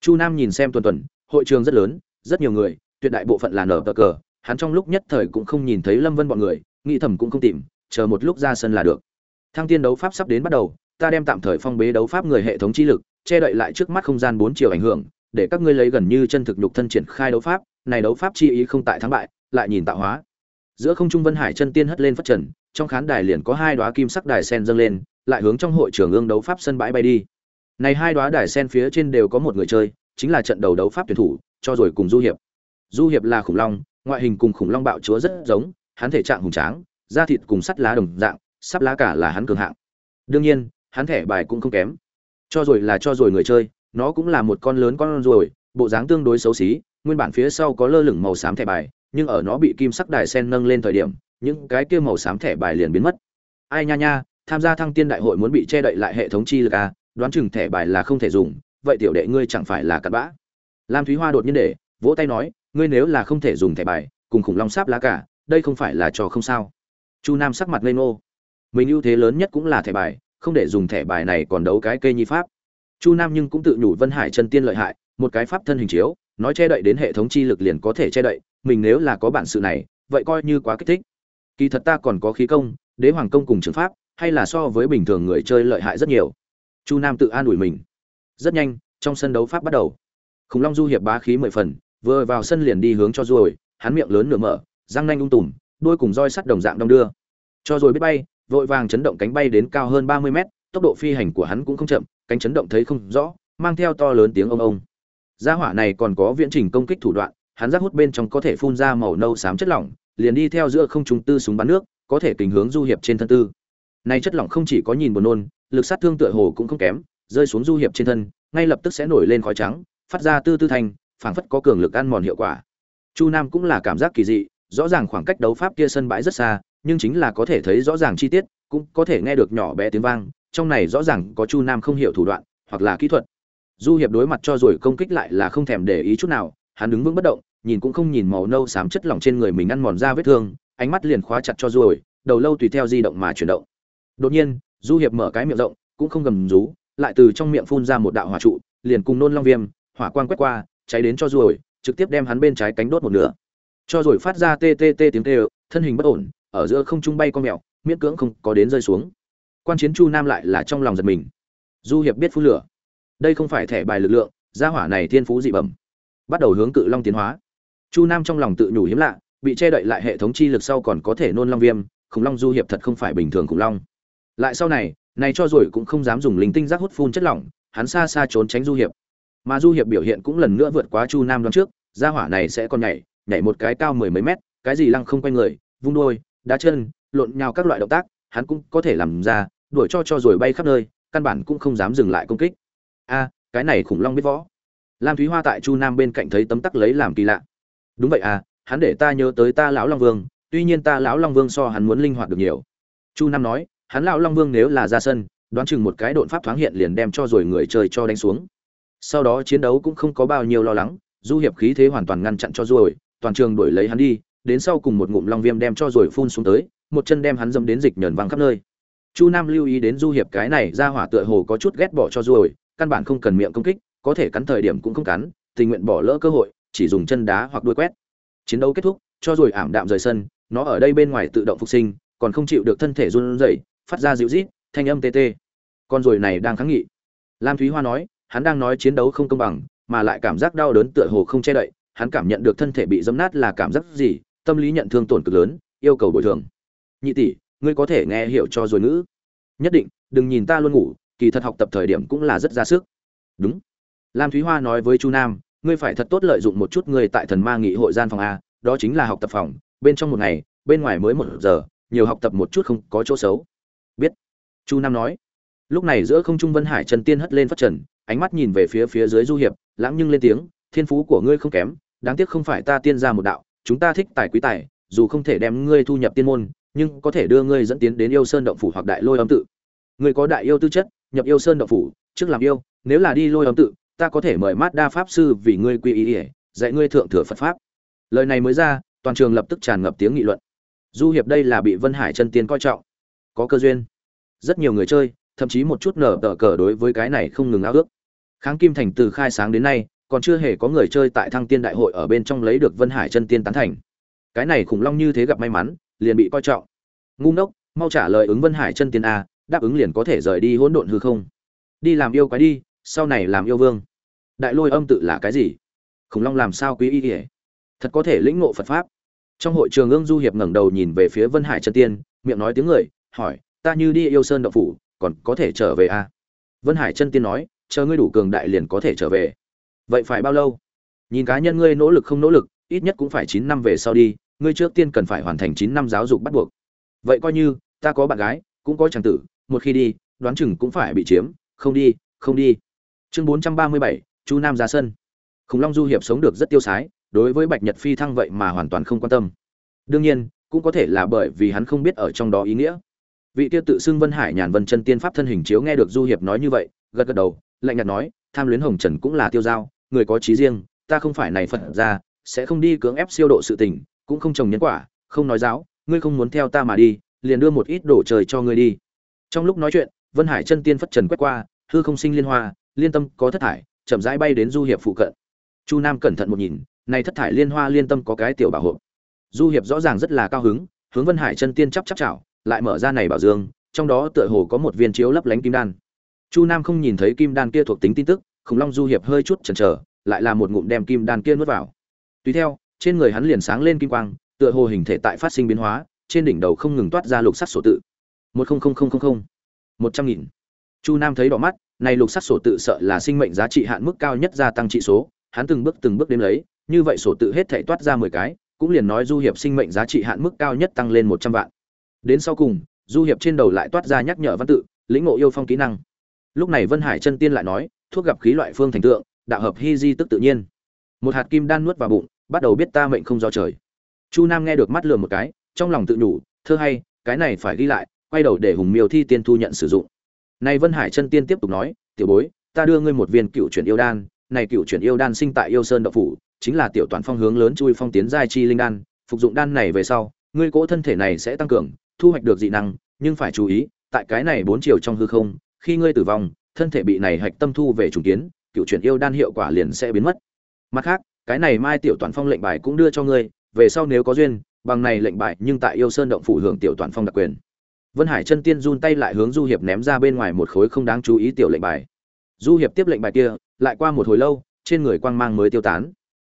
Chu nam nhìn xem tuần tuần, hội trường rất lớn rất nhiều người, tuyệt đại bộ phận là nở cờ, hắn trong lúc nhất thời cũng không nhìn thấy lâm vân bọn người, nghĩ thầm cũng không tìm, chờ một lúc ra sân là được. Thăng tiên đấu pháp sắp đến bắt đầu, ta đem tạm thời phong bế đấu pháp người hệ thống chi lực, che đậy lại trước mắt không gian bốn chiều ảnh hưởng, để các ngươi lấy gần như chân thực nhục thân triển khai đấu pháp, này đấu pháp chi ý không tại thắng bại, lại nhìn tạo hóa. Giữa không trung vân hải chân tiên hất lên phất trần, trong khán đài liền có hai đóa kim sắc đài sen dâng lên, lại hướng trong hội trường ương đấu pháp sân bãi bay đi. Này hai đóa đài sen phía trên đều có một người chơi, chính là trận đầu đấu pháp tuyển thủ cho rồi cùng du hiệp. Du hiệp là khủng long, ngoại hình cùng khủng long bạo chúa rất giống, hắn thể trạng hùng tráng, da thịt cùng sắt lá đồng dạng, sắp lá cả là hắn cường hạng. Đương nhiên, hắn thẻ bài cũng không kém. Cho rồi là cho rồi người chơi, nó cũng là một con lớn con rồi, bộ dáng tương đối xấu xí, nguyên bản phía sau có lơ lửng màu xám thẻ bài, nhưng ở nó bị kim sắc đài sen nâng lên thời điểm, những cái kia màu xám thẻ bài liền biến mất. Ai nha nha, tham gia thăng tiên đại hội muốn bị che đậy lại hệ thống chi lực à đoán chừng thẻ bài là không thể dùng, vậy tiểu đệ ngươi chẳng phải là cặn bã lam thúy hoa đột nhiên để, vỗ tay nói, ngươi nếu là không thể dùng thẻ bài, cùng khủng long sáp lá cả, đây không phải là trò không sao. Chu nam sắc mặt lên ngô. Mình ưu thế lớn nhất cũng là thẻ bài, không để dùng thẻ bài này còn đấu cái cây nhi pháp. Chu nam nhưng cũng tự nhủ vân hải chân tiên lợi hại, một cái pháp thân hình chiếu, nói che đậy đến hệ thống chi lực liền có thể che đậy, mình nếu là có bản sự này, vậy coi như quá kích thích. Kỳ thật ta còn có khí công, đế hoàng công cùng trường pháp, hay là so với bình thường người chơi lợi hại rất nhiều. Chu nam tự an ủi mình. Rất nhanh, trong sân đấu pháp bắt đầu khủng long du hiệp bá khí mười phần, vừa vào sân liền đi hướng cho rồi, hắn miệng lớn nửa mở, răng nanh ung tùm đuôi cùng roi sắt đồng dạng đong đưa. Cho rồi biết bay, vội vàng chấn động cánh bay đến cao hơn ba mươi mét, tốc độ phi hành của hắn cũng không chậm, cánh chấn động thấy không rõ, mang theo to lớn tiếng ông ông. Gia hỏa này còn có viễn trình công kích thủ đoạn, hắn rác hút bên trong có thể phun ra màu nâu xám chất lỏng, liền đi theo giữa không trung tư súng bắn nước, có thể tình hướng du hiệp trên thân tư. Này chất lỏng không chỉ có nhìn buồn nôn, lực sát thương tựa hồ cũng không kém, rơi xuống du hiệp trên thân, ngay lập tức sẽ nổi lên khói trắng phát ra tư tư thành phảng phất có cường lực ăn mòn hiệu quả. Chu nam cũng là cảm giác kỳ dị, rõ ràng khoảng cách đấu pháp kia sân bãi rất xa, nhưng chính là có thể thấy rõ ràng chi tiết, cũng có thể nghe được nhỏ bé tiếng vang, trong này rõ ràng có chu nam không hiểu thủ đoạn, hoặc là kỹ thuật. Du hiệp đối mặt cho rồi công kích lại là không thèm để ý chút nào, hắn đứng vững bất động, nhìn cũng không nhìn màu nâu xám chất lỏng trên người mình ăn mòn ra vết thương, ánh mắt liền khóa chặt cho rồi, đầu lâu tùy theo di động mà chuyển động. Đột nhiên, du hiệp mở cái miệng rộng, cũng không gầm rú, lại từ trong miệng phun ra một đạo hỏa trụ, liền cùng nôn long viêm hỏa quang quét qua cháy đến cho rồi trực tiếp đem hắn bên trái cánh đốt một nửa. Cho rồi phát ra tê tê tê tiếng kêu, thân hình bất ổn ở giữa không trung bay con mèo miễn cưỡng không có đến rơi xuống. Quan chiến chu nam lại là trong lòng giật mình. Du hiệp biết phun lửa. Đây không phải thẻ bài lực lượng gia hỏa này thiên phú dị bẩm. Bắt đầu hướng cự long tiến hóa. Chu nam trong lòng tự nhủ hiếm lạ bị che đậy lại hệ thống chi lực sau còn có thể nôn long viêm khủng long du hiệp thật không phải bình thường khủng long. Lại sau này này cho rồi cũng không dám dùng linh tinh giác hút phun chất lỏng hắn xa xa trốn tránh du hiệp mà du hiệp biểu hiện cũng lần nữa vượt quá chu nam đoán trước, gia hỏa này sẽ còn nhảy nhảy một cái cao mười mấy mét, cái gì lăng không quanh người, vung đôi đá chân, lộn nhào các loại động tác, hắn cũng có thể làm ra, đuổi cho cho rồi bay khắp nơi, căn bản cũng không dám dừng lại công kích. A, cái này khủng long biết võ. Lam thúy hoa tại chu nam bên cạnh thấy tấm tắc lấy làm kỳ lạ. Đúng vậy à hắn để ta nhớ tới ta lão long vương, tuy nhiên ta lão long vương so hắn muốn linh hoạt được nhiều. Chu nam nói, hắn lão long vương nếu là ra sân, đoán chừng một cái đột pháp thoáng hiện liền đem cho rồi người chơi cho đánh xuống sau đó chiến đấu cũng không có bao nhiêu lo lắng, du hiệp khí thế hoàn toàn ngăn chặn cho rồi toàn trường đuổi lấy hắn đi, đến sau cùng một ngụm long viêm đem cho rồi phun xuống tới, một chân đem hắn dâm đến dịch nhờn văng khắp nơi. Chu nam lưu ý đến du hiệp cái này ra hỏa tựa hồ có chút ghét bỏ cho rồi căn bản không cần miệng công kích, có thể cắn thời điểm cũng không cắn, tình nguyện bỏ lỡ cơ hội, chỉ dùng chân đá hoặc đuôi quét. Chiến đấu kết thúc, cho rồi ảm đạm rời sân, nó ở đây bên ngoài tự động phục sinh, còn không chịu được thân thể run rẩy, phát ra dịu rít, thanh âm tê tê. Con rồi này đang kháng nghị. Lam thúy hoa nói hắn đang nói chiến đấu không công bằng, mà lại cảm giác đau đớn tựa hồ không che đậy, hắn cảm nhận được thân thể bị giẫm nát là cảm giác gì, tâm lý nhận thương tổn cực lớn, yêu cầu bồi thường. Nhị tỷ, ngươi có thể nghe hiểu cho rồi ngữ. Nhất định, đừng nhìn ta luôn ngủ, kỳ thật học tập thời điểm cũng là rất ra sức. Đúng. Lam thúy hoa nói với chu nam, ngươi phải thật tốt lợi dụng một chút ngươi tại thần ma nghị hội gian phòng a, đó chính là học tập phòng, bên trong một ngày, bên ngoài mới một giờ, nhiều học tập một chút không có chỗ xấu. Biết. Chu nam nói. Lúc này giữa không trung vân hải trần tiên hất lên phát trần ánh mắt nhìn về phía phía dưới du hiệp, lãng nhưng lên tiếng, thiên phú của ngươi không kém, đáng tiếc không phải ta tiên ra một đạo, chúng ta thích tài quý tài, dù không thể đem ngươi thu nhập tiên môn, nhưng có thể đưa ngươi dẫn tiến đến yêu sơn động phủ hoặc đại lôi âm tự. Ngươi có đại yêu tư chất, nhập yêu sơn động phủ, trước làm yêu, nếu là đi lôi âm tự, ta có thể mời mát đa pháp sư vì ngươi quy ý ỉa dạy ngươi thượng thừa phật pháp. Lời này mới ra, toàn trường lập tức tràn ngập tiếng nghị luận. Du hiệp đây là bị vân hải chân tiên coi trọng. Có cơ duyên. Rất nhiều người chơi, thậm chí một chút nở tờ cờ đối với cái này không ngừng ao ước kháng kim thành từ khai sáng đến nay, còn chưa hề có người chơi tại thăng tiên đại hội ở bên trong lấy được vân hải chân tiên tán thành. Cái này khủng long như thế gặp may mắn, liền bị coi trọng. Ngu ngốc, mau trả lời ứng vân hải chân tiên a, đáp ứng liền có thể rời đi hỗn độn hư không. Đi làm yêu quái đi, sau này làm yêu vương. Đại lôi âm tự là cái gì? Khủng long làm sao quý y ỉa thật có thể lĩnh ngộ phật pháp. Trong hội trường ương du hiệp ngẩng đầu nhìn về phía vân hải chân tiên, miệng nói tiếng người, hỏi, ta như đi yêu sơn đậu phủ, còn có thể trở về à? vân hải chân tiên nói chờ ngươi đủ cường đại liền có thể trở về. Vậy phải bao lâu? Nhìn cá nhân ngươi nỗ lực không nỗ lực, ít nhất cũng phải chín năm về sau đi, ngươi trước tiên cần phải hoàn thành chín năm giáo dục bắt buộc. Vậy coi như, ta có bạn gái, cũng có chàng tử, một khi đi, đoán chừng cũng phải bị chiếm. Không đi không đi. Chương bốn trăm ba mươi bảy, chu nam ra sân. Khủng long du hiệp sống được rất tiêu sái, đối với bạch nhật phi thăng vậy mà hoàn toàn không quan tâm. Đương nhiên, cũng có thể là bởi vì hắn không biết ở trong đó ý nghĩa. Vị tiêu tự xưng vân hải nhàn vân chân tiên pháp thân hình chiếu nghe được du hiệp nói như vậy, gật gật đầu lạnh nhạt nói, tham luyến hồng trần cũng là tiêu giao người có trí riêng, ta không phải này phật ra sẽ không đi cưỡng ép siêu độ sự tình, cũng không trồng nhân quả, không nói giáo, ngươi không muốn theo ta mà đi, liền đưa một ít đồ trời cho ngươi đi. Trong lúc nói chuyện, vân hải chân tiên phất trần quét qua, hư không sinh liên hoa, liên tâm có thất thải, chậm rãi bay đến du hiệp phụ cận. Chu nam cẩn thận một nhìn, này thất thải liên hoa liên tâm có cái tiểu bảo hộ. Du hiệp rõ ràng rất là cao hứng, hướng vân hải chân tiên chắp chắp chảo, lại mở ra này bảo dương, trong đó tựa hồ có một viên chiếu lấp lánh kim đan chu nam không nhìn thấy kim đan kia thuộc tính tin tức, khủng long du hiệp hơi chút chần chờ, lại là một ngụm đem kim đan kia nuốt vào. Tùy theo, trên người hắn liền sáng lên kim quang, tựa hồ hình thể tại phát sinh biến hóa, trên đỉnh đầu không ngừng toát ra lục sắc sổ tự. Một không không không không không. Một trăm nghìn. Chu nam thấy đỏ mắt, này lục sắc sổ tự sợ là sinh mệnh giá trị hạn mức cao nhất gia tăng trị số, hắn từng bước từng bước đếm lấy, như vậy sổ tự hết thể toát ra mười cái, cũng liền nói du hiệp sinh mệnh giá trị hạn mức cao nhất tăng lên một trăm vạn. Đến sau cùng, du hiệp trên đầu lại toát ra nhắc nhở văn tự, lĩnh ngộ yêu phong kỹ năng lúc này vân hải chân tiên lại nói, thuốc gặp khí loại phương thành tượng, đạo hợp hy di tức tự nhiên. Một hạt kim đan nuốt vào bụng, bắt đầu biết ta mệnh không do trời. Chu nam nghe được mắt lừa một cái, trong lòng tự nhủ, thơ hay, cái này phải ghi lại, quay đầu để hùng miêu thi tiên thu nhận sử dụng. Nay vân hải chân tiên tiếp tục nói, tiểu bối, ta đưa ngươi một viên cựu chuyển yêu đan, này cựu chuyển yêu đan sinh tại yêu sơn đậu phủ, chính là tiểu toàn phong hướng lớn chui phong tiến giai chi linh đan, phục dụng đan này về sau, ngươi cỗ thân thể này sẽ tăng cường, thu hoạch được dị năng, nhưng phải chú ý, tại cái này bốn chiều trong hư không khi ngươi tử vong, thân thể bị này hạch tâm thu về trùng kiến, cựu chuyển yêu đan hiệu quả liền sẽ biến mất. Mặt khác, cái này mai tiểu toàn phong lệnh bài cũng đưa cho ngươi, về sau nếu có duyên, bằng này lệnh bài nhưng tại yêu sơn động phủ hưởng tiểu toàn phong đặc quyền. Vân hải chân tiên run tay lại hướng du hiệp ném ra bên ngoài một khối không đáng chú ý tiểu lệnh bài. Du hiệp tiếp lệnh bài kia, lại qua một hồi lâu, trên người quang mang mới tiêu tán.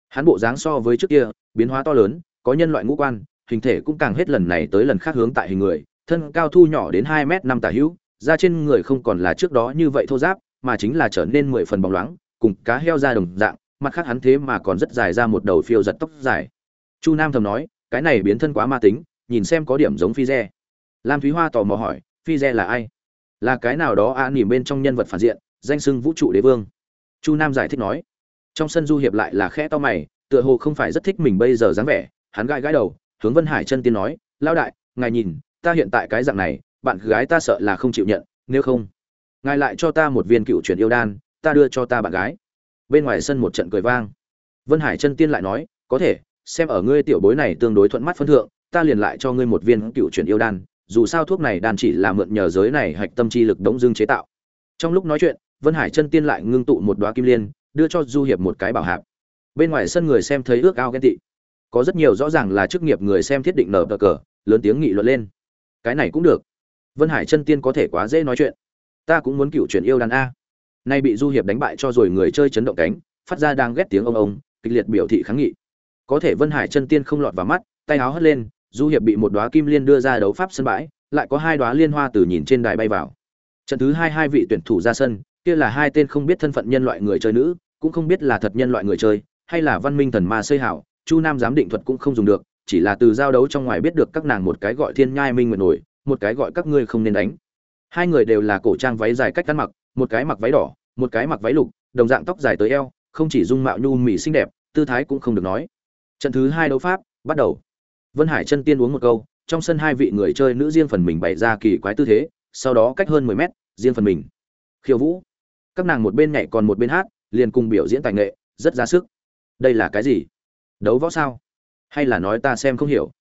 Hắn bộ dáng so với trước kia, biến hóa to lớn, có nhân loại ngũ quan, hình thể cũng càng hết lần này tới lần khác hướng tại hình người, thân cao thu nhỏ đến hai m năm tả hữu da trên người không còn là trước đó như vậy thô giáp mà chính là trở nên mười phần bóng loáng cùng cá heo da đồng dạng mặt khác hắn thế mà còn rất dài ra một đầu phiêu giật tóc dài. Chu nam thầm nói cái này biến thân quá ma tính nhìn xem có điểm giống phi re lam thúy hoa tò mò hỏi phi re là ai? Là cái nào đó a à, nỉm bên trong nhân vật phản diện danh sưng vũ trụ đế vương. Chu nam giải thích nói trong sân du hiệp lại là khẽ to mày tựa hồ không phải rất thích mình bây giờ dáng vẻ hắn gãi gãi đầu hướng vân hải chân tiên nói lao đại ngài nhìn ta hiện tại cái dạng này bạn gái ta sợ là không chịu nhận, nếu không, ngài lại cho ta một viên cựu truyền yêu đan, ta đưa cho ta bạn gái. Bên ngoài sân một trận cười vang. Vân hải chân tiên lại nói, có thể, xem ở ngươi tiểu bối này tương đối thuận mắt phân thượng, ta liền lại cho ngươi một viên cựu truyền yêu đan, dù sao thuốc này đan chỉ là mượn nhờ giới này hạch tâm chi lực đống dương chế tạo. Trong lúc nói chuyện, vân hải chân tiên lại ngưng tụ một đoá kim liên, đưa cho du hiệp một cái bảo hạp. Bên ngoài sân người xem thấy ước ao ghen tị. Có rất nhiều rõ ràng là chức nghiệp người xem thiết định nở cờ, lớn tiếng nghị luận lên. Cái này cũng được vân hải chân tiên có thể quá dễ nói chuyện. Ta cũng muốn cựu chuyển yêu đàn a. Nay bị du hiệp đánh bại cho rồi người chơi chấn động cánh, phát ra đang ghét tiếng ông ông, kịch liệt biểu thị kháng nghị. Có thể vân hải chân tiên không lọt vào mắt, tay áo hất lên, du hiệp bị một đóa kim liên đưa ra đấu pháp sân bãi, lại có hai đóa liên hoa từ nhìn trên đài bay vào. Trận thứ hai hai vị tuyển thủ ra sân, kia là hai tên không biết thân phận nhân loại người chơi nữ, cũng không biết là thật nhân loại người chơi, hay là văn minh thần ma xây hảo, chu nam giám định thuật cũng không dùng được, chỉ là từ giao đấu trong ngoài biết được các nàng một cái gọi thiên nhai minh nguyện nổi một cái gọi các ngươi không nên đánh. Hai người đều là cổ trang váy dài cách ăn mặc, một cái mặc váy đỏ, một cái mặc váy lục, đồng dạng tóc dài tới eo, không chỉ dung mạo nhu mỹ xinh đẹp, tư thái cũng không được nói. Trận thứ hai đấu pháp, bắt đầu. Vân hải chân tiên uống một câu, trong sân hai vị người chơi nữ riêng phần mình bày ra kỳ quái tư thế, sau đó cách hơn mười mét, riêng phần mình. Khiêu vũ. Các nàng một bên nhảy còn một bên hát, liền cùng biểu diễn tài nghệ, rất ra sức. Đây là cái gì? Đấu võ sao? Hay là nói ta xem không hiểu?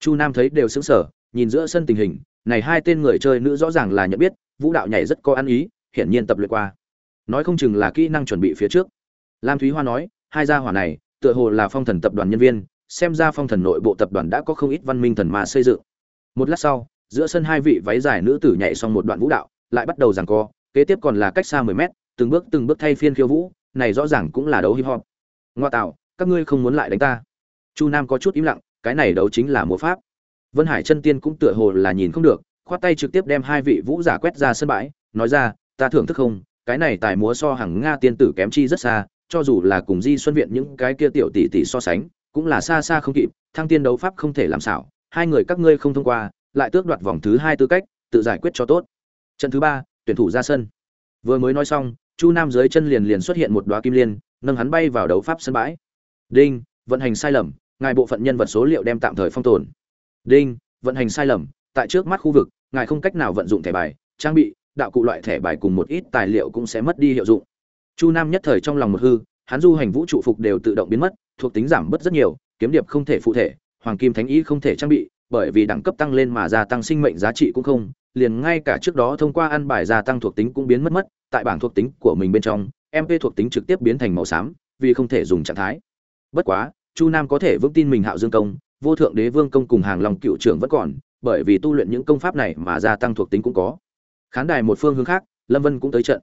Chu nam thấy đều sững sờ nhìn giữa sân tình hình, này hai tên người chơi nữ rõ ràng là nhận biết, vũ đạo nhảy rất có ăn ý, hiển nhiên tập luyện qua. Nói không chừng là kỹ năng chuẩn bị phía trước. Lam thúy hoa nói, hai gia hỏa này, tựa hồ là phong thần tập đoàn nhân viên, xem ra phong thần nội bộ tập đoàn đã có không ít văn minh thần mà xây dựng. Một lát sau, giữa sân hai vị váy dài nữ tử nhảy xong một đoạn vũ đạo, lại bắt đầu giằng co, kế tiếp còn là cách xa mười mét, từng bước từng bước thay phiên khiêu vũ, này rõ ràng cũng là đấu hip hop. Ngoa tạo, các ngươi không muốn lại đánh ta. Chu nam có chút im lặng, cái này đấu chính là múa pháp vân hải chân tiên cũng tựa hồ là nhìn không được, khoát tay trực tiếp đem hai vị vũ giả quét ra sân bãi, nói ra, ta thưởng thức không, cái này tài múa so hàng nga tiên tử kém chi rất xa, cho dù là cùng di xuân viện những cái kia tiểu tỷ tỷ so sánh, cũng là xa xa không kịp, thăng tiên đấu pháp không thể làm xảo, hai người các ngươi không thông qua, lại tước đoạt vòng thứ hai tư cách, tự giải quyết cho tốt. Trận thứ ba, tuyển thủ ra sân. Vừa mới nói xong, chu nam dưới chân liền liền xuất hiện một đóa kim liên, nâng hắn bay vào đấu pháp sân bãi. Đinh, vận hành sai lầm, ngài bộ phận nhân vật số liệu đem tạm thời phong tồn đinh, vận hành sai lầm, tại trước mắt khu vực, ngài không cách nào vận dụng thẻ bài, trang bị, đạo cụ loại thẻ bài cùng một ít tài liệu cũng sẽ mất đi hiệu dụng. Chu nam nhất thời trong lòng một hư, hắn du hành vũ trụ phục đều tự động biến mất, thuộc tính giảm bớt rất nhiều, kiếm điệp không thể phụ thể, hoàng kim thánh ý không thể trang bị, bởi vì đẳng cấp tăng lên mà gia tăng sinh mệnh giá trị cũng không, liền ngay cả trước đó thông qua ăn bài gia tăng thuộc tính cũng biến mất mất, tại bảng thuộc tính của mình bên trong mp thuộc tính trực tiếp biến thành màu xám, vì không thể dùng trạng thái. Bất quá, chu nam có thể vững tin mình hạo dương công vô thượng đế vương công cùng hàng long cựu trưởng vẫn còn, bởi vì tu luyện những công pháp này mà gia tăng thuộc tính cũng có. Khán đài một phương hướng khác, lâm vân cũng tới trận.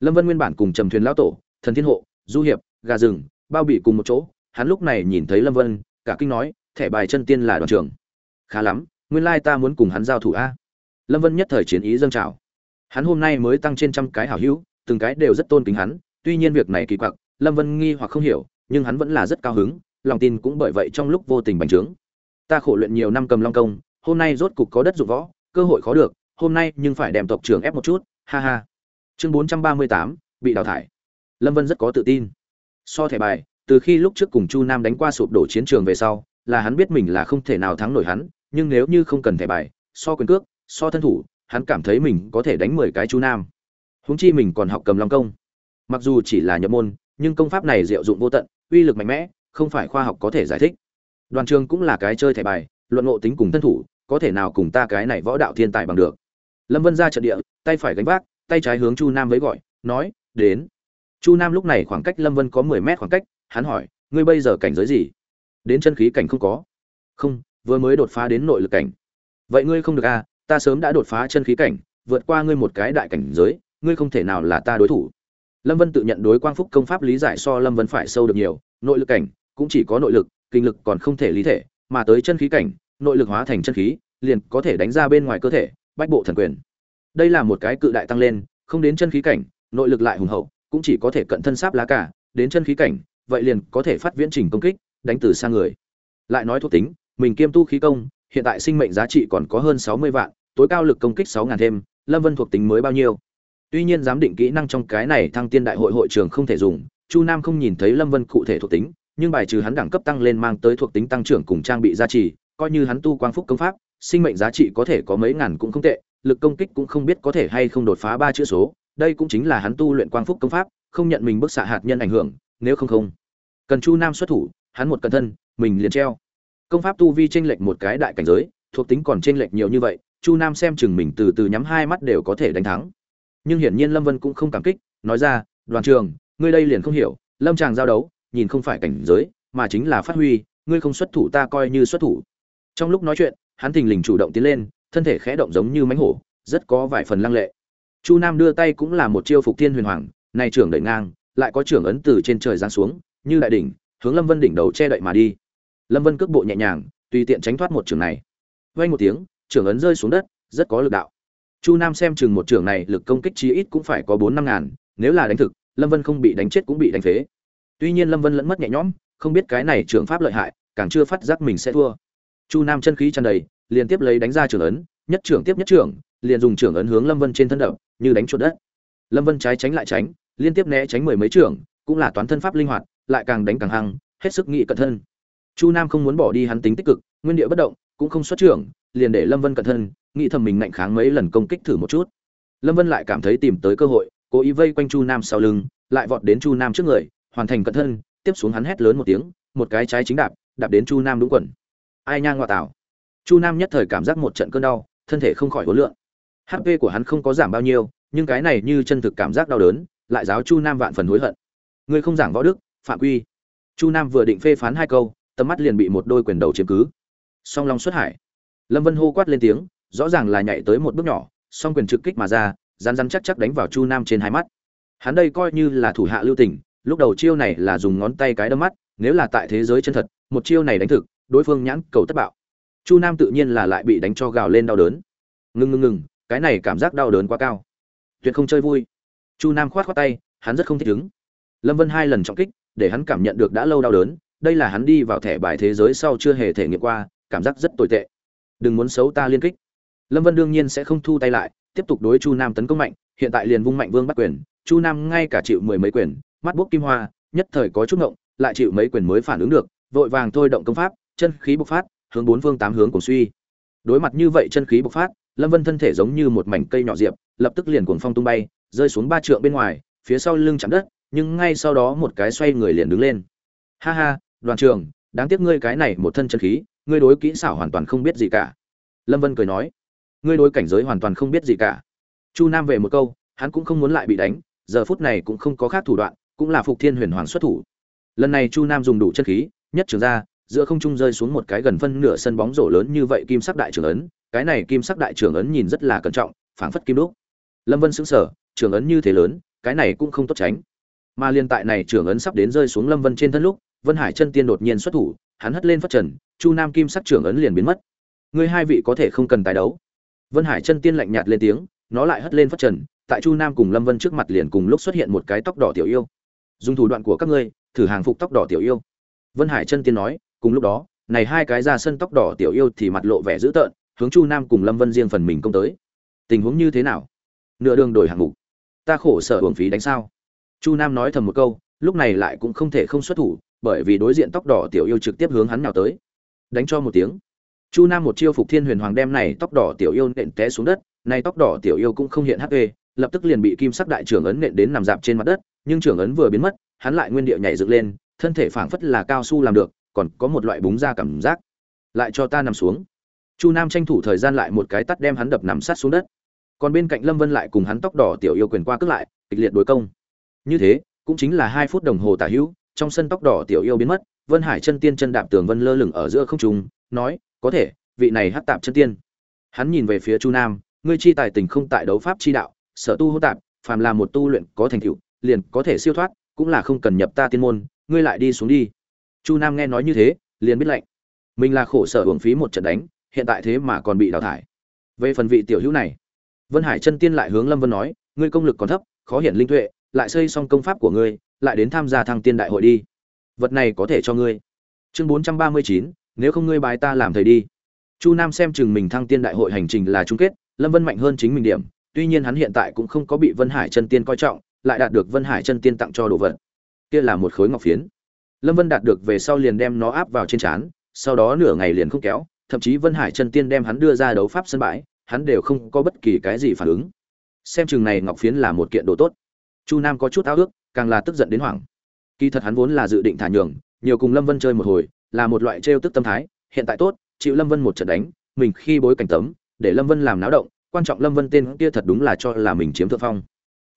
Lâm vân nguyên bản cùng trầm thuyền lão tổ, thần thiên hộ, du hiệp, gà rừng, bao bị cùng một chỗ, hắn lúc này nhìn thấy lâm vân, cả kinh nói, thẻ bài chân tiên là đoàn trưởng. Khá lắm, nguyên lai ta muốn cùng hắn giao thủ a. Lâm vân nhất thời chiến ý dâng trào. Hắn hôm nay mới tăng trên trăm cái hảo hữu, từng cái đều rất tôn kính hắn, tuy nhiên việc này kỳ quặc, lâm vân nghi hoặc không hiểu, nhưng hắn vẫn là rất cao hứng lòng tin cũng bởi vậy trong lúc vô tình bành trướng. Ta khổ luyện nhiều năm cầm long công, hôm nay rốt cục có đất dụng võ, cơ hội khó được, hôm nay nhưng phải đem tộc trưởng ép một chút, ha ha. Chương bốn trăm ba mươi tám, bị đào thải. Lâm vân rất có tự tin. So thẻ bài, từ khi lúc trước cùng chu nam đánh qua sụp đổ chiến trường về sau, là hắn biết mình là không thể nào thắng nổi hắn, nhưng nếu như không cần thẻ bài, so quyền cước, so thân thủ, hắn cảm thấy mình có thể đánh mười cái chu nam. Huống chi mình còn học cầm long công. Mặc dù chỉ là nhập môn, nhưng công pháp này diệu dụng vô tận, uy lực mạnh mẽ không phải khoa học có thể giải thích. Đoàn trường cũng là cái chơi thẻ bài, luận ngộ tính cùng thân thủ, có thể nào cùng ta cái này võ đạo thiên tài bằng được? Lâm vân ra trận địa, tay phải gánh vác, tay trái hướng chu nam với gọi, nói, đến. Chu nam lúc này khoảng cách lâm vân có mười mét khoảng cách, hắn hỏi, ngươi bây giờ cảnh giới gì? Đến chân khí cảnh không có. Không, vừa mới đột phá đến nội lực cảnh. Vậy ngươi không được à ta sớm đã đột phá chân khí cảnh, vượt qua ngươi một cái đại cảnh giới, ngươi không thể nào là ta đối thủ. Lâm vân tự nhận đối quang phúc công pháp lý giải so lâm vân phải sâu được nhiều, nội lực cảnh cũng chỉ có nội lực, kinh lực còn không thể lý thể, mà tới chân khí cảnh, nội lực hóa thành chân khí, liền có thể đánh ra bên ngoài cơ thể, bách bộ thần quyền. Đây là một cái cự đại tăng lên, không đến chân khí cảnh, nội lực lại hùng hậu, cũng chỉ có thể cận thân sáp lá cả, đến chân khí cảnh, vậy liền có thể phát viễn trình công kích, đánh từ xa người. Lại nói thuộc tính, mình kiêm tu khí công, hiện tại sinh mệnh giá trị còn có hơn sáu mươi vạn, tối cao lực công kích sáu ngàn thêm, lâm vân thuộc tính mới bao nhiêu? Tuy nhiên giám định kỹ năng trong cái này thăng tiên đại hội hội trường không thể dùng, chu nam không nhìn thấy lâm vân cụ thể thuộc tính nhưng bài trừ hắn đẳng cấp tăng lên mang tới thuộc tính tăng trưởng cùng trang bị giá trị coi như hắn tu quang phúc công pháp, sinh mệnh giá trị có thể có mấy ngàn cũng không tệ, lực công kích cũng không biết có thể hay không đột phá ba chữ số, đây cũng chính là hắn tu luyện quang phúc công pháp, không nhận mình bức xạ hạt nhân ảnh hưởng, nếu không không. Cần chu nam xuất thủ, hắn một cẩn thân, mình liền treo. Công pháp tu vi tranh lệch một cái đại cảnh giới, thuộc tính còn tranh lệch nhiều như vậy, chu nam xem chừng mình từ từ nhắm hai mắt đều có thể đánh thắng. Nhưng hiển nhiên lâm vân cũng không cảm kích, nói ra, đoàn trường, ngươi đây liền không hiểu, lâm tràng giao đấu nhìn không phải cảnh giới, mà chính là phát huy, ngươi không xuất thủ ta coi như xuất thủ. Trong lúc nói chuyện, hắn thình lình chủ động tiến lên, thân thể khẽ động giống như mánh hổ, rất có vài phần lăng lệ. Chu nam đưa tay cũng là một chiêu phục thiên huyền hoàng này trưởng đẩy ngang, lại có trưởng ấn từ trên trời giáng xuống, như đại đỉnh, hướng lâm vân đỉnh đầu che đậy mà đi. Lâm vân cước bộ nhẹ nhàng, tùy tiện tránh thoát một trường này. Vang một tiếng, trưởng ấn rơi xuống đất, rất có lực đạo. Chu nam xem chừng một trường này, lực công kích chí ít cũng phải có bốn năm ngàn, nếu là đánh thực, lâm vân không bị đánh chết cũng bị đánh phế tuy nhiên lâm vân lẫn mất nhẹ nhõm, không biết cái này trường pháp lợi hại, càng chưa phát giác mình sẽ thua. Chu nam chân khí tràn đầy, liên tiếp lấy đánh ra trường ấn, nhất trưởng tiếp nhất trưởng, liền dùng trưởng ấn hướng lâm vân trên thân đập, như đánh chuột đất. Lâm vân trái tránh lại tránh, liên tiếp né tránh mười mấy trưởng, cũng là toán thân pháp linh hoạt, lại càng đánh càng hăng, hết sức nghị cận thân. Chu nam không muốn bỏ đi hắn tính tích cực, nguyên địa bất động, cũng không xuất trưởng, liền để lâm vân cẩn thân, nghĩ thầm mình mạnh kháng mấy lần công kích thử một chút. Lâm vân lại cảm thấy tìm tới cơ hội, cố ý vây quanh chu nam sau lưng, lại vọt đến chu nam trước người hoàn thành cận thân tiếp xuống hắn hét lớn một tiếng, một cái trái chính đạp đạp đến chu nam đúng quần. Ai nhang ngoại tảo. Chu nam nhất thời cảm giác một trận cơn đau, thân thể không khỏi hối lượng hp của hắn không có giảm bao nhiêu, nhưng cái này như chân thực cảm giác đau đớn, lại giáo chu nam vạn phần hối hận. Ngươi không giảng võ đức, phạm quy. Chu nam vừa định phê phán hai câu, tầm mắt liền bị một đôi quyền đầu chiếm cứ. Song long xuất hải. Lâm vân hô quát lên tiếng, rõ ràng là nhảy tới một bước nhỏ, song quyền trực kích mà ra rán rán chắc chắc đánh vào chu nam trên hai mắt. Hắn đây coi như là thủ hạ lưu tình lúc đầu chiêu này là dùng ngón tay cái đâm mắt, nếu là tại thế giới chân thật, một chiêu này đánh thực, đối phương nhãn cầu tất bạo. Chu nam tự nhiên là lại bị đánh cho gào lên đau đớn. Ngừng ngừng ngừng, cái này cảm giác đau đớn quá cao. Tuyệt không chơi vui. Chu nam khoát khoát tay, hắn rất không thích ứng. Lâm vân hai lần trọng kích, để hắn cảm nhận được đã lâu đau đớn, đây là hắn đi vào thẻ bài thế giới sau chưa hề thể nghiệm qua, cảm giác rất tồi tệ. Đừng muốn xấu ta liên kích. Lâm vân đương nhiên sẽ không thu tay lại, tiếp tục đối chu nam tấn công mạnh, hiện tại liền vung mạnh vương bắt quyền, chu nam ngay cả chịu mười mấy quyền mắt bốc kim hoa, nhất thời có chút ngộng, lại chịu mấy quyền mới phản ứng được, vội vàng thôi động công pháp, chân khí bộc phát, hướng bốn phương tám hướng cùng suy. Đối mặt như vậy chân khí bộc phát, lâm vân thân thể giống như một mảnh cây nhỏ diệp, lập tức liền cuồng phong tung bay, rơi xuống ba trượng bên ngoài, phía sau lưng chạm đất, nhưng ngay sau đó một cái xoay người liền đứng lên. Ha ha, đoàn trường đáng tiếc ngươi cái này một thân chân khí, ngươi đối kỹ xảo hoàn toàn không biết gì cả. Lâm vân cười nói, ngươi đối cảnh giới hoàn toàn không biết gì cả. Chu nam về một câu, hắn cũng không muốn lại bị đánh, giờ phút này cũng không có khác thủ đoạn cũng là phục thiên huyền hoàng xuất thủ. Lần này chu nam dùng đủ chân khí, nhất trường ra, giữa không trung rơi xuống một cái gần phân nửa sân bóng rổ lớn như vậy kim sắc đại trưởng ấn, cái này kim sắc đại trưởng ấn nhìn rất là cẩn trọng, phảng phất kim đúc. Lâm vân sững sờ, trưởng ấn như thế lớn, cái này cũng không tốt tránh. Mà liên tại này trưởng ấn sắp đến rơi xuống lâm vân trên thân lúc, vân hải chân tiên đột nhiên xuất thủ, hắn hất lên phát trần, chu nam kim sắc trưởng ấn liền biến mất. Ngươi hai vị có thể không cần tái đấu. Vân hải chân tiên lạnh nhạt lên tiếng, nó lại hất lên phát trần, tại chu nam cùng lâm vân trước mặt liền cùng lúc xuất hiện một cái tóc đỏ tiểu yêu dùng thủ đoạn của các ngươi, thử hàng phục tóc đỏ tiểu yêu. Vân hải chân tiên nói, cùng lúc đó, này hai cái ra sân tóc đỏ tiểu yêu thì mặt lộ vẻ dữ tợn, hướng chu nam cùng lâm vân riêng phần mình công tới. Tình huống như thế nào? Nửa đường đổi hạng mục. Ta khổ sở hưởng phí đánh sao? Chu nam nói thầm một câu, lúc này lại cũng không thể không xuất thủ, bởi vì đối diện tóc đỏ tiểu yêu trực tiếp hướng hắn nào tới. Đánh cho một tiếng. Chu nam một chiêu phục thiên huyền hoàng đem này tóc đỏ tiểu yêu nện té xuống đất, này tóc đỏ tiểu yêu cũng không hiện hp lập tức liền bị kim sắc đại trưởng ấn nện đến nằm dạp trên mặt đất nhưng trưởng ấn vừa biến mất, hắn lại nguyên địa nhảy dựng lên, thân thể phảng phất là cao su làm được, còn có một loại búng ra cảm giác. Lại cho ta nằm xuống. Chu nam tranh thủ thời gian lại một cái tắt đem hắn đập nằm sát xuống đất. Còn bên cạnh lâm vân lại cùng hắn tóc đỏ tiểu yêu quyền qua cước lại, kịch liệt đối công. Như thế, cũng chính là hai phút đồng hồ tả hữu, trong sân tóc đỏ tiểu yêu biến mất, vân hải chân tiên chân đạp tường vân lơ lửng ở giữa không trung, nói, có thể, vị này hắc tạp chân tiên. Hắn nhìn về phía chu nam, ngươi chi tài tình không tại đấu pháp chi đạo, sở tu hô tạp, phàm là một tu luyện có thành tựu liền có thể siêu thoát, cũng là không cần nhập ta tiên môn, ngươi lại đi xuống đi. Chu nam nghe nói như thế, liền biết lệnh. Mình là khổ sở uổng phí một trận đánh, hiện tại thế mà còn bị đào thải. Về phần vị tiểu hữu này, vân hải chân tiên lại hướng lâm vân nói, ngươi công lực còn thấp, khó hiển linh tuệ, lại xây xong công pháp của ngươi, lại đến tham gia thăng tiên đại hội đi. Vật này có thể cho ngươi. Chương bốn trăm ba mươi chín, nếu không ngươi bài ta làm thầy đi. Chu nam xem chừng mình thăng tiên đại hội hành trình là chung kết, lâm vân mạnh hơn chính mình điểm, tuy nhiên hắn hiện tại cũng không có bị vân hải chân tiên coi trọng lại đạt được vân hải chân tiên tặng cho đồ vật. Kia là một khối ngọc phiến. Lâm vân đạt được về sau liền đem nó áp vào trên trán, sau đó nửa ngày liền không kéo, thậm chí vân hải chân tiên đem hắn đưa ra đấu pháp sân bãi, hắn đều không có bất kỳ cái gì phản ứng. Xem chừng này ngọc phiến là một kiện đồ tốt. Chu nam có chút ao ước, càng là tức giận đến hoảng. Kỳ thật hắn vốn là dự định thả nhường, nhiều cùng lâm vân chơi một hồi, là một loại trêu tức tâm thái, hiện tại tốt, chịu lâm vân một trận đánh, mình khi bối cảnh tấm, để lâm vân làm náo động, quan trọng lâm vân tên kia thật đúng là cho là mình chiếm thượng phong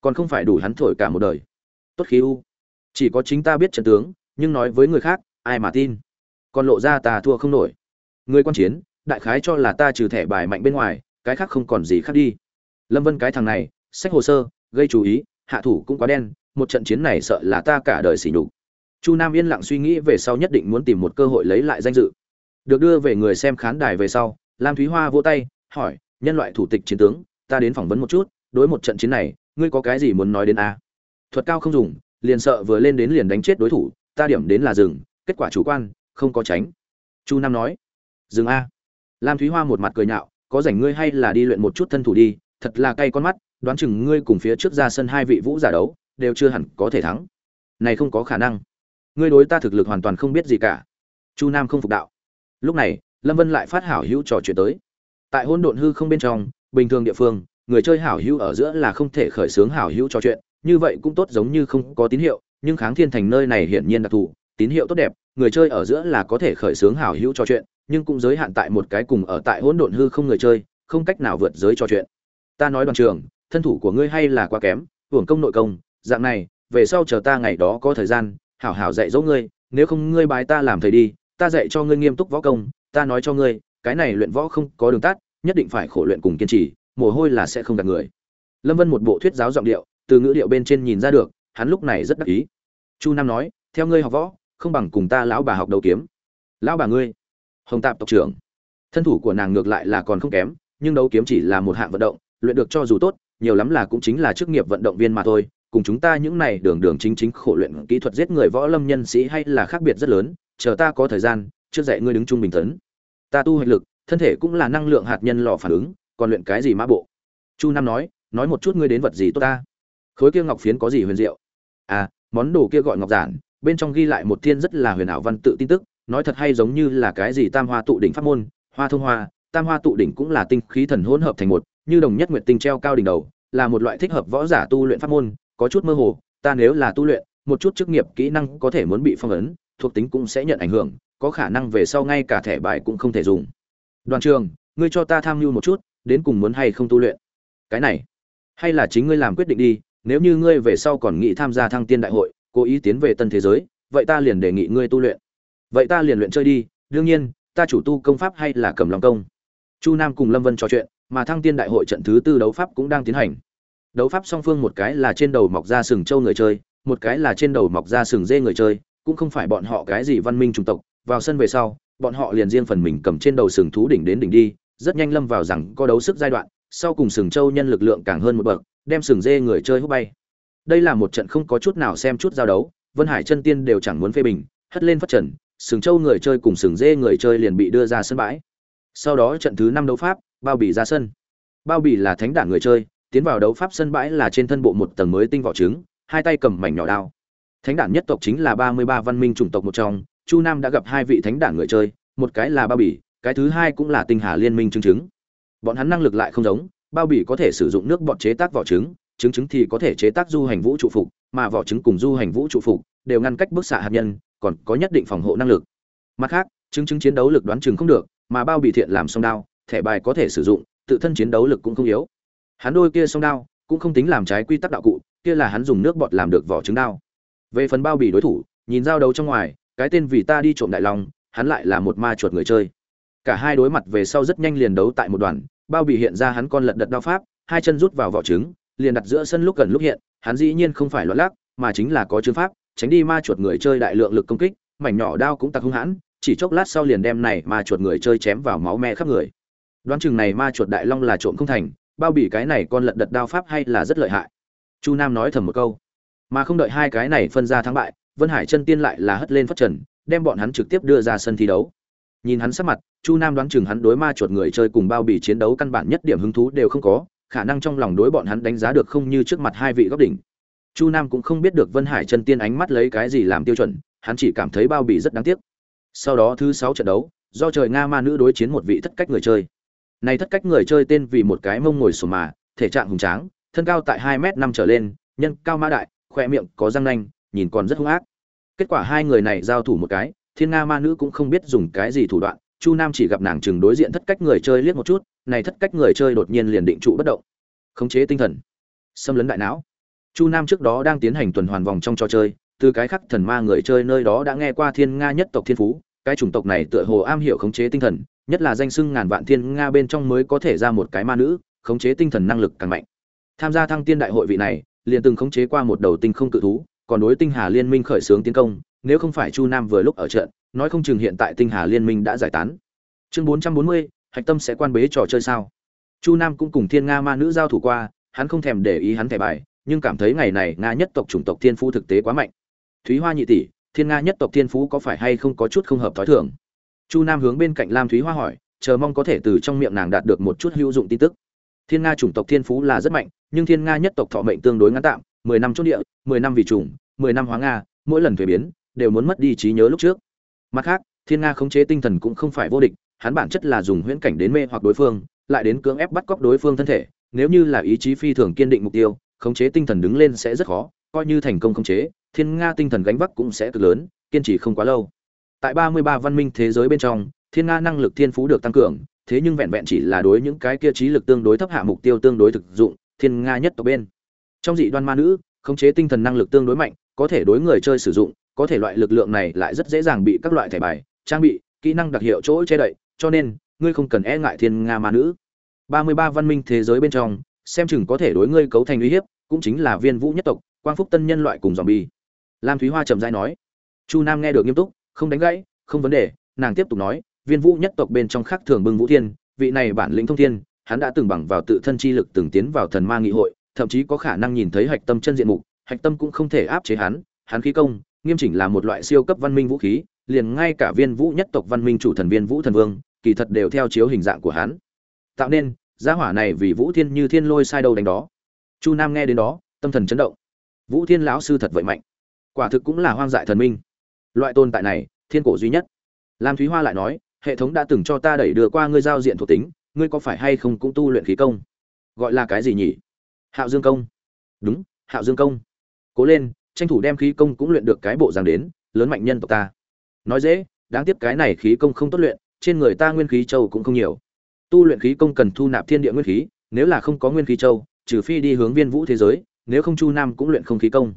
còn không phải đủ hắn thổi cả một đời. Tốt khí u. Chỉ có chính ta biết trận tướng, nhưng nói với người khác, ai mà tin? Còn lộ ra ta thua không nổi. Người quan chiến, đại khái cho là ta trừ thẻ bài mạnh bên ngoài, cái khác không còn gì khác đi. Lâm vân cái thằng này sách hồ sơ, gây chú ý, hạ thủ cũng quá đen, một trận chiến này sợ là ta cả đời xỉ nhục. Chu nam yên lặng suy nghĩ về sau nhất định muốn tìm một cơ hội lấy lại danh dự. Được đưa về người xem khán đài về sau, lam thúy hoa vỗ tay, hỏi, nhân loại thủ tịch chiến tướng, ta đến phỏng vấn một chút, đối một trận chiến này ngươi có cái gì muốn nói đến a? Thuật cao không dùng, liền sợ vừa lên đến liền đánh chết đối thủ, ta điểm đến là dừng, kết quả chủ quan, không có tránh. Chu nam nói, dừng a. Lam thúy hoa một mặt cười nhạo, có rảnh ngươi hay là đi luyện một chút thân thủ đi, thật là cay con mắt, đoán chừng ngươi cùng phía trước ra sân hai vị vũ giả đấu, đều chưa hẳn có thể thắng. Này không có khả năng. Ngươi đối ta thực lực hoàn toàn không biết gì cả. Chu nam không phục đạo. Lúc này, lâm vân lại phát hảo hữu trò chuyện tới. Tại hôn độn hư không bên trong, bình thường địa phương người chơi hảo hữu ở giữa là không thể khởi xướng hảo hữu trò chuyện như vậy cũng tốt giống như không có tín hiệu nhưng kháng thiên thành nơi này hiển nhiên đặc thù tín hiệu tốt đẹp người chơi ở giữa là có thể khởi xướng hảo hữu trò chuyện nhưng cũng giới hạn tại một cái cùng ở tại hỗn độn hư không người chơi không cách nào vượt giới trò chuyện. Ta nói đoàn trưởng, thân thủ của ngươi hay là quá kém hưởng công nội công dạng này về sau chờ ta ngày đó có thời gian hảo hảo dạy dỗ ngươi nếu không ngươi bái ta làm thầy đi ta dạy cho ngươi nghiêm túc võ công ta nói cho ngươi cái này luyện võ không có đường tắt nhất định phải khổ luyện cùng kiên trì mồ hôi là sẽ không gạt người. Lâm vân một bộ thuyết giáo giọng điệu, từ ngữ điệu bên trên nhìn ra được, hắn lúc này rất đắc ý. Chu nam nói, theo ngươi học võ, không bằng cùng ta lão bà học đầu kiếm. Lão bà ngươi, hồng tạp tộc trưởng. Thân thủ của nàng ngược lại là còn không kém, nhưng đấu kiếm chỉ là một hạng vận động, luyện được cho dù tốt, nhiều lắm là cũng chính là chức nghiệp vận động viên mà thôi. Cùng chúng ta những này đường đường chính chính khổ luyện kỹ thuật giết người võ lâm nhân sĩ hay là khác biệt rất lớn, chờ ta có thời gian, trước dạy ngươi đứng trung bình tấn. Ta tu hệ lực, thân thể cũng là năng lượng hạt nhân lò phản ứng còn luyện cái gì mã bộ? Chu nam nói nói một chút ngươi đến vật gì tốt ta? Khối kia ngọc phiến có gì huyền diệu? À món đồ kia gọi ngọc giản, bên trong ghi lại một thiên rất là huyền ảo văn tự tin tức, nói thật hay giống như là cái gì tam hoa tụ đỉnh pháp môn, hoa thông hoa, tam hoa tụ đỉnh cũng là tinh khí thần hỗn hợp thành một, như đồng nhất nguyệt tinh treo cao đỉnh đầu, là một loại thích hợp võ giả tu luyện pháp môn, có chút mơ hồ, ta nếu là tu luyện, một chút chức nghiệp kỹ năng có thể muốn bị phong ấn, thuộc tính cũng sẽ nhận ảnh hưởng, có khả năng về sau ngay cả thẻ bài cũng không thể dùng. Đoàn trường, ngươi cho ta tham mưu một chút đến cùng muốn hay không tu luyện. Cái này, hay là chính ngươi làm quyết định đi, nếu như ngươi về sau còn nghĩ tham gia thăng tiên đại hội, cố ý tiến về tân thế giới, vậy ta liền đề nghị ngươi tu luyện. Vậy ta liền luyện chơi đi, đương nhiên, ta chủ tu công pháp hay là cầm lòng công. Chu nam cùng lâm vân trò chuyện, mà thăng tiên đại hội trận thứ tư đấu pháp cũng đang tiến hành. Đấu pháp song phương một cái là trên đầu mọc ra sừng trâu người chơi, một cái là trên đầu mọc ra sừng dê người chơi, cũng không phải bọn họ cái gì văn minh chủng tộc. Vào sân về sau, bọn họ liền riêng phần mình cầm trên đầu sừng thú đỉnh đến đỉnh đi rất nhanh lâm vào rằng có đấu sức giai đoạn, sau cùng sừng trâu nhân lực lượng càng hơn một bậc, đem sừng dê người chơi hút bay. Đây là một trận không có chút nào xem chút giao đấu, vân hải chân tiên đều chẳng muốn phê bình, hất lên phát trần sừng trâu người chơi cùng sừng dê người chơi liền bị đưa ra sân bãi. Sau đó trận thứ năm đấu pháp, bao bì ra sân. Bao bì là thánh đảng người chơi, tiến vào đấu pháp sân bãi là trên thân bộ một tầng mới tinh vỏ trứng, hai tay cầm mảnh nhỏ đao. Thánh đảng nhất tộc chính là ba mươi ba văn minh chủng tộc một trong, chu nam đã gặp hai vị thánh đảng người chơi, một cái là bao bì cái thứ hai cũng là tinh hà liên minh chứng chứng. Bọn hắn năng lực lại không giống, bao bì có thể sử dụng nước bọt chế tác vỏ trứng trứng trứng thì có thể chế tác du hành vũ trụ phục, mà vỏ trứng cùng du hành vũ trụ phục đều ngăn cách bức xạ hạt nhân, còn có nhất định phòng hộ năng lực. Mặt khác, trứng trứng chiến đấu lực đoán chừng không được, mà bao bì thiện làm song đao, thẻ bài có thể sử dụng, tự thân chiến đấu lực cũng không yếu. Hắn đôi kia song đao cũng không tính làm trái quy tắc đạo cụ, kia là hắn dùng nước bọt làm được vỏ trứng đao. Về phần bao bì đối thủ, nhìn giao đấu trong ngoài, cái tên vì ta đi trộm đại long, hắn lại là một ma chuột người chơi cả hai đối mặt về sau rất nhanh liền đấu tại một đoàn, bao bị hiện ra hắn con lật đật đao pháp, hai chân rút vào vỏ trứng, liền đặt giữa sân lúc gần lúc hiện, hắn dĩ nhiên không phải loạn lắc, mà chính là có chương pháp, tránh đi ma chuột người chơi đại lượng lực công kích, mảnh nhỏ đao cũng tặc hung hãn, chỉ chốc lát sau liền đem này ma chuột người chơi chém vào máu me khắp người. Đoán chừng này ma chuột đại long là trộm không thành, bao bị cái này con lật đật đao pháp hay là rất lợi hại. Chu nam nói thầm một câu. Mà không đợi hai cái này phân ra thắng bại, vân hải chân tiên lại là hất lên phát trần, đem bọn hắn trực tiếp đưa ra sân thi đấu nhìn hắn sắc mặt, chu nam đoán chừng hắn đối ma chuột người chơi cùng bao bì chiến đấu căn bản nhất điểm hứng thú đều không có, khả năng trong lòng đối bọn hắn đánh giá được không như trước mặt hai vị góc đỉnh. Chu nam cũng không biết được vân hải chân tiên ánh mắt lấy cái gì làm tiêu chuẩn, hắn chỉ cảm thấy bao bì rất đáng tiếc. Sau đó thứ sáu trận đấu, do trời nga ma nữ đối chiến một vị thất cách người chơi. Này thất cách người chơi tên vì một cái mông ngồi sổ mà, thể trạng hùng tráng, thân cao tại hai m năm trở lên, nhân cao mã đại khoe miệng có răng nanh, nhìn còn rất hung ác. Kết quả hai người này giao thủ một cái thiên nga ma nữ cũng không biết dùng cái gì thủ đoạn, chu nam chỉ gặp nàng chừng đối diện thất cách người chơi liếc một chút, này thất cách người chơi đột nhiên liền định trụ bất động. Khống chế tinh thần. Xâm lấn đại não. Chu nam trước đó đang tiến hành tuần hoàn vòng trong trò chơi, từ cái khắc thần ma người chơi nơi đó đã nghe qua thiên nga nhất tộc thiên phú, cái chủng tộc này tựa hồ am hiểu khống chế tinh thần, nhất là danh sưng ngàn vạn thiên nga bên trong mới có thể ra một cái ma nữ, khống chế tinh thần năng lực càng mạnh. Tham gia thăng tiên đại hội vị này, liền từng khống chế qua một đầu tinh không cự thú, còn đối tinh hà liên minh khởi xướng tiến công nếu không phải chu nam vừa lúc ở trận, nói không chừng hiện tại tinh hà liên minh đã giải tán. Chương bốn trăm bốn mươi, hạch tâm sẽ quan bế trò chơi sao? Chu nam cũng cùng thiên nga ma nữ giao thủ qua, hắn không thèm để ý hắn thẻ bài, nhưng cảm thấy ngày này nga nhất tộc chủng tộc thiên phú thực tế quá mạnh. Thúy hoa nhị tỷ, thiên nga nhất tộc thiên phú có phải hay không có chút không hợp thói thường? Chu nam hướng bên cạnh lam thúy hoa hỏi, chờ mong có thể từ trong miệng nàng đạt được một chút hữu dụng tin tức. Thiên nga chủng tộc thiên phú là rất mạnh, nhưng thiên nga nhất tộc thọ mệnh tương đối ngắn tạm, mười năm chốt địa, mười năm vì chủng, mười năm hóa nga, mỗi lần thuế biến đều muốn mất đi trí nhớ lúc trước. Mặt khác, thiên nga khống chế tinh thần cũng không phải vô địch, hắn bản chất là dùng huyễn cảnh đến mê hoặc đối phương, lại đến cưỡng ép bắt cóc đối phương thân thể, nếu như là ý chí phi thường kiên định mục tiêu, khống chế tinh thần đứng lên sẽ rất khó, coi như thành công khống chế, thiên nga tinh thần gánh vác cũng sẽ cực lớn, kiên trì không quá lâu. Tại ba mươi ba văn minh thế giới bên trong, thiên nga năng lực thiên phú được tăng cường, thế nhưng vẹn vẹn chỉ là đối những cái kia trí lực tương đối thấp hạ mục tiêu tương đối thực dụng, thiên nga nhất tộc bên. Trong dị đoan ma nữ, khống chế tinh thần năng lực tương đối mạnh, có thể đối người chơi sử dụng có thể loại lực lượng này lại rất dễ dàng bị các loại thẻ bài, trang bị, kỹ năng đặc hiệu chỗ che đậy, cho nên, ngươi không cần e ngại thiên nga ma nữ. Ba mươi ba văn minh thế giới bên trong, xem chừng có thể đối ngươi cấu thành uy hiếp, cũng chính là viên vũ nhất tộc, quang phúc tân nhân loại cùng dòm bi lam thúy hoa trầm dai nói. Chu nam nghe được nghiêm túc, không đánh gãy, không vấn đề, nàng tiếp tục nói, viên vũ nhất tộc bên trong khác thường bưng vũ thiên, vị này bản lĩnh thông thiên, hắn đã từng bằng vào tự thân chi lực từng tiến vào thần ma nghị hội, thậm chí có khả năng nhìn thấy hạch tâm chân diện mục, hạch tâm cũng không thể áp chế hắn hắn khí công nghiêm chỉnh là một loại siêu cấp văn minh vũ khí, liền ngay cả viên vũ nhất tộc văn minh chủ thần viên vũ thần vương, kỳ thật đều theo chiếu hình dạng của hắn. Tạo nên, gia hỏa này vì vũ thiên như thiên lôi sai đâu đánh đó. Chu nam nghe đến đó, tâm thần chấn động. Vũ thiên lão sư thật vậy mạnh. Quả thực cũng là hoang dại thần minh. Loại tồn tại này, thiên cổ duy nhất. Lam thúy hoa lại nói, hệ thống đã từng cho ta đẩy đưa qua ngươi giao diện thuộc tính, ngươi có phải hay không cũng tu luyện khí công? Gọi là cái gì nhỉ? Hạo dương công. Đúng, hạo dương công. Cố lên tranh thủ đem khí công cũng luyện được cái bộ dáng đến, lớn mạnh nhân tộc ta. Nói dễ, đáng tiếc cái này khí công không tốt luyện, trên người ta nguyên khí châu cũng không nhiều. Tu luyện khí công cần thu nạp thiên địa nguyên khí, nếu là không có nguyên khí châu, trừ phi đi hướng viên vũ thế giới, nếu không chu nam cũng luyện không khí công.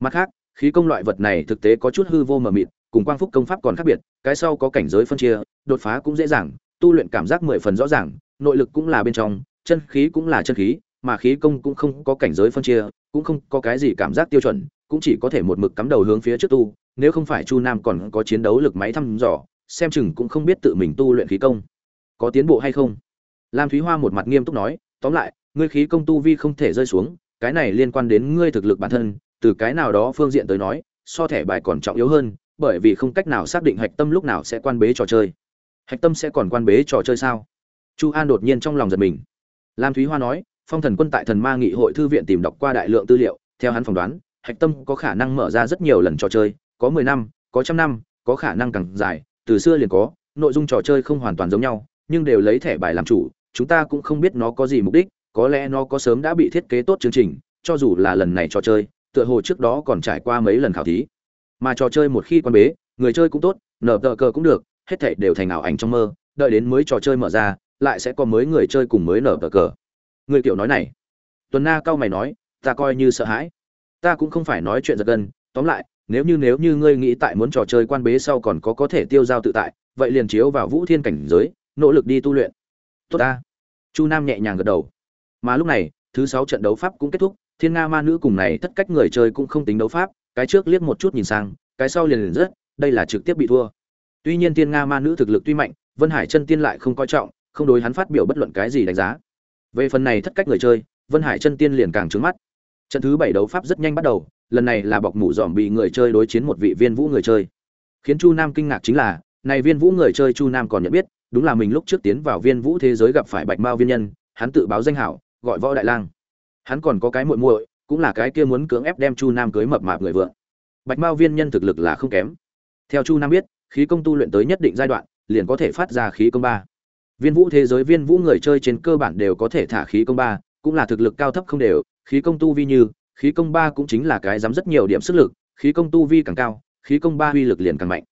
Mặt khác, khí công loại vật này thực tế có chút hư vô mờ mịt, cùng quang phúc công pháp còn khác biệt, cái sau có cảnh giới phân chia, đột phá cũng dễ dàng, tu luyện cảm giác mười phần rõ ràng, nội lực cũng là bên trong, chân khí cũng là chân khí, mà khí công cũng không có cảnh giới phân chia, cũng không có cái gì cảm giác tiêu chuẩn cũng chỉ có thể một mực cắm đầu hướng phía trước tu, nếu không phải chu nam còn có chiến đấu lực máy thăm dò, xem chừng cũng không biết tự mình tu luyện khí công. Có tiến bộ hay không? Lam thúy hoa một mặt nghiêm túc nói, tóm lại, ngươi khí công tu vi không thể rơi xuống, cái này liên quan đến ngươi thực lực bản thân, từ cái nào đó phương diện tới nói, so thẻ bài còn trọng yếu hơn, bởi vì không cách nào xác định hạch tâm lúc nào sẽ quan bế trò chơi. Hạch tâm sẽ còn quan bế trò chơi sao? Chu an đột nhiên trong lòng giật mình. Lam thúy hoa nói, phong thần quân tại thần ma nghị hội thư viện tìm đọc qua đại lượng tư liệu, theo hắn phỏng đoán hạch tâm có khả năng mở ra rất nhiều lần trò chơi, có mười năm, có trăm năm, có khả năng càng dài, từ xưa liền có, nội dung trò chơi không hoàn toàn giống nhau, nhưng đều lấy thẻ bài làm chủ, chúng ta cũng không biết nó có gì mục đích, có lẽ nó có sớm đã bị thiết kế tốt chương trình, cho dù là lần này trò chơi, tựa hồ trước đó còn trải qua mấy lần khảo thí. Mà trò chơi một khi quan bế, người chơi cũng tốt, nở tờ cờ cũng được, hết thảy đều thành ảo ảnh trong mơ, đợi đến mới trò chơi mở ra, lại sẽ có mới người chơi cùng mới nở tờ cờ. Người kiểu nói này. Tuần na cao mày nói, ta coi như sợ hãi ta cũng không phải nói chuyện giật gân, tóm lại, nếu như nếu như ngươi nghĩ tại muốn trò chơi quan bế sau còn có có thể tiêu giao tự tại, vậy liền chiếu vào vũ thiên cảnh giới, nỗ lực đi tu luyện. Tốt ta. Chu nam nhẹ nhàng gật đầu. Mà lúc này, thứ sáu trận đấu pháp cũng kết thúc, thiên nga ma nữ cùng này tất cách người chơi cũng không tính đấu pháp, cái trước liếc một chút nhìn sang, cái sau liền liền rất đây là trực tiếp bị thua. Tuy nhiên thiên nga ma nữ thực lực tuy mạnh, vân hải chân tiên lại không coi trọng, không đối hắn phát biểu bất luận cái gì đánh giá. Về phần này thất cách người chơi, vân hải chân tiên liền càng trướng mắt trận thứ bảy đấu pháp rất nhanh bắt đầu, lần này là bọc mũ dòm bị người chơi đối chiến một vị viên vũ người chơi. Khiến chu nam kinh ngạc chính là, này viên vũ người chơi chu nam còn nhận biết, đúng là mình lúc trước tiến vào viên vũ thế giới gặp phải bạch mao viên nhân, hắn tự báo danh hảo, gọi võ đại lang. Hắn còn có cái muội muội, cũng là cái kia muốn cưỡng ép đem chu nam cưới mập mạp người vợ bạch mao viên nhân thực lực là không kém. Theo chu nam biết, khí công tu luyện tới nhất định giai đoạn, liền có thể phát ra khí công ba. Viên vũ thế giới viên vũ người chơi trên cơ bản đều có thể thả khí công ba, cũng là thực lực cao thấp không đều khí công tu vi như, khí công ba cũng chính là cái dám rất nhiều điểm sức lực, khí công tu vi càng cao, khí công ba uy lực liền càng mạnh.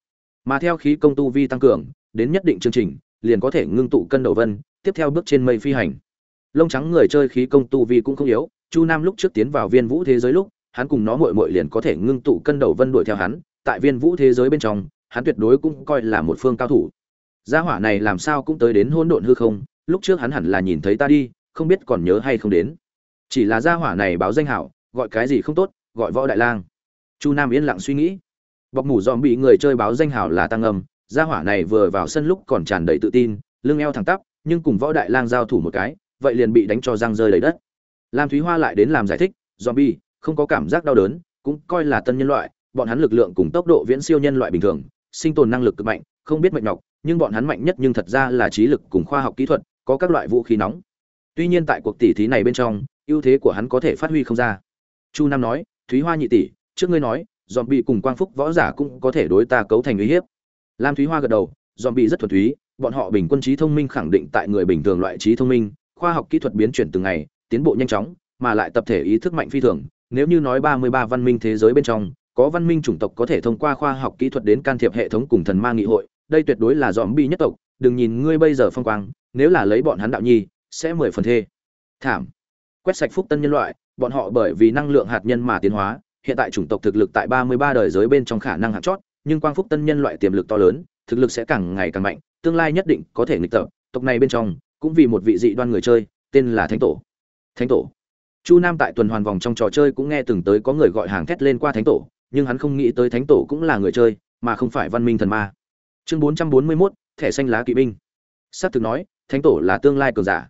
Mà theo khí công tu vi tăng cường, đến nhất định chương trình, liền có thể ngưng tụ cân đầu vân, tiếp theo bước trên mây phi hành. Lông trắng người chơi khí công tu vi cũng không yếu, chu nam lúc trước tiến vào viên vũ thế giới lúc, hắn cùng nó mội mội liền có thể ngưng tụ cân đầu vân đuổi theo hắn, tại viên vũ thế giới bên trong, hắn tuyệt đối cũng coi là một phương cao thủ. Gia hỏa này làm sao cũng tới đến hôn độn hư không, lúc trước hắn hẳn là nhìn thấy ta đi, không biết còn nhớ hay không đến chỉ là gia hỏa này báo danh hảo, gọi cái gì không tốt, gọi võ đại lang. Chu nam yên lặng suy nghĩ. Bọc mủ dòm bị người chơi báo danh hảo là tăng âm, gia hỏa này vừa vào sân lúc còn tràn đầy tự tin, lưng eo thẳng tắp, nhưng cùng võ đại lang giao thủ một cái, vậy liền bị đánh cho răng rơi đầy đất. Lam thúy hoa lại đến làm giải thích dòm bi không có cảm giác đau đớn, cũng coi là tân nhân loại, bọn hắn lực lượng cùng tốc độ viễn siêu nhân loại bình thường, sinh tồn năng lực cực mạnh, không biết mệnh nhọc, nhưng bọn hắn mạnh nhất nhưng thật ra là trí lực cùng khoa học kỹ thuật, có các loại vũ khí nóng. Tuy nhiên tại cuộc tỷ thí này bên trong ưu thế của hắn có thể phát huy không ra. Chu nam nói, thúy hoa nhị tỷ, trước ngươi nói dòm bị cùng quang phúc võ giả cũng có thể đối ta cấu thành uy hiếp. Lam thúy hoa gật đầu dòm bị rất thuần túy, bọn họ bình quân trí thông minh khẳng định tại người bình thường loại trí thông minh, khoa học kỹ thuật biến chuyển từng ngày, tiến bộ nhanh chóng, mà lại tập thể ý thức mạnh phi thường. Nếu như nói ba mươi ba văn minh thế giới bên trong, có văn minh chủng tộc có thể thông qua khoa học kỹ thuật đến can thiệp hệ thống cùng thần ma nghị hội, đây tuyệt đối là dòm bi nhất tộc. Đừng nhìn ngươi bây giờ phong quang, nếu là lấy bọn hắn đạo nhi, sẽ mười phần thê. Thảm quét sạch phúc tân nhân loại, bọn họ bởi vì năng lượng hạt nhân mà tiến hóa, hiện tại chủng tộc thực lực tại ba mươi ba đời giới bên trong khả năng hạt chót, nhưng quang phúc tân nhân loại tiềm lực to lớn, thực lực sẽ càng ngày càng mạnh, tương lai nhất định có thể nghịch tập, tộc này bên trong, cũng vì một vị dị đoan người chơi, tên là thánh tổ. Thánh tổ. Chu nam tại tuần hoàn vòng trong trò chơi cũng nghe từng tới có người gọi hàng thét lên qua thánh tổ, nhưng hắn không nghĩ tới thánh tổ cũng là người chơi, mà không phải văn minh thần ma. Chương bốn trăm bốn mươi mốt, thẻ xanh lá kỵ binh. S á c thực nói, thánh tổ là tương lai cường giả.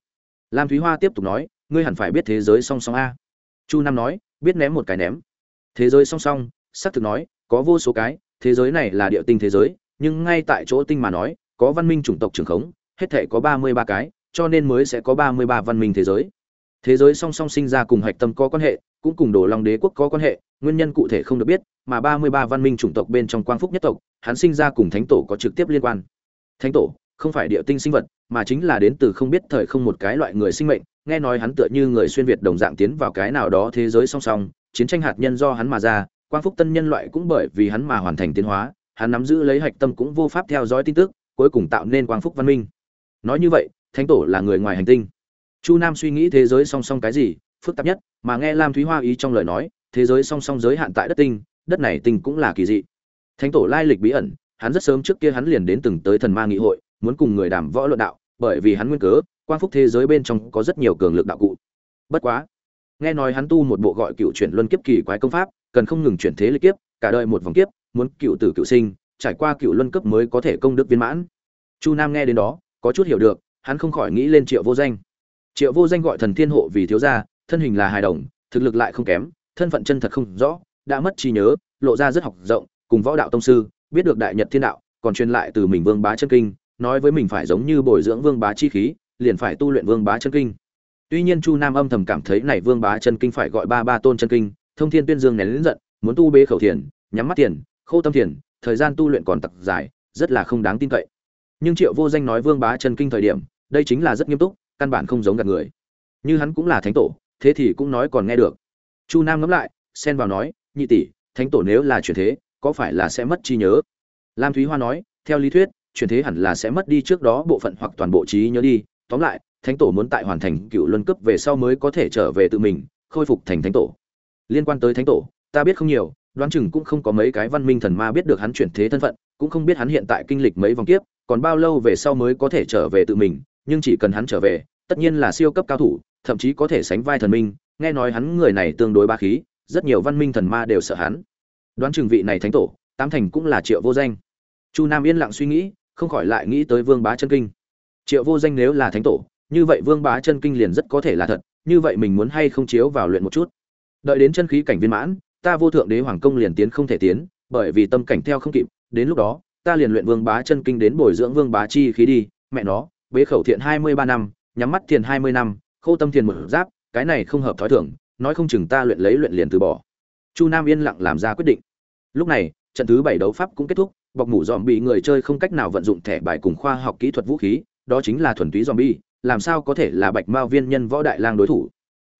Lam thúy hoa tiếp tục nói ngươi hẳn phải biết thế giới song song a. Chu nam nói, biết ném một cái ném. Thế giới song song s c thực nói, có vô số cái, thế giới này là địa tinh thế giới, nhưng ngay tại chỗ tinh mà nói, có văn minh chủng tộc trường khống, hết thể có ba mươi ba cái, cho nên mới sẽ có ba mươi ba văn minh thế giới. Thế giới song song sinh ra cùng hạch tâm có quan hệ, cũng cùng đồ long đế quốc có quan hệ, nguyên nhân cụ thể không được biết, mà ba mươi ba văn minh chủng tộc bên trong quang phúc nhất tộc, hắn sinh ra cùng thánh tổ có trực tiếp liên quan. Thánh tổ không phải địa tinh sinh vật, mà chính là đến từ không biết thời không một cái loại người sinh mệnh nghe nói hắn tựa như người xuyên việt đồng dạng tiến vào cái nào đó thế giới song song, chiến tranh hạt nhân do hắn mà ra, quang phúc tân nhân loại cũng bởi vì hắn mà hoàn thành tiến hóa, hắn nắm giữ lấy hạch tâm cũng vô pháp theo dõi tin tức, cuối cùng tạo nên quang phúc văn minh. Nói như vậy, thánh tổ là người ngoài hành tinh. Chu nam suy nghĩ thế giới song song cái gì, phức tạp nhất, mà nghe lam thúy hoa ý trong lời nói, thế giới song song giới hạn tại đất tinh, đất này tinh cũng là kỳ dị. Thánh tổ lai lịch bí ẩn, hắn rất sớm trước kia hắn liền đến từng tới thần ma nghị hội, muốn cùng người đàm võ luận đạo, bởi vì hắn nguyên cớ quang phúc thế giới bên trong có rất nhiều cường lực đạo cụ. Bất quá, nghe nói hắn tu một bộ gọi cựu chuyển luân kiếp kỳ quái công pháp, cần không ngừng chuyển thế lịch kiếp, cả đời một vòng kiếp, muốn cựu tử cựu sinh, trải qua cựu luân cấp mới có thể công đức viên mãn. Chu nam nghe đến đó, có chút hiểu được, hắn không khỏi nghĩ lên triệu vô danh. Triệu vô danh gọi thần thiên hộ vì thiếu gia, thân hình là hài đồng, thực lực lại không kém, thân phận chân thật không rõ, đã mất trí nhớ, lộ ra rất học rộng, cùng võ đạo tông sư, biết được đại nhật thiên đạo, còn truyền lại từ mình vương bá chân kinh, nói với mình phải giống như bồi dưỡng vương bá chi khí liền phải tu luyện vương bá chân kinh. Tuy nhiên chu nam âm thầm cảm thấy này vương bá chân kinh phải gọi ba ba tôn chân kinh thông thiên tuyên dương nén lớn giận muốn tu bế khẩu thiền nhắm mắt thiền, khô tâm thiền thời gian tu luyện còn tặc dài rất là không đáng tin cậy. Nhưng triệu vô danh nói vương bá chân kinh thời điểm đây chính là rất nghiêm túc căn bản không giống gạt người. Như hắn cũng là thánh tổ thế thì cũng nói còn nghe được. Chu nam ngẫm lại xen vào nói nhị tỷ thánh tổ nếu là chuyển thế có phải là sẽ mất trí nhớ? Lam thúy hoa nói theo lý thuyết chuyển thế hẳn là sẽ mất đi trước đó bộ phận hoặc toàn bộ trí nhớ đi tóm lại, thánh tổ muốn tại hoàn thành cựu luân cấp về sau mới có thể trở về tự mình, khôi phục thành thánh tổ. Liên quan tới thánh tổ, ta biết không nhiều, đoán chừng cũng không có mấy cái văn minh thần ma biết được hắn chuyển thế thân phận, cũng không biết hắn hiện tại kinh lịch mấy vòng kiếp, còn bao lâu về sau mới có thể trở về tự mình, nhưng chỉ cần hắn trở về, tất nhiên là siêu cấp cao thủ, thậm chí có thể sánh vai thần minh, nghe nói hắn người này tương đối ba khí, rất nhiều văn minh thần ma đều sợ hắn. Đoán chừng vị này thánh tổ, tám thành cũng là triệu vô danh. Chu nam yên lặng suy nghĩ, không khỏi lại nghĩ tới vương bá chân kinh triệu vô danh nếu là thánh tổ, như vậy vương bá chân kinh liền rất có thể là thật, như vậy mình muốn hay không chiếu vào luyện một chút? Đợi đến chân khí cảnh viên mãn, ta vô thượng đế hoàng công liền tiến không thể tiến, bởi vì tâm cảnh theo không kịp, đến lúc đó, ta liền luyện vương bá chân kinh đến bồi dưỡng vương bá chi khí đi, mẹ nó, bế khẩu thiện hai mươi ba năm, nhắm mắt thiền hai mươi năm, khô tâm thiền một giáp, cái này không hợp thói thường, nói không chừng ta luyện lấy luyện liền từ bỏ. Chu nam yên lặng làm ra quyết định. Lúc này, trận thứ bảy đấu pháp cũng kết thúc, bọc mủ dòm bị người chơi không cách nào vận dụng thẻ bài cùng khoa học kỹ thuật vũ khí đó chính là thuần túy zombie, làm sao có thể là bạch mao viên nhân võ đại lang đối thủ?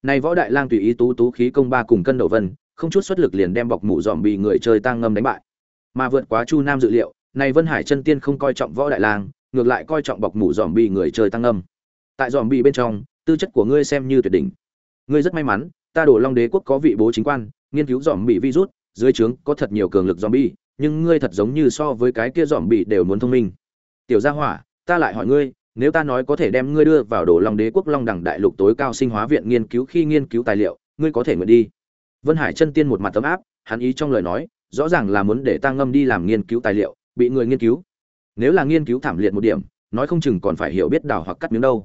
Này võ đại lang tùy ý tú tú khí công ba cùng cân đầu vân không chút xuất lực liền đem bọc mũ zombie người chơi tăng ngâm đánh bại. Mà vượt quá chu nam dự liệu này vân hải chân tiên không coi trọng võ đại lang ngược lại coi trọng bọc mũ zombie người chơi tăng ngâm. Tại zombie bên trong tư chất của ngươi xem như tuyệt đỉnh. Ngươi rất may mắn ta đổ long đế quốc có vị bố chính quan nghiên cứu zombie virus dưới trướng có thật nhiều cường lực zombie, nhưng ngươi thật giống như so với cái kia zombie đều muốn thông minh. Tiểu gia hỏa ta lại hỏi ngươi, nếu ta nói có thể đem ngươi đưa vào Đồ long đế quốc long đẳng đại lục tối cao sinh hóa viện nghiên cứu khi nghiên cứu tài liệu, ngươi có thể nguyện đi. Vân hải chân tiên một mặt tấm áp, hắn ý trong lời nói, rõ ràng là muốn để ta ngâm đi làm nghiên cứu tài liệu, bị người nghiên cứu. Nếu là nghiên cứu thảm liệt một điểm, nói không chừng còn phải hiểu biết đào hoặc cắt miếng đâu.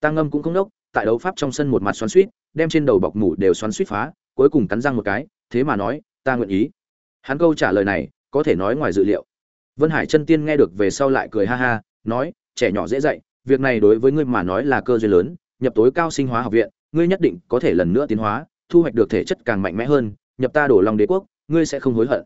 Ta ngâm cũng không đốc, tại đấu pháp trong sân một mặt xoắn suýt đem trên đầu bọc mủ đều xoắn suýt phá, cuối cùng cắn răng một cái, thế mà nói, ta nguyện ý. Hắn câu trả lời này, có thể nói ngoài dự liệu. Vân hải chân tiên nghe được về sau lại cười ha ha, nói trẻ nhỏ dễ dạy, việc này đối với ngươi mà nói là cơ duyên lớn, nhập tối cao sinh hóa học viện, ngươi nhất định có thể lần nữa tiến hóa, thu hoạch được thể chất càng mạnh mẽ hơn, nhập ta đổ lòng đế quốc, ngươi sẽ không hối hận.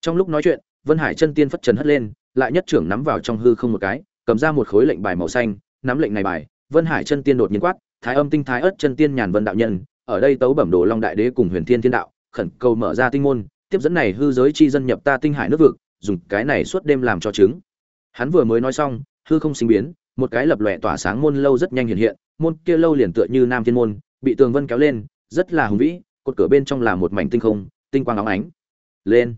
Trong lúc nói chuyện, vân hải chân tiên phất trần hất lên, lại nhất trưởng nắm vào trong hư không một cái, cầm ra một khối lệnh bài màu xanh, nắm lệnh này bài, vân hải chân tiên đột nhiên quát, thái âm tinh thái ất chân tiên nhàn vân đạo nhân, ở đây tấu bẩm đồ long đại đế cùng huyền thiên thiên đạo, khẩn cầu mở ra tinh môn, tiếp dẫn này hư giới chi dân nhập ta tinh hải nước vực, dùng cái này suốt đêm làm cho chứng. Hắn vừa mới nói xong hư không sinh biến, một cái lập lòe tỏa sáng môn lâu rất nhanh hiện hiện, môn kia lâu liền tựa như nam thiên môn, bị tường vân kéo lên, rất là hùng vĩ, cột cửa bên trong là một mảnh tinh không, tinh quang óng ánh. Lên.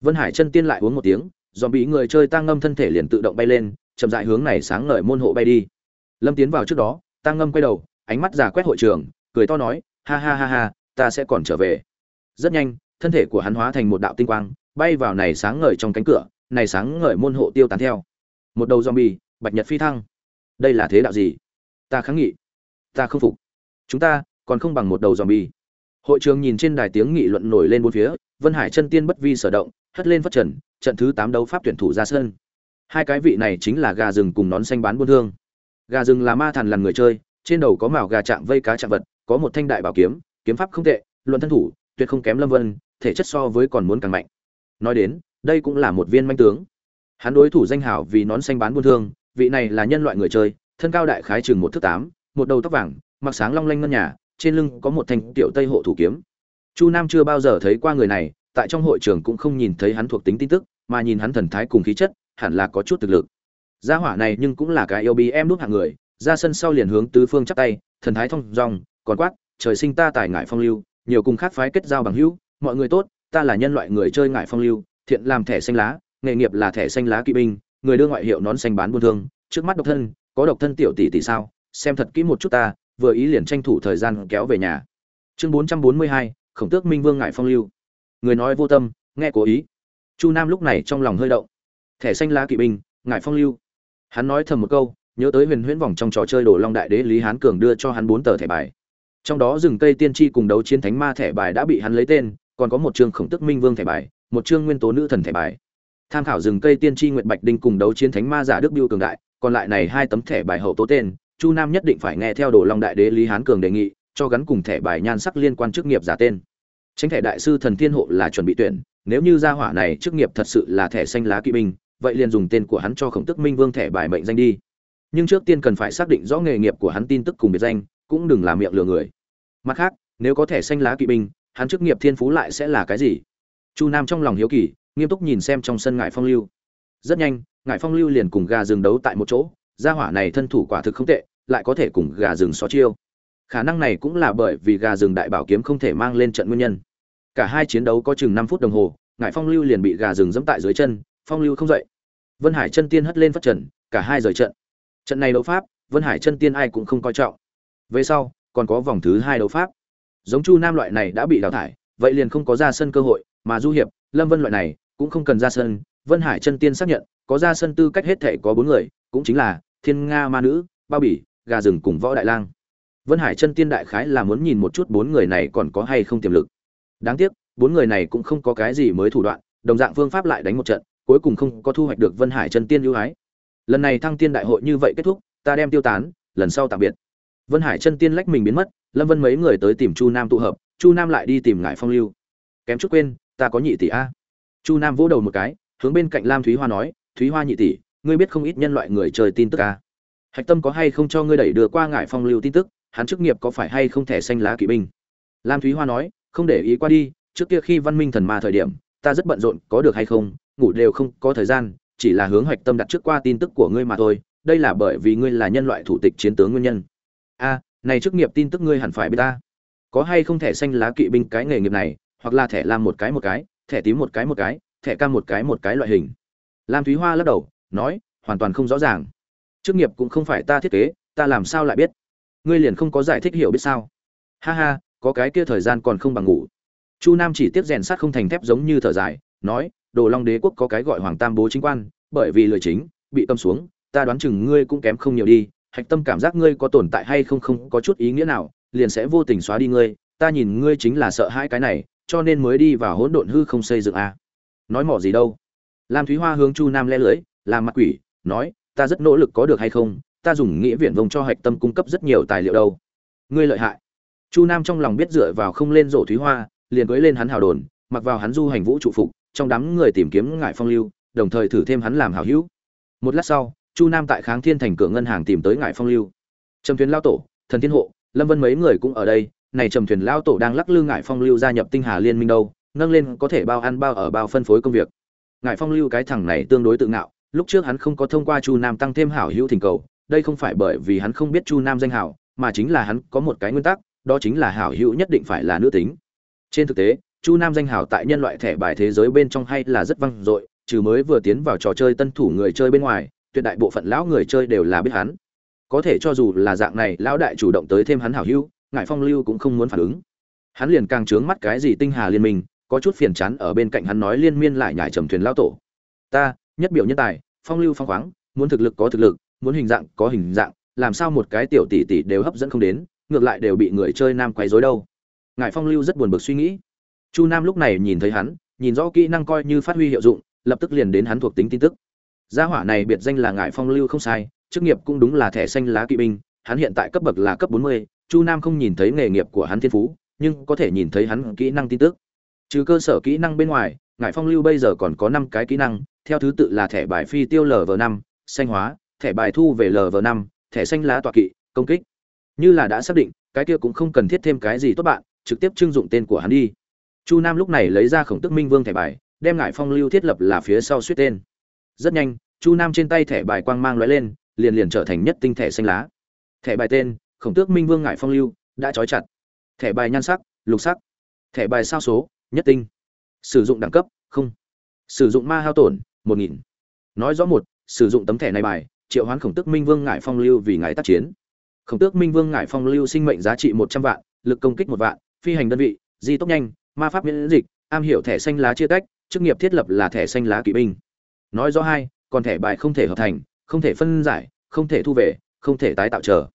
Vân hải chân tiên lại uống một tiếng dòm bị người chơi tăng ngâm thân thể liền tự động bay lên, chậm rãi hướng này sáng ngời môn hộ bay đi. Lâm tiến vào trước đó, tăng ngâm quay đầu, ánh mắt giả quét hội trường, cười to nói, ha ha ha ha, ta sẽ còn trở về. Rất nhanh, thân thể của hắn hóa thành một đạo tinh quang, bay vào này sáng ngời trong cánh cửa, này sáng ngời môn hộ tiêu tán theo một đầu zombie, bạch nhật phi thăng. Đây là thế đạo gì? Ta kháng nghị. Ta không phục. Chúng ta còn không bằng một đầu zombie. Hội trường nhìn trên đài tiếng nghị luận nổi lên bốn phía, vân hải chân tiên bất vi sở động, hất lên phất trần, trận thứ tám đấu pháp tuyển thủ ra sân. Hai cái vị này chính là gà rừng cùng nón xanh bán buôn thương gà rừng là ma thần lần người chơi, trên đầu có mào gà chạm vây cá chạm vật, có một thanh đại bảo kiếm kiếm pháp không tệ, luận thân thủ, tuyệt không kém lâm vân, thể chất so với còn muốn càng mạnh. Nói đến, đây cũng là một viên manh tướng hắn đối thủ danh hảo vì nón xanh bán buôn thương, vị này là nhân loại người chơi, thân cao đại khái chừng một thước tám, một đầu tóc vàng, mặc sáng long lanh ngân nhà, trên lưng có một thanh tiểu tây hộ thủ kiếm. Chu nam chưa bao giờ thấy qua người này, tại trong hội trường cũng không nhìn thấy hắn thuộc tính tin tức, mà nhìn hắn thần thái cùng khí chất, hẳn là có chút thực lực. Gia hỏa này nhưng cũng là cái yêu bí em đúc hạng người, ra sân sau liền hướng tứ phương chắp tay, thần thái thông dong, còn quát, trời sinh ta tài ngại phong lưu, nhiều cùng khác phái kết giao bằng hữu, mọi người tốt, ta là nhân loại người chơi ngại phong lưu, thiện làm thẻ xanh lá nghề nghiệp là thẻ xanh lá kỵ binh, người đưa ngoại hiệu nón xanh bán buôn thương, trước mắt độc thân, có độc thân tiểu tỷ tỷ sao? Xem thật kỹ một chút ta, vừa ý liền tranh thủ thời gian kéo về nhà. Chương bốn trăm bốn mươi hai, khổng tước minh vương ngại phong lưu. Người nói vô tâm, nghe cố ý. Chu nam lúc này trong lòng hơi động. Thẻ xanh lá kỵ binh ngại phong lưu. Hắn nói thầm một câu, nhớ tới huyền huyễn vòng trong trò chơi đổ long đại đế lý hán cường đưa cho hắn bốn tờ thẻ bài. Trong đó rừng cây tiên tri cùng đấu chiến thánh ma thẻ bài đã bị hắn lấy tên, còn có một chương khổng tức minh vương thẻ bài, một chương nguyên tố nữ thần thẻ bài tham khảo rừng cây tiên tri nguyện bạch đinh cùng đấu chiến thánh ma giả đức biêu cường đại, còn lại này hai tấm thẻ bài hậu tố tên, chu nam nhất định phải nghe theo đồ long đại đế lý hán cường đề nghị, cho gắn cùng thẻ bài nhan sắc liên quan chức nghiệp giả tên. Tránh thẻ đại sư thần thiên hộ là chuẩn bị tuyển, nếu như gia hỏa này chức nghiệp thật sự là thẻ xanh lá kỵ binh, vậy liền dùng tên của hắn cho khổng tức minh vương thẻ bài mệnh danh đi. Nhưng trước tiên cần phải xác định rõ nghề nghiệp của hắn tin tức cùng biệt danh, cũng đừng làm miệng lừa người. Mặt khác, nếu có thẻ xanh lá kỵ binh, hắn chức nghiệp thiên phú lại sẽ là cái gì? Chu nam trong lòng hiếu kỳ nghiêm túc nhìn xem trong sân ngải phong lưu. Rất nhanh, ngải phong lưu liền cùng gà rừng đấu tại một chỗ, gia hỏa này thân thủ quả thực không tệ, lại có thể cùng gà rừng xó chiêu. Khả năng này cũng là bởi vì gà rừng đại bảo kiếm không thể mang lên trận nguyên nhân. Cả hai chiến đấu có chừng năm phút đồng hồ, ngải phong lưu liền bị gà rừng dẫm tại dưới chân, phong lưu không dậy. Vân hải chân tiên hất lên phát trần cả hai rời trận. Trận này đấu pháp, vân hải chân tiên ai cũng không coi trọng. Về sau, còn có vòng thứ hai đấu pháp. Giống chu nam loại này đã bị đào thải, vậy liền không có ra sân cơ hội, mà du hiệp, lâm vân loại này cũng không cần ra sân, vân hải chân tiên xác nhận, có ra sân tư cách hết thể có bốn người, cũng chính là thiên nga ma nữ, bao bỉ, gà rừng cùng võ đại lang. Vân hải chân tiên đại khái là muốn nhìn một chút bốn người này còn có hay không tiềm lực. Đáng tiếc, bốn người này cũng không có cái gì mới thủ đoạn, đồng dạng phương pháp lại đánh một trận, cuối cùng không có thu hoạch được vân hải chân tiên ưu ái. Lần này thăng tiên đại hội như vậy kết thúc, ta đem tiêu tán, lần sau tạm biệt. Vân hải chân tiên lách mình biến mất, lâm vân mấy người tới tìm chu nam tụ hợp, chu nam lại đi tìm ngải phong lưu. Kém chút quên, ta có nhị tỷ a chu nam vỗ đầu một cái, hướng bên cạnh lam thúy hoa nói, thúy hoa nhị tỷ, ngươi biết không ít nhân loại người chơi tin tức à? hạch tâm có hay không cho ngươi đẩy đưa qua ngải phong lưu tin tức, hắn chức nghiệp có phải hay không thẻ xanh lá kỵ binh? Lam thúy hoa nói, không để ý qua đi, trước kia khi văn minh thần ma thời điểm, ta rất bận rộn, có được hay không, ngủ đều không có thời gian, chỉ là hướng hoạch tâm đặt trước qua tin tức của ngươi mà thôi, đây là bởi vì ngươi là nhân loại thủ tịch chiến tướng nguyên nhân. A, này chức nghiệp tin tức ngươi hẳn phải biết ta. Có hay không thẻ xanh lá kỵ binh cái nghề nghiệp này, hoặc là thẻ làm một cái một cái thẻ tím một cái một cái, thẻ cam một cái một cái loại hình. Lam thúy hoa lắc đầu, nói, hoàn toàn không rõ ràng. Chức nghiệp cũng không phải ta thiết kế, ta làm sao lại biết? Ngươi liền không có giải thích hiểu biết sao? Ha ha, có cái kia thời gian còn không bằng ngủ. Chu nam chỉ tiếp rèn sát không thành thép giống như thở dài, nói, đồ long đế quốc có cái gọi hoàng tam bố chính quan, bởi vì lời chính, bị tâm xuống, ta đoán chừng ngươi cũng kém không nhiều đi, hạch tâm cảm giác ngươi có tồn tại hay không không có chút ý nghĩa nào, liền sẽ vô tình xóa đi ngươi, ta nhìn ngươi chính là sợ hai cái này cho nên mới đi vào hỗn độn hư không xây dựng a. À. nói mỏ gì đâu? Lam thúy hoa hướng chu nam le lưới làm mặt quỷ, nói, ta rất nỗ lực có được hay không? Ta dùng nghĩa viển vông cho hạch tâm cung cấp rất nhiều tài liệu đâu. Ngươi lợi hại. Chu nam trong lòng biết dựa vào không lên rổ thúy hoa, liền cưới lên hắn hào đồn, mặc vào hắn du hành vũ trụ phục, trong đám người tìm kiếm ngại phong lưu, đồng thời thử thêm hắn làm hảo hữu. Một lát sau, chu nam tại kháng thiên thành cửa ngân hàng tìm tới ngải phong lưu. Trầm thuyền lao tổ, thần thiên hộ, lâm vân mấy người cũng ở đây này trầm thuyền lao tổ đang lắc lư ngải phong lưu gia nhập tinh hà liên minh đâu, nâng lên có thể bao ăn bao ở bao phân phối công việc. Ngải phong lưu cái thằng này tương đối tự ngạo, lúc trước hắn không có thông qua chu nam tăng thêm hảo hữu thỉnh cầu, đây không phải bởi vì hắn không biết chu nam danh hảo, mà chính là hắn có một cái nguyên tắc, đó chính là hảo hữu nhất định phải là nữ tính. Trên thực tế, chu nam danh hảo tại nhân loại thẻ bài thế giới bên trong hay là rất vang dội, trừ mới vừa tiến vào trò chơi tân thủ người chơi bên ngoài, tuyệt đại bộ phận lão người chơi đều là biết hắn. Có thể cho dù là dạng này, lão đại chủ động tới thêm hắn hảo hữu Ngải phong lưu cũng không muốn phản ứng. Hắn liền càng trướng mắt cái gì tinh hà liên minh có chút phiền chán ở bên cạnh hắn nói liên miên lại nhải trầm thuyền lao tổ. Ta nhất biểu nhân tài phong lưu phong khoáng muốn thực lực có thực lực muốn hình dạng có hình dạng làm sao một cái tiểu tỷ tỷ đều hấp dẫn không đến ngược lại đều bị người chơi nam quấy rối đâu. Ngài phong lưu rất buồn bực suy nghĩ. Chu nam lúc này nhìn thấy hắn nhìn rõ kỹ năng coi như phát huy hiệu dụng lập tức liền đến hắn thuộc tính tin tức. Gia hỏa này biệt danh là ngài phong lưu không sai chức nghiệp cũng đúng là thẻ xanh lá kỵ binh hắn hiện tại cấp bậc là cấp 40, chu nam không nhìn thấy nghề nghiệp của hắn thiên phú, nhưng có thể nhìn thấy hắn kỹ năng tin tức. Trừ cơ sở kỹ năng bên ngoài ngài phong lưu bây giờ còn có năm cái kỹ năng, theo thứ tự là thẻ bài phi tiêu lv năm, xanh hóa, thẻ bài thu về lv năm, thẻ xanh lá tọa kỵ, công kích. Như là đã xác định, cái kia cũng không cần thiết thêm cái gì tốt bạn, trực tiếp trưng dụng tên của hắn đi. Chu nam lúc này lấy ra khổng tức minh vương thẻ bài, đem ngải phong lưu thiết lập là phía sau suýt tên. Rất nhanh, chu nam trên tay thẻ bài quang mang lóe lên, liền liền trở thành nhất tinh thẻ xanh lá. Thẻ bài tên khổng tước minh vương ngải phong lưu, đã trói chặt. Thẻ bài nhan sắc, lục sắc. Thẻ bài sao số, nhất tinh. Sử dụng đẳng cấp, không. Sử dụng ma hao tổn, một nghìn. Nói rõ một, sử dụng tấm thẻ này bài, triệu hoán khổng tước minh vương ngải phong lưu vì ngài tác chiến. Khổng tước minh vương ngải phong lưu sinh mệnh giá trị một trăm vạn, lực công kích một vạn, phi hành đơn vị, di tốc nhanh, ma pháp miễn dịch, am hiểu thẻ xanh lá chia tách, chức nghiệp thiết lập là thẻ xanh lá kỵ binh. Nói rõ hai, còn thẻ bài không thể hợp thành, không thể phân giải, không thể thu về, không thể tái tạo trở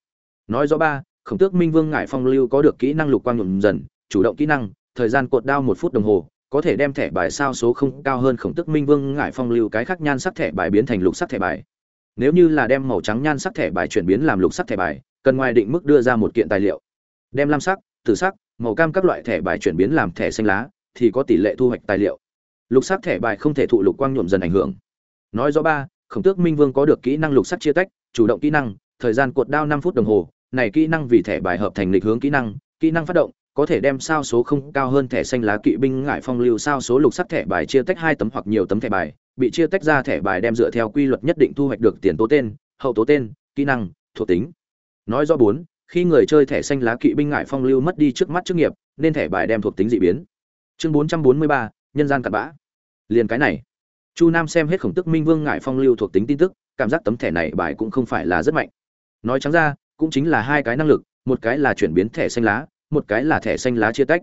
nói rõ ba, khổng tước minh vương ngải phong lưu có được kỹ năng lục quang nhuộm dần, chủ động kỹ năng, thời gian cột đao một phút đồng hồ, có thể đem thẻ bài sao số không cao hơn khổng tước minh vương ngải phong lưu cái khác nhan sắc thẻ bài biến thành lục sắc thẻ bài. Nếu như là đem màu trắng nhan sắc thẻ bài chuyển biến làm lục sắc thẻ bài, cần ngoài định mức đưa ra một kiện tài liệu. Đem lam sắc, tử sắc, màu cam các loại thẻ bài chuyển biến làm thẻ xanh lá, thì có tỷ lệ thu hoạch tài liệu. Lục sắc thẻ bài không thể thụ lục quang nhuộm dần ảnh hưởng. Nói rõ ba, khổng tước minh vương có được kỹ năng lục sắc chia tách, chủ động kỹ năng, thời gian cột đao năm phút đồng hồ này kỹ năng vì thẻ bài hợp thành lịch hướng kỹ năng kỹ năng phát động, có thể đem sao số không cao hơn thẻ xanh lá kỵ binh ngải phong lưu sao số lục sắc thẻ bài chia tách hai tấm hoặc nhiều tấm thẻ bài, bị chia tách ra thẻ bài đem dựa theo quy luật nhất định thu hoạch được tiền tố tên, hậu tố tên, kỹ năng, thuộc tính. Nói rõ bốn, khi người chơi thẻ xanh lá kỵ binh ngải phong lưu mất đi trước mắt chức nghiệp, nên thẻ bài đem thuộc tính dị biến. Chương bốn trăm bốn mươi ba, nhân gian cặn bã. Liền cái này. Chu nam xem hết khổng tức minh vương ngải phong lưu thuộc tính tin tức, cảm giác tấm thẻ này bài cũng không phải là rất mạnh. Nói trắng ra cũng chính là hai cái năng lực, một cái là chuyển biến thẻ xanh lá, một cái là thẻ xanh lá chia tách.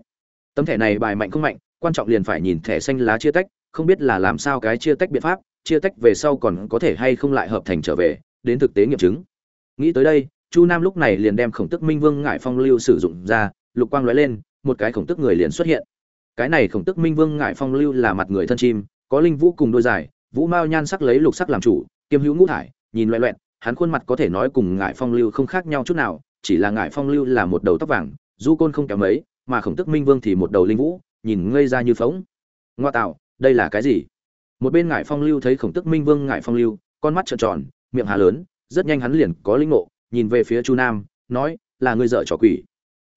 Tấm thẻ này bài mạnh không mạnh, quan trọng liền phải nhìn thẻ xanh lá chia tách, không biết là làm sao cái chia tách biện pháp, chia tách về sau còn có thể hay không lại hợp thành trở về, đến thực tế nghiệm chứng. Nghĩ tới đây, chu nam lúc này liền đem khổng tức minh vương ngải phong lưu sử dụng ra, lục quang lóe lên, một cái khổng tức người liền xuất hiện. Cái này khổng tức minh vương ngải phong lưu là mặt người thân chim, có linh vũ cùng đôi dài, vũ mao nhan sắc lấy lục sắc làm chủ, kiêm hữu ngũ thải, nhìn loẹ loẹn hắn khuôn mặt có thể nói cùng ngải phong lưu không khác nhau chút nào, chỉ là ngải phong lưu là một đầu tóc vàng, du côn không kém mấy, mà khổng tức minh vương thì một đầu linh vũ, nhìn ngây ra như phóng ngoa tạo, đây là cái gì? Một bên ngải phong lưu thấy khổng tức minh vương ngải phong lưu, con mắt trợn tròn, miệng hà lớn, rất nhanh hắn liền có linh ngộ, nhìn về phía chu nam, nói, là ngươi dợ trò quỷ.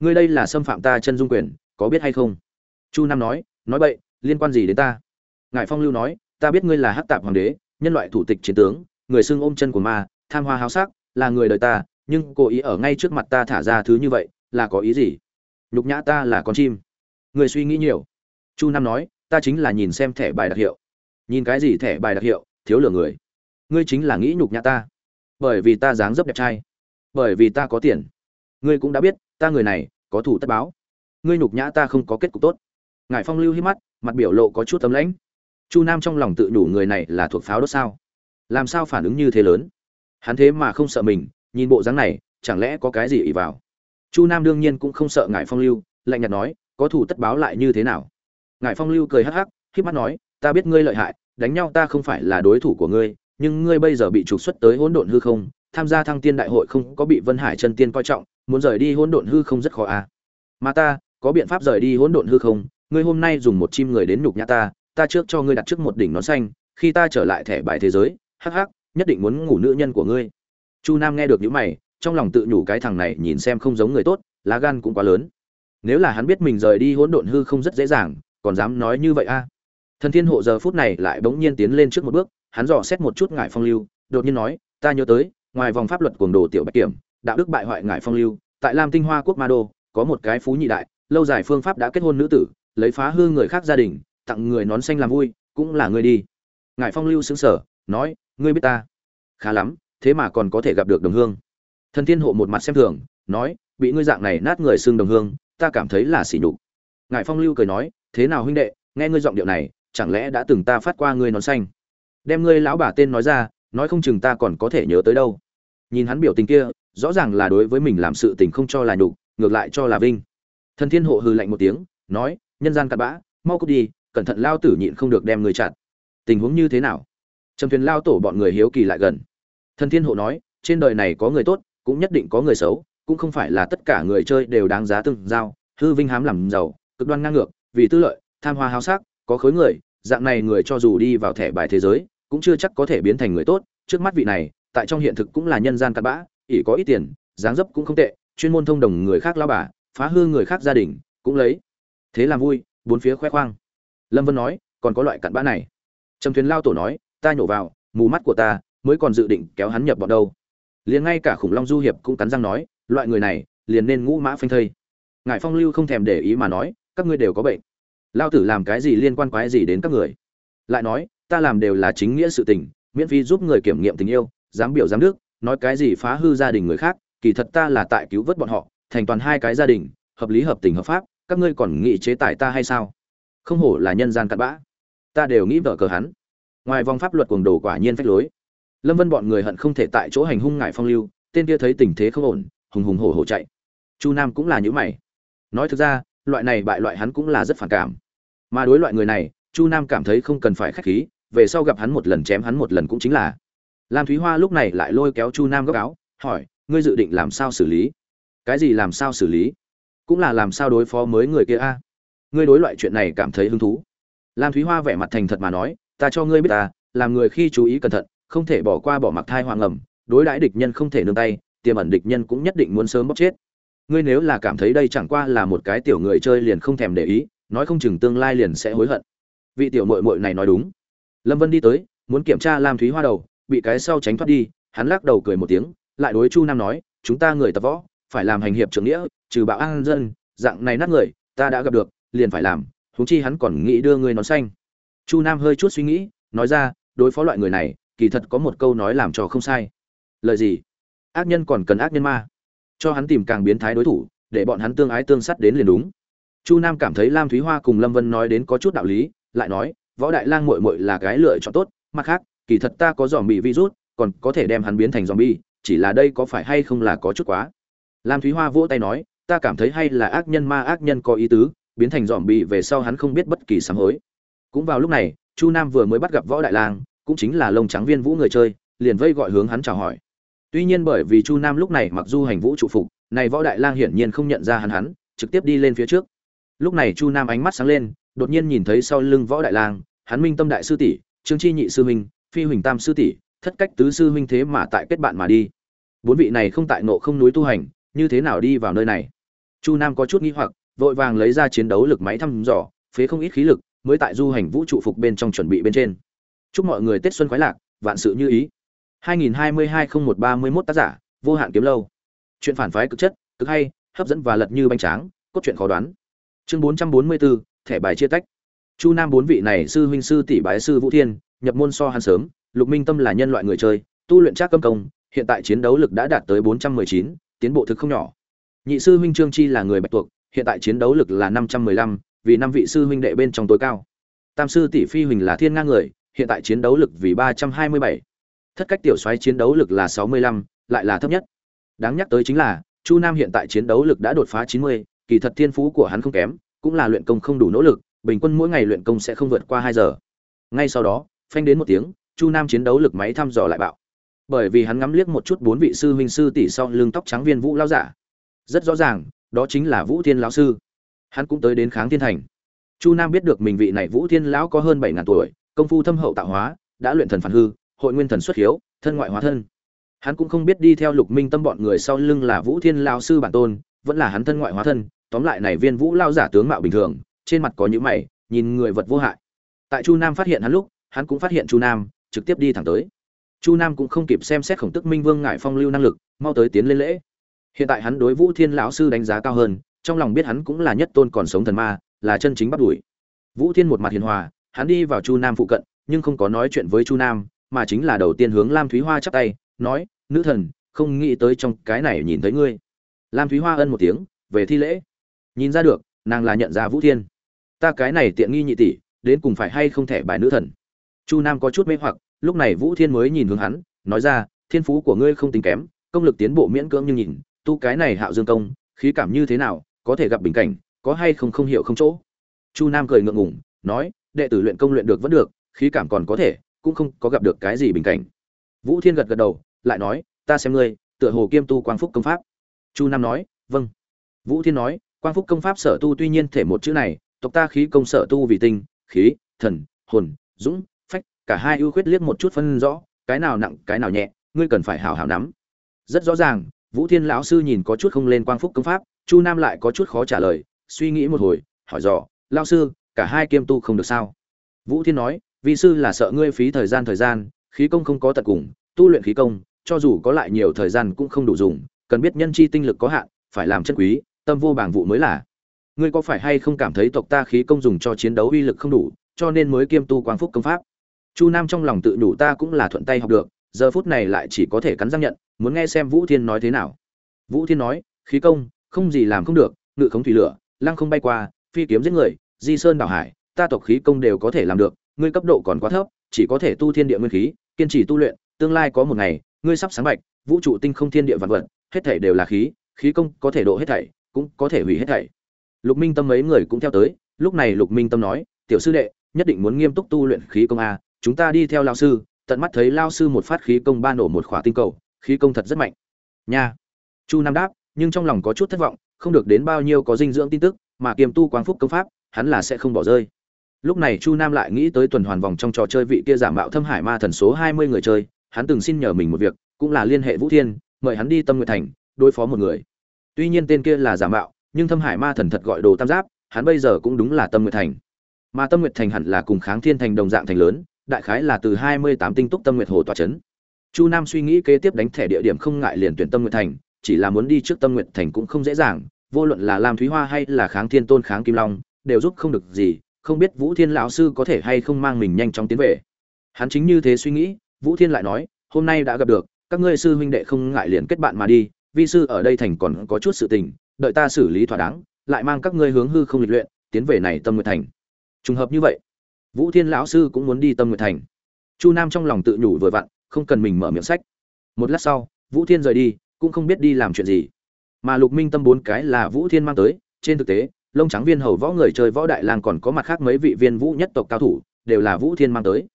Ngươi đây là xâm phạm ta chân dung quyền, có biết hay không? Chu nam nói nói bậy, liên quan gì đến ta? Ngài phong lưu nói, ta biết ngươi là hắc tạp hoàng đế, nhân loại thủ tịch chiến tướng, người xưng ôm chân của ma tham hoa háo sắc, là người đời ta, nhưng cố ý ở ngay trước mặt ta thả ra thứ như vậy, là có ý gì? Nhục nhã ta là con chim. Người suy nghĩ nhiều. Chu nam nói, ta chính là nhìn xem thẻ bài đặc hiệu. Nhìn cái gì thẻ bài đặc hiệu, thiếu lửa người. Ngươi chính là nghĩ nhục nhã ta. Bởi vì ta dáng dấp đẹp trai. Bởi vì ta có tiền. Ngươi cũng đã biết, ta người này, có thủ tất báo. Ngươi nhục nhã ta không có kết cục tốt. Ngải phong lưu hí mắt, mặt biểu lộ có chút tấm lãnh. Chu nam trong lòng tự đủ người này là thuộc pháo đốt sao? Làm sao phản ứng như thế lớn? Hắn thế mà không sợ mình, nhìn bộ dáng này, chẳng lẽ có cái gì ỉ vào? Chu nam đương nhiên cũng không sợ ngài phong lưu, lạnh nhạt nói, có thủ tất báo lại như thế nào? Ngài phong lưu cười hắc hắc khi mắt nói, ta biết ngươi lợi hại, đánh nhau ta không phải là đối thủ của ngươi, nhưng ngươi bây giờ bị trục xuất tới hỗn độn hư không, tham gia thăng tiên đại hội không có bị vân hải chân tiên coi trọng, muốn rời đi hỗn độn hư không rất khó à? Mà ta, có biện pháp rời đi hỗn độn hư không, ngươi hôm nay dùng một chim người đến nhục nhã ta ta trước cho ngươi đặt trước một đỉnh nón xanh, khi ta trở lại thẻ bài thế giới, hắc hắc nhất định muốn ngủ nữ nhân của ngươi. Chu nam nghe được những mày, trong lòng tự nhủ cái thằng này nhìn xem không giống người tốt, lá gan cũng quá lớn. Nếu là hắn biết mình rời đi hỗn độn hư không rất dễ dàng, còn dám nói như vậy a? Thần thiên hộ giờ phút này lại bỗng nhiên tiến lên trước một bước, hắn dò xét một chút ngải phong lưu, đột nhiên nói, ta nhớ tới, ngoài vòng pháp luật cuồng đồ tiểu bạch kiểm, đạo đức bại hoại ngải phong lưu, tại lam tinh hoa quốc ma đô, có một cái phú nhị đại, lâu dài phương pháp đã kết hôn nữ tử, lấy phá hư người khác gia đình, tặng người nón xanh làm vui, cũng là người đi. Ngải phong lưu xứng sở nói ngươi biết ta? Khá lắm, thế mà còn có thể gặp được đồng hương. Thần thiên hộ một mặt xem thường, nói, bị ngươi dạng này nát người xương đồng hương, ta cảm thấy là sỉ nhục. Ngải phong lưu cười nói, thế nào huynh đệ, nghe ngươi giọng điệu này, chẳng lẽ đã từng ta phát qua ngươi nón xanh? Đem ngươi lão bà tên nói ra, nói không chừng ta còn có thể nhớ tới đâu. Nhìn hắn biểu tình kia, rõ ràng là đối với mình làm sự tình không cho là nhục, ngược lại cho là vinh. Thần thiên hộ hừ lạnh một tiếng, nói, nhân gian cặn bã, mau cút đi, cẩn thận lao tử nhịn không được đem người chặt. Tình huống như thế nào? Trầm thuyền lao tổ bọn người hiếu kỳ lại gần. Thần thiên hộ nói, trên đời này có người tốt, cũng nhất định có người xấu, cũng không phải là tất cả người chơi đều đáng giá từng giao. Hư vinh hám làm giàu, cực đoan ngang ngược, vì tư lợi, tham hoa háo sắc, có khối người, dạng này người cho dù đi vào thẻ bài thế giới, cũng chưa chắc có thể biến thành người tốt. Trước mắt vị này, tại trong hiện thực cũng là nhân gian cặn bã, ỷ có ít tiền, dáng dấp cũng không tệ, chuyên môn thông đồng người khác lao bà, phá hư người khác gia đình, cũng lấy. Thế làm vui, bốn phía khoe khoang. Lâm vân nói, còn có loại cặn bã này. Trầm thuyền lao tổ nói ta nhổ vào, mù mắt của ta mới còn dự định kéo hắn nhập bọn đâu. Liền ngay cả khủng long du hiệp cũng cắn răng nói, loại người này liền nên ngũ mã phanh thây. Ngài phong lưu không thèm để ý mà nói, các ngươi đều có bệnh. Lao tử làm cái gì liên quan quái gì đến các người? Lại nói, ta làm đều là chính nghĩa sự tình, miễn phí giúp người kiểm nghiệm tình yêu, dám biểu dám đức, nói cái gì phá hư gia đình người khác, kỳ thật ta là tại cứu vớt bọn họ, thành toàn hai cái gia đình, hợp lý hợp tình hợp pháp, các ngươi còn nghĩ chế tài ta hay sao? Không hổ là nhân gian cặn bã. Ta đều nghĩ vợ cờ hắn ngoài vòng pháp luật cuồng đồ quả nhiên phách lối. Lâm vân bọn người hận không thể tại chỗ hành hung ngại phong lưu, tên kia thấy tình thế không ổn, hùng hùng hổ hổ chạy. Chu nam cũng là nhữ mày. Nói thực ra, loại này bại loại hắn cũng là rất phản cảm. Mà đối loại người này, chu nam cảm thấy không cần phải khách khí, về sau gặp hắn một lần chém hắn một lần cũng chính là. Lam thúy hoa lúc này lại lôi kéo chu nam góc áo, hỏi, ngươi dự định làm sao xử lý? Cái gì làm sao xử lý? Cũng là làm sao đối phó mới người kia a? Ngươi đối loại chuyện này cảm thấy hứng thú? Lam thúy hoa vẻ mặt thành thật mà nói ta cho ngươi biết ta, làm người khi chú ý cẩn thận, không thể bỏ qua bỏ mặc thai hoàng ẩm, đối đãi địch nhân không thể nương tay, tiềm ẩn địch nhân cũng nhất định muốn sớm bóc chết. Ngươi nếu là cảm thấy đây chẳng qua là một cái tiểu người chơi liền không thèm để ý, nói không chừng tương lai liền sẽ hối hận. Vị tiểu mội mội này nói đúng. Lâm vân đi tới, muốn kiểm tra lam thúy hoa đầu, bị cái sau tránh thoát đi, hắn lắc đầu cười một tiếng, lại đối chu nam nói, chúng ta người tập võ, phải làm hành hiệp trưởng nghĩa, trừ bạo an dân, dạng này nát người, ta đã gặp được, liền phải làm, huống chi hắn còn nghĩ đưa người nón xanh chu nam hơi chút suy nghĩ, nói ra, đối phó loại người này, kỳ thật có một câu nói làm cho không sai. Lời gì? Ác nhân còn cần ác nhân ma. Cho hắn tìm càng biến thái đối thủ, để bọn hắn tương ái tương sắt đến liền đúng. Chu nam cảm thấy lam thúy hoa cùng lâm vân nói đến có chút đạo lý, lại nói, võ đại lang muội muội là cái lựa chọn tốt, mặt khác, kỳ thật ta có dòm bị virus, còn có thể đem hắn biến thành zombie, chỉ là đây có phải hay không là có chút quá? Lam thúy hoa vỗ tay nói, ta cảm thấy hay là ác nhân ma ác nhân có ý tứ, biến thành dòm bị về sau hắn không biết bất kỳ sám hối cũng vào lúc này, chu nam vừa mới bắt gặp võ đại lang, cũng chính là lông trắng viên vũ người chơi, liền vây gọi hướng hắn chào hỏi. Tuy nhiên bởi vì chu nam lúc này mặc du hành vũ trụ phục, này võ đại lang hiển nhiên không nhận ra hắn hắn, trực tiếp đi lên phía trước. Lúc này chu nam ánh mắt sáng lên, đột nhiên nhìn thấy sau lưng võ đại lang, hắn minh tâm đại sư tỷ, trương chi nhị sư huynh phi huỳnh tam sư tỷ, thất cách tứ sư huynh thế mà tại kết bạn mà đi. Bốn vị này không tại nộ không núi tu hành, như thế nào đi vào nơi này? Chu nam có chút nghi hoặc, vội vàng lấy ra chiến đấu lực máy thăm dò, phế không ít khí lực mới tại du hành vũ trụ phục bên trong chuẩn bị bên trên. Chúc mọi người tết xuân khoái lạc vạn sự như ý. 2022-0131 tác giả vô hạn kiếm lâu. Chuyện phản phái cực chất cực hay hấp dẫn và lật như bánh tráng cốt truyện khó đoán. Chương 444, thẻ bài chia tách. Chu nam bốn vị này sư huynh sư tỷ bái sư vũ thiên nhập môn so hắn sớm lục minh tâm là nhân loại người chơi tu luyện trác câm công hiện tại chiến đấu lực đã đạt tới 419, tiến bộ thực không nhỏ. Nhị sư huynh trương chi là người bạch tuộc hiện tại chiến đấu lực là 515, vì năm vị sư huynh đệ bên trong tối cao. Tam sư tỷ phi huỳnh là thiên ngang người hiện tại chiến đấu lực vì 327. thất cách tiểu soái chiến đấu lực là 65, lại là thấp nhất. Đáng nhắc tới chính là chu nam hiện tại chiến đấu lực đã đột phá 90, kỳ thật thiên phú của hắn không kém cũng là luyện công không đủ nỗ lực bình quân mỗi ngày luyện công sẽ không vượt qua hai giờ. Ngay sau đó phanh đến một tiếng chu nam chiến đấu lực máy thăm dò lại bạo. Bởi vì hắn ngắm liếc một chút bốn vị sư huynh sư tỷ sau lưng tóc trắng viên vũ lao giả. Rất rõ ràng đó chính là vũ thiên lão sư hắn cũng tới đến kháng thiên thành. Chu nam biết được mình vị này vũ thiên lão có hơn bảy ngàn tuổi, công phu thâm hậu tạo hóa, đã luyện thần phản hư, hội nguyên thần xuất hiếu, thân ngoại hóa thân. Hắn cũng không biết đi theo lục minh tâm bọn người sau lưng là vũ thiên lao sư bản tôn, vẫn là hắn thân ngoại hóa thân, tóm lại này viên vũ lao giả tướng mạo bình thường, trên mặt có những mày, nhìn người vật vô hại. Tại chu nam phát hiện hắn lúc, hắn cũng phát hiện chu nam, trực tiếp đi thẳng tới. Chu nam cũng không kịp xem xét khổng tức minh vương ngại phong lưu năng lực, mau tới tiến lên lễ. Hiện tại hắn đối vũ thiên lão sư đánh giá cao hơn trong lòng biết hắn cũng là nhất tôn còn sống thần ma, là chân chính bắt đuổi. Vũ thiên một mặt hiền hòa, hắn đi vào chu nam phụ cận, nhưng không có nói chuyện với chu nam, mà chính là đầu tiên hướng lam thúy hoa chắp tay, nói, nữ thần, không nghĩ tới trong cái này nhìn thấy ngươi. Lam thúy hoa ân một tiếng, về thi lễ. Nhìn ra được, nàng là nhận ra vũ thiên. Ta cái này tiện nghi nhị tỷ, đến cùng phải hay không thể bài nữ thần? Chu nam có chút mê hoặc, lúc này vũ thiên mới nhìn hướng hắn, nói ra, thiên phú của ngươi không tính kém, công lực tiến bộ miễn cưỡng nhưng nhìn, tu cái này hạo dương công, khí cảm như thế nào có thể gặp bình cảnh, có hay không không hiểu không chỗ. Chu nam cười ngượng ngùng, nói, đệ tử luyện công luyện được vẫn được, khí cảm còn có thể, cũng không có gặp được cái gì bình cảnh. Vũ thiên gật gật đầu, lại nói, ta xem ngươi, tựa hồ kiêm tu quang phúc công pháp. Chu nam nói vâng. Vũ thiên nói, quang phúc công pháp sở tu tuy nhiên thể một chữ này, tộc ta khí công sở tu vì tinh, khí, thần, hồn, dũng, phách, cả hai ưu khuyết liếc một chút phân rõ, cái nào nặng, cái nào nhẹ, ngươi cần phải hào hào nắm. Rất rõ ràng, vũ thiên lão sư nhìn có chút không lên quang phúc công pháp chu nam lại có chút khó trả lời, suy nghĩ một hồi, hỏi dò lao sư, cả hai kiêm tu không được sao? Vũ thiên nói vị sư là sợ ngươi phí thời gian thời gian, khí công không có tật cùng, tu luyện khí công, cho dù có lại nhiều thời gian cũng không đủ dùng, cần biết nhân chi tinh lực có hạn, phải làm chân quý, tâm vô bảng vụ mới là. Ngươi có phải hay không cảm thấy tộc ta khí công dùng cho chiến đấu uy lực không đủ, cho nên mới kiêm tu quang phúc công pháp? Chu nam trong lòng tự đủ ta cũng là thuận tay học được, giờ phút này lại chỉ có thể cắn răng nhận, muốn nghe xem vũ thiên nói thế nào. Vũ thiên nói, khí công không gì làm không được, ngự khống thủy lửa, lăng không bay qua, phi kiếm giết người, di sơn đảo hải, ta tộc khí công đều có thể làm được, ngươi cấp độ còn quá thấp, chỉ có thể tu thiên địa nguyên khí, kiên trì tu luyện, tương lai có một ngày, ngươi sắp sáng bạch, vũ trụ tinh không thiên địa vạn vật, hết thảy đều là khí khí công có thể độ hết thảy, cũng có thể hủy hết thảy. Lục minh tâm mấy người cũng theo tới, lúc này lục minh tâm nói, tiểu sư đệ, nhất định muốn nghiêm túc tu luyện khí công a, chúng ta đi theo lao sư. Tận mắt thấy lao sư một phát khí công ba nổ một khỏa tinh cầu, khí công thật rất mạnh. Nha. Chu nam đáp nhưng trong lòng có chút thất vọng, không được đến bao nhiêu có dinh dưỡng tin tức, mà kiềm tu quang phúc công pháp, hắn là sẽ không bỏ rơi. Lúc này chu nam lại nghĩ tới tuần hoàn vòng trong trò chơi vị kia giả mạo thâm hải ma thần số hai mươi người chơi, hắn từng xin nhờ mình một việc, cũng là liên hệ vũ thiên, mời hắn đi tâm Nguyệt thành, đối phó một người. Tuy nhiên tên kia là giả mạo, nhưng thâm hải ma thần thật gọi đồ tam giáp, hắn bây giờ cũng đúng là tâm Nguyệt thành. Mà tâm Nguyệt thành hẳn là cùng kháng thiên thành đồng dạng thành lớn, đại khái là từ hai mươi tám tinh túc tâm Nguyệt hồ tòa trấn chu nam suy nghĩ kế tiếp đánh thẻ địa điểm không ngại liền tuyển tâm Nguyệt thành chỉ là muốn đi trước tâm nguyện thành cũng không dễ dàng, vô luận là lam thúy hoa hay là kháng thiên tôn, kháng kim long, đều giúp không được gì, không biết vũ thiên lão sư có thể hay không mang mình nhanh chóng tiến về. Hắn chính như thế suy nghĩ, vũ thiên lại nói, hôm nay đã gặp được, các ngươi sư huynh đệ không ngại liền kết bạn mà đi, vi sư ở đây thành còn có chút sự tình, đợi ta xử lý thỏa đáng, lại mang các ngươi hướng hư không lịch luyện, tiến về này tâm nguyệt thành. Trùng hợp như vậy, vũ thiên lão sư cũng muốn đi tâm nguyệt thành. Chu nam trong lòng tự nhủ vừa vặn, không cần mình mở miệng sách. Một lát sau, vũ thiên rời đi cũng không biết đi làm chuyện gì. Mà lục minh tâm bốn cái là vũ thiên mang tới, trên thực tế, lông trắng viên hầu võ người chơi võ đại lang còn có mặt khác mấy vị viên vũ nhất tộc cao thủ, đều là vũ thiên mang tới.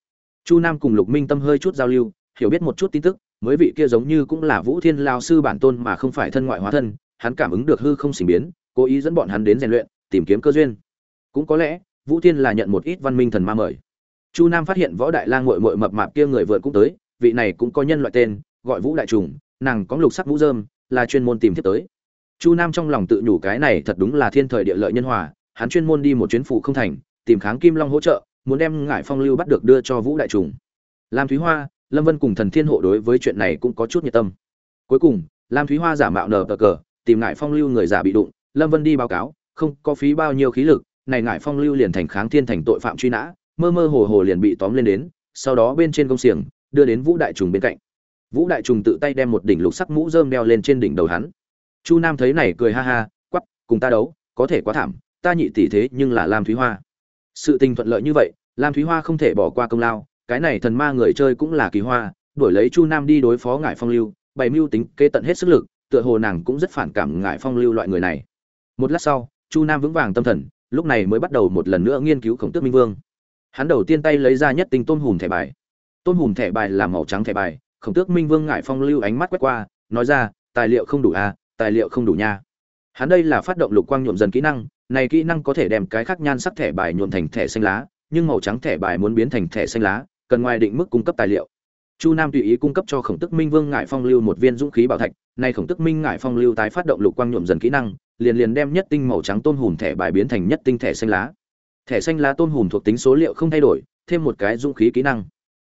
Chu nam cùng lục minh tâm hơi chút giao lưu, hiểu biết một chút tin tức, mới vị kia giống như cũng là vũ thiên lao sư bản tôn mà không phải thân ngoại hóa thân, hắn cảm ứng được hư không sinh biến, cố ý dẫn bọn hắn đến rèn luyện, tìm kiếm cơ duyên. Cũng có lẽ, vũ thiên là nhận một ít văn minh thần ma mời. Chu nam phát hiện võ đại lang muội muội mập mạp kia người vượt cũng tới, vị này cũng có nhân loại tên, gọi vũ đại trùng nàng có lục sắc vũ dơm là chuyên môn tìm tiếp tới. Chu nam trong lòng tự nhủ cái này thật đúng là thiên thời địa lợi nhân hòa, hắn chuyên môn đi một chuyến phủ không thành, tìm kháng kim long hỗ trợ, muốn đem ngải phong lưu bắt được đưa cho vũ đại trùng. Lam thúy hoa, lâm vân cùng thần thiên hộ đối với chuyện này cũng có chút nhiệt tâm. Cuối cùng, lam thúy hoa giả mạo nờ cờ cờ, tìm ngải phong lưu người giả bị đụng, lâm vân đi báo cáo, không có phí bao nhiêu khí lực, này ngải phong lưu liền thành kháng thiên thành tội phạm truy nã, mơ mơ hồ hồ liền bị tóm lên đến, sau đó bên trên công xiềng, đưa đến vũ đại trùng bên cạnh vũ đại trùng tự tay đem một đỉnh lục sắc mũ rơm đeo lên trên đỉnh đầu hắn. Chu nam thấy này cười ha ha quắp cùng ta đấu, có thể quá thảm, ta nhị tỷ thế nhưng là lam thúy hoa. Sự tình thuận lợi như vậy, lam thúy hoa không thể bỏ qua công lao, cái này thần ma người chơi cũng là kỳ hoa đổi lấy chu nam đi đối phó ngải phong lưu, bày mưu tính kê tận hết sức lực, tựa hồ nàng cũng rất phản cảm ngải phong lưu loại người này. Một lát sau, chu nam vững vàng tâm thần, lúc này mới bắt đầu một lần nữa nghiên cứu khổng tước minh vương. Hắn đầu tiên tay lấy ra nhất tinh tôn hùm thẻ bài. Tôn hùm thẻ bài là màu trắng thẻ bài khổng tước minh vương ngải phong lưu ánh mắt quét qua, nói ra, tài liệu không đủ à tài liệu không đủ nha. Hắn đây là phát động lục quang nhuộm dần kỹ năng, này kỹ năng có thể đem cái khác nhan sắc thẻ bài nhuộm thành thẻ xanh lá, nhưng màu trắng thẻ bài muốn biến thành thẻ xanh lá, cần ngoài định mức cung cấp tài liệu. Chu nam tùy ý cung cấp cho khổng tức minh vương ngải phong lưu một viên dũng khí bảo thạch, nay khổng tức minh ngải phong lưu tái phát động lục quang nhuộm dần kỹ năng, liền liền đem nhất tinh màu trắng tôn hùm thẻ bài biến thành nhất tinh thẻ xanh lá. Thẻ xanh lá tôn hùm thuộc tính số liệu không thay đổi, thêm một cái dũng khí kỹ năng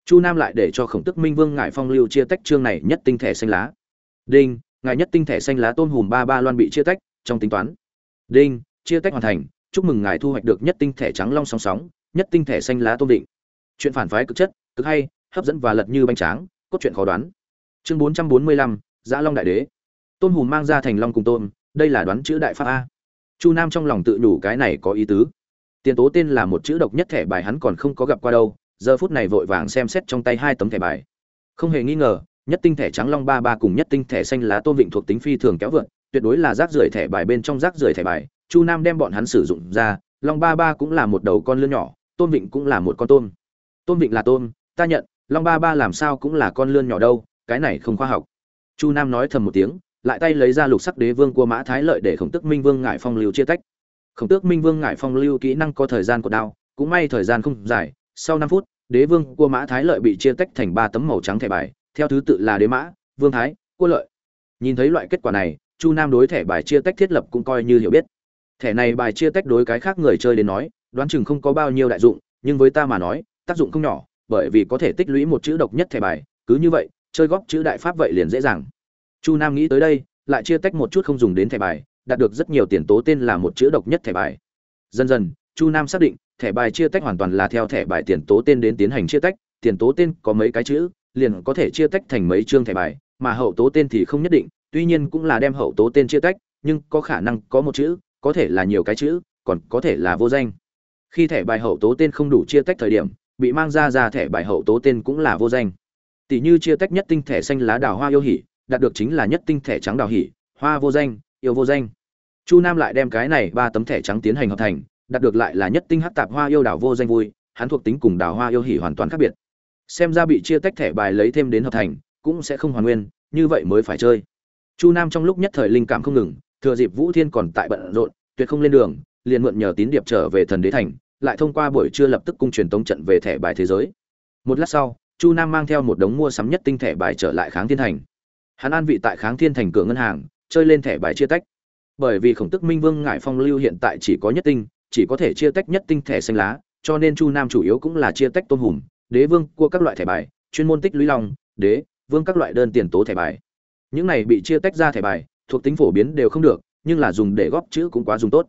chu nam lại để cho khổng tức minh vương ngải phong lưu chia tách chương này nhất tinh thể xanh lá. Đinh, ngài nhất tinh thể xanh lá tôn hùm ba ba loan bị chia tách, trong tính toán. Đinh, chia tách hoàn thành, chúc mừng ngài thu hoạch được nhất tinh thể trắng long song sóng, nhất tinh thể xanh lá tôn định. Chuyện phản phái cực chất, cực hay, hấp dẫn và lật như bánh tráng, cốt truyện khó đoán. Chương bốn trăm bốn mươi lăm, giã long đại đế. Tôn hùm mang ra thành long cùng tôn đây là đoán chữ đại pháp a. Chu nam trong lòng tự nhủ cái này có ý tứ. Tiền tố tên là một chữ độc nhất thẻ bài hắn còn không có gặp qua đâu giờ phút này vội vàng xem xét trong tay hai tấm thẻ bài. Không hề nghi ngờ, nhất tinh thẻ trắng long ba ba cùng nhất tinh thẻ xanh lá tôn vịnh thuộc tính phi thường kéo vượt, tuyệt đối là rác rưởi thẻ bài bên trong rác rưởi thẻ bài, chu nam đem bọn hắn sử dụng ra, long ba ba cũng là một đầu con lươn nhỏ tôn vịnh cũng là một con tôm. Tôn vịnh là tôm, ta nhận, long ba ba làm sao cũng là con lươn nhỏ đâu, cái này không khoa học. Chu nam nói thầm một tiếng, lại tay lấy ra lục sắc đế vương của mã thái lợi để khổng tức minh vương ngại phong lưu chia tách. Khổng tước minh vương ngại phong lưu kỹ năng có thời gian của đao, cũng may thời gian không dài sau năm phút, đế vương cua mã thái lợi bị chia tách thành ba tấm màu trắng thẻ bài, theo thứ tự là đế mã, vương thái, cua lợi. Nhìn thấy loại kết quả này, chu nam đối thẻ bài chia tách thiết lập cũng coi như hiểu biết. Thẻ này bài chia tách đối cái khác người chơi đến nói, đoán chừng không có bao nhiêu đại dụng, nhưng với ta mà nói, tác dụng không nhỏ, bởi vì có thể tích lũy một chữ độc nhất thẻ bài, cứ như vậy, chơi góp chữ đại pháp vậy liền dễ dàng. Chu nam nghĩ tới đây, lại chia tách một chút không dùng đến thẻ bài, đạt được rất nhiều tiền tố tên là một chữ độc nhất thẻ bài. Dần dần chu nam xác định, thẻ bài chia tách hoàn toàn là theo thẻ bài tiền tố tên đến tiến hành chia tách, tiền tố tên có mấy cái chữ, liền có thể chia tách thành mấy chương thẻ bài, mà hậu tố tên thì không nhất định, tuy nhiên cũng là đem hậu tố tên chia tách, nhưng có khả năng có một chữ, có thể là nhiều cái chữ, còn có thể là vô danh. Khi thẻ bài hậu tố tên không đủ chia tách thời điểm, bị mang ra ra thẻ bài hậu tố tên cũng là vô danh. Tỷ như chia tách nhất tinh thẻ xanh lá đào hoa yêu hỉ, đạt được chính là nhất tinh thẻ trắng đào hỉ, hoa vô danh, yêu vô danh. Chu nam lại đem cái này ba tấm thẻ trắng tiến hành hợp thành đạt được lại là nhất tinh hắc tạp hoa yêu đảo vô danh vui, hắn thuộc tính cùng đào hoa yêu hỉ hoàn toàn khác biệt. Xem ra bị chia tách thẻ bài lấy thêm đến hợp thành, cũng sẽ không hoàn nguyên, như vậy mới phải chơi. Chu nam trong lúc nhất thời linh cảm không ngừng, thừa dịp vũ thiên còn tại bận rộn, tuyệt không lên đường, liền mượn nhờ tín điệp trở về thần đế thành, lại thông qua buổi trưa lập tức cung truyền tống trận về thẻ bài thế giới. Một lát sau, chu nam mang theo một đống mua sắm nhất tinh thẻ bài trở lại kháng thiên thành. Hắn an vị tại kháng thiên thành cửa ngân hàng, chơi lên thẻ bài chia tách. Bởi vì khổng tức minh vương ngải phong lưu hiện tại chỉ có nhất tinh chỉ có thể chia tách nhất tinh thẻ xanh lá cho nên chu nam chủ yếu cũng là chia tách tôn hùm đế vương cua các loại thẻ bài chuyên môn tích lũy long đế vương các loại đơn tiền tố thẻ bài. Những này bị chia tách ra thẻ bài thuộc tính phổ biến đều không được nhưng là dùng để góp chữ cũng quá dùng tốt.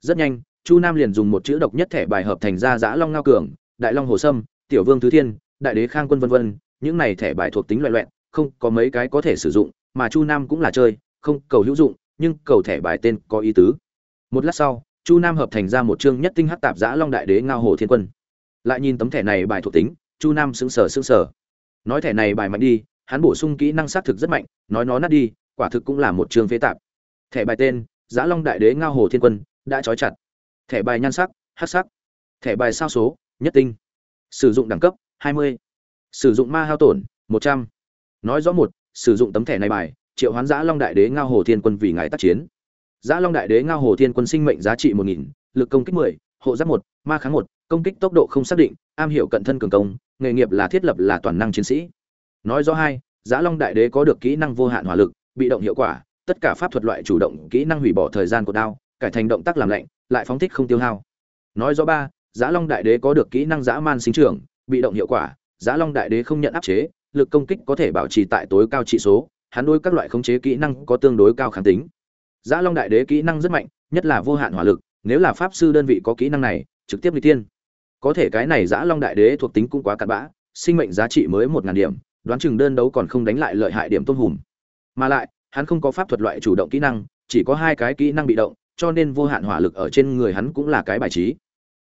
Rất nhanh chu nam liền dùng một chữ độc nhất thẻ bài hợp thành ra Dã long ngao cường đại long hồ sâm tiểu vương thứ thiên đại đế khang quân vân vân những này thẻ bài thuộc tính loại loẹt, không có mấy cái có thể sử dụng mà chu nam cũng là chơi không cầu hữu dụng nhưng cầu thẻ bài tên có ý tứ. Một lát sau chu nam hợp thành ra một chương nhất tinh hắc tạp giã long đại đế ngao hồ thiên quân. Lại nhìn tấm thẻ này bài thuộc tính, chu nam sững sờ sững sờ. Nói thẻ này bài mạnh đi, hắn bổ sung kỹ năng xác thực rất mạnh, nói nó nát đi, quả thực cũng là một chương phế tạp. Thẻ bài tên giã long đại đế ngao hồ thiên quân, đã trói chặt. Thẻ bài nhan sắc hát sắc. Thẻ bài sao số, nhất tinh. Sử dụng đẳng cấp 20. sử dụng ma hao tổn 100. nói rõ một, sử dụng tấm thẻ này bài, triệu hoán giã long đại đế ngao hồ thiên quân vì ngài tác chiến. Giá long đại đế ngao hồ thiên quân sinh mệnh giá trị 1000, lực công kích 10, hộ giáp 1, ma kháng 1, công kích tốc độ không xác định am hiểu cận thân cường công nghề nghiệp là thiết lập là toàn năng chiến sĩ. Nói rõ hai Giá long đại đế có được kỹ năng vô hạn hỏa lực bị động hiệu quả tất cả pháp thuật loại chủ động kỹ năng hủy bỏ thời gian của đao cải thành động tác làm lạnh lại phóng thích không tiêu hao. Nói rõ ba Giá long đại đế có được kỹ năng dã man sinh trưởng bị động hiệu quả Giá long đại đế không nhận áp chế lực công kích có thể bảo trì tại tối cao trị số hắn đối các loại khống chế kỹ năng có tương đối cao kháng tính giã long đại đế kỹ năng rất mạnh, nhất là vô hạn hỏa lực, nếu là pháp sư đơn vị có kỹ năng này, trực tiếp đi tiên có thể cái này giã long đại đế thuộc tính cũng quá cặn bã, sinh mệnh giá trị mới một ngàn điểm, đoán chừng đơn đấu còn không đánh lại lợi hại điểm tôn hùng. mà lại, hắn không có pháp thuật loại chủ động kỹ năng, chỉ có hai cái kỹ năng bị động, cho nên vô hạn hỏa lực ở trên người hắn cũng là cái bài trí.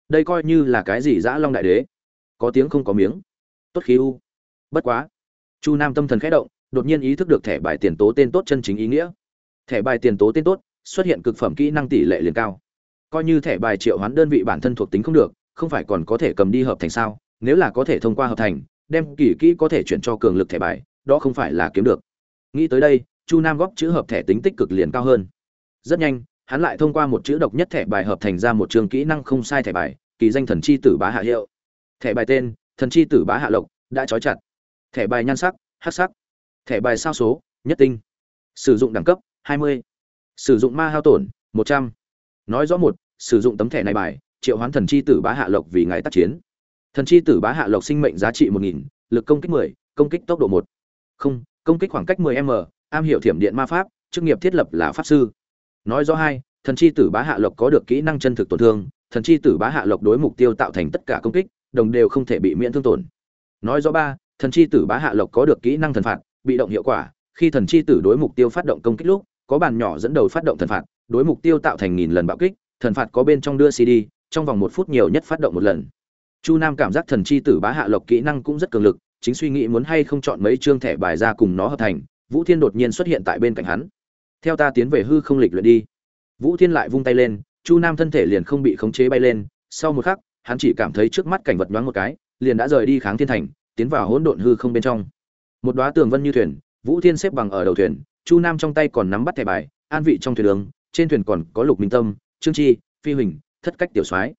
Đây coi như là cái gì Giá long đại đế? Có tiếng không có miếng. Tốt khí u. Bất quá. Chu nam tâm thần khẽ động, đột nhiên ý thức được thẻ bài tiền tố tên tốt chân chính ý nghĩa thẻ bài tiền tố tên tốt, xuất hiện cực phẩm kỹ năng tỷ lệ liền cao. Coi như thẻ bài triệu hoán đơn vị bản thân thuộc tính không được, không phải còn có thể cầm đi hợp thành sao? Nếu là có thể thông qua hợp thành, đem kỳ kỹ có thể chuyển cho cường lực thẻ bài, đó không phải là kiếm được. Nghĩ tới đây, chu nam góp chữ hợp thẻ tính tích cực liền cao hơn. Rất nhanh, hắn lại thông qua một chữ độc nhất thẻ bài hợp thành ra một trường kỹ năng không sai thẻ bài, kỳ danh thần chi tử bá hạ hiệu. Thẻ bài tên, thần chi tử bá hạ lộc, đã trói chặt. Thẻ bài nhan sắc hát sắc. Thẻ bài sao số, nhất tinh. Sử dụng đẳng cấp 20. sử dụng ma hao tổn 100. nói rõ một sử dụng tấm thẻ này bài triệu hoán thần chi tử bá hạ lộc vì ngài tác chiến thần chi tử bá hạ lộc sinh mệnh giá trị 1000, lực công kích 10, công kích tốc độ 1. không công kích khoảng cách 10 m am hiểu thiểm điện ma pháp chức nghiệp thiết lập là pháp sư nói rõ hai thần chi tử bá hạ lộc có được kỹ năng chân thực tổn thương thần chi tử bá hạ lộc đối mục tiêu tạo thành tất cả công kích đồng đều không thể bị miễn thương tổn nói rõ ba thần chi tử bá hạ lộc có được kỹ năng thần phạt bị động hiệu quả khi thần chi tử đối mục tiêu phát động công kích lúc có bàn nhỏ dẫn đầu phát động thần phạt, đối mục tiêu tạo thành nghìn lần bạo kích, thần phạt có bên trong đưa cd, trong vòng một phút nhiều nhất phát động một lần. Chu nam cảm giác thần chi tử bá hạ lộc kỹ năng cũng rất cường lực, chính suy nghĩ muốn hay không chọn mấy chương thẻ bài ra cùng nó hợp thành, vũ thiên đột nhiên xuất hiện tại bên cạnh hắn. Theo ta tiến về hư không lịch luyện đi. Vũ thiên lại vung tay lên, chu nam thân thể liền không bị khống chế bay lên, sau một khắc, hắn chỉ cảm thấy trước mắt cảnh vật nhoáng một cái, liền đã rời đi kháng thiên thành, tiến vào hỗn độn hư không bên trong. Một đóa tường vân như thuyền, vũ thiên xếp bằng ở đầu thuyền chu nam trong tay còn nắm bắt thẻ bài, an vị trong thuyền đường, trên thuyền còn có lục minh tâm, trương chi, phi huỳnh, thất cách tiểu soái.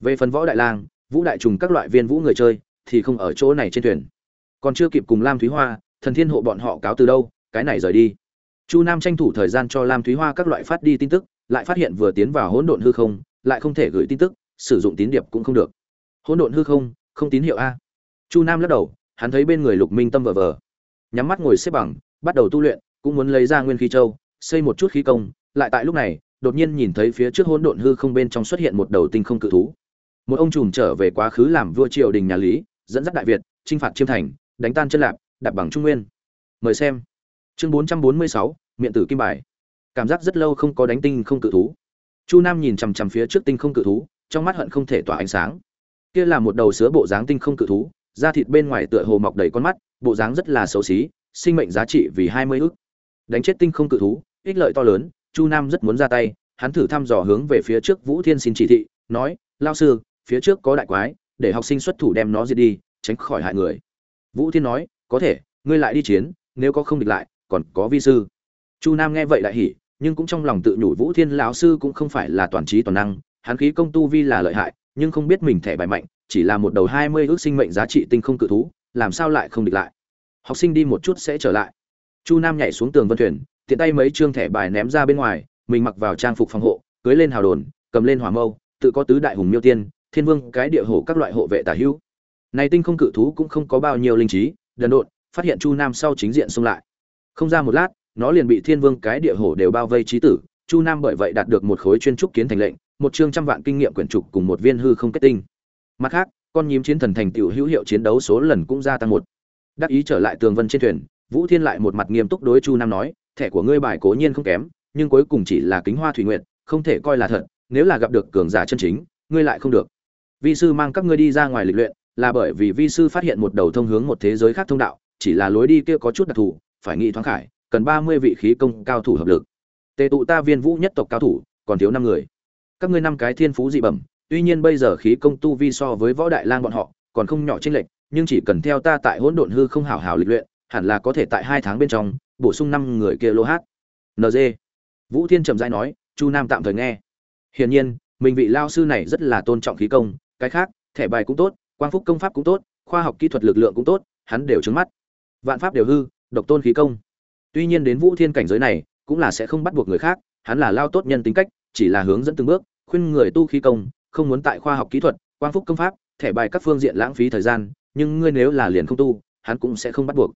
Về phần võ đại lang, vũ đại trùng các loại viên vũ người chơi thì không ở chỗ này trên thuyền. Còn chưa kịp cùng lam thúy hoa, thần thiên hộ bọn họ cáo từ đâu, cái này rời đi. Chu nam tranh thủ thời gian cho lam thúy hoa các loại phát đi tin tức, lại phát hiện vừa tiến vào hỗn độn hư không, lại không thể gửi tin tức, sử dụng tín điệp cũng không được. Hỗn độn hư không không tín hiệu a. Chu nam lắc đầu, hắn thấy bên người lục minh tâm vờ vờ, nhắm mắt ngồi xếp bằng, bắt đầu tu luyện cũng muốn lấy ra nguyên khí châu, xây một chút khí công, lại tại lúc này, đột nhiên nhìn thấy phía trước hỗn độn hư không bên trong xuất hiện một đầu tinh không cự thú. Một ông trùm trở về quá khứ làm vua triều đình nhà lý, dẫn dắt đại việt, chinh phạt chiêm thành, đánh tan chân lạp, đạp bằng trung nguyên. Mời xem. Chương bốn trăm bốn mươi sáu, miệng tử kim bài. Cảm giác rất lâu không có đánh tinh không cự thú. Chu nam nhìn chằm chằm phía trước tinh không cự thú, trong mắt hận không thể tỏa ánh sáng. Kia là một đầu sứa bộ dáng tinh không cự thú, da thịt bên ngoài tựa hồ mọc đầy con mắt, bộ dáng rất là xấu xí, sinh mệnh giá trị vì hai mươi ước đánh chết tinh không cự thú, ích lợi to lớn, chu nam rất muốn ra tay, hắn thử thăm dò hướng về phía trước vũ thiên xin chỉ thị, nói lao sư, phía trước có đại quái, để học sinh xuất thủ đem nó diệt đi, tránh khỏi hại người. Vũ thiên nói, có thể, ngươi lại đi chiến, nếu có không địch lại, còn có vi sư. Chu nam nghe vậy đại hỉ, nhưng cũng trong lòng tự nhủ vũ thiên lão sư cũng không phải là toàn trí toàn năng, hắn khí công tu vi là lợi hại, nhưng không biết mình thẻ bài mạnh, chỉ là một đầu hai mươi ước sinh mệnh giá trị tinh không cự thú, làm sao lại không địch lại? Học sinh đi một chút sẽ trở lại chu nam nhảy xuống tường vân thuyền, tiện tay mấy chương thẻ bài ném ra bên ngoài, mình mặc vào trang phục phòng hộ, cưới lên hào đồn, cầm lên hỏa mâu, tự có tứ đại hùng miêu tiên, thiên vương, cái địa hổ, các loại hộ vệ tả hữu. Này tinh không cự thú cũng không có bao nhiêu linh trí, đần độn, phát hiện chu nam sau chính diện xông lại. Không ra một lát, nó liền bị thiên vương, cái địa hổ đều bao vây trí tử, chu nam bởi vậy đạt được một khối chuyên trúc kiến thành lệnh, một chương trăm vạn kinh nghiệm quyển trục cùng một viên hư không kết tinh. Mặt khác, con nhím chiến thần thành tựu hữu hiệu chiến đấu số lần cũng gia tăng một. Đắc ý trở lại tường vân trên thuyền vũ thiên lại một mặt nghiêm túc đối chu nam nói, thẻ của ngươi bài cố nhiên không kém, nhưng cuối cùng chỉ là kính hoa thủy nguyện không thể coi là thật, nếu là gặp được cường giả chân chính, ngươi lại không được. Vi sư mang các ngươi đi ra ngoài lịch luyện, là bởi vì vi sư phát hiện một đầu thông hướng một thế giới khác thông đạo, chỉ là lối đi kia có chút đặc thù, phải nghĩ thoáng khải, cần ba mươi vị khí công cao thủ hợp lực. Tề tụ ta viên vũ nhất tộc cao thủ, còn thiếu năm người. Các ngươi năm cái thiên phú dị bẩm, tuy nhiên bây giờ khí công tu vi so với võ đại lang bọn họ, còn không nhỏ chênh lệch, nhưng chỉ cần theo ta tại hỗn độn hư không hảo hảo lịch luyện hẳn là có thể tại hai tháng bên trong bổ sung năm người kia lô hát. Nd vũ thiên trầm rãi nói, chu nam tạm thời nghe. Hiển nhiên, mình vị lao sư này rất là tôn trọng khí công, cái khác, thẻ bài cũng tốt, quang phúc công pháp cũng tốt, khoa học kỹ thuật lực lượng cũng tốt, hắn đều trứng mắt. Vạn pháp đều hư, độc tôn khí công. Tuy nhiên đến vũ thiên cảnh giới này, cũng là sẽ không bắt buộc người khác, hắn là lao tốt nhân tính cách, chỉ là hướng dẫn từng bước, khuyên người tu khí công, không muốn tại khoa học kỹ thuật, quang phúc công pháp, thẻ bài các phương diện lãng phí thời gian, nhưng ngươi nếu là liền không tu, hắn cũng sẽ không bắt buộc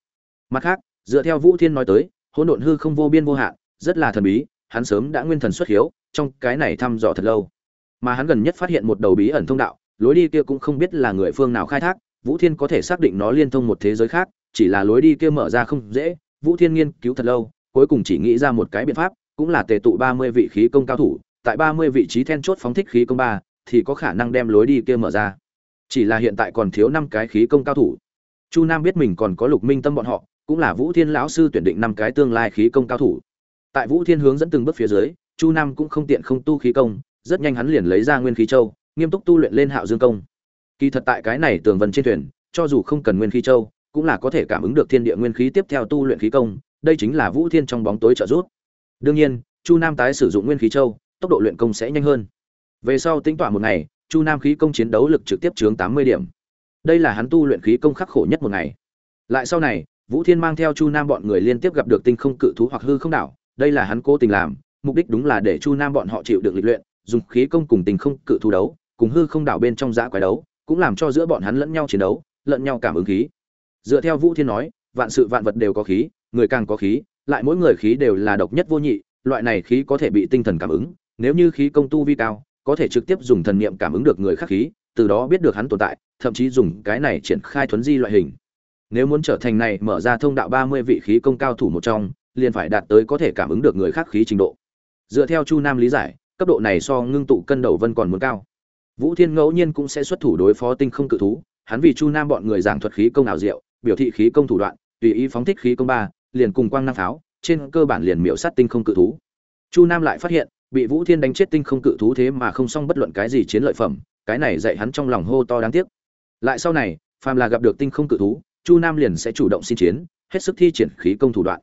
mặt khác, dựa theo vũ thiên nói tới, hỗn độn hư không vô biên vô hạn, rất là thần bí, hắn sớm đã nguyên thần xuất hiếu, trong cái này thăm dò thật lâu. Mà hắn gần nhất phát hiện một đầu bí ẩn thông đạo, lối đi kia cũng không biết là người phương nào khai thác, vũ thiên có thể xác định nó liên thông một thế giới khác, chỉ là lối đi kia mở ra không dễ, vũ thiên nghiên cứu thật lâu, cuối cùng chỉ nghĩ ra một cái biện pháp, cũng là tề tụ ba mươi vị khí công cao thủ, tại ba mươi vị trí then chốt phóng thích khí công ba, thì có khả năng đem lối đi kia mở ra. Chỉ là hiện tại còn thiếu năm cái khí công cao thủ. Chu nam biết mình còn có lục minh tâm bọn họ cũng là vũ thiên lão sư tuyển định năm cái tương lai khí công cao thủ. Tại vũ thiên hướng dẫn từng bước phía dưới, chu nam cũng không tiện không tu khí công, rất nhanh hắn liền lấy ra nguyên khí châu, nghiêm túc tu luyện lên hạo dương công. Kỳ thật tại cái này tường vân trên thuyền, cho dù không cần nguyên khí châu, cũng là có thể cảm ứng được thiên địa nguyên khí tiếp theo tu luyện khí công, đây chính là vũ thiên trong bóng tối trợ giúp. Đương nhiên, chu nam tái sử dụng nguyên khí châu, tốc độ luyện công sẽ nhanh hơn. Về sau tính tỏa một ngày, chu nam khí công chiến đấu lực trực tiếp chướng tám mươi điểm. Đây là hắn tu luyện khí công khắc khổ nhất một ngày. Lại sau này vũ thiên mang theo chu nam bọn người liên tiếp gặp được tinh không cự thú hoặc hư không đảo, đây là hắn cố tình làm, mục đích đúng là để chu nam bọn họ chịu được lịch luyện, dùng khí công cùng tinh không cự thú đấu, cùng hư không đảo bên trong giã quái đấu, cũng làm cho giữa bọn hắn lẫn nhau chiến đấu, lẫn nhau cảm ứng khí. Dựa theo vũ thiên nói, vạn sự vạn vật đều có khí, người càng có khí, lại mỗi người khí đều là độc nhất vô nhị, loại này khí có thể bị tinh thần cảm ứng, nếu như khí công tu vi cao, có thể trực tiếp dùng thần niệm cảm ứng được người khác khí, từ đó biết được hắn tồn tại, thậm chí dùng cái này triển khai thuấn di loại hình nếu muốn trở thành này, mở ra thông đạo ba mươi vị khí công cao thủ một trong, liền phải đạt tới có thể cảm ứng được người khác khí trình độ. Dựa theo chu nam lý giải, cấp độ này so ngưng tụ cân đầu vân còn muốn cao. Vũ thiên ngẫu nhiên cũng sẽ xuất thủ đối phó tinh không cự thú, hắn vì chu nam bọn người giảng thuật khí công ảo diệu, biểu thị khí công thủ đoạn, tùy ý phóng thích khí công ba, liền cùng quang năng pháo, trên cơ bản liền miểu sát tinh không cự thú. Chu nam lại phát hiện, bị vũ thiên đánh chết tinh không cự thú thế mà không xong bất luận cái gì chiến lợi phẩm, cái này dạy hắn trong lòng hô to đáng tiếc. Lại sau này, phàm là gặp được tinh không cự thú chu nam liền sẽ chủ động xin chiến, hết sức thi triển khí công thủ đoạn.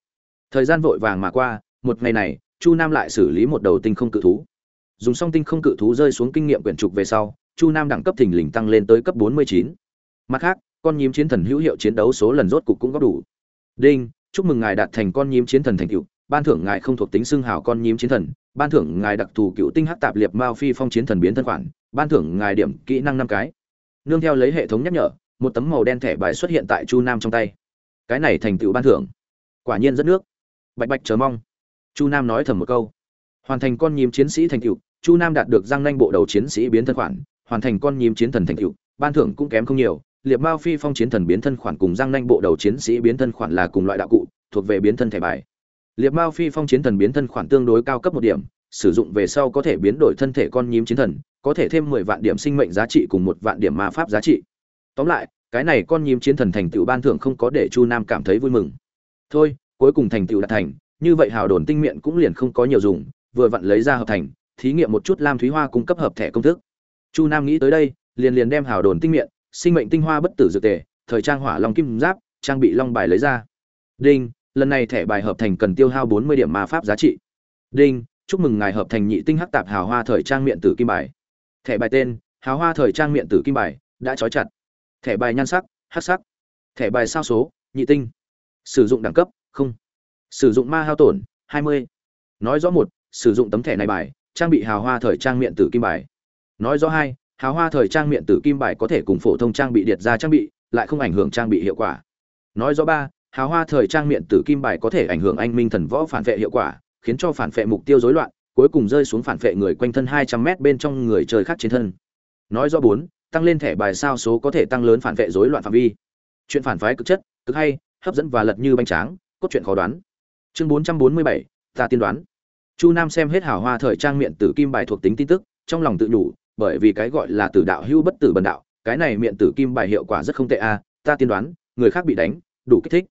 Thời gian vội vàng mà qua, một ngày này, chu nam lại xử lý một đầu tinh không cự thú. Dùng song tinh không cự thú rơi xuống kinh nghiệm quyển trục về sau, chu nam đẳng cấp thình lình tăng lên tới cấp bốn mươi chín. Mặt khác, con nhím chiến thần hữu hiệu chiến đấu số lần rốt cục cũng góp đủ. Đinh, chúc mừng ngài đạt thành con nhím chiến thần thành cựu ban thưởng ngài không thuộc tính xưng hào con nhím chiến thần. Ban thưởng ngài đặc thù cựu tinh hắc tạp liệt mao phi phong chiến thần biến thân khoản. Ban thưởng ngài điểm kỹ năng năm cái. Nương theo lấy hệ thống nhắc nhở một tấm màu đen thẻ bài xuất hiện tại chu nam trong tay. Cái này thành tựu ban thưởng. Quả nhiên rất nước. Bạch bạch chờ mong. Chu nam nói thầm một câu. Hoàn thành con nhím chiến sĩ thành tựu, chu nam đạt được răng nanh bộ đầu chiến sĩ biến thân khoản, hoàn thành con nhím chiến thần thành tựu, ban thưởng cũng kém không nhiều. Liệt mao phi phong chiến thần biến thân khoản cùng răng nanh bộ đầu chiến sĩ biến thân khoản là cùng loại đạo cụ, thuộc về biến thân thẻ bài. Liệt mao phi phong chiến thần biến thân khoản tương đối cao cấp một điểm, sử dụng về sau có thể biến đổi thân thể con nhím chiến thần, có thể thêm mười vạn điểm sinh mệnh giá trị cùng một vạn điểm ma pháp giá trị tóm lại, cái này con nhím chiến thần thành tựu ban thưởng không có để chu nam cảm thấy vui mừng. Thôi, cuối cùng thành tựu đạt thành, như vậy hào đồn tinh miệng cũng liền không có nhiều dùng, vừa vặn lấy ra hợp thành, thí nghiệm một chút lam thúy hoa cung cấp hợp thẻ công thức. Chu nam nghĩ tới đây, liền liền đem hào đồn tinh miệng, sinh mệnh tinh hoa bất tử dược tề, thời trang hỏa long kim giáp, trang bị long bài lấy ra. Đinh, lần này thẻ bài hợp thành cần tiêu hao bốn mươi điểm ma pháp giá trị. Đinh, chúc mừng ngài hợp thành nhị tinh hắc tạp hào hoa thời trang miệng tử kim bài. Thẻ bài tên, hào hoa thời trang miệng tử kim bài, đã trói chặt thẻ bài nhan sắc, hát sắc. Thẻ bài sao số, nhị tinh. Sử dụng đẳng cấp, không. Sử dụng ma hao tổn, hai mươi. Nói rõ một, sử dụng tấm thẻ này bài, trang bị hào hoa thời trang miệng tử kim bài. Nói rõ hai, hào hoa thời trang miệng tử kim bài có thể cùng phổ thông trang bị điệt ra trang bị, lại không ảnh hưởng trang bị hiệu quả. Nói rõ ba, hào hoa thời trang miệng tử kim bài có thể ảnh hưởng anh minh thần võ phản vệ hiệu quả, khiến cho phản vệ mục tiêu rối loạn, cuối cùng rơi xuống phản vệ người quanh thân hai trăm mét bên trong người chơi khác trên thân. Nói rõ bốn tăng lên thẻ bài sao số có thể tăng lớn phản vệ rối loạn phạm vi. Chuyện phản phái cực chất, cực hay, hấp dẫn và lật như bánh tráng, cốt truyện khó đoán. Chương bốn trăm bốn mươi bảy, ta tiên đoán. Chu nam xem hết hào hoa thời trang miệng tử kim bài thuộc tính tin tức, trong lòng tự nhủ, bởi vì cái gọi là tử đạo hưu bất tử bần đạo, cái này miệng tử kim bài hiệu quả rất không tệ a, ta tiên đoán, người khác bị đánh, đủ kích thích.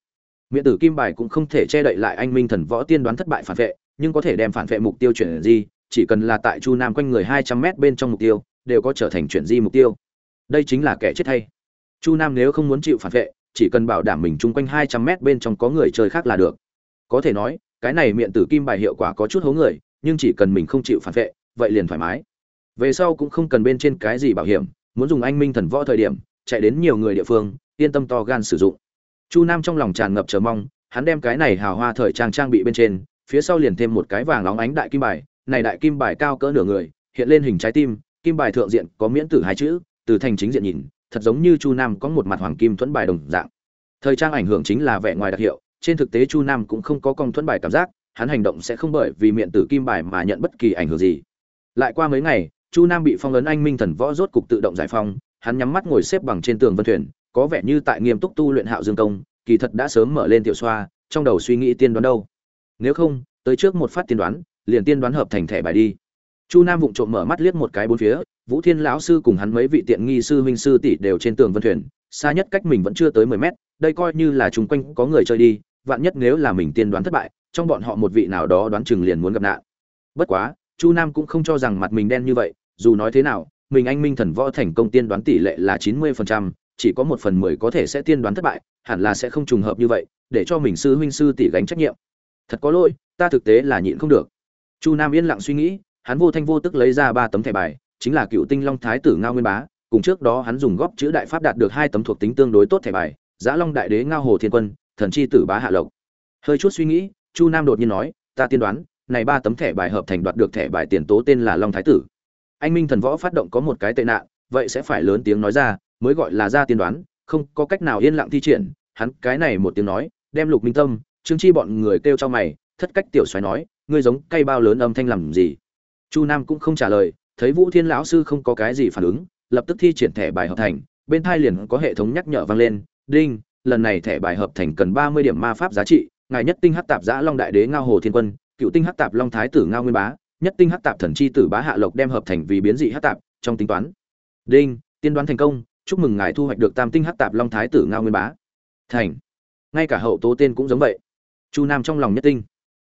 Miệng tử kim bài cũng không thể che đậy lại anh minh thần võ tiên đoán thất bại phản vệ, nhưng có thể đem phản vệ mục tiêu chuyển di, chỉ cần là tại chu nam quanh người hai trăm mét bên trong mục tiêu, đều có trở thành chuyển di mục tiêu đây chính là kẻ chết thay, chu nam nếu không muốn chịu phản vệ chỉ cần bảo đảm mình chung quanh hai trăm mét bên trong có người chơi khác là được. Có thể nói cái này miệng tử kim bài hiệu quả có chút hố người nhưng chỉ cần mình không chịu phản vệ vậy liền thoải mái. Về sau cũng không cần bên trên cái gì bảo hiểm muốn dùng anh minh thần võ thời điểm chạy đến nhiều người địa phương yên tâm to gan sử dụng. Chu nam trong lòng tràn ngập chờ mong hắn đem cái này hào hoa thời trang trang bị bên trên phía sau liền thêm một cái vàng óng ánh đại kim bài này đại kim bài cao cỡ nửa người hiện lên hình trái tim kim bài thượng diện có miễn tử hai chữ từ thành chính diện nhìn, thật giống như chu nam có một mặt hoàng kim thuẫn bài đồng dạng. Thời trang ảnh hưởng chính là vẻ ngoài đặc hiệu, trên thực tế chu nam cũng không có con thuẫn bài cảm giác, hắn hành động sẽ không bởi vì miệng tử kim bài mà nhận bất kỳ ảnh hưởng gì. Lại qua mấy ngày, chu nam bị phong ấn anh minh thần võ rốt cục tự động giải phong hắn nhắm mắt ngồi xếp bằng trên tường vân thuyền, có vẻ như tại nghiêm túc tu luyện hạo dương công, kỳ thật đã sớm mở lên tiểu xoa, trong đầu suy nghĩ tiên đoán đâu. Nếu không, tới trước một phát tiên đoán, liền tiên đoán hợp thành thẻ bài đi chu nam vụng trộm mở mắt liếc một cái bốn phía, vũ thiên lão sư cùng hắn mấy vị tiện nghi sư huynh sư tỷ đều trên tường vân thuyền, xa nhất cách mình vẫn chưa tới mười mét, đây coi như là chung quanh có người chơi đi, vạn nhất nếu là mình tiên đoán thất bại, trong bọn họ một vị nào đó đoán chừng liền muốn gặp nạn. Bất quá, chu nam cũng không cho rằng mặt mình đen như vậy, dù nói thế nào, mình anh minh thần võ thành công tiên đoán tỷ lệ là chín mươi phần trăm, chỉ có một phần mười có thể sẽ tiên đoán thất bại, hẳn là sẽ không trùng hợp như vậy, để cho mình sư huynh sư tỷ gánh trách nhiệm. Thật có lỗi, ta thực tế là nhịn không được. Chu nam yên lặng suy nghĩ hắn vô thanh vô tức lấy ra ba tấm thẻ bài, chính là cựu tinh long thái tử ngao nguyên bá, cùng trước đó hắn dùng góp chữ đại pháp đạt được hai tấm thuộc tính tương đối tốt thẻ bài, giã long đại đế ngao hồ thiên quân, thần chi tử bá hạ lộc. Hơi chút suy nghĩ, chu nam đột nhiên nói, ta tiên đoán, này ba tấm thẻ bài hợp thành đoạt được thẻ bài tiền tố tên là long thái tử. Anh minh thần võ phát động có một cái tệ nạn, vậy sẽ phải lớn tiếng nói ra, mới gọi là ra tiên đoán, không có cách nào yên lặng thi triển, hắn cái này một tiếng nói, đem lục minh tâm, trương chi bọn người kêu cho mày, thất cách tiểu xoáy nói, ngươi giống cây bao lớn âm thanh làm gì? Chu nam cũng không trả lời, thấy vũ thiên lão sư không có cái gì phản ứng, lập tức thi triển thẻ bài hợp thành, bên thai liền có hệ thống nhắc nhở vang lên, đinh, lần này thẻ bài hợp thành cần ba mươi điểm ma pháp giá trị, ngài nhất tinh hắc tạp giã long đại đế ngao hồ thiên quân, cựu tinh hắc tạp long thái tử ngao nguyên bá, nhất tinh hắc tạp thần chi tử bá hạ lộc đem hợp thành vì biến dị hắc tạp, trong tính toán. Đinh, tiên đoán thành công, chúc mừng ngài thu hoạch được tam tinh hắc tạp long thái tử ngao nguyên bá. Thành. Ngay cả hậu tố tên cũng giống vậy. Chu nam trong lòng nhất tinh.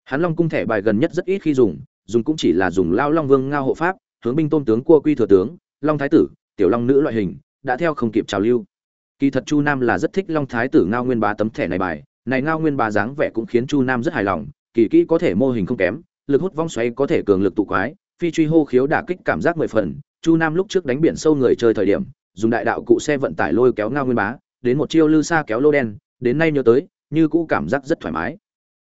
Hắn long cung thẻ bài gần nhất rất ít khi dùng dùng cũng chỉ là dùng lao long vương ngao hộ pháp, hướng binh tôn tướng cua quy thừa tướng, long thái tử, tiểu long nữ loại hình, đã theo không kịp trào lưu. Kỳ thật chu nam là rất thích long thái tử ngao nguyên bá tấm thẻ này bài. Này ngao nguyên bá dáng vẻ cũng khiến chu nam rất hài lòng, kỳ kỹ có thể mô hình không kém, lực hút vong xoáy có thể cường lực tụ quái, phi truy hô khiếu đả kích cảm giác mười phần. Chu nam lúc trước đánh biển sâu người chơi thời điểm, dùng đại đạo cụ xe vận tải lôi kéo ngao nguyên bá, đến một chiêu lư xa kéo lô đen, đến nay nhớ tới, như cũ cảm giác rất thoải mái.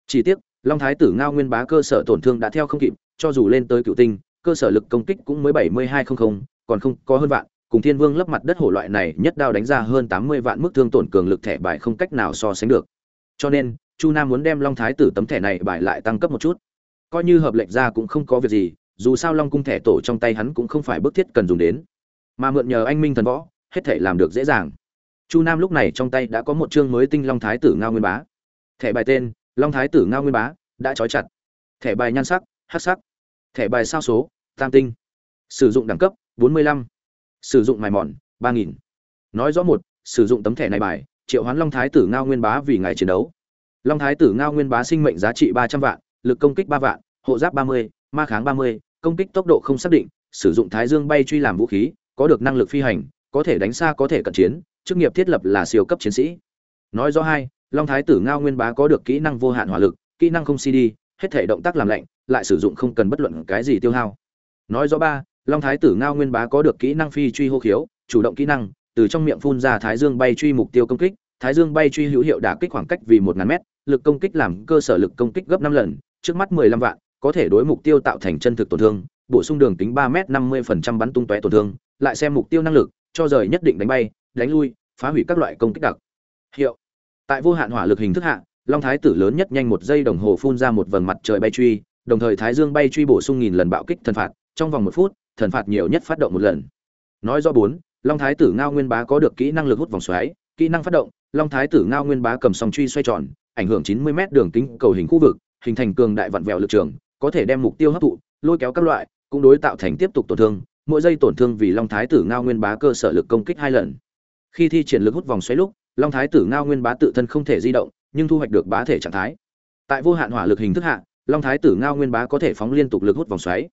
Chỉ tiếc, long thái tử ngao nguyên bá cơ sở tổn thương đã theo không kịp cho dù lên tới cựu tinh, cơ sở lực công kích cũng mới bảy mươi hai không không, còn không có hơn vạn, cùng thiên vương lấp mặt đất hổ loại này nhất đao đánh ra hơn tám mươi vạn mức thương tổn cường lực thẻ bài không cách nào so sánh được. Cho nên, chu nam muốn đem long thái tử tấm thẻ này bài lại tăng cấp một chút. Coi như hợp lệnh ra cũng không có việc gì, dù sao long cung thẻ tổ trong tay hắn cũng không phải bức thiết cần dùng đến. Mà mượn nhờ anh minh thần võ, hết thể làm được dễ dàng. Chu nam lúc này trong tay đã có một chương mới tinh long thái tử ngao nguyên bá. Thẻ bài tên, long thái tử ngao nguyên bá, đã trói chặt. Thẻ bài nhan sắc hắc sắc thẻ bài sao số tam tinh sử dụng đẳng cấp 45. sử dụng mài mòn 3.000. nói rõ một sử dụng tấm thẻ này bài triệu hoán long thái tử ngao nguyên bá vì ngày chiến đấu long thái tử ngao nguyên bá sinh mệnh giá trị 300 vạn lực công kích 3 vạn hộ giáp 30, ma kháng 30, công kích tốc độ không xác định sử dụng thái dương bay truy làm vũ khí có được năng lực phi hành có thể đánh xa có thể cận chiến chức nghiệp thiết lập là siêu cấp chiến sĩ nói rõ hai long thái tử ngao nguyên bá có được kỹ năng vô hạn hỏa lực kỹ năng không cd hết thể động tác làm lạnh lại sử dụng không cần bất luận cái gì tiêu hao. Nói rõ ba, long thái tử ngao nguyên bá có được kỹ năng phi truy hô khiếu, chủ động kỹ năng, từ trong miệng phun ra thái dương bay truy mục tiêu công kích. Thái dương bay truy hữu hiệu đả kích khoảng cách vì một ngàn mét, lực công kích làm cơ sở lực công kích gấp năm lần, trước mắt mười lăm vạn, có thể đối mục tiêu tạo thành chân thực tổn thương, bổ sung đường tính ba m năm mươi phần trăm bắn tung tóe tổn thương, lại xem mục tiêu năng lực, cho rời nhất định đánh bay, đánh lui, phá hủy các loại công kích đặc. Hiệu. Tại vô hạn hỏa lực hình thức hạ, long thái tử lớn nhất nhanh một giây đồng hồ phun ra một vầng mặt trời bay truy đồng thời thái dương bay truy bổ sung nghìn lần bạo kích thần phạt, trong vòng một phút, thần phạt nhiều nhất phát động một lần. Nói do bốn, long thái tử ngao nguyên bá có được kỹ năng lực hút vòng xoáy, kỹ năng phát động, long thái tử ngao nguyên bá cầm song truy xoay tròn, ảnh hưởng 90 m đường kính cầu hình khu vực, hình thành cường đại vặn vẹo lực trường, có thể đem mục tiêu hấp thụ, lôi kéo các loại, cũng đối tạo thành tiếp tục tổn thương, mỗi giây tổn thương vì long thái tử ngao nguyên bá cơ sở lực công kích hai lần. Khi thi triển lực hút vòng xoáy lúc, long thái tử ngao nguyên bá tự thân không thể di động, nhưng thu hoạch được bá thể trạng thái. Tại vô hạn hỏa lực hình thức hạ long thái tử ngao nguyên bá có thể phóng liên tục lực hút vòng xoáy.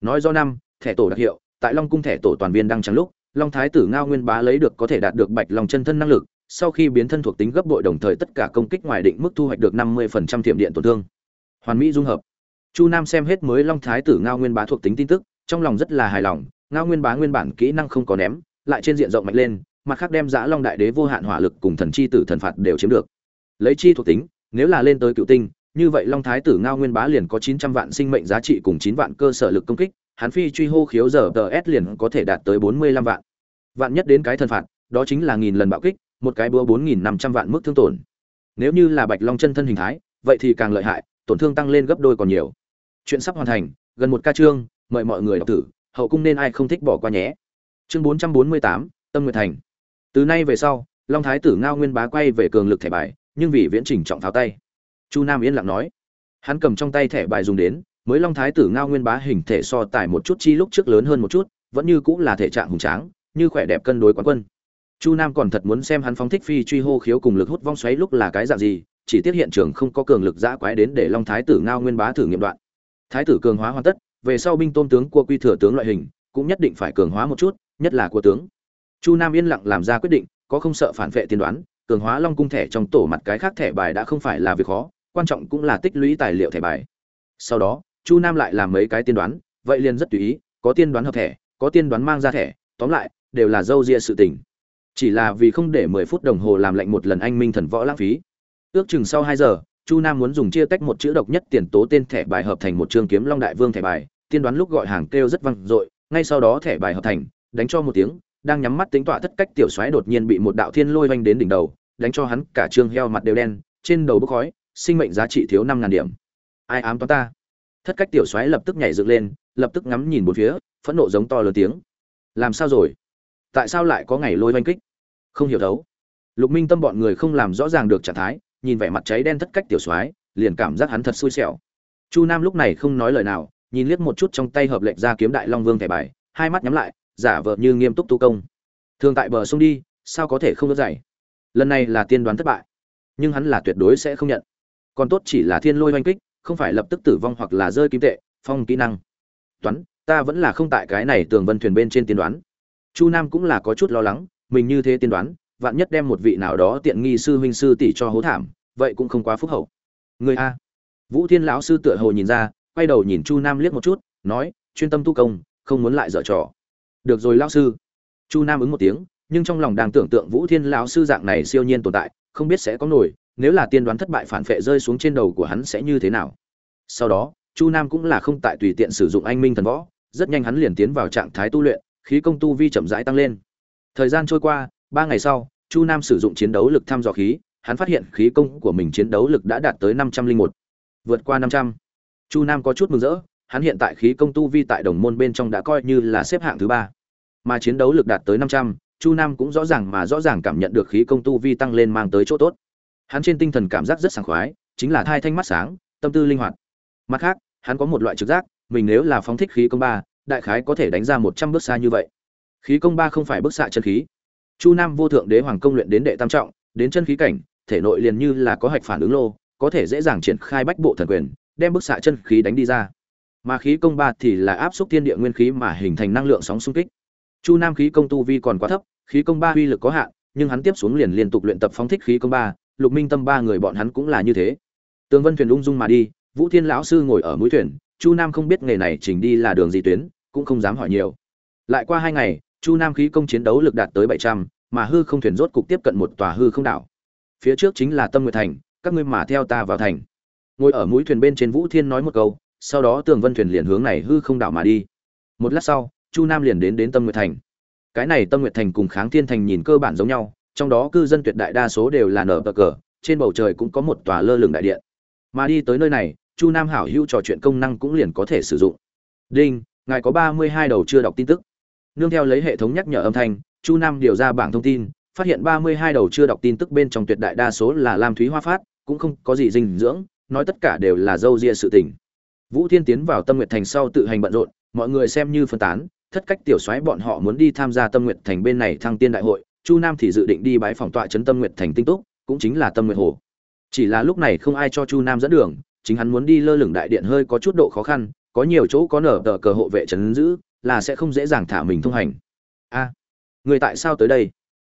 Nói do năm, thẻ tổ đặc hiệu, tại long cung thẻ tổ toàn viên đang trắng lúc, long thái tử ngao nguyên bá lấy được có thể đạt được bạch long chân thân năng lực, sau khi biến thân thuộc tính gấp bội đồng thời tất cả công kích ngoài định mức thu hoạch được năm mươi phần trăm thiểm điện tổn thương. Hoàn mỹ dung hợp. Chu nam xem hết mới long thái tử ngao nguyên bá thuộc tính tin tức, trong lòng rất là hài lòng, ngao nguyên bá nguyên bản kỹ năng không có ném, lại trên diện rộng mạnh lên, mặt khác đem giã long đại đế vô hạn hỏa lực cùng thần chi tử thần phạt đều chiếm được. Lấy chi thuộc tính, nếu là lên tới cựu tinh như vậy long thái tử ngao nguyên bá liền có chín trăm vạn sinh mệnh giá trị cùng chín vạn cơ sở lực công kích, hắn phi truy hô khiếu giờ tờ s liền có thể đạt tới bốn mươi lăm vạn. Vạn nhất đến cái thần phạt, đó chính là nghìn lần bạo kích, một cái búa bốn nghìn năm trăm vạn mức thương tổn. Nếu như là bạch long chân thân hình thái, vậy thì càng lợi hại, tổn thương tăng lên gấp đôi còn nhiều. Chuyện sắp hoàn thành, gần một ca chương, mời mọi người đọc thử, hậu cung nên ai không thích bỏ qua nhé. Chương bốn trăm bốn mươi tám, tâm nguyệt thành. Từ nay về sau, long thái tử ngao nguyên bá quay về cường lực thẻ bài, nhưng vì viễn trình trọng tháo tay chu nam yên lặng nói. Hắn cầm trong tay thẻ bài dùng đến, mới long thái tử ngao nguyên bá hình thể so tài một chút chi lúc trước lớn hơn một chút, vẫn như cũng là thể trạng hùng tráng, như khỏe đẹp cân đối quán quân. Chu nam còn thật muốn xem hắn phóng thích phi truy hô khiếu cùng lực hút vong xoáy lúc là cái dạng gì, chỉ tiếc hiện trường không có cường lực giã quái đến để long thái tử ngao nguyên bá thử nghiệm đoạn. Thái tử cường hóa hoàn tất, về sau binh tôn tướng cua quy thừa tướng loại hình, cũng nhất định phải cường hóa một chút, nhất là của tướng. Chu nam yên lặng làm ra quyết định, có không sợ phản vệ tiên đoán, cường hóa long cung thẻ trong tổ mặt cái khác thẻ bài đã không phải là việc khó quan trọng cũng là tích lũy tài liệu thẻ bài. Sau đó, chu nam lại làm mấy cái tiên đoán, vậy liền rất tùy ý, có tiên đoán hợp thẻ, có tiên đoán mang ra thẻ, tóm lại, đều là dâu ria sự tình. Chỉ là vì không để mười phút đồng hồ làm lạnh một lần anh minh thần võ lãng phí. Ước chừng sau hai giờ, chu nam muốn dùng chia tách một chữ độc nhất tiền tố tên thẻ bài hợp thành một chương kiếm long đại vương thẻ bài, tiên đoán lúc gọi hàng kêu rất vang dội, ngay sau đó thẻ bài hợp thành, đánh cho một tiếng, đang nhắm mắt tính tọa thất cách tiểu xoáy đột nhiên bị một đạo thiên lôi vanh đến đỉnh đầu, đánh cho hắn cả trương heo mặt đều đen, trên đầu bốc khói sinh mệnh giá trị thiếu năm ngàn điểm. Ai ám toán ta? Thất cách tiểu xoáy lập tức nhảy dựng lên, lập tức ngắm nhìn một phía, phẫn nộ giống to lớn tiếng. Làm sao rồi? Tại sao lại có ngày lôi oanh kích? Không hiểu thấu. Lục minh tâm bọn người không làm rõ ràng được trạng thái, nhìn vẻ mặt cháy đen thất cách tiểu soái, liền cảm giác hắn thật xui xẻo. Chu nam lúc này không nói lời nào, nhìn liếc một chút trong tay hợp lệnh ra kiếm đại long vương thẻ bài, hai mắt nhắm lại, giả vờ như nghiêm túc tu công. Thường tại bờ sông đi, sao có thể không đỡ dày lần này là tiên đoán thất bại, nhưng hắn là tuyệt đối sẽ không nhận còn tốt chỉ là thiên lôi oanh kích, không phải lập tức tử vong hoặc là rơi kim tệ, phong kỹ năng. Toán, ta vẫn là không tại cái này tường vân thuyền bên trên tiên đoán. Chu nam cũng là có chút lo lắng, mình như thế tiên đoán, vạn nhất đem một vị nào đó tiện nghi sư huynh sư tỷ cho hố thảm, vậy cũng không quá phúc hậu. Người a. Vũ thiên lão sư tựa hồ nhìn ra, quay đầu nhìn chu nam liếc một chút, nói, chuyên tâm tu công, không muốn lại dở trò. Được rồi lão sư. Chu nam ứng một tiếng, nhưng trong lòng đang tưởng tượng vũ thiên lão sư dạng này siêu nhiên tồn tại, không biết sẽ có nổi nếu là tiên đoán thất bại phản phệ rơi xuống trên đầu của hắn sẽ như thế nào? Sau đó, chu nam cũng là không tại tùy tiện sử dụng anh minh thần võ, rất nhanh hắn liền tiến vào trạng thái tu luyện, khí công tu vi chậm rãi tăng lên. Thời gian trôi qua, ba ngày sau, chu nam sử dụng chiến đấu lực thăm dò khí, hắn phát hiện khí công của mình chiến đấu lực đã đạt tới năm trăm linh một, vượt qua năm trăm. Chu nam có chút mừng rỡ, hắn hiện tại khí công tu vi tại đồng môn bên trong đã coi như là xếp hạng thứ ba. Mà chiến đấu lực đạt tới năm trăm, chu nam cũng rõ ràng mà rõ ràng cảm nhận được khí công tu vi tăng lên mang tới chỗ tốt hắn trên tinh thần cảm giác rất sảng khoái, chính là thai thanh mắt sáng, tâm tư linh hoạt. Mặt khác, hắn có một loại trực giác, mình nếu là phóng thích khí công ba, đại khái có thể đánh ra một trăm bước xa như vậy. Khí công ba không phải bức xạ chân khí. Chu nam vô thượng đế hoàng công luyện đến đệ tam trọng, đến chân khí cảnh, thể nội liền như là có hạch phản ứng lô, có thể dễ dàng triển khai bách bộ thần quyền, đem bức xạ chân khí đánh đi ra. Mà khí công ba thì là áp suất thiên địa nguyên khí mà hình thành năng lượng sóng xung kích. Chu nam khí công tu vi còn quá thấp, khí công ba uy lực có hạn, nhưng hắn tiếp xuống liền liên tục luyện tập phóng thích khí công ba lục minh tâm ba người bọn hắn cũng là như thế. Tường vân thuyền ung dung mà đi, vũ thiên lão sư ngồi ở mũi thuyền, chu nam không biết nghề này chỉnh đi là đường gì tuyến, cũng không dám hỏi nhiều. Lại qua hai ngày, chu nam khí công chiến đấu lực đạt tới bảy trăm, mà hư không thuyền rốt cục tiếp cận một tòa hư không đảo. Phía trước chính là tâm nguyệt thành, các ngươi mà theo ta vào thành. Ngồi ở mũi thuyền bên trên vũ thiên nói một câu, sau đó tường vân thuyền liền hướng này hư không đảo mà đi. Một lát sau, chu nam liền đến đến tâm nguyệt thành. Cái này tâm nguyệt thành cùng kháng thiên thành nhìn cơ bản giống nhau trong đó cư dân tuyệt đại đa số đều là nở bờ cờ, trên bầu trời cũng có một tòa lơ lửng đại điện. Mà đi tới nơi này, chu nam hảo hữu trò chuyện công năng cũng liền có thể sử dụng. Đinh, ngài có ba mươi hai đầu chưa đọc tin tức. Nương theo lấy hệ thống nhắc nhở âm thanh, chu nam điều ra bảng thông tin, phát hiện ba mươi hai đầu chưa đọc tin tức bên trong tuyệt đại đa số là lam thúy hoa phát, cũng không có gì dinh dưỡng, nói tất cả đều là dâu ria sự tình. Vũ thiên tiến vào tâm nguyệt thành sau tự hành bận rộn, mọi người xem như phân tán, thất cách tiểu soái bọn họ muốn đi tham gia tâm nguyệt thành bên này thăng tiên đại hội chu nam thì dự định đi bái phòng tọa trấn tâm nguyệt thành tinh túc, cũng chính là tâm nguyệt hồ. Chỉ là lúc này không ai cho chu nam dẫn đường, chính hắn muốn đi lơ lửng đại điện hơi có chút độ khó khăn, có nhiều chỗ có nở tờ cờ hộ vệ trấn giữ, là sẽ không dễ dàng thả mình thông hành. A, người tại sao tới đây?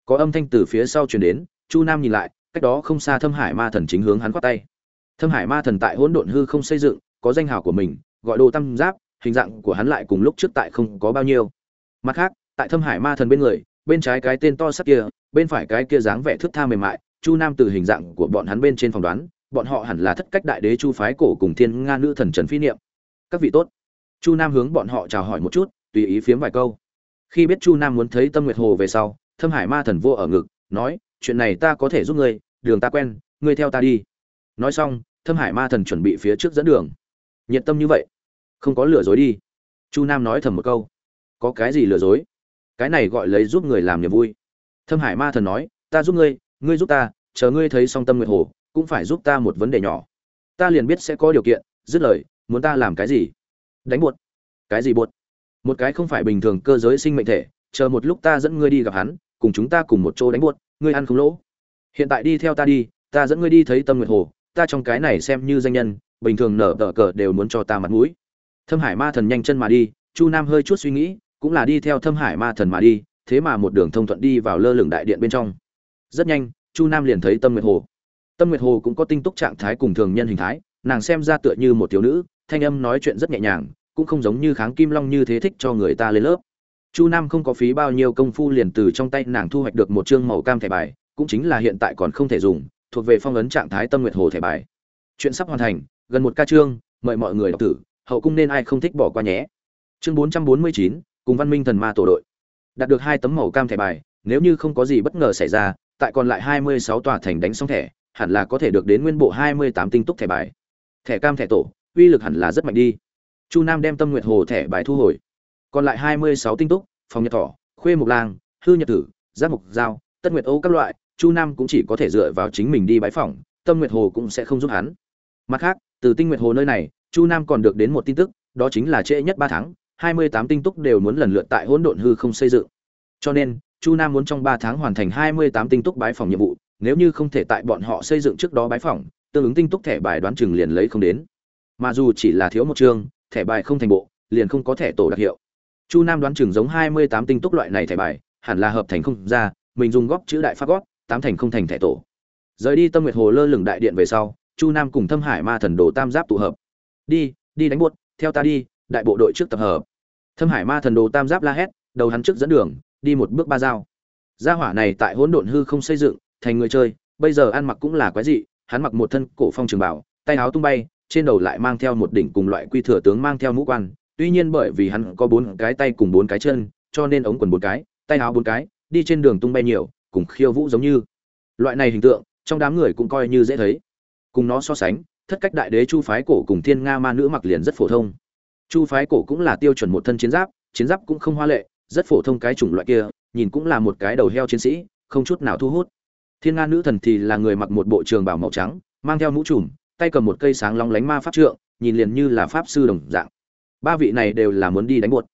Có âm thanh từ phía sau truyền đến, chu nam nhìn lại, cách đó không xa thâm hải ma thần chính hướng hắn khoát tay. Thâm hải ma thần tại hỗn độn hư không xây dựng, có danh hào của mình, gọi đồ tam giáp, hình dạng của hắn lại cùng lúc trước tại không có bao nhiêu. Mặt khác, tại thâm hải ma thần bên người bên trái cái tên to sắc kia, bên phải cái kia dáng vẻ thước tha mềm mại, chu nam từ hình dạng của bọn hắn bên trên phỏng đoán, bọn họ hẳn là thất cách đại đế chu phái cổ cùng thiên nga nữ thần trần phi niệm. Các vị tốt. Chu nam hướng bọn họ chào hỏi một chút, tùy ý phiếm vài câu. Khi biết chu nam muốn thấy tâm nguyệt hồ về sau, thâm hải ma thần vô ở ngực, nói, chuyện này ta có thể giúp ngươi, đường ta quen, ngươi theo ta đi. Nói xong, thâm hải ma thần chuẩn bị phía trước dẫn đường. Nhiệt tâm như vậy, không có lừa dối đi. Chu nam nói thầm một câu, có cái gì lừa dối? Cái này gọi lấy giúp người làm niềm vui. Thâm hải ma thần nói, ta giúp ngươi ngươi giúp ta, chờ ngươi thấy song tâm nguyệt hồ, cũng phải giúp ta một vấn đề nhỏ. Ta liền biết sẽ có điều kiện, dứt lời, muốn ta làm cái gì? Đánh buột. Cái gì buột? Một cái không phải bình thường cơ giới sinh mệnh thể, chờ một lúc ta dẫn ngươi đi gặp hắn, cùng chúng ta cùng một chỗ đánh buột, ngươi ăn không lỗ. Hiện tại đi theo ta đi, ta dẫn ngươi đi thấy tâm nguyệt hồ, ta trong cái này xem như danh nhân, bình thường nở tờ cờ đều muốn cho ta mặt mũi. Thâm hải ma thần nhanh chân mà đi, chu nam hơi chút suy nghĩ cũng là đi theo thâm hải ma thần mà đi, thế mà một đường thông thuận đi vào lơ lửng đại điện bên trong. Rất nhanh, chu nam liền thấy tâm nguyệt hồ. Tâm nguyệt hồ cũng có tinh túc trạng thái cùng thường nhân hình thái, nàng xem ra tựa như một thiếu nữ, thanh âm nói chuyện rất nhẹ nhàng, cũng không giống như kháng kim long như thế thích cho người ta lên lớp. Chu nam không có phí bao nhiêu công phu liền từ trong tay nàng thu hoạch được một chương màu cam thẻ bài, cũng chính là hiện tại còn không thể dùng, thuộc về phong ấn trạng thái tâm nguyệt hồ thẻ bài. Chuyện sắp hoàn thành, gần một ca chương, mời mọi người đọc tử hậu cung nên ai không thích bỏ qua nhé. Chương bốn trăm bốn mươi chín cùng văn minh thần ma tổ đội. Đạt được hai tấm màu cam thẻ bài, nếu như không có gì bất ngờ xảy ra, tại còn lại hai mươi sáu tòa thành đánh xong thẻ, hẳn là có thể được đến nguyên bộ hai mươi tám tinh túc thẻ bài. Thẻ cam thẻ tổ, uy lực hẳn là rất mạnh đi. Chu nam đem tâm nguyệt hồ thẻ bài thu hồi. Còn lại hai mươi sáu tinh túc, phòng nhật thỏ khuê mục lang, hư nhật tử giáp mục giao, tất nguyệt ô các loại, chu nam cũng chỉ có thể dựa vào chính mình đi bái phỏng, tâm nguyệt hồ cũng sẽ không giúp hắn. Mặt khác, từ tinh nguyệt hồ nơi này, chu nam còn được đến một tin tức, đó chính là trễ nhất ba tháng hai mươi tám tinh túc đều muốn lần lượt tại hỗn độn hư không xây dựng. Cho nên chu nam muốn trong ba tháng hoàn thành hai mươi tám tinh túc bái phòng nhiệm vụ nếu như không thể tại bọn họ xây dựng trước đó bái phòng, tương ứng tinh túc thẻ bài đoán chừng liền lấy không đến. Mà dù chỉ là thiếu một chương thẻ bài không thành bộ liền không có thẻ tổ đặc hiệu. Chu nam đoán chừng giống hai mươi tám tinh túc loại này thẻ bài hẳn là hợp thành không ra mình dùng góp chữ đại pháp góp tám thành không thành thẻ tổ. Rời đi tâm nguyệt hồ lơ lửng đại điện về sau chu nam cùng thâm hải ma thần đồ tam giáp tụ hợp. Đi đi đánh buốt theo ta đi đại bộ đội trước tập hợp. Thâm hải ma thần đồ tam giáp la hét, đầu hắn trước dẫn đường, đi một bước ba dao. Gia hỏa này tại hỗn độn hư không xây dựng, thành người chơi, bây giờ ăn mặc cũng là quái dị, hắn mặc một thân cổ phong trường bảo, tay áo tung bay, trên đầu lại mang theo một đỉnh cùng loại quy thừa tướng mang theo mũ quan. Tuy nhiên bởi vì hắn có bốn cái tay cùng bốn cái chân, cho nên ống quần bốn cái, tay áo bốn cái, đi trên đường tung bay nhiều, cùng khiêu vũ giống như. Loại này hình tượng, trong đám người cũng coi như dễ thấy. Cùng nó so sánh, thất cách đại đế chu phái cổ cùng thiên nga ma nữ mặc liền rất phổ thông chu phái cổ cũng là tiêu chuẩn một thân chiến giáp chiến giáp cũng không hoa lệ, rất phổ thông cái chủng loại kia, nhìn cũng là một cái đầu heo chiến sĩ, không chút nào thu hút. Thiên nga nữ thần thì là người mặc một bộ trường bảo màu trắng, mang theo mũ trùm, tay cầm một cây sáng long lánh ma pháp trượng, nhìn liền như là pháp sư đồng dạng. Ba vị này đều là muốn đi đánh buột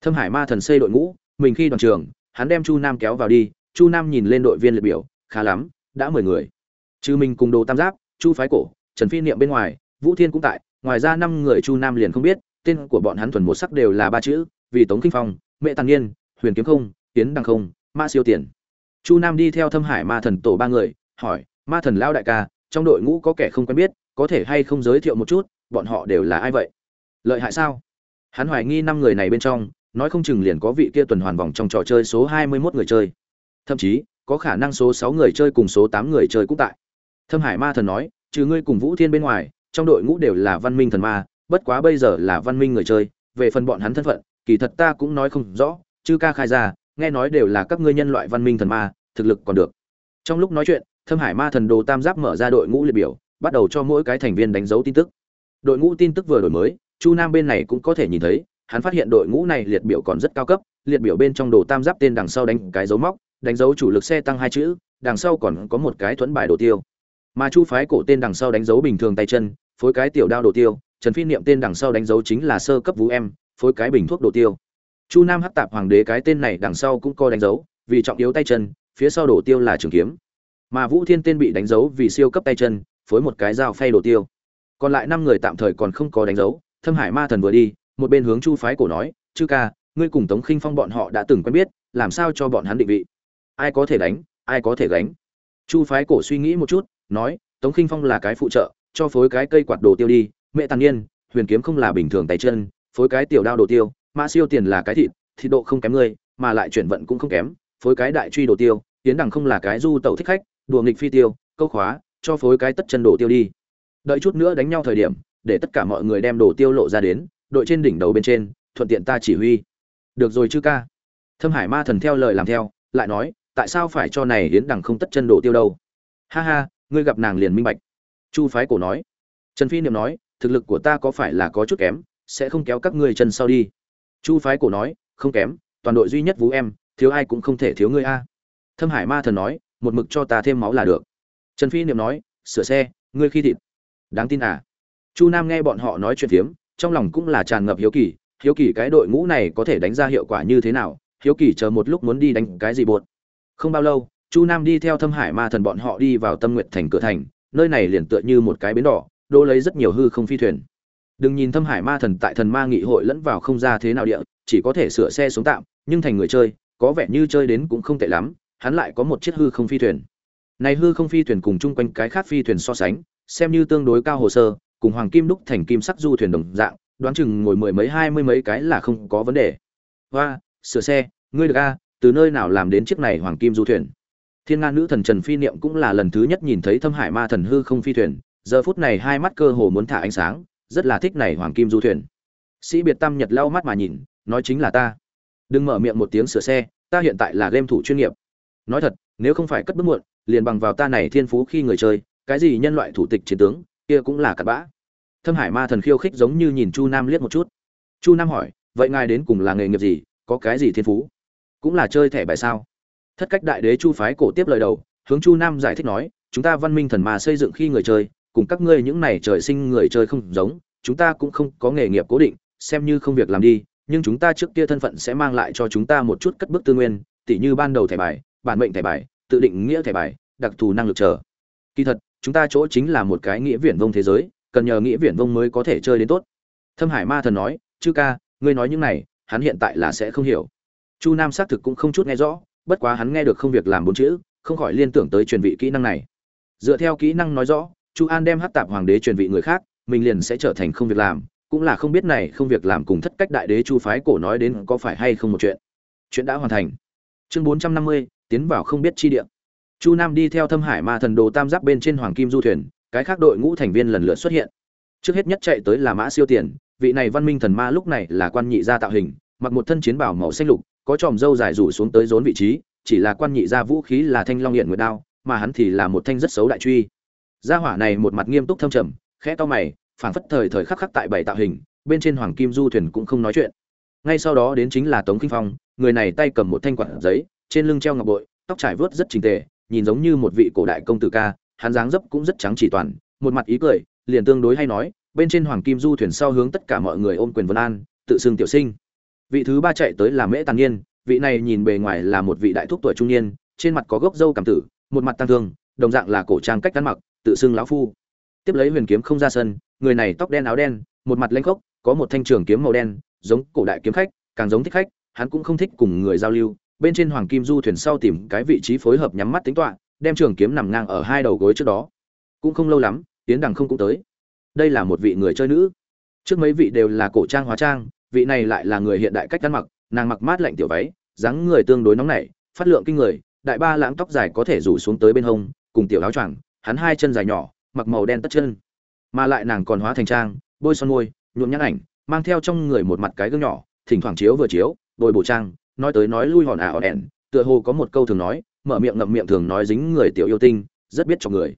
thâm hải ma thần xây đội ngũ, mình khi đoàn trường, hắn đem chu nam kéo vào đi, chu nam nhìn lên đội viên liệt biểu, khá lắm, đã mười người. Trừ mình cùng đồ tam giáp, chu phái cổ, trần phi niệm bên ngoài, vũ thiên cũng tại, ngoài ra năm người chu nam liền không biết tên của bọn hắn thuần một sắc đều là ba chữ, vì tống kinh phong, mẹ tàng niên, huyền kiếm không, tiến đăng không, ma siêu tiền. Chu nam đi theo thâm hải ma thần tổ ba người, hỏi, ma thần lao đại ca, trong đội ngũ có kẻ không quen biết, có thể hay không giới thiệu một chút, bọn họ đều là ai vậy? Lợi hại sao? Hắn hoài nghi năm người này bên trong, nói không chừng liền có vị kia tuần hoàn vòng trong trò chơi số hai mươi 21 người chơi. Thậm chí, có khả năng số sáu người chơi cùng số tám người chơi cũng tại. Thâm hải ma thần nói, trừ ngươi cùng vũ thiên bên ngoài, trong đội ngũ đều là văn minh thần ma bất quá bây giờ là văn minh người chơi, về phần bọn hắn thân phận, kỳ thật ta cũng nói không rõ chứ ca khai ra, nghe nói đều là các ngươi nhân loại văn minh thần ma, thực lực còn được. Trong lúc nói chuyện, thâm hải ma thần đồ tam giáp mở ra đội ngũ liệt biểu, bắt đầu cho mỗi cái thành viên đánh dấu tin tức. Đội ngũ tin tức vừa đổi mới, chu nam bên này cũng có thể nhìn thấy, hắn phát hiện đội ngũ này liệt biểu còn rất cao cấp, liệt biểu bên trong đồ tam giáp tên đằng sau đánh cái dấu móc, đánh dấu chủ lực xe tăng hai chữ, đằng sau còn có một cái thuẫn bài đồ tiêu. Mà chu phái cổ tên đằng sau đánh dấu bình thường tay chân, phối cái tiểu đao đồ tiêu trần phi niệm tên đằng sau đánh dấu chính là sơ cấp vũ em, phối cái bình thuốc đồ tiêu. Chu nam hắc tạp hoàng đế cái tên này đằng sau cũng có đánh dấu, vì trọng yếu tay chân, phía sau đồ tiêu là trường kiếm. Mà vũ thiên tên bị đánh dấu vì siêu cấp tay chân, phối một cái dao phay đồ tiêu. Còn lại năm người tạm thời còn không có đánh dấu, thâm hải ma thần vừa đi, một bên hướng chu phái cổ nói, chư ca, ngươi cùng tống khinh phong bọn họ đã từng quen biết, làm sao cho bọn hắn định vị? Ai có thể đánh, ai có thể gánh? Chu phái cổ suy nghĩ một chút, nói, tống khinh phong là cái phụ trợ, cho phối cái cây quạt đồ tiêu đi mẹ tàn niên, huyền kiếm không là bình thường tay chân phối cái tiểu đao đồ tiêu mã siêu tiền là cái thịt thịt độ không kém ngươi mà lại chuyển vận cũng không kém phối cái đại truy đồ tiêu tiến đằng không là cái du tẩu thích khách đùa nghịch phi tiêu câu khóa cho phối cái tất chân đồ tiêu đi. Đợi chút nữa đánh nhau thời điểm để tất cả mọi người đem đồ tiêu lộ ra đến đội trên đỉnh đầu bên trên thuận tiện ta chỉ huy. Được rồi chứ ca. Thâm hải ma thần theo lời làm theo lại nói tại sao phải cho này hiến đằng không tất chân đồ tiêu đâu? Ha ha ngươi gặp nàng liền minh bạch. Chu phái cổ nói. Trần phi niệm nói thực lực của ta có phải là có chút kém, sẽ không kéo các ngươi chân sau đi. Chu phái cổ nói, không kém, toàn đội duy nhất vũ em, thiếu ai cũng không thể thiếu ngươi a. Thâm hải ma thần nói, một mực cho ta thêm máu là được. Trần phi niệm nói, sửa xe, ngươi khi thịt. Đáng tin à. Chu nam nghe bọn họ nói chuyện phiếm, trong lòng cũng là tràn ngập hiếu kỳ hiếu kỳ cái đội ngũ này có thể đánh ra hiệu quả như thế nào, hiếu kỳ chờ một lúc muốn đi đánh cái gì bột không bao lâu, chu nam đi theo thâm hải ma thần bọn họ đi vào tâm nguyện thành cửa thành, nơi này liền tựa như một cái bến đỏ đô lấy rất nhiều hư không phi thuyền. Đừng nhìn thâm hải ma thần tại thần ma nghị hội lẫn vào không ra thế nào địa, chỉ có thể sửa xe xuống tạm, nhưng thành người chơi, có vẻ như chơi đến cũng không tệ lắm, hắn lại có một chiếc hư không phi thuyền. Này hư không phi thuyền cùng chung quanh cái khác phi thuyền so sánh, xem như tương đối cao hồ sơ, cùng hoàng kim đúc thành kim sắc du thuyền đồng dạng, đoán chừng ngồi mười mấy, hai mươi mấy cái là không có vấn đề. Hoa, sửa xe, ngươi được a, từ nơi nào làm đến chiếc này hoàng kim du thuyền? Thiên nga nữ thần trần phi niệm cũng là lần thứ nhất nhìn thấy thâm hải ma thần hư không phi thuyền giờ phút này hai mắt cơ hồ muốn thả ánh sáng, rất là thích này hoàng kim du thuyền. Sĩ biệt tam nhật lau mắt mà nhìn, nói chính là ta. Đừng mở miệng một tiếng sửa xe, ta hiện tại là game thủ chuyên nghiệp. Nói thật, nếu không phải cất bước muộn, liền bằng vào ta này thiên phú khi người chơi, cái gì nhân loại thủ tịch chiến tướng, kia cũng là cặn bã. Thâm hải ma thần khiêu khích giống như nhìn chu nam liếc một chút. Chu nam hỏi, vậy ngài đến cùng là nghề nghiệp gì, có cái gì thiên phú? Cũng là chơi thẻ bài sao? Thất cách đại đế chu phái cổ tiếp lời đầu, hướng chu nam giải thích nói, chúng ta văn minh thần mà xây dựng khi người chơi cùng các ngươi những này trời sinh người chơi không giống, chúng ta cũng không có nghề nghiệp cố định, xem như không việc làm đi, nhưng chúng ta trước kia thân phận sẽ mang lại cho chúng ta một chút cất bước tư nguyên, tỉ như ban đầu thẻ bài, bản mệnh thẻ bài, tự định nghĩa thẻ bài, đặc thù năng lực trở kỳ thật, chúng ta chỗ chính là một cái nghĩa viển vông thế giới, cần nhờ nghĩa viển vông mới có thể chơi đến tốt. Thâm hải ma thần nói, chư ca, ngươi nói những này, hắn hiện tại là sẽ không hiểu. Chu nam xác thực cũng không chút nghe rõ, bất quá hắn nghe được không việc làm bốn chữ, không khỏi liên tưởng tới truyền vị kỹ năng này. Dựa theo kỹ năng nói rõ chu an đem hát tạp hoàng đế truyền vị người khác, mình liền sẽ trở thành không việc làm, cũng là không biết này không việc làm cùng thất cách đại đế chu phái cổ nói đến có phải hay không một chuyện. Chuyện đã hoàn thành. Chương bốn trăm năm mươi, tiến vào không biết chi địa. Chu nam đi theo thâm hải ma thần đồ tam giác bên trên hoàng kim du thuyền, cái khác đội ngũ thành viên lần lượt xuất hiện. Trước hết nhất chạy tới là mã siêu tiền, vị này văn minh thần ma lúc này là quan nhị gia tạo hình, mặc một thân chiến bảo màu xanh lục, có tròm râu dài rủ xuống tới rốn vị trí, chỉ là quan nhị gia vũ khí là thanh long hiện nguyệt đao, mà hắn thì là một thanh rất xấu đại truy gia hỏa này một mặt nghiêm túc thâm trầm, khẽ to mày, phảng phất thời thời khắc khắc tại bảy tạo hình, bên trên hoàng kim du thuyền cũng không nói chuyện. Ngay sau đó đến chính là tống kinh phong, người này tay cầm một thanh quạt giấy, trên lưng treo ngọc bội, tóc trải vớt rất trình tề, nhìn giống như một vị cổ đại công tử ca, hắn dáng dấp cũng rất trắng chỉ toàn, một mặt ý cười, liền tương đối hay nói, bên trên hoàng kim du thuyền sau hướng tất cả mọi người ôm quyền vân an, tự xưng tiểu sinh. Vị thứ ba chạy tới là mễ tàn niên, vị này nhìn bề ngoài là một vị đại thúc tuổi trung niên, trên mặt có gốc râu cảm tử, một mặt tăng thương, đồng dạng là cổ trang cách ăn mặc tự xưng lão phu. Tiếp lấy huyền kiếm không ra sân, người này tóc đen áo đen, một mặt lanh khốc, có một thanh trường kiếm màu đen, giống cổ đại kiếm khách, càng giống thích khách, hắn cũng không thích cùng người giao lưu. Bên trên hoàng kim du thuyền sau tìm cái vị trí phối hợp nhắm mắt tính toán, đem trường kiếm nằm ngang ở hai đầu gối trước đó. Cũng không lâu lắm tiến đằng không cũng tới. Đây là một vị người chơi nữ. Trước mấy vị đều là cổ trang hóa trang, vị này lại là người hiện đại cách ăn mặc, nàng mặc mát lạnh tiểu váy, dáng người tương đối nóng nảy, phát lượng kinh người, đại ba lãng tóc dài có thể rủ xuống tới bên hông, cùng tiểu áo choàng hắn hai chân dài nhỏ mặc màu đen tất chân. Mà lại nàng còn hóa thành trang bôi son môi nhuộm nhãn ảnh mang theo trong người một mặt cái gương nhỏ thỉnh thoảng chiếu vừa chiếu bồi bổ trang nói tới nói lui hòn ả hòn ẻn, tựa hồ có một câu thường nói mở miệng ngậm miệng thường nói dính người tiểu yêu tinh rất biết cho người.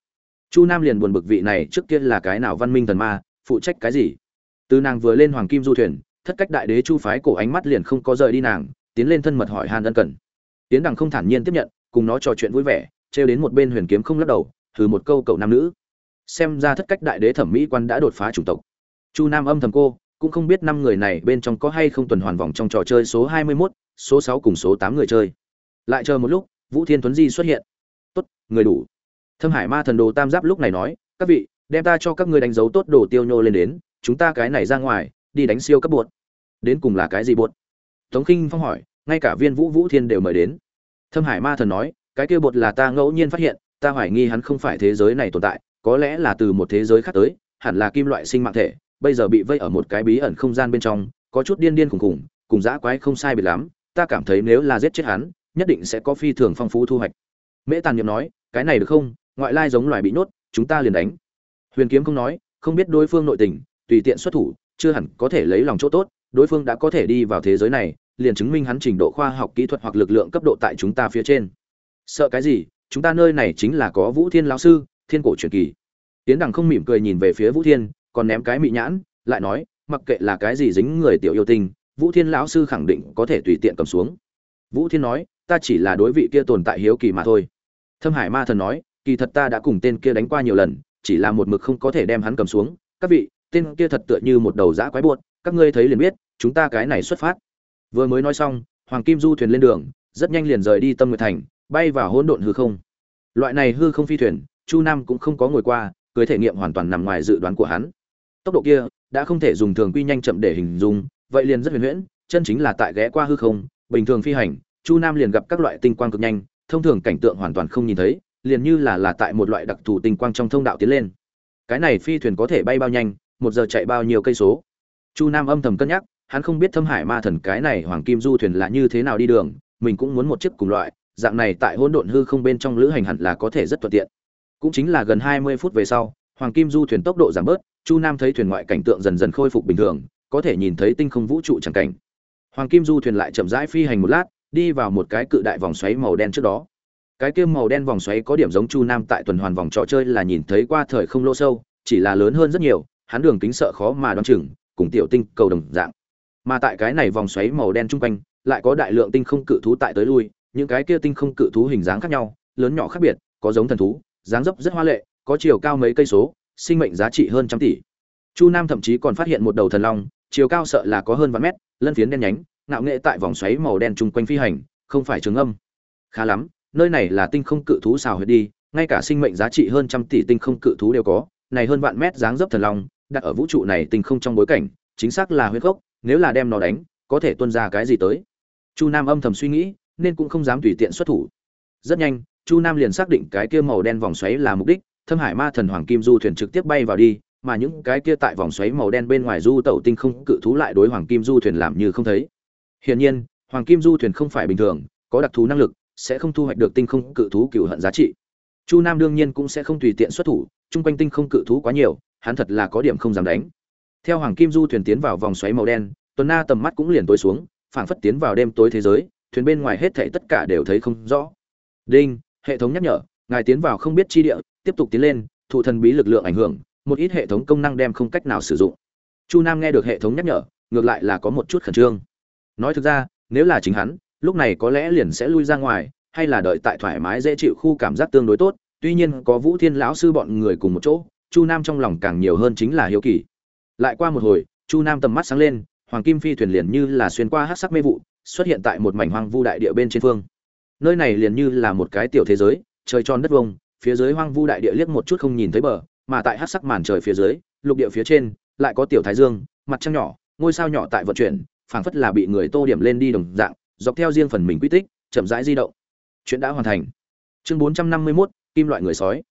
Chu nam liền buồn bực vị này trước kia là cái nào văn minh thần ma phụ trách cái gì? Từ nàng vừa lên hoàng kim du thuyền thất cách đại đế chu phái cổ ánh mắt liền không có rời đi nàng tiến lên thân mật hỏi Hàn ân cần. Tiến đằng không thản nhiên tiếp nhận cùng nó trò chuyện vui vẻ trêu đến một bên huyền kiếm không lắc đầu thử một câu cậu nam nữ. Xem ra thất cách đại đế thẩm mỹ quan đã đột phá chủng tộc. Chu nam âm thầm cô cũng không biết năm người này bên trong có hay không tuần hoàn vòng trong trò chơi số hai mươi 21, số sáu cùng số tám người chơi. Lại chờ một lúc vũ thiên tuấn di xuất hiện. Tốt người đủ. Thâm hải ma thần đồ tam giáp lúc này nói các vị đem ta cho các ngươi đánh dấu tốt đồ tiêu nhô lên đến chúng ta cái này ra ngoài đi đánh siêu cấp bột đến cùng là cái gì bột tống khinh phong hỏi ngay cả viên vũ vũ thiên đều mời đến. Thâm hải ma thần nói cái kia bột là ta ngẫu nhiên phát hiện ta hoài nghi hắn không phải thế giới này tồn tại, có lẽ là từ một thế giới khác tới, hẳn là kim loại sinh mạng thể, bây giờ bị vây ở một cái bí ẩn không gian bên trong, có chút điên điên khủng khủng, cùng dã quái không sai biệt lắm, ta cảm thấy nếu là giết chết hắn, nhất định sẽ có phi thường phong phú thu hoạch. Mễ tàn nhiệm nói, cái này được không? Ngoại lai giống loài bị nhốt, chúng ta liền đánh. Huyền kiếm không nói, không biết đối phương nội tình, tùy tiện xuất thủ, chưa hẳn có thể lấy lòng chỗ tốt, đối phương đã có thể đi vào thế giới này, liền chứng minh hắn trình độ khoa học kỹ thuật hoặc lực lượng cấp độ tại chúng ta phía trên. Sợ cái gì? Chúng ta nơi này chính là có vũ thiên lão sư, thiên cổ truyền kỳ. Tiến đằng không mỉm cười nhìn về phía vũ thiên, còn ném cái mị nhãn, lại nói, mặc kệ là cái gì dính người tiểu yêu tinh, vũ thiên lão sư khẳng định có thể tùy tiện cầm xuống. Vũ thiên nói, ta chỉ là đối vị kia tồn tại hiếu kỳ mà thôi. Thâm hải ma thần nói, kỳ thật ta đã cùng tên kia đánh qua nhiều lần, chỉ là một mực không có thể đem hắn cầm xuống. Các vị, tên kia thật tựa như một đầu dã quái buột, các ngươi thấy liền biết, chúng ta cái này xuất phát. Vừa mới nói xong, hoàng kim du thuyền lên đường, rất nhanh liền rời đi tâm nguyệt thành bay vào hỗn độn hư không. Loại này hư không phi thuyền, chu nam cũng không có ngồi qua, cưới thể nghiệm hoàn toàn nằm ngoài dự đoán của hắn. Tốc độ kia đã không thể dùng thường quy nhanh chậm để hình dung, vậy liền rất huyền huyễn, chân chính là tại ghé qua hư không, bình thường phi hành, chu nam liền gặp các loại tinh quang cực nhanh, thông thường cảnh tượng hoàn toàn không nhìn thấy, liền như là là tại một loại đặc thù tinh quang trong thông đạo tiến lên. Cái này phi thuyền có thể bay bao nhanh, một giờ chạy bao nhiêu cây số? Chu nam âm thầm cân nhắc, hắn không biết thâm hải ma thần cái này hoàng kim du thuyền là như thế nào đi đường, mình cũng muốn một chiếc cùng loại dạng này tại hỗn độn hư không bên trong lữ hành hẳn là có thể rất thuận tiện. Cũng chính là gần hai mươi phút về sau, hoàng kim du thuyền tốc độ giảm bớt, chu nam thấy thuyền ngoại cảnh tượng dần dần khôi phục bình thường, có thể nhìn thấy tinh không vũ trụ chẳng cảnh. Hoàng kim du thuyền lại chậm rãi phi hành một lát, đi vào một cái cự đại vòng xoáy màu đen trước đó. Cái kia màu đen vòng xoáy có điểm giống chu nam tại tuần hoàn vòng trò chơi là nhìn thấy qua thời không lỗ sâu, chỉ là lớn hơn rất nhiều, hắn đường kính sợ khó mà đoán chừng, cùng tiểu tinh cầu đồng dạng. Mà tại cái này vòng xoáy màu đen chung quanh, lại có đại lượng tinh không cự thú tại tới lui những cái kia tinh không cự thú hình dáng khác nhau, lớn nhỏ khác biệt, có giống thần thú, dáng dấp rất hoa lệ, có chiều cao mấy cây số, sinh mệnh giá trị hơn trăm tỷ. Chu nam thậm chí còn phát hiện một đầu thần long, chiều cao sợ là có hơn vạn mét, lân phiến đen nhánh, ngạo nghệ tại vòng xoáy màu đen chung quanh phi hành, không phải trường âm. Khá lắm, nơi này là tinh không cự thú xào huyệt đi, ngay cả sinh mệnh giá trị hơn trăm tỷ tinh không cự thú đều có, này hơn vạn mét dáng dấp thần long, đặt ở vũ trụ này tinh không trong bối cảnh, chính xác là huyết gốc, nếu là đem nó đánh, có thể tuôn ra cái gì tới. Chu nam âm thầm suy nghĩ nên cũng không dám tùy tiện xuất thủ. Rất nhanh, chu nam liền xác định cái kia màu đen vòng xoáy là mục đích, thâm hải ma thần hoàng kim du thuyền trực tiếp bay vào đi, mà những cái kia tại vòng xoáy màu đen bên ngoài du tẩu tinh không cự thú lại đối hoàng kim du thuyền làm như không thấy. Hiển nhiên, hoàng kim du thuyền không phải bình thường, có đặc thù năng lực, sẽ không thu hoạch được tinh không cự thú cựu hận giá trị. Chu nam đương nhiên cũng sẽ không tùy tiện xuất thủ, chung quanh tinh không cự thú quá nhiều, hắn thật là có điểm không dám đánh. Theo hoàng kim du thuyền tiến vào vòng xoáy màu đen, tuần na tầm mắt cũng liền tối xuống, phảng phất tiến vào đêm tối thế giới thuyền bên ngoài hết thảy tất cả đều thấy không rõ. Đinh, hệ thống nhắc nhở, ngài tiến vào không biết chi địa, tiếp tục tiến lên, thụ thần bí lực lượng ảnh hưởng, một ít hệ thống công năng đem không cách nào sử dụng. Chu nam nghe được hệ thống nhắc nhở, ngược lại là có một chút khẩn trương. Nói thực ra, nếu là chính hắn, lúc này có lẽ liền sẽ lui ra ngoài, hay là đợi tại thoải mái dễ chịu khu cảm giác tương đối tốt, tuy nhiên có vũ thiên lão sư bọn người cùng một chỗ, chu nam trong lòng càng nhiều hơn chính là hiếu kỳ. Lại qua một hồi, chu nam tầm mắt sáng lên, hoàng kim phi thuyền liền như là xuyên qua hắc sắc mê vụ xuất hiện tại một mảnh hoang vu đại địa bên trên phương. Nơi này liền như là một cái tiểu thế giới trời tròn đất vông phía dưới hoang vu đại địa liếc một chút không nhìn thấy bờ mà tại hát sắc màn trời phía dưới lục địa phía trên lại có tiểu thái dương mặt trăng nhỏ ngôi sao nhỏ tại vận chuyển phảng phất là bị người tô điểm lên đi đồng dạng dọc theo riêng phần mình quy tích chậm rãi di động. Chuyện đã hoàn thành. Chương bốn trăm năm mươi 451, kim loại người sói.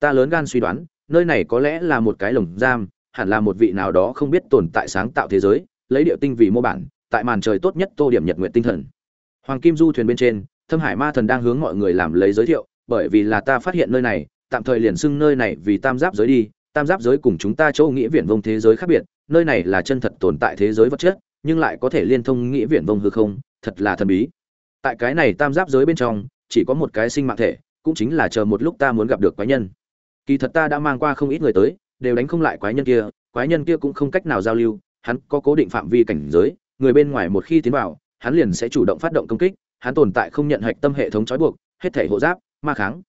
Ta lớn gan suy đoán nơi này có lẽ là một cái lồng giam hẳn là một vị nào đó không biết tồn tại sáng tạo thế giới lấy điệu tinh vì mô bản tại màn trời tốt nhất tô điểm nhật nguyện tinh thần. Hoàng kim du thuyền bên trên, thâm hải ma thần đang hướng mọi người làm lấy giới thiệu, bởi vì là ta phát hiện nơi này, tạm thời liền xưng nơi này vì tam giáp giới đi, tam giáp giới cùng chúng ta chỗ nghĩa viển vông thế giới khác biệt, nơi này là chân thật tồn tại thế giới vật chất, nhưng lại có thể liên thông nghĩa viển vông hư không, thật là thần bí. Tại cái này tam giáp giới bên trong, chỉ có một cái sinh mạng thể, cũng chính là chờ một lúc ta muốn gặp được quái nhân. Kỳ thật ta đã mang qua không ít người tới, đều đánh không lại quái nhân kia, quái nhân kia cũng không cách nào giao lưu, hắn có cố định phạm vi cảnh giới người bên ngoài một khi tiến vào, hắn liền sẽ chủ động phát động công kích, hắn tồn tại không nhận hạch tâm hệ thống trói buộc, hết thể hộ giáp, ma kháng.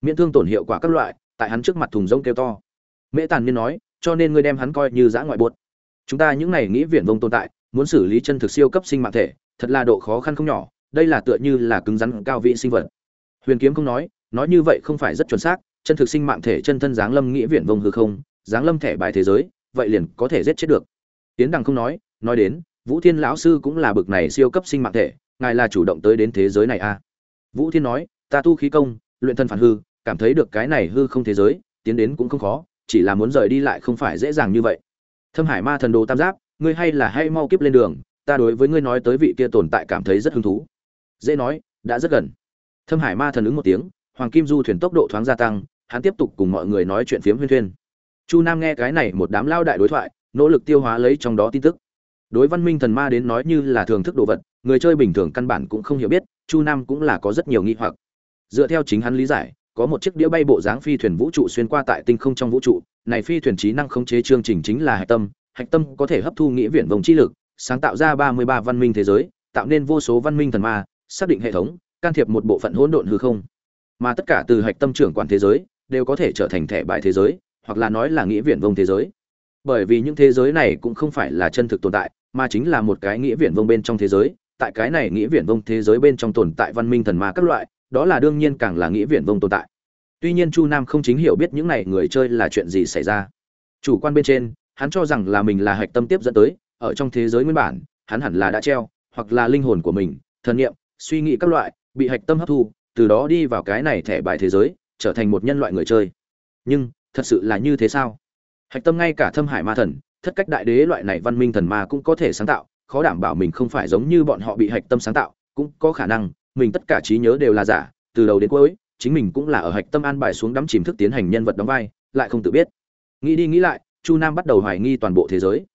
Miễn thương tổn hiệu quả các loại, tại hắn trước mặt thùng rông kêu to. Mễ tàn Miên nói, cho nên ngươi đem hắn coi như giã ngoại buột. chúng ta những này nghĩ viện vông tồn tại, muốn xử lý chân thực siêu cấp sinh mạng thể, thật là độ khó khăn không nhỏ, đây là tựa như là cứng rắn cao vị sinh vật. Huyền kiếm không nói nói như vậy không phải rất chuẩn xác, chân thực sinh mạng thể chân thân dáng lâm nghĩa viện vông hư không dáng lâm thẻ bài thế giới, vậy liền có thể giết chết được. Tiến đằng không nói nói đến vũ thiên lão sư cũng là bực này siêu cấp sinh mạng thể, ngài là chủ động tới đến thế giới này à? Vũ thiên nói, ta tu khí công, luyện thân phản hư, cảm thấy được cái này hư không thế giới, tiến đến cũng không khó, chỉ là muốn rời đi lại không phải dễ dàng như vậy. Thâm hải ma thần đồ tam giáp, ngươi hay là hay mau kiếp lên đường, ta đối với ngươi nói tới vị kia tồn tại cảm thấy rất hứng thú. Dễ nói, đã rất gần. Thâm hải ma thần ứng một tiếng, hoàng kim du thuyền tốc độ thoáng gia tăng, hắn tiếp tục cùng mọi người nói chuyện phiếm huyên thuyên. Chu nam nghe cái này một đám lao đại đối thoại, nỗ lực tiêu hóa lấy trong đó tin tức đối văn minh thần ma đến nói như là thường thức đồ vật, người chơi bình thường căn bản cũng không hiểu biết, chu nam cũng là có rất nhiều nghi hoặc. Dựa theo chính hắn lý giải, có một chiếc đĩa bay bộ dáng phi thuyền vũ trụ xuyên qua tại tinh không trong vũ trụ, này phi thuyền trí năng khống chế chương trình chính là hạch tâm hạch tâm có thể hấp thu nghĩa viện vòng chi lực, sáng tạo ra ba mươi ba văn minh thế giới, tạo nên vô số văn minh thần ma, xác định hệ thống, can thiệp một bộ phận hỗn độn hư không. Mà tất cả từ hạch tâm trưởng quản thế giới, đều có thể trở thành thẻ bài thế giới, hoặc là nói là nghĩa viện vông thế giới. Bởi vì những thế giới này cũng không phải là chân thực tồn tại mà chính là một cái nghĩa viện vông bên trong thế giới, tại cái này nghĩa viện vông thế giới bên trong tồn tại văn minh thần ma các loại, đó là đương nhiên càng là nghĩa viện vông tồn tại. Tuy nhiên chu nam không chính hiểu biết những này người chơi là chuyện gì xảy ra. Chủ quan bên trên, hắn cho rằng là mình là hạch tâm tiếp dẫn tới, ở trong thế giới nguyên bản, hắn hẳn là đã treo, hoặc là linh hồn của mình, thần nghiệm suy nghĩ các loại, bị hạch tâm hấp thu, từ đó đi vào cái này thẻ bài thế giới, trở thành một nhân loại người chơi. Nhưng, thật sự là như thế sao? Hạch tâm ngay cả thâm hải ma thần thất cách đại đế loại này văn minh thần ma cũng có thể sáng tạo, khó đảm bảo mình không phải giống như bọn họ bị hạch tâm sáng tạo, cũng có khả năng, mình tất cả trí nhớ đều là giả, từ đầu đến cuối, chính mình cũng là ở hạch tâm an bài xuống đắm chìm thức tiến hành nhân vật đóng vai, lại không tự biết. Nghĩ đi nghĩ lại, chu nam bắt đầu hoài nghi toàn bộ thế giới.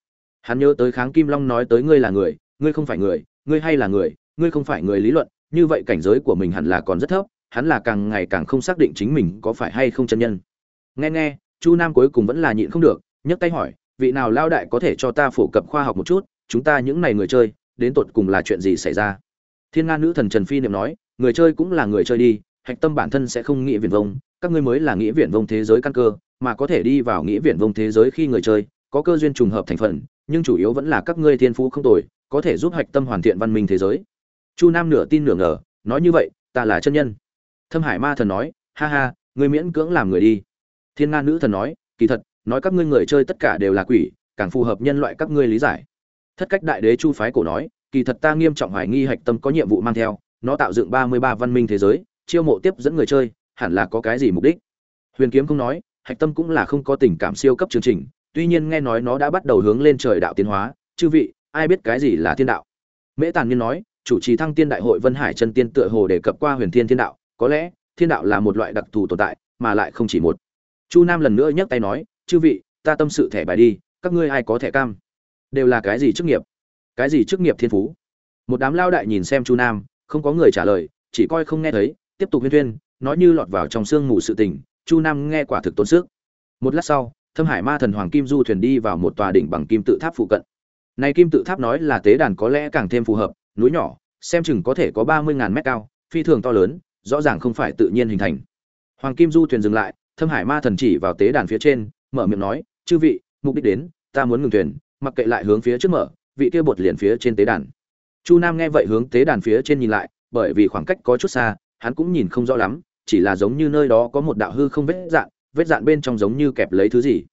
Hắn nhớ tới kháng kim long nói tới ngươi là người, ngươi không phải người, ngươi hay là người, ngươi không phải người lý luận, như vậy cảnh giới của mình hẳn là còn rất thấp, hắn là càng ngày càng không xác định chính mình có phải hay không chân nhân. Nghe nghe, chu nam cuối cùng vẫn là nhịn không được, nhấc tay hỏi vị nào lao đại có thể cho ta phổ cập khoa học một chút, chúng ta những này người chơi, đến tột cùng là chuyện gì xảy ra? Thiên nga nữ thần trần phi niệm nói, người chơi cũng là người chơi đi, hạch tâm bản thân sẽ không nghĩ viển vông, các ngươi mới là nghĩ viển vông thế giới căn cơ, mà có thể đi vào nghĩ viển vông thế giới khi người chơi, có cơ duyên trùng hợp thành phần, nhưng chủ yếu vẫn là các ngươi thiên phú không tồi, có thể giúp hạch tâm hoàn thiện văn minh thế giới. Chu nam nửa tin nửa ngờ, nói như vậy, ta là chân nhân. Thâm hải ma thần nói, ha ha, ngươi miễn cưỡng làm người đi. Thiên nga nữ thần nói, kỳ thật nói các ngươi người chơi tất cả đều là quỷ, càng phù hợp nhân loại các ngươi lý giải. Thất cách đại đế chu phái cổ nói, kỳ thật ta nghiêm trọng hoài nghi hạch tâm có nhiệm vụ mang theo, nó tạo dựng ba mươi ba văn minh thế giới, chiêu mộ tiếp dẫn người chơi, hẳn là có cái gì mục đích? Huyền kiếm không nói, hạch tâm cũng là không có tình cảm siêu cấp chương trình, tuy nhiên nghe nói nó đã bắt đầu hướng lên trời đạo tiến hóa, chư vị, ai biết cái gì là thiên đạo? Mễ tàn nhiên nói, chủ trì thăng tiên đại hội vân hải chân tiên tựa hồ đề cập qua huyền thiên thiên đạo, có lẽ, thiên đạo là một loại đặc thù tồn tại, mà lại không chỉ một. Chu nam lần nữa nhấc tay nói chư vị, ta tâm sự thẻ bài đi, các ngươi ai có thẻ cam? Đều là cái gì chức nghiệp? Cái gì chức nghiệp thiên phú? Một đám lao đại nhìn xem chu nam, không có người trả lời, chỉ coi không nghe thấy, tiếp tục huyên thuyên, nói như lọt vào trong sương mù sự tình, chu nam nghe quả thực tốn sức. Một lát sau, thâm hải ma thần hoàng kim du thuyền đi vào một tòa đỉnh bằng kim tự tháp phụ cận. Này kim tự tháp nói là tế đàn có lẽ càng thêm phù hợp, núi nhỏ, xem chừng có thể có ba mươi ngàn mét cao, phi thường to lớn, rõ ràng không phải tự nhiên hình thành. Hoàng kim du thuyền dừng lại, thâm hải ma thần chỉ vào tế đàn phía trên mở miệng nói, chư vị, mục đích đến, ta muốn ngừng thuyền, mặc kệ lại hướng phía trước mở, vị kia bột liền phía trên tế đàn. Chu nam nghe vậy hướng tế đàn phía trên nhìn lại, bởi vì khoảng cách có chút xa, hắn cũng nhìn không rõ lắm, chỉ là giống như nơi đó có một đạo hư không vết dạn vết dạn bên trong giống như kẹp lấy thứ gì.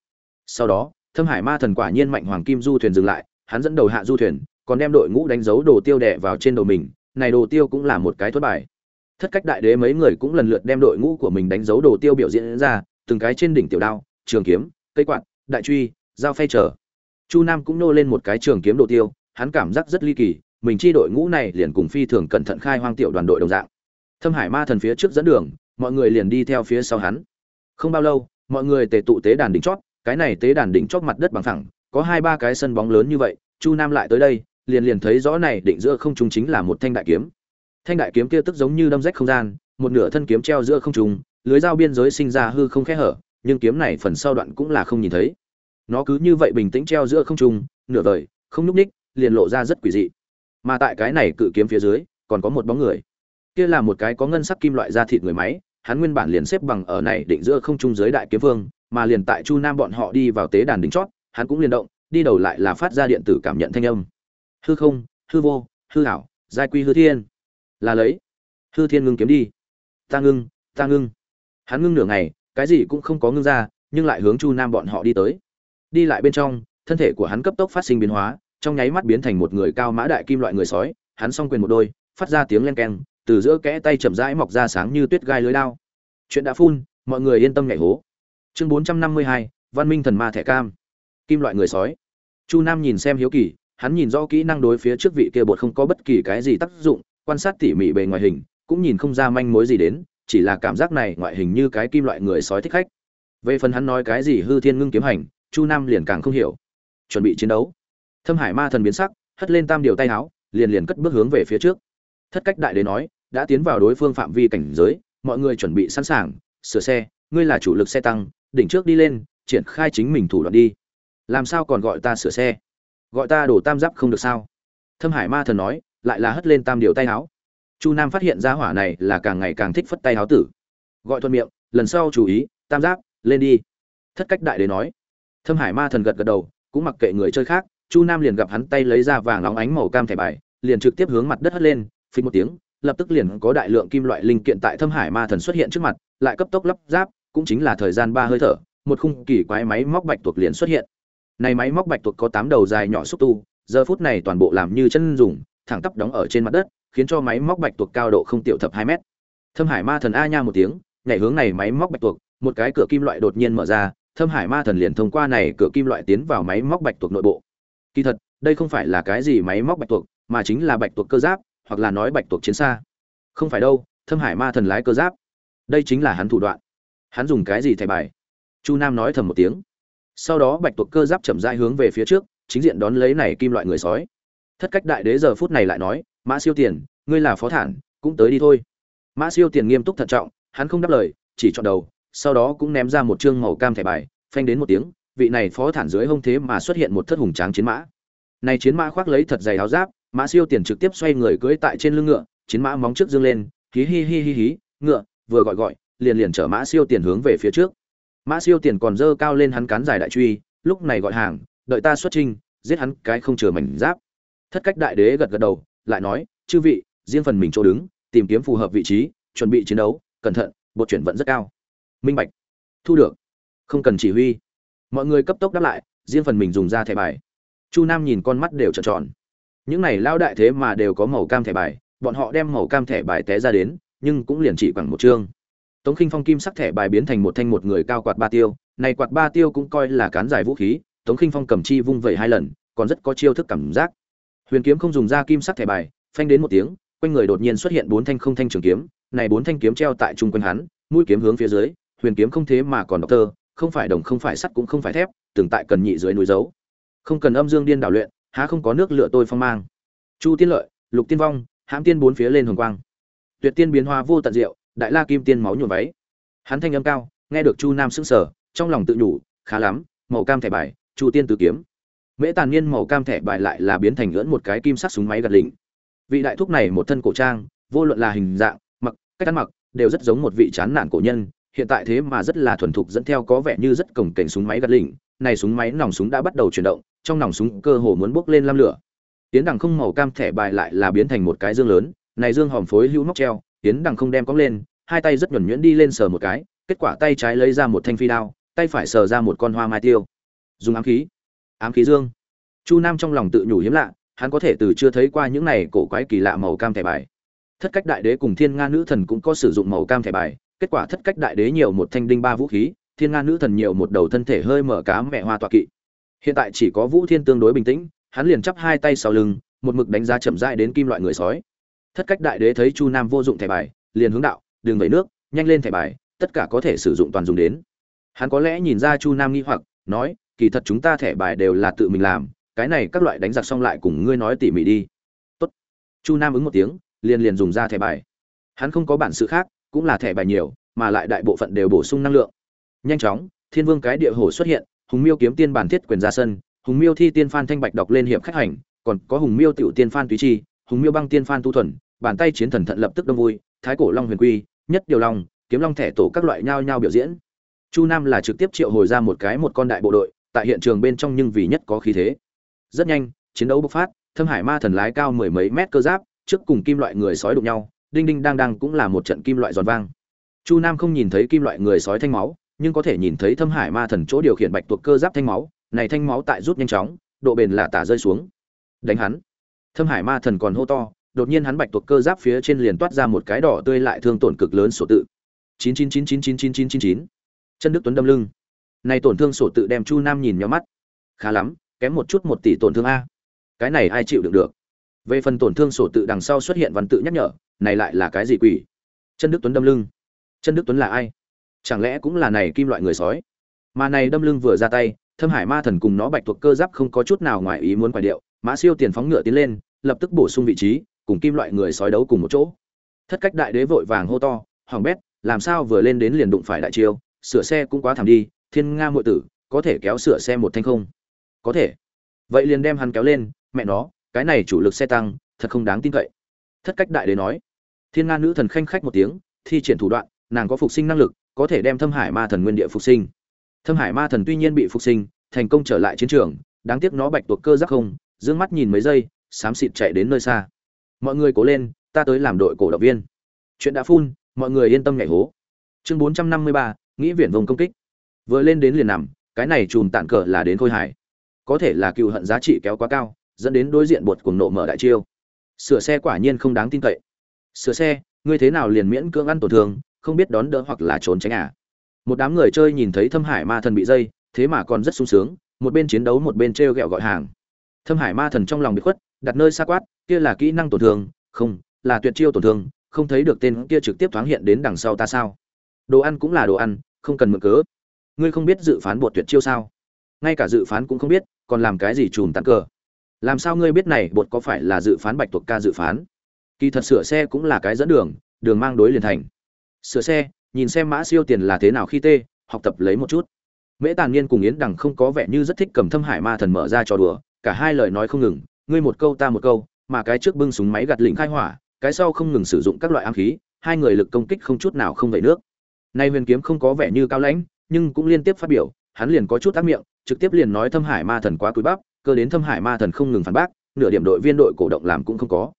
Sau đó, thâm hải ma thần quả nhiên mạnh hoàng kim du thuyền dừng lại, hắn dẫn đầu hạ du thuyền, còn đem đội ngũ đánh dấu đồ tiêu đẻ vào trên đầu mình, này đồ tiêu cũng là một cái thất bài. Thất cách đại đế mấy người cũng lần lượt đem đội ngũ của mình đánh dấu đồ tiêu biểu diễn ra, từng cái trên đỉnh tiểu đao trường kiếm, cây quạt, đại truy, dao phay trở. Chu nam cũng nô lên một cái trường kiếm đồ tiêu, hắn cảm giác rất ly kỳ, mình chi đội ngũ này liền cùng phi thường cẩn thận khai hoang tiểu đoàn đội đồng dạng. Thâm hải ma thần phía trước dẫn đường, mọi người liền đi theo phía sau hắn. Không bao lâu, mọi người tề tụ tế đàn đỉnh chót, cái này tế đàn đỉnh chót mặt đất bằng thẳng có hai ba cái sân bóng lớn như vậy, chu nam lại tới đây, liền liền thấy rõ này định giữa không trung chính là một thanh đại kiếm. Thanh đại kiếm kia tức giống như đâm rách không gian, một nửa thân kiếm treo giữa không trung, lưới dao biên giới sinh ra hư không khẽ hở nhưng kiếm này phần sau đoạn cũng là không nhìn thấy. Nó cứ như vậy bình tĩnh treo giữa không trung, nửa vời, không nhúc ních liền lộ ra rất quỷ dị. Mà tại cái này cự kiếm phía dưới, còn có một bóng người. Kia là một cái có ngân sắc kim loại da thịt người máy, hắn nguyên bản liền xếp bằng ở này định giữa không trung dưới đại kiếm vương, mà liền tại chu nam bọn họ đi vào tế đàn đỉnh chót, hắn cũng liền động, đi đầu lại là phát ra điện tử cảm nhận thanh âm. Hư không, hư vô, hư hảo giai quy hư thiên. Là lấy. Hư thiên ngưng kiếm đi. Ta ngưng ta ngưng. Hắn ngưng nửa ngày cái gì cũng không có ngưng ra, nhưng lại hướng chu nam bọn họ đi tới. Đi lại bên trong, thân thể của hắn cấp tốc phát sinh biến hóa, trong nháy mắt biến thành một người cao mã đại kim loại người sói, hắn s o n g quyền một đôi, phát ra tiếng len keng, từ giữa kẽ tay chậm rãi mọc ra sáng như tuyết gai lưới lao chuyện đã phun, mọi người yên tâm nhảy hố. Chương bốn trăm năm mươi hai, văn minh thần ma thẻ cam. Kim loại người sói. Chu nam nhìn xem hiếu kỳ, hắn nhìn rõ kỹ năng đối phía trước vị kia bột không có bất kỳ cái gì tác dụng, quan sát tỉ mỉ bề ngoài hình, cũng nhìn không ra manh mối gì đến chỉ là cảm giác này ngoại hình như cái kim loại người sói thích khách. Về phần hắn nói cái gì hư thiên ngưng kiếm hành, chu nam liền càng không hiểu. Chuẩn bị chiến đấu. Thâm hải ma thần biến sắc, hất lên tam điều tay áo, liền liền cất bước hướng về phía trước. Thất cách đại đế nói, đã tiến vào đối phương phạm vi cảnh giới, mọi người chuẩn bị sẵn sàng, sửa xe, ngươi là chủ lực xe tăng, đỉnh trước đi lên, triển khai chính mình thủ đoạn đi. Làm sao còn gọi ta sửa xe? Gọi ta đổ tam giáp không được sao? Thâm hải ma thần nói, lại là hất lên tam điều tay áo chu nam phát hiện ra hỏa này là càng ngày càng thích phất tay háo tử. Gọi thuận miệng, lần sau chú ý, tam giáp lên đi. Thất cách đại đế nói. Thâm hải ma thần gật gật đầu, cũng mặc kệ người chơi khác, chu nam liền gặp hắn tay lấy ra vàng óng ánh màu cam thẻ bài, liền trực tiếp hướng mặt đất hất lên, phình một tiếng, lập tức liền có đại lượng kim loại linh kiện tại thâm hải ma thần xuất hiện trước mặt, lại cấp tốc lắp ráp, cũng chính là thời gian ba hơi thở, một khung kỳ quái máy móc bạch tuộc liền xuất hiện. Này máy móc bạch tuộc có tám đầu dài nhỏ xúc tu, giờ phút này toàn bộ làm như chân dùng, thẳng tắp đóng ở trên mặt đất khiến cho máy móc bạch tuộc cao độ không tiểu thập hai mét. Thâm hải ma thần a nha một tiếng, nhảy hướng này máy móc bạch tuộc, một cái cửa kim loại đột nhiên mở ra, thâm hải ma thần liền thông qua này cửa kim loại tiến vào máy móc bạch tuộc nội bộ. Kỳ thật, đây không phải là cái gì máy móc bạch tuộc, mà chính là bạch tuộc cơ giáp, hoặc là nói bạch tuộc chiến xa. Không phải đâu, thâm hải ma thần lái cơ giáp. Đây chính là hắn thủ đoạn. Hắn dùng cái gì thẻ bài? Chu nam nói thầm một tiếng. Sau đó bạch tuộc cơ giáp chậm rãi hướng về phía trước, chính diện đón lấy này kim loại người sói. Thất cách đại đế giờ phút này lại nói mã siêu tiền, ngươi là phó thản, cũng tới đi thôi. Mã siêu tiền nghiêm túc thận trọng, hắn không đáp lời, chỉ chọn đầu, sau đó cũng ném ra một chương màu cam thẻ bài, phanh đến một tiếng, vị này phó thản dưới hông thế mà xuất hiện một thất hùng tráng chiến mã. Này chiến mã khoác lấy thật dày áo giáp, mã siêu tiền trực tiếp xoay người cưỡi tại trên lưng ngựa, chiến mã móng trước dương lên, hí hi hi hi hí, ngựa, vừa gọi gọi, liền liền chở mã siêu tiền hướng về phía trước. Mã siêu tiền còn dơ cao lên hắn cán dài đại truy, lúc này gọi hàng, đợi ta xuất trinh giết hắn cái không chừa mảnh giáp. Thất cách đại đế gật gật đầu lại nói, chư vị, riêng phần mình chỗ đứng, tìm kiếm phù hợp vị trí, chuẩn bị chiến đấu, cẩn thận, bột chuyển vận rất cao. Minh bạch. Thu được. Không cần chỉ huy. Mọi người cấp tốc đáp lại, riêng phần mình dùng ra thẻ bài. Chu nam nhìn con mắt đều trợn tròn. Những này lao đại thế mà đều có màu cam thẻ bài, bọn họ đem màu cam thẻ bài té ra đến, nhưng cũng liền chỉ bằng một chương. Tống khinh phong kim sắc thẻ bài biến thành một thanh một người cao quạt ba tiêu, này quạt ba tiêu cũng coi là cán dài vũ khí, tống khinh phong cầm chi vung vẩy hai lần, còn rất có chiêu thức cảm giác huyền kiếm không dùng ra kim sắc thẻ bài, phanh đến một tiếng, quanh người đột nhiên xuất hiện bốn thanh không thanh trường kiếm. Này bốn thanh kiếm treo tại trung quanh hắn, mũi kiếm hướng phía dưới, huyền kiếm không thế mà còn độc tơ, không phải đồng, không phải sắt cũng không phải thép, từng tại cần nhị dưới núi dấu không cần âm dương điên đảo luyện, há không có nước lửa tôi phong mang. Chu tiên lợi, lục tiên vong, hãm tiên bốn phía lên hồng quang. Tuyệt tiên biến hóa vô tận diệu, đại la kim tiên máu nhuộm váy. Hắn thanh âm cao, nghe được chu nam sững sờ, trong lòng tự nhủ, khá lắm, màu cam thẻ bài, chu tiên tử kiếm mễ tàn niên màu cam thẻ bài lại là biến thành lưỡn một cái kim sắc súng máy gạt lỉnh vị đại thúc này một thân cổ trang, vô luận là hình dạng, mặc, cách ăn mặc, đều rất giống một vị chán nản cổ nhân, hiện tại thế mà rất là thuần thục dẫn theo có vẻ như rất cổng cảnh súng máy gạt lỉnh này súng máy nòng súng đã bắt đầu chuyển động, trong nòng súng cơ hồ muốn bốc lên lam lửa. Tiến đằng không màu cam thẻ bài lại là biến thành một cái dương lớn, này dương hòm phối hữu móc treo, tiến đằng không đem cong lên, hai tay rất nhuẩn nhuyễn đi lên sờ một cái, kết quả tay trái lấy ra một thanh phi đao, tay phải sờ ra một con hoa mai tiêu. Dùng ám khí ám khí dương. Chu nam trong lòng tự nhủ hiếm lạ, hắn có thể từ chưa thấy qua những này cổ quái kỳ lạ màu cam thẻ bài. Thất cách đại đế cùng thiên nga nữ thần cũng có sử dụng màu cam thẻ bài, kết quả thất cách đại đế nhiều một thanh đinh ba vũ khí, thiên nga nữ thần nhiều một đầu thân thể hơi mở cá mẹ hoa tọa kỵ. Hiện tại chỉ có vũ thiên tương đối bình tĩnh, hắn liền chắp hai tay sau lưng, một mực đánh giá chậm rãi đến kim loại người sói. Thất cách đại đế thấy chu nam vô dụng thẻ bài, liền hướng đạo đường vẩy nước, nhanh lên thẻ bài, tất cả có thể sử dụng toàn dùng đến. Hắn có lẽ nhìn ra chu nam nghi hoặc, nói kỳ thật chúng ta thẻ bài đều là tự mình làm, cái này các loại đánh giặc xong lại cùng ngươi nói tỉ mỉ đi. Tốt. Chu nam ứng một tiếng, liền liền dùng ra thẻ bài. Hắn không có bản sự khác, cũng là thẻ bài nhiều, mà lại đại bộ phận đều bổ sung năng lượng. Nhanh chóng, thiên vương cái địa hồ xuất hiện, hùng miêu kiếm tiên bản thiết quyền ra sân, hùng miêu thi tiên phan thanh bạch đọc lên hiệp khách hành, còn có hùng miêu tiểu tiên phan túy chi, hùng miêu băng tiên phan tu thuần, bàn tay chiến thần thận lập tức đông vui, thái cổ long huyền quy, nhất điều long, kiếm long thẻ tổ các loại nhao nhao biểu diễn. Chu nam là trực tiếp triệu hồi ra một cái một con đại bộ đội tại hiện trường bên trong nhưng vì nhất có khí thế. Rất nhanh, chiến đấu bộc phát, thâm hải ma thần lái cao mười mấy mét cơ giáp, trước cùng kim loại người sói đụng nhau, đinh đinh đang đang cũng là một trận kim loại giòn vang. Chu nam không nhìn thấy kim loại người sói thanh máu, nhưng có thể nhìn thấy thâm hải ma thần chỗ điều khiển bạch tuộc cơ giáp thanh máu, này thanh máu tại rút nhanh chóng, độ bền là tả rơi xuống. Đánh hắn. Thâm hải ma thần còn hô to, đột nhiên hắn bạch tuộc cơ giáp phía trên liền toát ra một cái đỏ tươi lại thương tổn cực lớn sổ tự. chín chín chín chín chín chín chín chín chín. Chân đức tuấn đâm lưng này tổn thương sổ tự đem chu nam nhìn nhau mắt. Khá lắm, kém một chút một tỷ tổn thương a. Cái này ai chịu đựng được? Về phần tổn thương sổ tự đằng sau xuất hiện văn tự nhắc nhở, này lại là cái gì quỷ? Chân đức tuấn đâm lưng. Chân đức tuấn là ai? Chẳng lẽ cũng là này kim loại người sói? Mà này đâm lưng vừa ra tay, thâm hải ma thần cùng nó bạch thuộc cơ giáp không có chút nào ngoài ý muốn quả điệu, mã siêu tiền phóng ngựa tiến lên, lập tức bổ sung vị trí, cùng kim loại người sói đấu cùng một chỗ. Thất cách đại đế vội vàng hô to, hoàng bét, làm sao vừa lên đến liền đụng phải đại chiêu, sửa xe cũng quá thảm đi thiên nga muội tử, có thể kéo sửa xe một thanh không? Có thể. Vậy liền đem hắn kéo lên, mẹ nó, cái này chủ lực xe tăng, thật không đáng tin cậy. Thất cách đại đế nói. Thiên nga nữ thần khanh khách một tiếng, thi triển thủ đoạn, nàng có phục sinh năng lực, có thể đem thâm hải ma thần nguyên địa phục sinh. Thâm hải ma thần tuy nhiên bị phục sinh, thành công trở lại chiến trường, đáng tiếc nó bạch tuộc cơ giác không d ư ơ n g mắt nhìn mấy giây, xám xịt chạy đến nơi xa. Mọi người cố lên, ta tới làm đội cổ động viên. Chuyện đã phun mọi người yên tâm nhảy hố. Chương bốn trăm năm mươi ba, nghĩ viển vùng công kích vừa lên đến liền nằm, cái này chùm tản cờ là đến khôi hải có thể là cựu hận giá trị kéo quá cao, dẫn đến đối diện bột cuồng nộ mở đại chiêu. Sửa xe quả nhiên không đáng tin cậy. Sửa xe, ngươi thế nào liền miễn cưỡng ăn tổn thương, không biết đón đỡ hoặc là trốn tránh à? Một đám người chơi nhìn thấy thâm hải ma thần bị dây, thế mà còn rất sung sướng, một bên chiến đấu một bên t r e o g ẹ o gọi hàng. Thâm hải ma thần trong lòng bị khuất, đặt nơi xa quát, kia là kỹ năng tổn thương, không, là tuyệt chiêu tổn thương, không thấy được tên kia trực tiếp thoáng hiện đến đằng sau ta sao? Đồ ăn cũng là đồ ăn, không cần mượn cớ ngươi không biết dự phán bột tuyệt chiêu sao? Ngay cả dự phán cũng không biết, còn làm cái gì chùm tặng cờ? Làm sao ngươi biết này bột có phải là dự phán bạch tuộc ca dự phán? Kỳ thật sửa xe cũng là cái dẫn đường đường mang đối liền thành. Sửa xe, nhìn xem mã siêu tiền là thế nào khi tê, học tập lấy một chút. Mễ tàn niên cùng yến đằng không có vẻ như rất thích cầm thâm hải ma thần mở ra trò đùa, cả hai lời nói không ngừng, ngươi một câu ta một câu, mà cái trước bưng súng máy gạt lĩnh khai hỏa, cái sau không ngừng sử dụng các loại ám khí, hai người lực công kích không chút nào không vẩy nước. Nay huyền kiếm không có vẻ như cao lãnh nhưng cũng liên tiếp phát biểu, hắn liền có chút ác miệng, trực tiếp liền nói thâm hải ma thần quá cúi bắp cơ đến thâm hải ma thần không ngừng phản bác, nửa điểm đội viên đội cổ động làm cũng không có.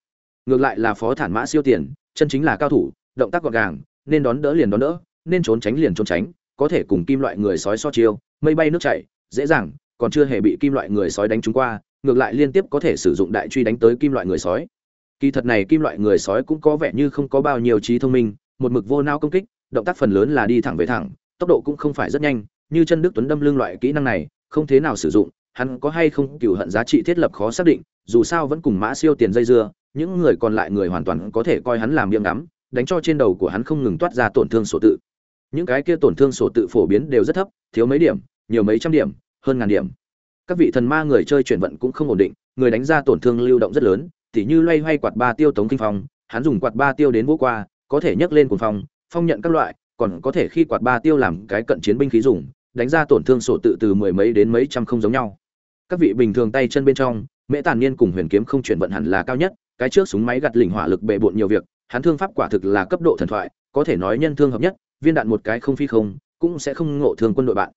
Ngược lại là phó thản mã siêu tiền, chân chính là cao thủ, động tác gọn gàng, nên đón đỡ liền đón đỡ, nên trốn tránh liền trốn tránh, có thể cùng kim loại người sói so chiêu, mây bay nước chảy, dễ dàng, còn chưa hề bị kim loại người sói đánh trúng qua, ngược lại liên tiếp có thể sử dụng đại truy đánh tới kim loại người sói. Kỳ thật này kim loại người sói cũng có vẻ như không có bao nhiêu trí thông minh, một mực vô não công kích, động tác phần lớn là đi thẳng về thẳng tốc độ cũng không phải rất nhanh, như chân đức tuấn đâm lưng loại kỹ năng này, không thế nào sử dụng, hắn có hay không cựu hận giá trị thiết lập khó xác định, dù sao vẫn cùng mã siêu tiền dây dưa, những người còn lại người hoàn toàn có thể coi hắn làm miệng ngắm, đánh cho trên đầu của hắn không ngừng toát ra tổn thương sổ tự. Những cái kia tổn thương sổ tự phổ biến đều rất thấp, thiếu mấy điểm, nhiều mấy trăm điểm, hơn ngàn điểm. Các vị thần ma người chơi chuyển vận cũng không ổn định, người đánh ra tổn thương lưu động rất lớn, tỉ như loay hoay quạt ba tiêu tống kinh phong, hắn dùng quạt ba tiêu đến vô qua, có thể nhấc lên cuồng phong phong nhận các loại còn có thể khi quạt ba tiêu làm cái cận chiến binh khí dùng, đánh ra tổn thương sổ tự từ mười mấy đến mấy trăm không giống nhau. Các vị bình thường tay chân bên trong, mễ tản niên cùng huyền kiếm không chuyển vận hẳn là cao nhất, cái trước súng máy gặt lỉnh hỏa lực bệ bộn nhiều việc, hắn thương pháp quả thực là cấp độ thần thoại, có thể nói nhân thương hợp nhất, viên đạn một cái không phi không, cũng sẽ không ngộ thương quân đội bạn.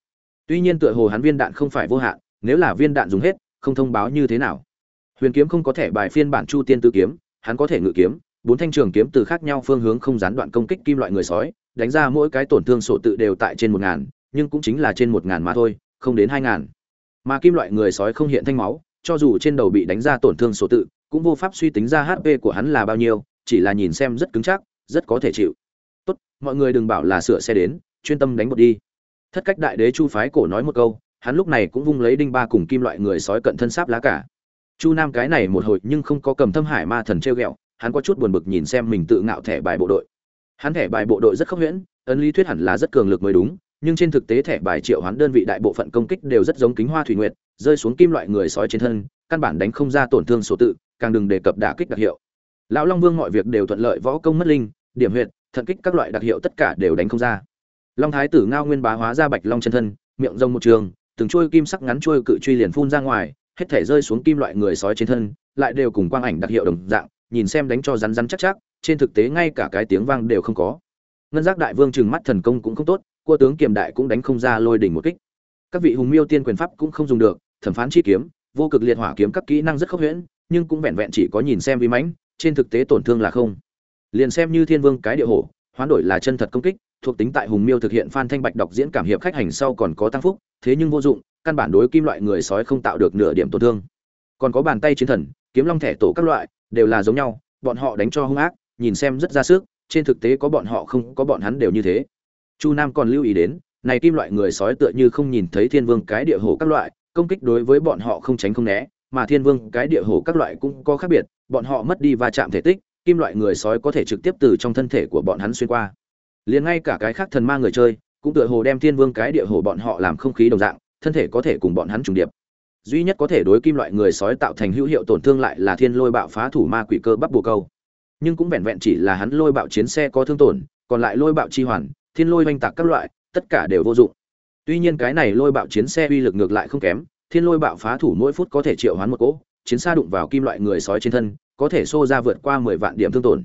Tuy nhiên tựa hồ hắn viên đạn không phải vô hạn, nếu là viên đạn dùng hết, không thông báo như thế nào. Huyền kiếm không có thể bài phiên bản chu tiên tư kiếm, hắn có thể ngự kiếm, bốn thanh trường kiếm từ khác nhau phương hướng không gián đoạn công kích kim loại người sói đánh ra mỗi cái tổn thương sổ tự đều tại trên một ngàn, nhưng cũng chính là trên một ngàn mà thôi, không đến hai ngàn. Mà kim loại người sói không hiện thanh máu, cho dù trên đầu bị đánh ra tổn thương sổ tự, cũng vô pháp suy tính ra hp của hắn là bao nhiêu, chỉ là nhìn xem rất cứng chắc, rất có thể chịu. Tốt, mọi người đừng bảo là sửa xe đến, chuyên tâm đánh một đi. Thất cách đại đế chu phái cổ nói một câu, hắn lúc này cũng vung lấy đinh ba cùng kim loại người sói cận thân sáp lá cả. Chu nam cái này một hồi nhưng không có cầm thâm hải ma thần treo ghẹo, hắn có chút buồn bực nhìn xem mình tự ngạo thẻ bài bộ đội hắn thẻ bài bộ đội rất khốc huyễn ấn lý thuyết hẳn là rất cường lực mới đúng, nhưng trên thực tế thẻ bài triệu hoán đơn vị đại bộ phận công kích đều rất giống kính hoa thủy nguyệt, rơi xuống kim loại người sói trên thân, căn bản đánh không ra tổn thương số tự, càng đừng đề cập đả kích đặc hiệu. Lão long vương mọi việc đều thuận lợi, võ công mất linh, điểm huyệt, thận kích các loại đặc hiệu tất cả đều đánh không ra. Long thái tử ngao nguyên bá hóa ra bạch long chân thân, miệng rông một trường, từng trôi kim sắc ngắn trôi cự truy liền phun ra ngoài, hết thể rơi xuống kim loại người sói trên thân, lại đều cùng quang ảnh đặc hiệu đồng dạng, nhìn xem đánh cho rắn rắn chắc chắc trên thực tế ngay cả cái tiếng vang đều không có. Ngân giác đại vương trừng mắt thần công cũng không tốt, cua tướng kiềm đại cũng đánh không ra lôi đỉnh một kích. Các vị hùng miêu tiên quyền pháp cũng không dùng được, thẩm phán chi kiếm, vô cực liệt hỏa kiếm các kỹ năng rất khốc huyễn, nhưng cũng vẹn vẹn chỉ có nhìn xem vi mãnh, trên thực tế tổn thương là không. Liền xem như thiên vương cái địa hổ, hoán đổi là chân thật công kích, thuộc tính tại hùng miêu thực hiện phan thanh bạch đọc diễn cảm hiệp khách hành sau còn có tăng phúc, thế nhưng vô dụng, căn bản đối kim loại người sói không tạo được nửa điểm tổn thương. Còn có bàn tay chiến thần, kiếm long thẻ tổ các loại, đều là giống nhau, bọn họ đánh cho hung ác nhìn xem rất ra sức, trên thực tế có bọn họ không có bọn hắn đều như thế. Chu nam còn lưu ý đến, này kim loại người sói tựa như không nhìn thấy thiên vương cái địa hổ các loại, công kích đối với bọn họ không tránh không né, mà thiên vương cái địa hổ các loại cũng có khác biệt, bọn họ mất đi va chạm thể tích, kim loại người sói có thể trực tiếp từ trong thân thể của bọn hắn xuyên qua. Liền ngay cả cái khác thần ma người chơi, cũng tựa hồ đem thiên vương cái địa hổ bọn họ làm không khí đồng dạng, thân thể có thể cùng bọn hắn trùng điệp. Duy nhất có thể đối kim loại người sói tạo thành hữu hiệu tổn thương lại là thiên lôi bạo phá thủ ma quỷ cơ bắp bồ câu nhưng cũng vẹn vẹn chỉ là hắn lôi bạo chiến xe có thương tổn, còn lại lôi bạo chi hoàn, thiên lôi oanh tạc các loại, tất cả đều vô dụng. Tuy nhiên cái này lôi bạo chiến xe uy lực ngược lại không kém, thiên lôi bạo phá thủ mỗi phút có thể triệu hoán một cỗ, chiến xa đụng vào kim loại người sói trên thân, có thể xô ra vượt qua mười vạn điểm thương tổn.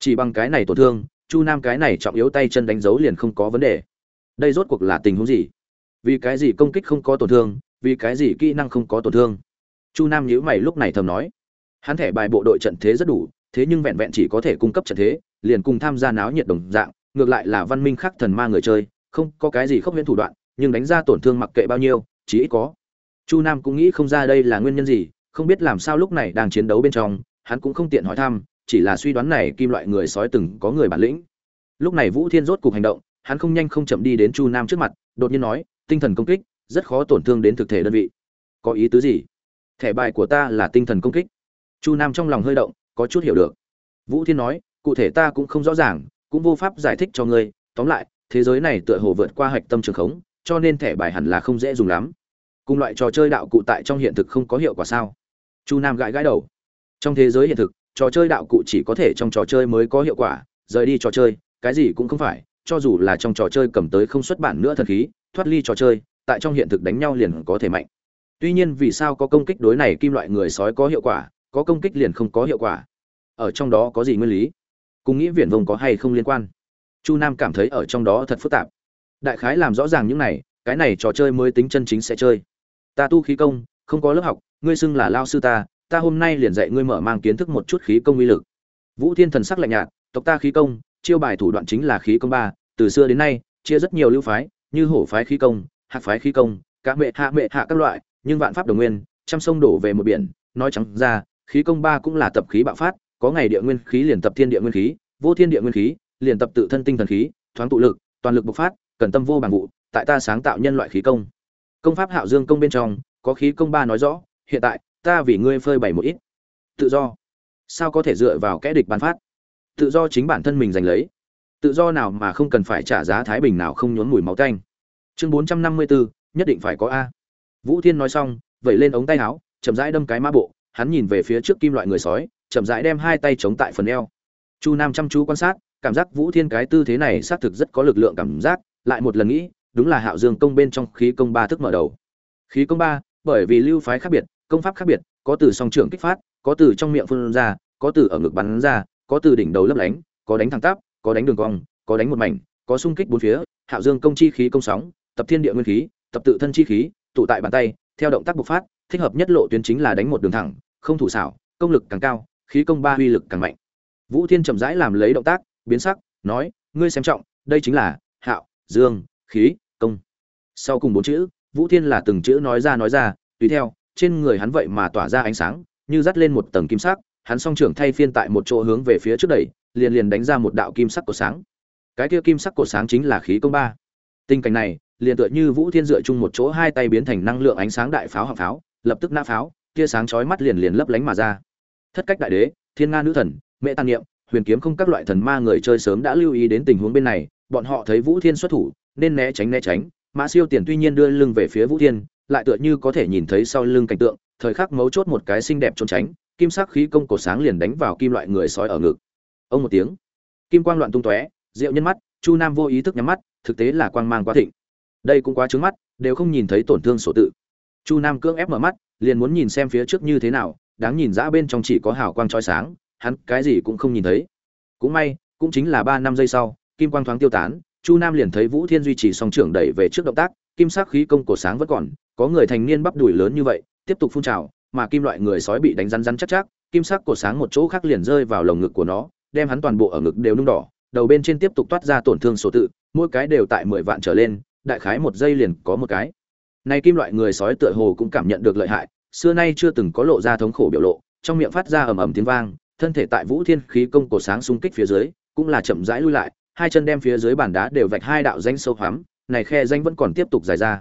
Chỉ bằng cái này tổn thương, chu nam cái này trọng yếu tay chân đánh dấu liền không có vấn đề. Đây rốt cuộc là tình huống gì? Vì cái gì công kích không có tổn thương, vì cái gì kỹ năng không có tổn thương? Chu nam nhíu mày lúc này thầm nói. Hắn thẻ bài bộ đội trận thế rất đủ thế nhưng vẹn vẹn chỉ có thể cung cấp trận thế, liền cùng tham gia náo nhiệt đồng dạng, ngược lại là văn minh khác thần ma người chơi, không có cái gì khốc huyễn thủ đoạn, nhưng đánh ra tổn thương mặc kệ bao nhiêu chỉ ít có. Chu nam cũng nghĩ không ra đây là nguyên nhân gì, không biết làm sao lúc này đang chiến đấu bên trong, hắn cũng không tiện hỏi thăm, chỉ là suy đoán này kim loại người sói từng có người bản lĩnh. Lúc này vũ thiên rốt cuộc hành động, hắn không nhanh không chậm đi đến chu nam trước mặt, đột nhiên nói, tinh thần công kích, rất khó tổn thương đến thực thể đơn vị. Có ý tứ gì? Thẻ bài của ta là tinh thần công kích. Chu nam trong lòng hơi động có chút hiểu được. Vũ thiên nói, cụ thể ta cũng không rõ ràng, cũng vô pháp giải thích cho ngươi. Tóm lại, thế giới này tựa hồ vượt qua hạch tâm trường khống, cho nên thẻ bài hẳn là không dễ dùng lắm. Cùng loại trò chơi đạo cụ tại trong hiện thực không có hiệu quả sao? Chu nam gãi gãi đầu. Trong thế giới hiện thực, trò chơi đạo cụ chỉ có thể trong trò chơi mới có hiệu quả, rời đi trò chơi, cái gì cũng không phải, cho dù là trong trò chơi cầm tới không xuất bản nữa thần khí, thoát ly trò chơi, tại trong hiện thực đánh nhau liền có thể mạnh. Tuy nhiên vì sao có công kích đối này kim loại người sói có hiệu quả có công kích liền không có hiệu quả. Ở trong đó có gì nguyên lý? Cùng nghĩ viển vông có hay không liên quan? Chu nam cảm thấy ở trong đó thật phức tạp. Đại khái làm rõ ràng những này, cái này trò chơi mới tính chân chính sẽ chơi. Ta tu khí công, không có lớp học, ngươi xưng là lao sư ta ta hôm nay liền dạy ngươi mở mang kiến thức một chút khí công uy lực. Vũ thiên thần sắc lạnh nhạt, tộc ta khí công, chiêu bài thủ đoạn chính là khí công ba, từ xưa đến nay, chia rất nhiều lưu phái, như hổ phái khí công, hạc phái khí công, cá mệ hạ mệ hạ các loại, nhưng vạn pháp đồng nguyên, trăm sông đổ về một biển, nói trắng ra khí công ba cũng là tập khí bạo phát, có ngày địa nguyên khí liền tập thiên địa nguyên khí, vô thiên địa nguyên khí, liền tập tự thân tinh thần khí, thoáng tụ lực, toàn lực bộc phát, cần tâm vô bằng vụ, tại ta sáng tạo nhân loại khí công. Công pháp hạo dương công bên trong, có khí công ba nói rõ, hiện tại, ta vì ngươi phơi bày một ít. Tự do. Sao có thể dựa vào kẽ địch bán phát? Tự do chính bản thân mình giành lấy. Tự do nào mà không cần phải trả giá thái bình nào không nhốn mùi máu tanh. Chương bốn trăm năm mươi bốn nhất định phải có a. Vũ thiên nói xong, vẩy lên ống tay áo, chậm rãi đâm cái mã bộ hắn nhìn về phía trước kim loại người sói, chậm rãi đem hai tay chống tại phần eo. Chu nam chăm chú quan sát, cảm giác vũ thiên cái tư thế này xác thực rất có lực lượng cảm giác, lại một lần nghĩ, đúng là hạo dương công bên trong khí công ba thức mở đầu. Khí công ba, bởi vì lưu phái khác biệt, công pháp khác biệt, có từ song trưởng kích phát, có từ trong miệng phun ra, có từ ở ngực bắn ra, có từ đỉnh đầu lấp lánh, có đánh thẳng tắp, có đánh đường cong, có đánh một mảnh, có xung kích bốn phía, hạo dương công chi khí công sóng, tập thiên địa nguyên khí, tập tự thân chi khí, tụ tại bàn tay, theo động tác bộc phát, thích hợp nhất lộ tuyến chính là đánh một đường thẳng không thủ xảo, công lực càng cao, khí công ba uy lực càng mạnh. Vũ thiên chậm rãi làm lấy động tác, biến sắc, nói, ngươi xem trọng, đây chính là hạo, dương, khí, công. Sau cùng bốn chữ, vũ thiên là từng chữ nói ra nói ra, tùy theo, trên người hắn vậy mà tỏa ra ánh sáng, như dắt lên một tầng kim sắc, hắn song trưởng thay phiên tại một chỗ hướng về phía trước đẩy, liền liền đánh ra một đạo kim sắc của sáng. Cái kia kim sắc của sáng chính là khí công ba. Tình cảnh này, liền tựa như vũ thiên dựa chung một chỗ hai tay biến thành năng lượng ánh sáng đại pháo hạng pháo, lập tức nã pháo tia sáng chói mắt liền liền lấp lánh mà ra. Thất cách đại đế, thiên nga nữ thần, mẹ tàn niệm, huyền kiếm không các loại thần ma người chơi sớm đã lưu ý đến tình huống bên này, bọn họ thấy vũ thiên xuất thủ, nên né tránh né tránh. Mã siêu tiền tuy nhiên đưa lưng về phía vũ thiên, lại tựa như có thể nhìn thấy sau lưng cảnh tượng, thời khắc mấu chốt một cái xinh đẹp trốn tránh, kim sắc khí công cổ sáng liền đánh vào kim loại người sói ở ngực. Ông một tiếng, kim quang loạn tung tóe, rượu nhân mắt, chu nam vô ý thức nhắm mắt, thực tế là quang mang quá thịnh. Đây cũng quá trướng mắt, đều không nhìn thấy tổn thương sổ tự. Chu nam cưỡng ép mở mắt liền muốn nhìn xem phía trước như thế nào, đáng nhìn ra bên trong chỉ có hào quang trói sáng, hắn cái gì cũng không nhìn thấy. Cũng may, cũng chính là ba năm giây sau, kim quang thoáng tiêu tán, chu nam liền thấy vũ thiên duy trì song trưởng đẩy về trước động tác, kim sắc khí công cổ sáng vẫn còn, có người thành niên bắp đùi lớn như vậy, tiếp tục phun trào, mà kim loại người sói bị đánh rắn rắn chắc chắc, kim sắc cổ sáng một chỗ khác liền rơi vào lồng ngực của nó, đem hắn toàn bộ ở ngực đều nung đỏ, đầu bên trên tiếp tục toát ra tổn thương số tự, mỗi cái đều tại mười vạn trở lên, đại khái một giây liền có một cái này kim loại người sói tựa hồ cũng cảm nhận được lợi hại, xưa nay chưa từng có lộ ra thống khổ biểu lộ, trong miệng phát ra ầm ầm tiếng vang, thân thể tại vũ thiên khí công cổ sáng xung kích phía dưới, cũng là chậm rãi lui lại, hai chân đem phía dưới bàn đá đều vạch hai đạo danh sâu hoắm, này khe danh vẫn còn tiếp tục dài ra.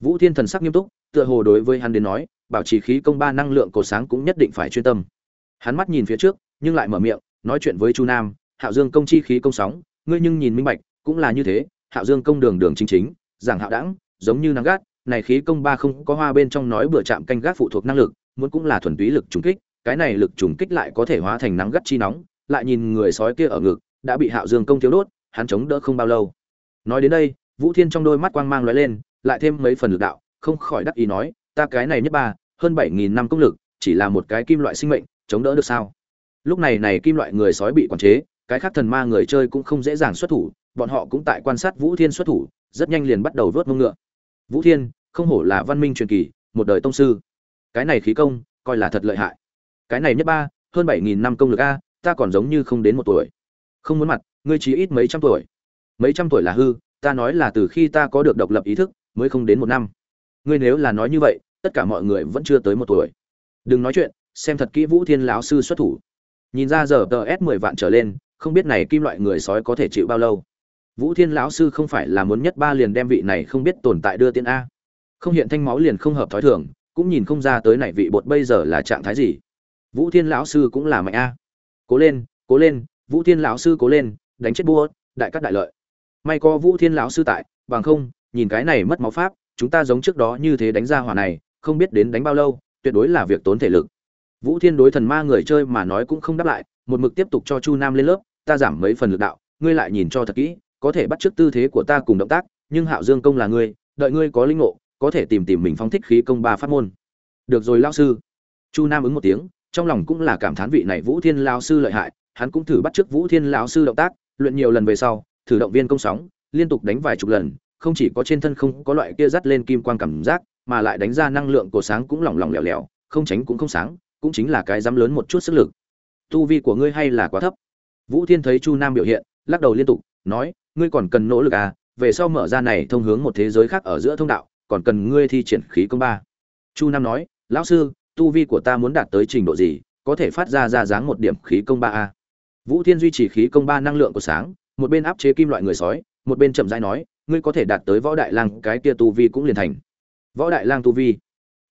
Vũ thiên thần sắc nghiêm túc, tựa hồ đối với hắn đến nói, bảo trì khí công ba năng lượng cổ sáng cũng nhất định phải chuyên tâm. Hắn mắt nhìn phía trước, nhưng lại mở miệng, nói chuyện với chu nam, hạo dương công chi khí công sóng, ngươi nhưng nhìn minh bạch, cũng là như thế, hạo dương công đường đường chính chính, giảng hạo đẳng, giống như nắng gắt này khí công ba không có hoa bên trong nói bữa chạm canh gác phụ thuộc năng lực, muốn cũng là thuần túy lực trùng kích, cái này lực trùng kích lại có thể hóa thành nắng gắt chi nóng, lại nhìn người sói kia ở ngực, đã bị hạo dương công thiếu đốt, hắn chống đỡ không bao lâu. Nói đến đây, vũ thiên trong đôi mắt quang mang lóe lên, lại thêm mấy phần lực đạo, không khỏi đắc ý nói, ta cái này nhất ba, hơn bảy nghìn năm công lực, chỉ là một cái kim loại sinh mệnh, chống đỡ được sao? Lúc này này kim loại người sói bị quản chế, cái khác thần ma người chơi cũng không dễ dàng xuất thủ, bọn họ cũng tại quan sát vũ thiên xuất thủ, rất nhanh liền bắt đầu vớt mông ngựa vũ thiên, không hổ là văn minh truyền kỳ, một đời tông sư. Cái này khí công, coi là thật lợi hại. Cái này nhất ba, hơn bảy nghìn năm công lực a, ta còn giống như không đến một tuổi. Không muốn mặt, ngươi chỉ ít mấy trăm tuổi. Mấy trăm tuổi là hư, ta nói là từ khi ta có được độc lập ý thức, mới không đến một năm. Ngươi nếu là nói như vậy, tất cả mọi người vẫn chưa tới một tuổi. Đừng nói chuyện, xem thật kỹ vũ thiên lão sư xuất thủ. Nhìn ra giờ tờ s mười vạn trở lên, không biết này kim loại người sói có thể chịu bao lâu vũ thiên lão sư không phải là muốn nhất ba liền đem vị này không biết tồn tại đưa tiên a. Không hiện thanh máu liền không hợp thói thường, cũng nhìn không ra tới này vị bột bây giờ là trạng thái gì. Vũ thiên lão sư cũng là mạnh a. Cố lên cố lên, vũ thiên lão sư cố lên, đánh chết bua đại cắt đại lợi. May có vũ thiên lão sư tại, bằng không, nhìn cái này mất máu pháp, chúng ta giống trước đó như thế đánh ra hỏa này, không biết đến đánh bao lâu, tuyệt đối là việc tốn thể lực. Vũ thiên đối thần ma người chơi mà nói cũng không đáp lại, một mực tiếp tục cho chu nam lên lớp, ta giảm mấy phần lực đạo, ngươi lại nhìn cho thật kỹ có thể bắt chước tư thế của ta cùng động tác, nhưng hạo dương công là ngươi, đợi ngươi có linh ngộ, có thể tìm tìm mình phóng thích khí công ba pháp môn. Được rồi lão sư. Chu nam ứng một tiếng, trong lòng cũng là cảm thán vị này vũ thiên lão sư lợi hại, hắn cũng thử bắt chước vũ thiên lão sư động tác, luyện nhiều lần về sau, thử động viên công sóng, liên tục đánh vài chục lần, không chỉ có trên thân không có loại kia dắt lên kim quang cảm giác, mà lại đánh ra năng lượng của sáng cũng lỏng lỏng lẻo lẻo, không tránh cũng không sáng, cũng chính là cái dám lớn một chút sức lực. Tu vi của ngươi hay là quá thấp. Vũ thiên thấy chu nam biểu hiện, lắc đầu liên tục, nói ngươi còn cần nỗ lực à về sau mở ra này thông hướng một thế giới khác ở giữa thông đạo, còn cần ngươi thi triển khí công ba. Chu nam nói, lão sư, tu vi của ta muốn đạt tới trình độ gì, có thể phát ra ra dáng một điểm khí công ba a? Vũ thiên duy trì khí công ba năng lượng của sáng, một bên áp chế kim loại người sói, một bên chậm rãi nói, ngươi có thể đạt tới võ đại lang, cái kia tu vi cũng liền thành. Võ đại lang tu vi,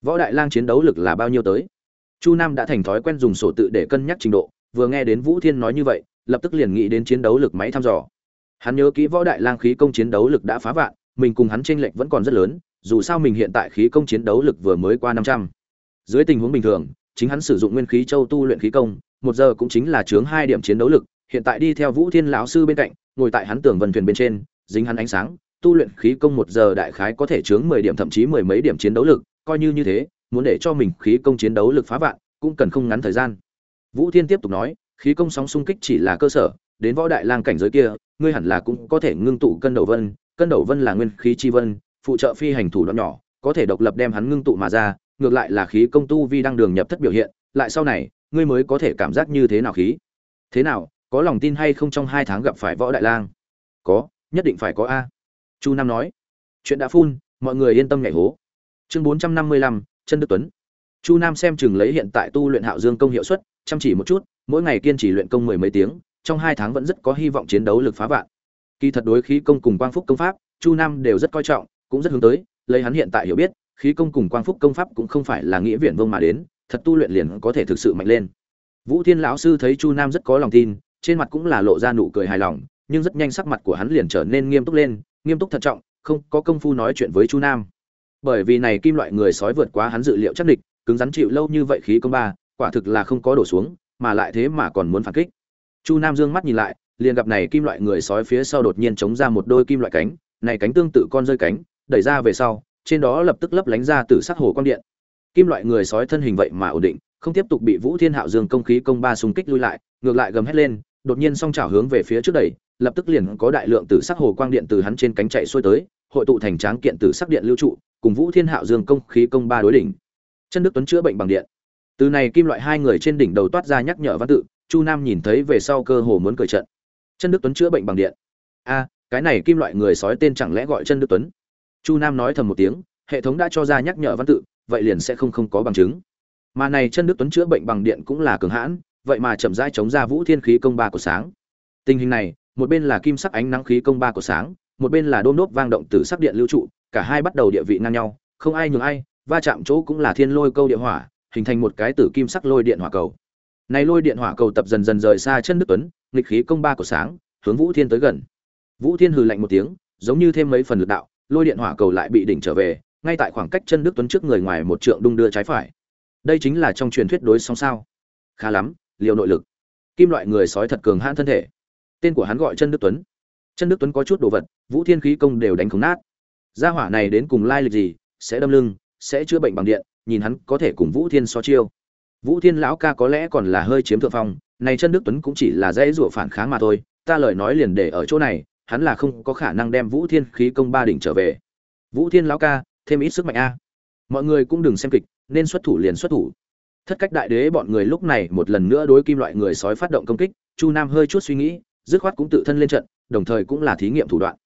võ đại lang chiến đấu lực là bao nhiêu tới? Chu nam đã thành thói quen dùng sổ tự để cân nhắc trình độ, vừa nghe đến vũ thiên nói như vậy, lập tức liền nghĩ đến chiến đấu lực máy thăm dò hắn nhớ kỹ võ đại lang khí công chiến đấu lực đã phá vạn, mình cùng hắn tranh lệch vẫn còn rất lớn, dù sao mình hiện tại khí công chiến đấu lực vừa mới qua năm trăm. Dưới tình huống bình thường, chính hắn sử dụng nguyên khí châu tu luyện khí công, một giờ cũng chính là chướng hai điểm chiến đấu lực, hiện tại đi theo vũ thiên lão sư bên cạnh, ngồi tại hắn tường vân thuyền bên trên, dính hắn ánh sáng, tu luyện khí công một giờ đại khái có thể chướng mười điểm, thậm chí mười mấy điểm chiến đấu lực, coi như như thế, muốn để cho mình khí công chiến đấu lực phá vạn, cũng cần không ngắn thời gian. Vũ thiên tiếp tục nói, khí công sóng xung kích chỉ là cơ sở đến võ đại lang cảnh giới kia, ngươi hẳn là cũng có thể ngưng tụ cân đầu vân, cân đầu vân là nguyên khí chi vân, phụ trợ phi hành thủ đoạn nhỏ, có thể độc lập đem hắn ngưng tụ mà ra, ngược lại là khí công tu vi đang đường nhập thất biểu hiện, lại sau này, ngươi mới có thể cảm giác như thế nào khí? Thế nào, có lòng tin hay không trong hai tháng gặp phải võ đại lang? Có, nhất định phải có a. Chu nam nói. Chuyện đã phun, mọi người yên tâm nhảy hố. Chương bốn trăm năm mươi lăm, chân đức tuấn. Chu nam xem chừng lấy hiện tại tu luyện hạo dương công hiệu suất, chăm chỉ một chút, mỗi ngày kiên trì luyện công mười mấy tiếng trong hai tháng vẫn rất có hy vọng chiến đấu lực phá vạn. Kỳ thật đối khí công cùng quang phúc công pháp, chu nam đều rất coi trọng, cũng rất hướng tới, lấy hắn hiện tại hiểu biết, khí công cùng quang phúc công pháp cũng không phải là nghĩa viện vông mà đến, thật tu luyện liền có thể thực sự mạnh lên. Vũ thiên lão sư thấy chu nam rất có lòng tin, trên mặt cũng là lộ ra nụ cười hài lòng, nhưng rất nhanh sắc mặt của hắn liền trở nên nghiêm túc lên, nghiêm túc thận trọng, không có công phu nói chuyện với chu nam. Bởi vì này kim loại người sói vượt quá hắn dự liệu chắc địch, cứng rắn chịu lâu như vậy khí công ba, quả thực là không có đổ xuống, mà lại thế mà còn muốn phản kích chu nam dương mắt nhìn lại, liền gặp này kim loại người sói phía sau đột nhiên chống ra một đôi kim loại cánh, này cánh tương tự con rơi cánh, đẩy ra về sau, trên đó lập tức lấp lánh ra từ sắc hồ quang điện. Kim loại người sói thân hình vậy mà ổn định, không tiếp tục bị vũ thiên hạo dương công khí công ba xung kích lui lại, ngược lại gầm hét lên, đột nhiên song chảo hướng về phía trước đẩy, lập tức liền có đại lượng tử sắc hồ quang điện từ hắn trên cánh chạy xuôi tới, hội tụ thành tráng kiện tử sắc điện lưu trụ, cùng vũ thiên hạo dương công khí công ba đối đỉnh. Chân đức tuấn chữa bệnh bằng điện. Từ này kim loại hai người trên đỉnh đầu toát ra nhắc nhở văn tự chu nam nhìn thấy về sau cơ hồ muốn cởi trận. Chân đức tuấn chữa bệnh bằng điện. A, cái này kim loại người sói tên chẳng lẽ gọi chân đức tuấn? Chu nam nói thầm một tiếng, hệ thống đã cho ra nhắc nhở văn tự, vậy liền sẽ không không có bằng chứng. Mà này chân đức tuấn chữa bệnh bằng điện cũng là cường hãn, vậy mà chậm rãi chống ra vũ thiên khí công ba của sáng. Tình hình này, một bên là kim sắc ánh nắng khí công ba của sáng, một bên là đôm nốt vang động từ sắc điện lưu trụ, cả hai bắt đầu địa vị ngang nhau, không ai nhường ai, va chạm chỗ cũng là thiên lôi câu địa hỏa, hình thành một cái tử kim sắc lôi điện hỏa cầu này lôi điện hỏa cầu tập dần dần rời xa chân đức tuấn, nghịch khí công ba của sáng, hướng vũ thiên tới gần. Vũ thiên hừ lạnh một tiếng, giống như thêm mấy phần lực đạo, lôi điện hỏa cầu lại bị đỉnh trở về, ngay tại khoảng cách chân đức tuấn trước người ngoài một trượng đung đưa trái phải. Đây chính là trong truyền thuyết đối song sao. Khá lắm, liều nội lực. Kim loại người sói thật cường hãn thân thể. Tên của hắn gọi chân đức tuấn. Chân đức tuấn có chút đồ vật, vũ thiên khí công đều đánh không nát. Gia hỏa này đến cùng lai lịch gì, sẽ đâm lưng, sẽ chữa bệnh bằng điện, nhìn hắn có thể cùng vũ thiên so chiêu vũ thiên lão ca có lẽ còn là hơi chiếm thượng phong, này chân đức tuấn cũng chỉ là dễ dụa phản kháng mà thôi, ta lời nói liền để ở chỗ này, hắn là không có khả năng đem vũ thiên khí công ba đỉnh trở về. Vũ thiên lão ca, thêm ít sức mạnh a. Mọi người cũng đừng xem kịch, nên xuất thủ liền xuất thủ. Thất cách đại đế bọn người lúc này một lần nữa đối kim loại người sói phát động công kích, chu nam hơi chút suy nghĩ, dứt khoát cũng tự thân lên trận, đồng thời cũng là thí nghiệm thủ đoạn.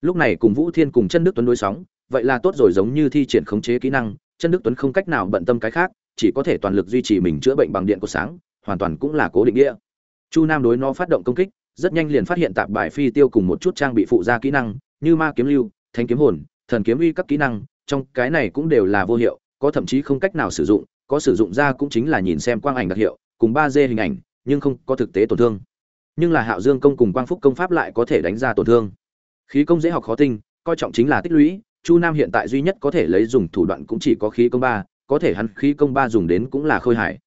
Lúc này cùng vũ thiên cùng chân đức tuấn đối sóng, vậy là tốt rồi giống như thi triển khống chế kỹ năng, chân đức tuấn không cách nào bận tâm cái khác chỉ có thể toàn lực duy trì mình chữa bệnh bằng điện của sáng, hoàn toàn cũng là cố định nghĩa. Chu nam đối nó phát động công kích, rất nhanh liền phát hiện tạp bài phi tiêu cùng một chút trang bị phụ gia kỹ năng, như ma kiếm lưu, thanh kiếm hồn, thần kiếm uy các kỹ năng, trong cái này cũng đều là vô hiệu, có thậm chí không cách nào sử dụng, có sử dụng ra cũng chính là nhìn xem quang ảnh đặc hiệu, cùng ba d hình ảnh, nhưng không có thực tế tổn thương. Nhưng là hạo dương công cùng quang phúc công pháp lại có thể đánh ra tổn thương. Khí công dễ học khó tinh, coi trọng chính là tích lũy, chu nam hiện tại duy nhất có thể lấy dùng thủ đoạn cũng chỉ có khí công ba có thể hắn khí công ba dùng đến cũng là khôi hài,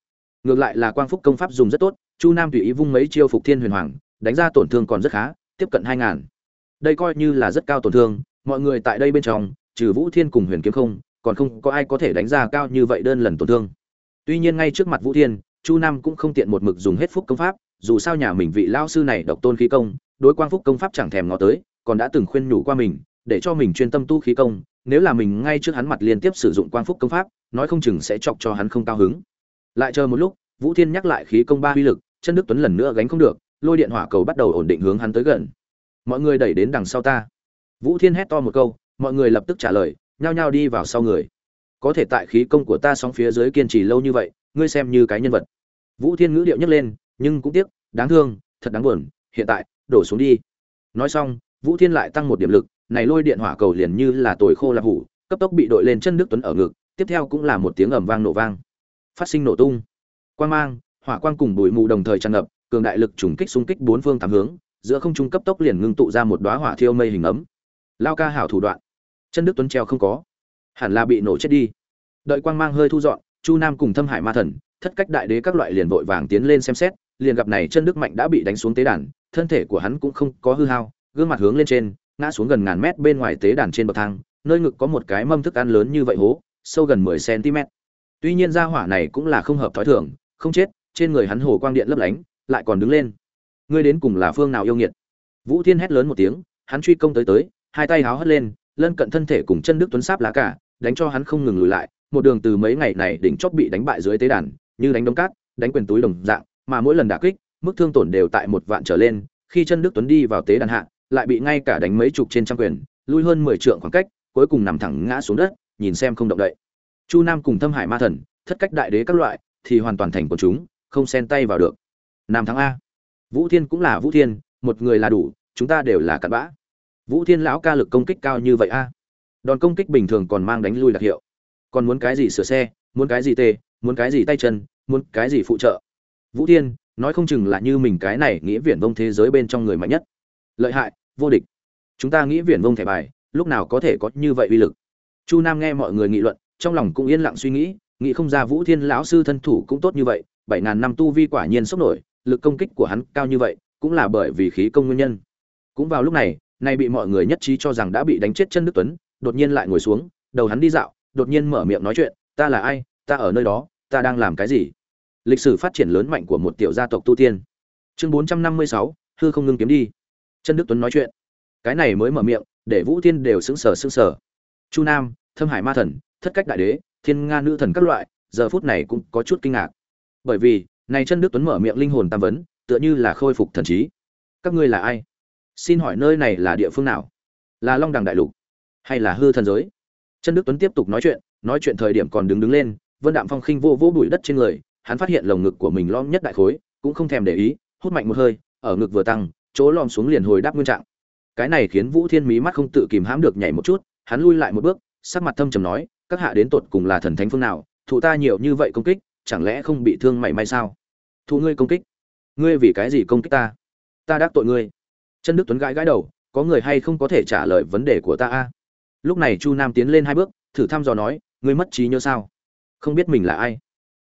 ngược lại là quang phúc công pháp dùng rất tốt chu nam tùy ý vung mấy chiêu phục thiên huyền hoàng đánh ra tổn thương còn rất khá tiếp cận hai ngàn. Đây coi như là rất cao tổn thương mọi người tại đây bên trong trừ vũ thiên cùng huyền kiếm không còn không có ai có thể đánh ra cao như vậy đơn lần tổn thương. Tuy nhiên ngay trước mặt vũ thiên chu nam cũng không tiện một mực dùng hết phúc công pháp dù sao nhà mình vị lao sư này độc tôn khí công đối quang phúc công pháp chẳng thèm ngó tới còn đã từng khuyên nhủ qua mình để cho mình chuyên tâm tu khí công nếu là mình ngay trước hắn mặt liên tiếp sử dụng quang phúc công pháp, nói không chừng sẽ chọc cho hắn không cao hứng. Lại chờ một lúc, vũ thiên nhắc lại khí công ba uy lực, chân đức tuấn lần nữa gánh không được, lôi điện hỏa cầu bắt đầu ổn định hướng hắn tới gần. Mọi người đẩy đến đằng sau ta. Vũ thiên hét to một câu, mọi người lập tức trả lời, nhao nhao đi vào sau người. Có thể tại khí công của ta sóng phía dưới kiên trì lâu như vậy, ngươi xem như cái nhân vật. Vũ thiên ngữ điệu nhấc lên, nhưng cũng tiếc, đáng thương, thật đáng buồn, hiện tại, đổ xuống đi. Nói xong, vũ thiên lại tăng một điểm lực này lôi điện hỏa cầu liền như là tồi khô là hủ, cấp tốc bị đội lên chân đức tuấn ở ngực, tiếp theo cũng là một tiếng ầm vang nổ vang. Phát sinh nổ tung. Quang mang, hỏa quang cùng bụi mù đồng thời tràn ngập, cường đại lực trùng kích xung kích bốn phương tám hướng, giữa không trung cấp tốc liền ngưng tụ ra một đóa hỏa thiêu mây hình ấm. Lao ca hảo thủ đoạn. Chân đức tuấn treo không có. Hẳn là bị nổ chết đi. Đợi quang mang hơi thu dọn, chu nam cùng thâm hải ma thần, thất cách đại đế các loại liền vội vàng tiến lên xem xét, liền gặp này chân đức mạnh đã bị đánh xuống tế đàn, thân thể của hắn cũng không có hư hao, gương mặt hướng lên trên ngã xuống gần ngàn mét bên ngoài tế đàn trên bậc thang, nơi ngực có một cái mâm thức ăn lớn như vậy hố, sâu gần mười cm tuy nhiên gia hỏa này cũng là không hợp thói thường, không chết, trên người hắn hồ quang điện lấp lánh, lại còn đứng lên. Ngươi đến cùng là phương nào yêu nghiệt? Vũ thiên hét lớn một tiếng, hắn truy công tới tới, hai tay háo hất lên, lân cận thân thể cùng chân đức tuấn sáp lá cả, đánh cho hắn không ngừng lùi lại, một đường từ mấy ngày này đỉnh chóp bị đánh bại dưới tế đàn, như đánh đống cát, đánh quyền túi đồng dạng, mà mỗi lần đả kích, mức thương tổn đều tại một vạn trở lên, khi chân đức tuấn đi vào tế đàn hạ lại bị ngay cả đánh mấy chục trên trăm quyền, lui hơn mười trượng khoảng cách, cuối cùng nằm thẳng ngã xuống đất, nhìn xem không động đậy. Chu nam cùng thâm hải ma thần, thất cách đại đế các loại, thì hoàn toàn thành của chúng, không xen tay vào được. Nam thắng a. Vũ thiên cũng là vũ thiên, một người là đủ, chúng ta đều là cặn bã. Vũ thiên lão ca lực công kích cao như vậy a. Đòn công kích bình thường còn mang đánh lui đặc hiệu. Còn muốn cái gì sửa xe, muốn cái gì tê, muốn cái gì tay chân, muốn cái gì phụ trợ? Vũ thiên, nói không chừng là như mình cái này nghĩa viển vông thế giới bên trong người mạnh nhất lợi hại, vô địch. Chúng ta nghĩ viển vông thẻ bài, lúc nào có thể có như vậy uy lực. Chu nam nghe mọi người nghị luận, trong lòng cũng yên lặng suy nghĩ nghĩ không ra vũ thiên lão sư thân thủ cũng tốt như vậy, bảy ngàn năm tu vi quả nhiên sốc nổi, lực công kích của hắn cao như vậy, cũng là bởi vì khí công nguyên nhân. Cũng vào lúc này, nay bị mọi người nhất trí cho rằng đã bị đánh chết chân đức tuấn, đột nhiên lại ngồi xuống, đầu hắn đi dạo, đột nhiên mở miệng nói chuyện, ta là ai? Ta ở nơi đó, ta đang làm cái gì? Lịch sử phát triển lớn mạnh của một tiểu gia tộc tu tiên. Chương bốn trăm năm mươi sáu, hư không ngưng kiếm đi chân đức tuấn nói chuyện. Cái này mới mở miệng, để vũ thiên đều sững sờ sững sờ. Chu nam, thâm hải ma thần, thất cách đại đế, thiên nga nữ thần các loại, giờ phút này cũng có chút kinh ngạc. Bởi vì, này chân đức tuấn mở miệng linh hồn tam vấn, tựa như là khôi phục thần trí. Các ngươi là ai? Xin hỏi nơi này là địa phương nào? Là long đằng đại lục? Hay là hư thần giới? Chân đức tuấn tiếp tục nói chuyện nói chuyện thời điểm còn đứng đứng lên, vân đạm phong khinh vô vô bụi đất trên người, hắn phát hiện lồng ngực của mình lom nhất đại khối, cũng không thèm để ý, hút mạnh một hơi, ở ngực vừa tăng chỗ lom xuống liền hồi đáp nguyên trạng. Cái này khiến vũ thiên mí mắt không tự kìm hãm được nhảy một chút, hắn lui lại một bước, sắc mặt thâm trầm nói, các hạ đến tột cùng là thần thánh phương nào, thụ ta nhiều như vậy công kích, chẳng lẽ không bị thương mảy may sao? Thụ ngươi công kích? Ngươi vì cái gì công kích ta? Ta đắc tội ngươi. Chân đức tuấn gãi gãi đầu, có người hay không có thể trả lời vấn đề của ta a? Lúc này chu nam tiến lên hai bước, thử thăm dò nói, ngươi mất trí nhớ sao? Không biết mình là ai?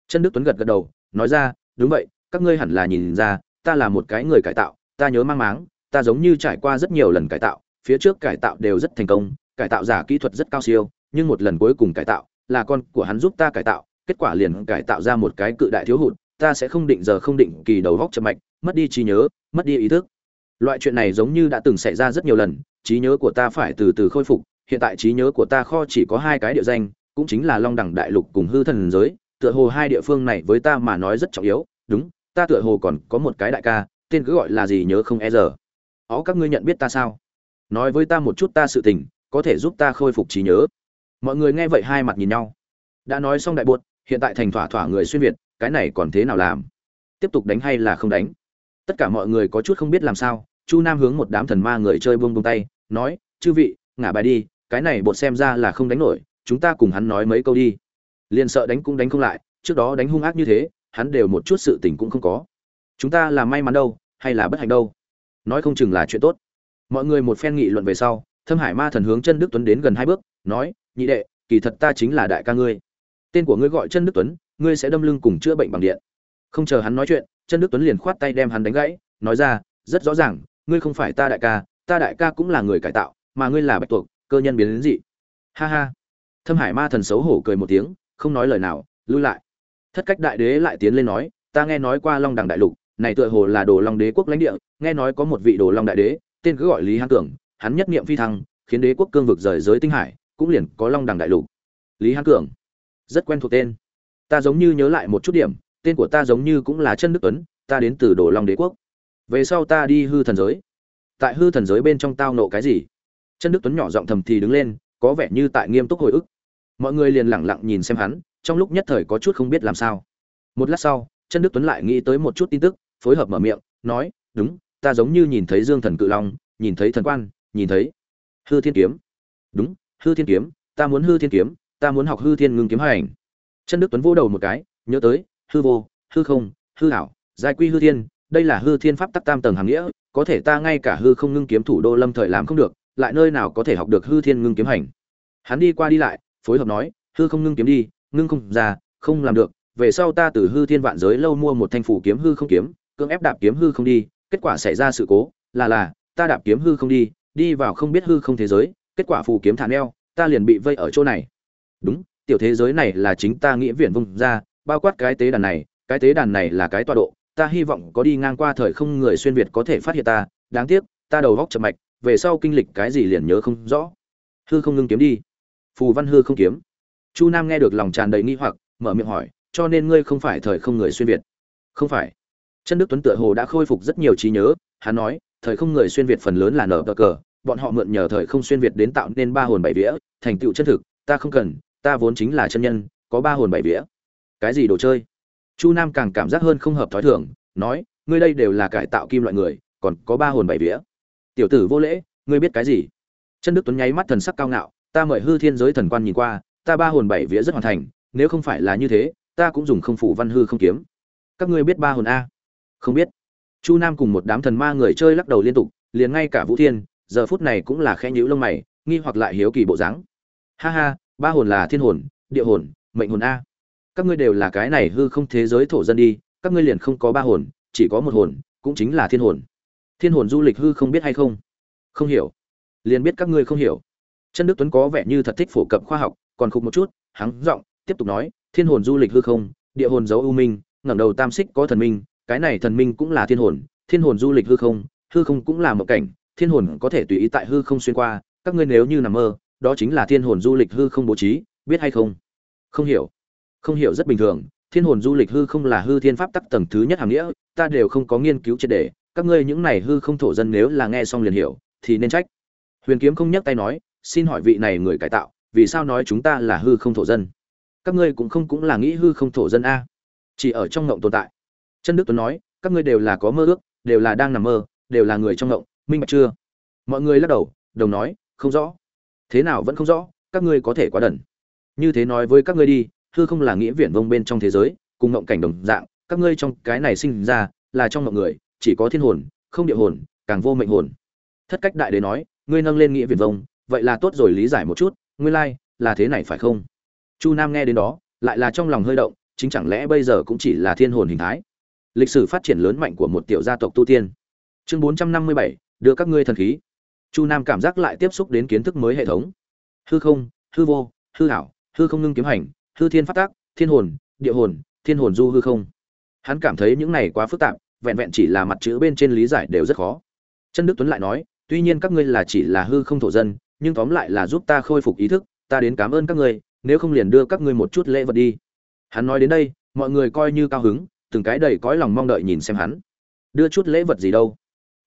Chân đức tuấn gật gật đầu, nói ra, đúng vậy, các ngươi hẳn là nhìn ra, ta là một cái người cải tạo ta nhớ mang máng, ta giống như trải qua rất nhiều lần cải tạo, phía trước cải tạo đều rất thành công, cải tạo giả kỹ thuật rất cao siêu, nhưng một lần cuối cùng cải tạo, là con của hắn giúp ta cải tạo, kết quả liền cải tạo ra một cái cự đại thiếu hụt, ta sẽ không định giờ không định kỳ đầu góc chậm mạch, mất đi trí nhớ, mất đi ý thức. Loại chuyện này giống như đã từng xảy ra rất nhiều lần, trí nhớ của ta phải từ từ khôi phục, hiện tại trí nhớ của ta kho chỉ có hai cái địa danh, cũng chính là long đẳng đại lục cùng hư thần giới, tựa hồ hai địa phương này với ta mà nói rất trọng yếu, đúng, ta tựa hồ còn có một cái đại ca tên cứ gọi là gì nhớ không e giờ. Ó, các ngươi nhận biết ta sao? Nói với ta một chút ta sự tình, có thể giúp ta khôi phục trí nhớ. Mọi người nghe vậy hai mặt nhìn nhau. Đã nói xong đại buột hiện tại thành thỏa thỏa người xuyên việt, cái này còn thế nào làm? Tiếp tục đánh hay là không đánh? Tất cả mọi người có chút không biết làm sao, chu nam hướng một đám thần ma người chơi buông buông tay, nói, chư vị, ngả bài đi, cái này bột xem ra là không đánh nổi, chúng ta cùng hắn nói mấy câu đi. Liền sợ đánh cũng đánh không lại, trước đó đánh hung ác như thế, hắn đều một chút sự tình cũng không có. Chúng ta là may mắn đâu hay là bất hạnh đâu. Nói không chừng là chuyện tốt. Mọi người một phen nghị luận về sau, thâm hải ma thần hướng chân đức tuấn đến gần hai bước, nói, nhị đệ, kỳ thật ta chính là đại ca ngươi. Tên của ngươi gọi chân đức tuấn, ngươi sẽ đâm lưng cùng chữa bệnh bằng điện. Không chờ hắn nói chuyện, chân đức tuấn liền khoát tay đem hắn đánh gãy, nói ra, rất rõ ràng, ngươi không phải ta đại ca, ta đại ca cũng là người cải tạo, mà ngươi là bạch tuộc, cơ nhân biến đến dị. Ha ha. Thâm hải ma thần xấu hổ cười một tiếng, không nói lời nào, lui lại. Thất cách đại đế lại tiến lên nói, ta nghe nói qua long đằng đại lục này tựa hồ là đồ long đế quốc lãnh địa, nghe nói có một vị đồ long đại đế, tên cứ gọi lý hán cường, hắn nhất niệm phi thăng, khiến đế quốc cương vực rời giới tinh hải, cũng liền có long đằng đại lục. Lý hán cường, rất quen thuộc tên. Ta giống như nhớ lại một chút điểm, tên của ta giống như cũng là chân đức tuấn, ta đến từ đồ long đế quốc. Về sau ta đi hư thần giới. Tại hư thần giới bên trong tao nộ cái gì? Chân đức tuấn nhỏ giọng thầm thì đứng lên, có vẻ như tại nghiêm túc hồi ức. Mọi người liền lẳng lặng nhìn xem hắn, trong lúc nhất thời có chút không biết làm sao. Một lát sau, chân đức tuấn lại nghĩ tới một chút tin tức phối hợp mở miệng, nói, đúng, ta giống như nhìn thấy dương thần cự long, nhìn thấy thần quan, nhìn thấy hư thiên kiếm. Đúng, hư thiên kiếm, ta muốn hư thiên kiếm, ta muốn học hư thiên ngưng kiếm hành. Chân đức tuấn vô đầu một cái, nhớ tới, hư vô, hư không, hư ảo, giai quy hư thiên, đây là hư thiên pháp tắc tam tầng hàng nghĩa, có thể ta ngay cả hư không ngưng kiếm thủ đô lâm thời làm không được, lại nơi nào có thể học được hư thiên ngưng kiếm hành? Hắn đi qua đi lại, phối hợp nói, hư không ngưng kiếm đi, ngưng không ra, không làm được, về sau ta từ hư thiên vạn giới lâu mua một thanh phủ kiếm hư không kiếm cưỡng ép đạp kiếm hư không đi, kết quả xảy ra sự cố, là là, ta đạp kiếm hư không đi đi vào không biết hư không thế giới, kết quả phù kiếm thả neo, ta liền bị vây ở chỗ này. Đúng, tiểu thế giới này là chính ta nghĩa viện vùng ra, bao quát cái tế đàn này, cái tế đàn này là cái tọa độ, ta hy vọng có đi ngang qua thời không người xuyên việt có thể phát hiện ta, đáng tiếc, ta đầu góc chậm mạch, về sau kinh lịch cái gì liền nhớ không rõ. Hư không ngưng kiếm đi. Phù văn hư không kiếm. Chu nam nghe được lòng tràn đầy nghi hoặc, mở miệng hỏi, cho nên ngươi không phải thời không người xuyên việt? Không phải chân đức tuấn tựa hồ đã khôi phục rất nhiều trí nhớ, hắn nói, thời không người xuyên việt phần lớn là nở cờ cờ, bọn họ mượn nhờ thời không xuyên việt đến tạo nên ba hồn bảy vía, thành tựu chân thực, ta không cần, ta vốn chính là chân nhân, có ba hồn bảy vía. Cái gì đồ chơi? Chu nam càng cảm giác hơn không hợp thói thường, nói, ngươi đây đều là cải tạo kim loại người, còn có ba hồn bảy vía. Tiểu tử vô lễ, ngươi biết cái gì? Chân đức tuấn nháy mắt thần sắc cao ngạo, ta mời hư thiên giới thần quan nhìn qua, ta ba hồn bảy vía rất hoàn thành, nếu không phải là như thế, ta cũng dùng không phủ văn hư không kiếm. Các ngươi biết ba hồn a? Không biết. Chu nam cùng một đám thần ma người chơi lắc đầu liên tục, liền ngay cả vũ thiên, giờ phút này cũng là khẽ nhíu lông mày, nghi hoặc lại hiếu kỳ bộ dáng. Ha ha, ba hồn là thiên hồn, địa hồn, mệnh hồn a. Các ngươi đều là cái này hư không thế giới thổ dân đi, các ngươi liền không có ba hồn, chỉ có một hồn, cũng chính là thiên hồn. Thiên hồn du lịch hư không biết hay không? Không hiểu. Liền biết các ngươi không hiểu. Chân đức tuấn có vẻ như thật thích phổ cập khoa học, còn khục một chút hắn giọng, tiếp tục nói, thiên hồn du lịch hư không, địa hồn giấu ưu minh, ngẩng đầu tam xích có thần minh cái này thần minh cũng là thiên hồn thiên hồn du lịch hư không hư không cũng là một cảnh, thiên hồn có thể tùy ý tại hư không xuyên qua, các ngươi nếu như nằm mơ, đó chính là thiên hồn du lịch hư không bố trí, biết hay không? Không hiểu. Không hiểu rất bình thường, thiên hồn du lịch hư không là hư thiên pháp tắc tầng thứ nhất hàm nghĩa, ta đều không có nghiên cứu triệt đề các ngươi những này hư không thổ dân nếu là nghe xong liền hiểu, thì nên trách. Huyền kiếm không nhắc tay nói, xin hỏi vị này người cải tạo, vì sao nói chúng ta là hư không thổ dân? Các ngươi cũng không cũng là nghĩ hư không thổ dân a? Chỉ ở trong ngộng tồn tại chân đức tuấn nói, các ngươi đều là có mơ ước, đều là đang nằm mơ, đều là người trong ngộng, minh bạch chưa? Mọi người lắc đầu, đồng nói, không rõ. Thế nào vẫn không rõ, các ngươi có thể quá đần. Như thế nói với các ngươi đi, hư không là nghĩa viển vông bên trong thế giới, cùng ngộng cảnh đồng dạng, các ngươi trong cái này sinh ra, là trong ngộng người, chỉ có thiên hồn, không địa hồn, càng vô mệnh hồn. Thất cách đại đế nói, ngươi nâng lên nghĩa viển vông, vậy là tốt rồi, lý giải một chút, nguyên lai, là thế này phải không? Chu nam nghe đến đó, lại là trong lòng hơi động, chính chẳng lẽ bây giờ cũng chỉ là thiên hồn hình thái? Lịch sử phát triển lớn mạnh của một tiểu gia tộc tu tiên. Chương bốn trăm năm mươi bảy, đưa các ngươi thần khí. Chu nam cảm giác lại tiếp xúc đến kiến thức mới hệ thống. Hư không, hư vô, hư hảo hư không ngưng kiếm hành, hư thiên phát tác, thiên hồn, địa hồn, thiên hồn du hư không. Hắn cảm thấy những này quá phức tạp, vẹn vẹn chỉ là mặt chữ bên trên lý giải đều rất khó. Chân đức tuấn lại nói, tuy nhiên các ngươi là chỉ là hư không thổ dân, nhưng tóm lại là giúp ta khôi phục ý thức, ta đến cảm ơn các ngươi, nếu không liền đưa các ngươi một chút lễ vật đi. Hắn nói đến đây, mọi người coi như cao hứng từng cái đầy cõi lòng mong đợi nhìn xem hắn. Đưa chút lễ vật gì đâu?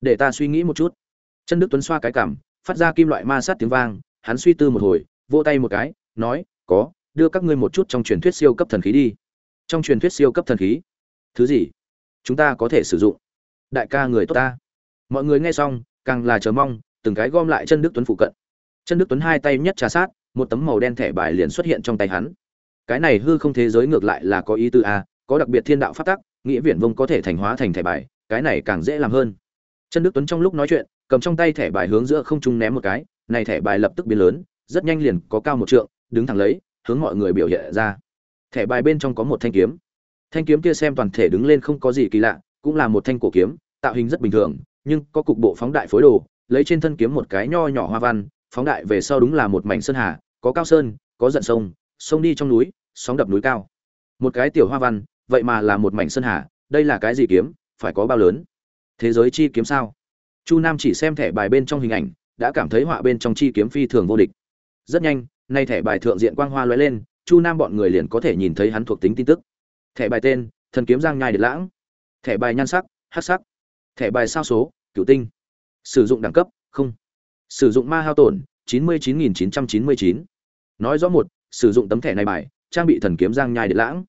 Để ta suy nghĩ một chút. Chân đức tuấn xoa cái cảm, phát ra kim loại ma sát tiếng vang, hắn suy tư một hồi, vỗ tay một cái, nói, có, đưa các ngươi một chút trong truyền thuyết siêu cấp thần khí đi. Trong truyền thuyết siêu cấp thần khí? Thứ gì? Chúng ta có thể sử dụng. Đại ca người tốt ta. Mọi người nghe xong, càng là chờ mong, từng cái gom lại chân đức tuấn phụ cận. Chân đức tuấn hai tay nhất trà sát, một tấm màu đen thẻ bài liền xuất hiện trong tay hắn. Cái này hư không thế giới ngược lại là có ý tư a có đặc biệt thiên đạo phát tắc nghĩa viển vông có thể thành hóa thành thẻ bài, cái này càng dễ làm hơn. Chân đức tuấn trong lúc nói chuyện, cầm trong tay thẻ bài hướng giữa không trung ném một cái, này thẻ bài lập tức biến lớn, rất nhanh liền có cao một trượng, đứng thẳng lấy, hướng mọi người biểu hiện ra. Thẻ bài bên trong có một thanh kiếm. Thanh kiếm kia xem toàn thể đứng lên không có gì kỳ lạ, cũng là một thanh cổ kiếm, tạo hình rất bình thường, nhưng có cục bộ phóng đại phối đồ, lấy trên thân kiếm một cái nho nhỏ hoa văn, phóng đại về sau đúng là một mảnh sơn hà, có cao sơn, có giận sông sông đi trong núi, sóng đập núi cao. Một cái tiểu hoa văn vậy mà là một mảnh sơn hà, đây là cái gì kiếm, phải có bao lớn? Thế giới chi kiếm sao? Chu nam chỉ xem thẻ bài bên trong hình ảnh, đã cảm thấy họa bên trong chi kiếm phi thường vô địch. Rất nhanh, nay thẻ bài thượng diện quang hoa lóe lên, chu nam bọn người liền có thể nhìn thấy hắn thuộc tính tin tức. Thẻ bài tên, thần kiếm giang nhai đệt lãng. Thẻ bài nhan sắc, hắc sắc. Thẻ bài sao số, cửu tinh. Sử dụng đẳng cấp, không. Sử dụng ma hao tổn, chín mươi chín nghìn chín trăm chín mươi chín. Nói rõ một, sử dụng tấm thẻ này bài, trang bị thần kiếm giang nhai đệt lãng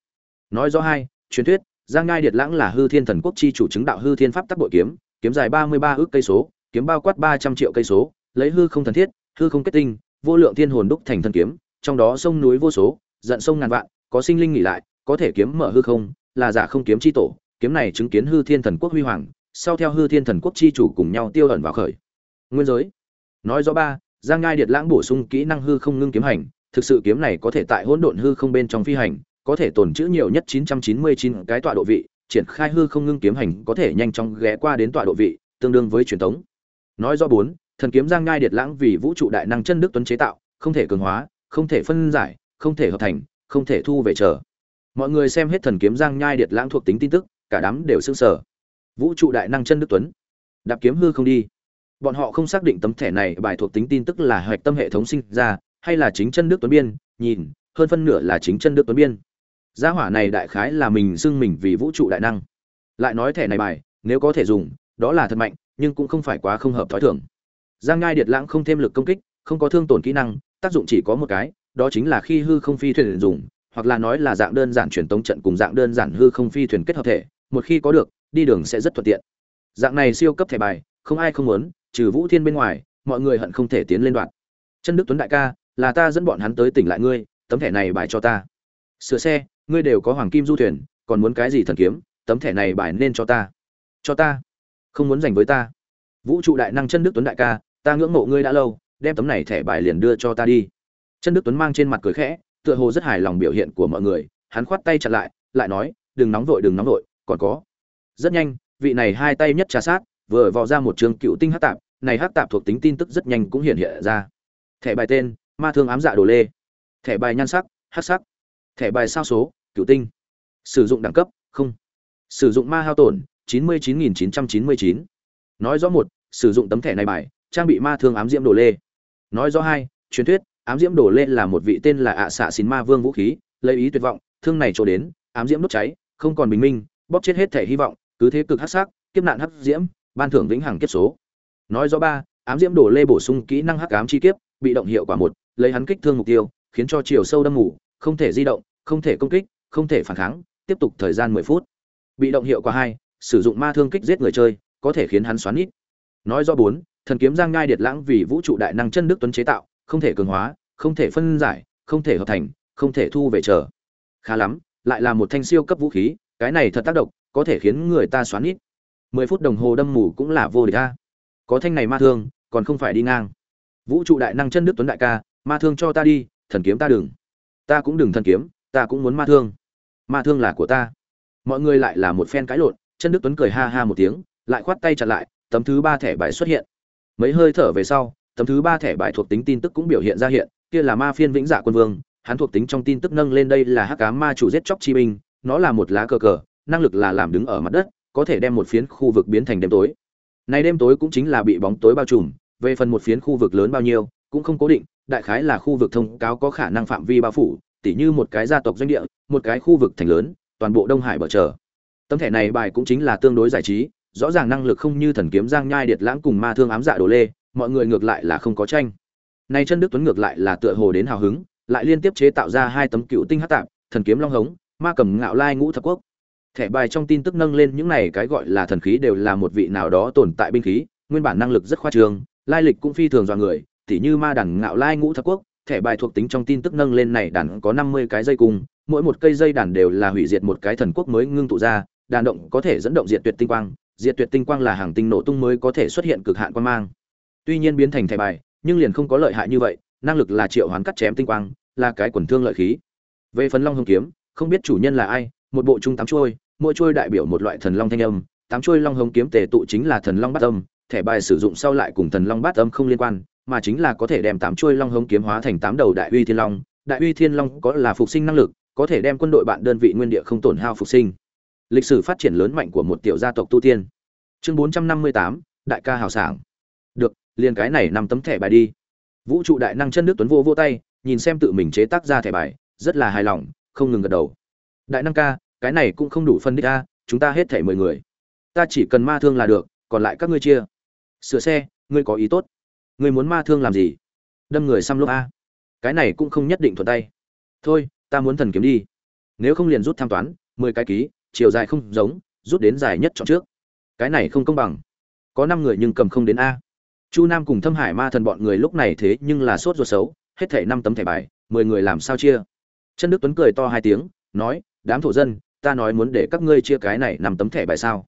nói rõ hai, truyền thuyết, giang Ngai điệt lãng là hư thiên thần quốc chi chủ chứng đạo hư thiên pháp tắc bội kiếm kiếm dài ba mươi ba ước cây số, kiếm bao quát ba trăm triệu cây số, lấy hư không thần thiết, hư không kết tinh, vô lượng thiên hồn đúc thành thần kiếm, trong đó sông núi vô số, giận sông ngàn vạn, có sinh linh nghỉ lại, có thể kiếm mở hư không, là giả không kiếm chi tổ, kiếm này chứng kiến hư thiên thần quốc huy hoàng, sau theo hư thiên thần quốc chi chủ cùng nhau tiêu ẩn vào khởi. Nguyên giới. Nói rõ ba, giang ngai điệt lãng bổ sung kỹ năng hư không ngưng kiếm hành, thực sự kiếm này có thể tại hỗn độn hư không bên trong phi hành có thể tồn trữ nhiều nhất 999 cái tọa độ vị, triển khai hư không ngưng kiếm hành có thể nhanh chóng ghé qua đến tọa độ vị, tương đương với truyền tống. Nói rõ bốn, thần kiếm giang ngai điệt lãng vì vũ trụ đại năng chân đức tuấn chế tạo, không thể cường hóa, không thể phân giải, không thể hợp thành, không thể thu về trở Mọi người xem hết thần kiếm giang nhai điệt lãng thuộc tính tin tức, cả đám đều sững sờ. Vũ trụ đại năng chân đức tuấn, đạp kiếm hư không đi. Bọn họ không xác định tấm thẻ này bài thuộc tính tin tức là hoạch tâm hệ thống sinh ra, hay là chính chân đức tuấn biên, nhìn, hơn phân nửa là chính chân đức tuấn biên gia hỏa này đại khái là mình xưng mình vì vũ trụ đại năng. Lại nói thẻ này bài, nếu có thể dùng, đó là thật mạnh, nhưng cũng không phải quá không hợp thói thường. Giang ngai điệt lãng không thêm lực công kích, không có thương tổn kỹ năng, tác dụng chỉ có một cái, đó chính là khi hư không phi thuyền dùng, hoặc là nói là dạng đơn giản truyền tống trận cùng dạng đơn giản hư không phi thuyền kết hợp thể, một khi có được, đi đường sẽ rất thuận tiện. Dạng này siêu cấp thẻ bài, không ai không muốn, trừ vũ thiên bên ngoài, mọi người hận không thể tiến lên đoạn. Chân đức tuấn đại ca, là ta dẫn bọn hắn tới tỉnh lại ngươi, tấm thẻ này bài cho ta. Sửa xe ngươi đều có hoàng kim du thuyền, còn muốn cái gì thần kiếm, tấm thẻ này bài nên cho ta. Cho ta. Không muốn dành với ta. Vũ trụ đại năng chân đức tuấn đại ca, ta ngưỡng mộ ngươi đã lâu, đem tấm này thẻ bài liền đưa cho ta đi. Chân đức tuấn mang trên mặt cười khẽ, tựa hồ rất hài lòng biểu hiện của mọi người, hắn khoát tay chặt lại lại nói, đừng nóng vội, đừng nóng vội, còn có. Rất nhanh, vị này hai tay nhất trà sát, vừa vò ra một trường cựu tinh hát tạp, này hát tạp thuộc tính tin tức rất nhanh cũng hiện hiện ra. Thẻ bài tên, ma thương ám dạ đồ lê. Thẻ bài nhan sắc hát sắc. Thẻ bài sao số cựu tinh. Sử dụng đẳng cấp, không. Sử dụng ma hao tổn, chín mươi chín nghìn chín trăm chín mươi chín. Nói rõ một, sử dụng tấm thẻ này bài, trang bị ma thương ám diễm đồ lê. Nói rõ hai, truyền thuyết, ám diễm đồ lê là một vị tên là ạ xạ xin ma vương vũ khí, lấy ý tuyệt vọng, thương này trổ đến, ám diễm đốt cháy, không còn bình minh, bóp chết hết thể hy vọng, cứ thế cực hắc sắc, kiếp nạn hắc diễm, ban thưởng vĩnh hằng kiếp số. Nói rõ ba, ám diễm đồ lê bổ sung kỹ năng hắc ám chi kiếp, bị động hiệu quả một, lấy hắn kích thương mục tiêu, khiến cho chiều sâu đâm ngủ, không thể di động, không thể công kích không thể phản kháng, tiếp tục thời gian mười phút. Bị động hiệu quả hai, sử dụng ma thương kích giết người chơi, có thể khiến hắn xoắn ít nói do bốn, thần kiếm giang ngai điệt lãng vì vũ trụ đại năng chân đức tuấn chế tạo, không thể cường hóa, không thể phân giải, không thể hợp thành, không thể thu về chờ. Khá lắm, lại là một thanh siêu cấp vũ khí, cái này thật tác động, có thể khiến người ta xoắn ít mười phút đồng hồ đâm mù cũng là vô địch ta có thanh này ma thương, còn không phải đi ngang. Vũ trụ đại năng chân đức tuấn đại ca, ma thương cho ta đi, thần kiếm ta đừng. Ta cũng đừng thần kiếm, ta cũng muốn ma thương ma thương là của ta. Mọi người lại là một phen cãi lộn, chân đức tuấn cười ha ha một tiếng, lại khoát tay chặn lại, tấm thứ ba thẻ bài xuất hiện. Mấy hơi thở về sau, tấm thứ ba thẻ bài thuộc tính tin tức cũng biểu hiện ra hiện, kia là ma phiên vĩnh dạ quân vương, hắn thuộc tính trong tin tức nâng lên đây là hắc cá ma chủ giết chóc chi binh, nó là một lá cờ cờ, năng lực là làm đứng ở mặt đất, có thể đem một phiến khu vực biến thành đêm tối. Này đêm tối cũng chính là bị bóng tối bao trùm, về phần một phiến khu vực lớn bao nhiêu, cũng không cố định, đại khái là khu vực thông cáo có khả năng phạm vi bao phủ tỉ như một cái gia tộc doanh địa, một cái khu vực thành lớn, toàn bộ Đông Hải bờ trở. Tấm thẻ này bài cũng chính là tương đối giải trí, rõ ràng năng lực không như thần kiếm Giang Nhai Điệt Lãng cùng ma thương ám dạ đồ lê, mọi người ngược lại là không có tranh. Này chân Đức Tuấn ngược lại là tựa hồ đến hào hứng, lại liên tiếp chế tạo ra hai tấm cựu tinh hắc tạp, thần kiếm long hống, ma cầm ngạo lai ngũ thập quốc. Thẻ bài trong tin tức nâng lên những này cái gọi là thần khí đều là một vị nào đó tồn tại binh khí, nguyên bản năng lực rất khoa trương, lai lịch cũng phi thường do người, tỉ như ma đẳng ngạo lai ngũ thập quốc, thẻ bài thuộc tính trong tin tức nâng lên này đàn có năm mươi cái dây cung, mỗi một cây dây đàn đều là hủy diệt một cái thần quốc mới ngưng tụ ra, đàn động có thể dẫn động diệt tuyệt tinh quang, diệt tuyệt tinh quang là hàng tinh nổ tung mới có thể xuất hiện cực hạn quan mang. Tuy nhiên biến thành thẻ bài, nhưng liền không có lợi hại như vậy, năng lực là triệu hoán cắt chém tinh quang, là cái quần thương lợi khí. Về phần long hồng kiếm, không biết chủ nhân là ai, một bộ trung tám trôi mỗi trôi đại biểu một loại thần long thanh âm, tám trôi long hồng kiếm tề tụ chính là thần long bát âm, thẻ bài sử dụng sau lại cùng thần long bát âm không liên quan mà chính là có thể đem tám chuôi long hống kiếm hóa thành tám đầu đại uy thiên long. Đại uy thiên long có là phục sinh năng lực, có thể đem quân đội bạn đơn vị nguyên địa không tổn hao phục sinh. Lịch sử phát triển lớn mạnh của một tiểu gia tộc tu tiên. Chương bốn trăm năm mươi tám, đại ca hào sảng. Được, liền cái này nằm tấm thẻ bài đi. Vũ trụ đại năng chân nước tuấn vô vô tay, nhìn xem tự mình chế tác ra thẻ bài, rất là hài lòng, không ngừng gật đầu. Đại năng ca, cái này cũng không đủ phân đích a, chúng ta hết thẻ mười người. Ta chỉ cần ma thương là được, còn lại các ngươi chia. Sửa xe, ngươi có ý tốt ngươi muốn ma thương làm gì? Đâm người xăm lốp a. Cái này cũng không nhất định thuận tay. Thôi, ta muốn thần kiếm đi. Nếu không liền rút tham toán, mười cái ký, chiều dài không giống, rút đến dài nhất chọn trước. Cái này không công bằng. Có năm người nhưng cầm không đến a. Chu nam cùng thâm hải ma thần bọn người lúc này thế nhưng là sốt ruột xấu, hết thảy năm tấm thẻ bài, mười người làm sao chia? Chân đức tuấn cười to hai tiếng, nói, đám thổ dân, ta nói muốn để các ngươi chia cái này năm tấm thẻ bài sao?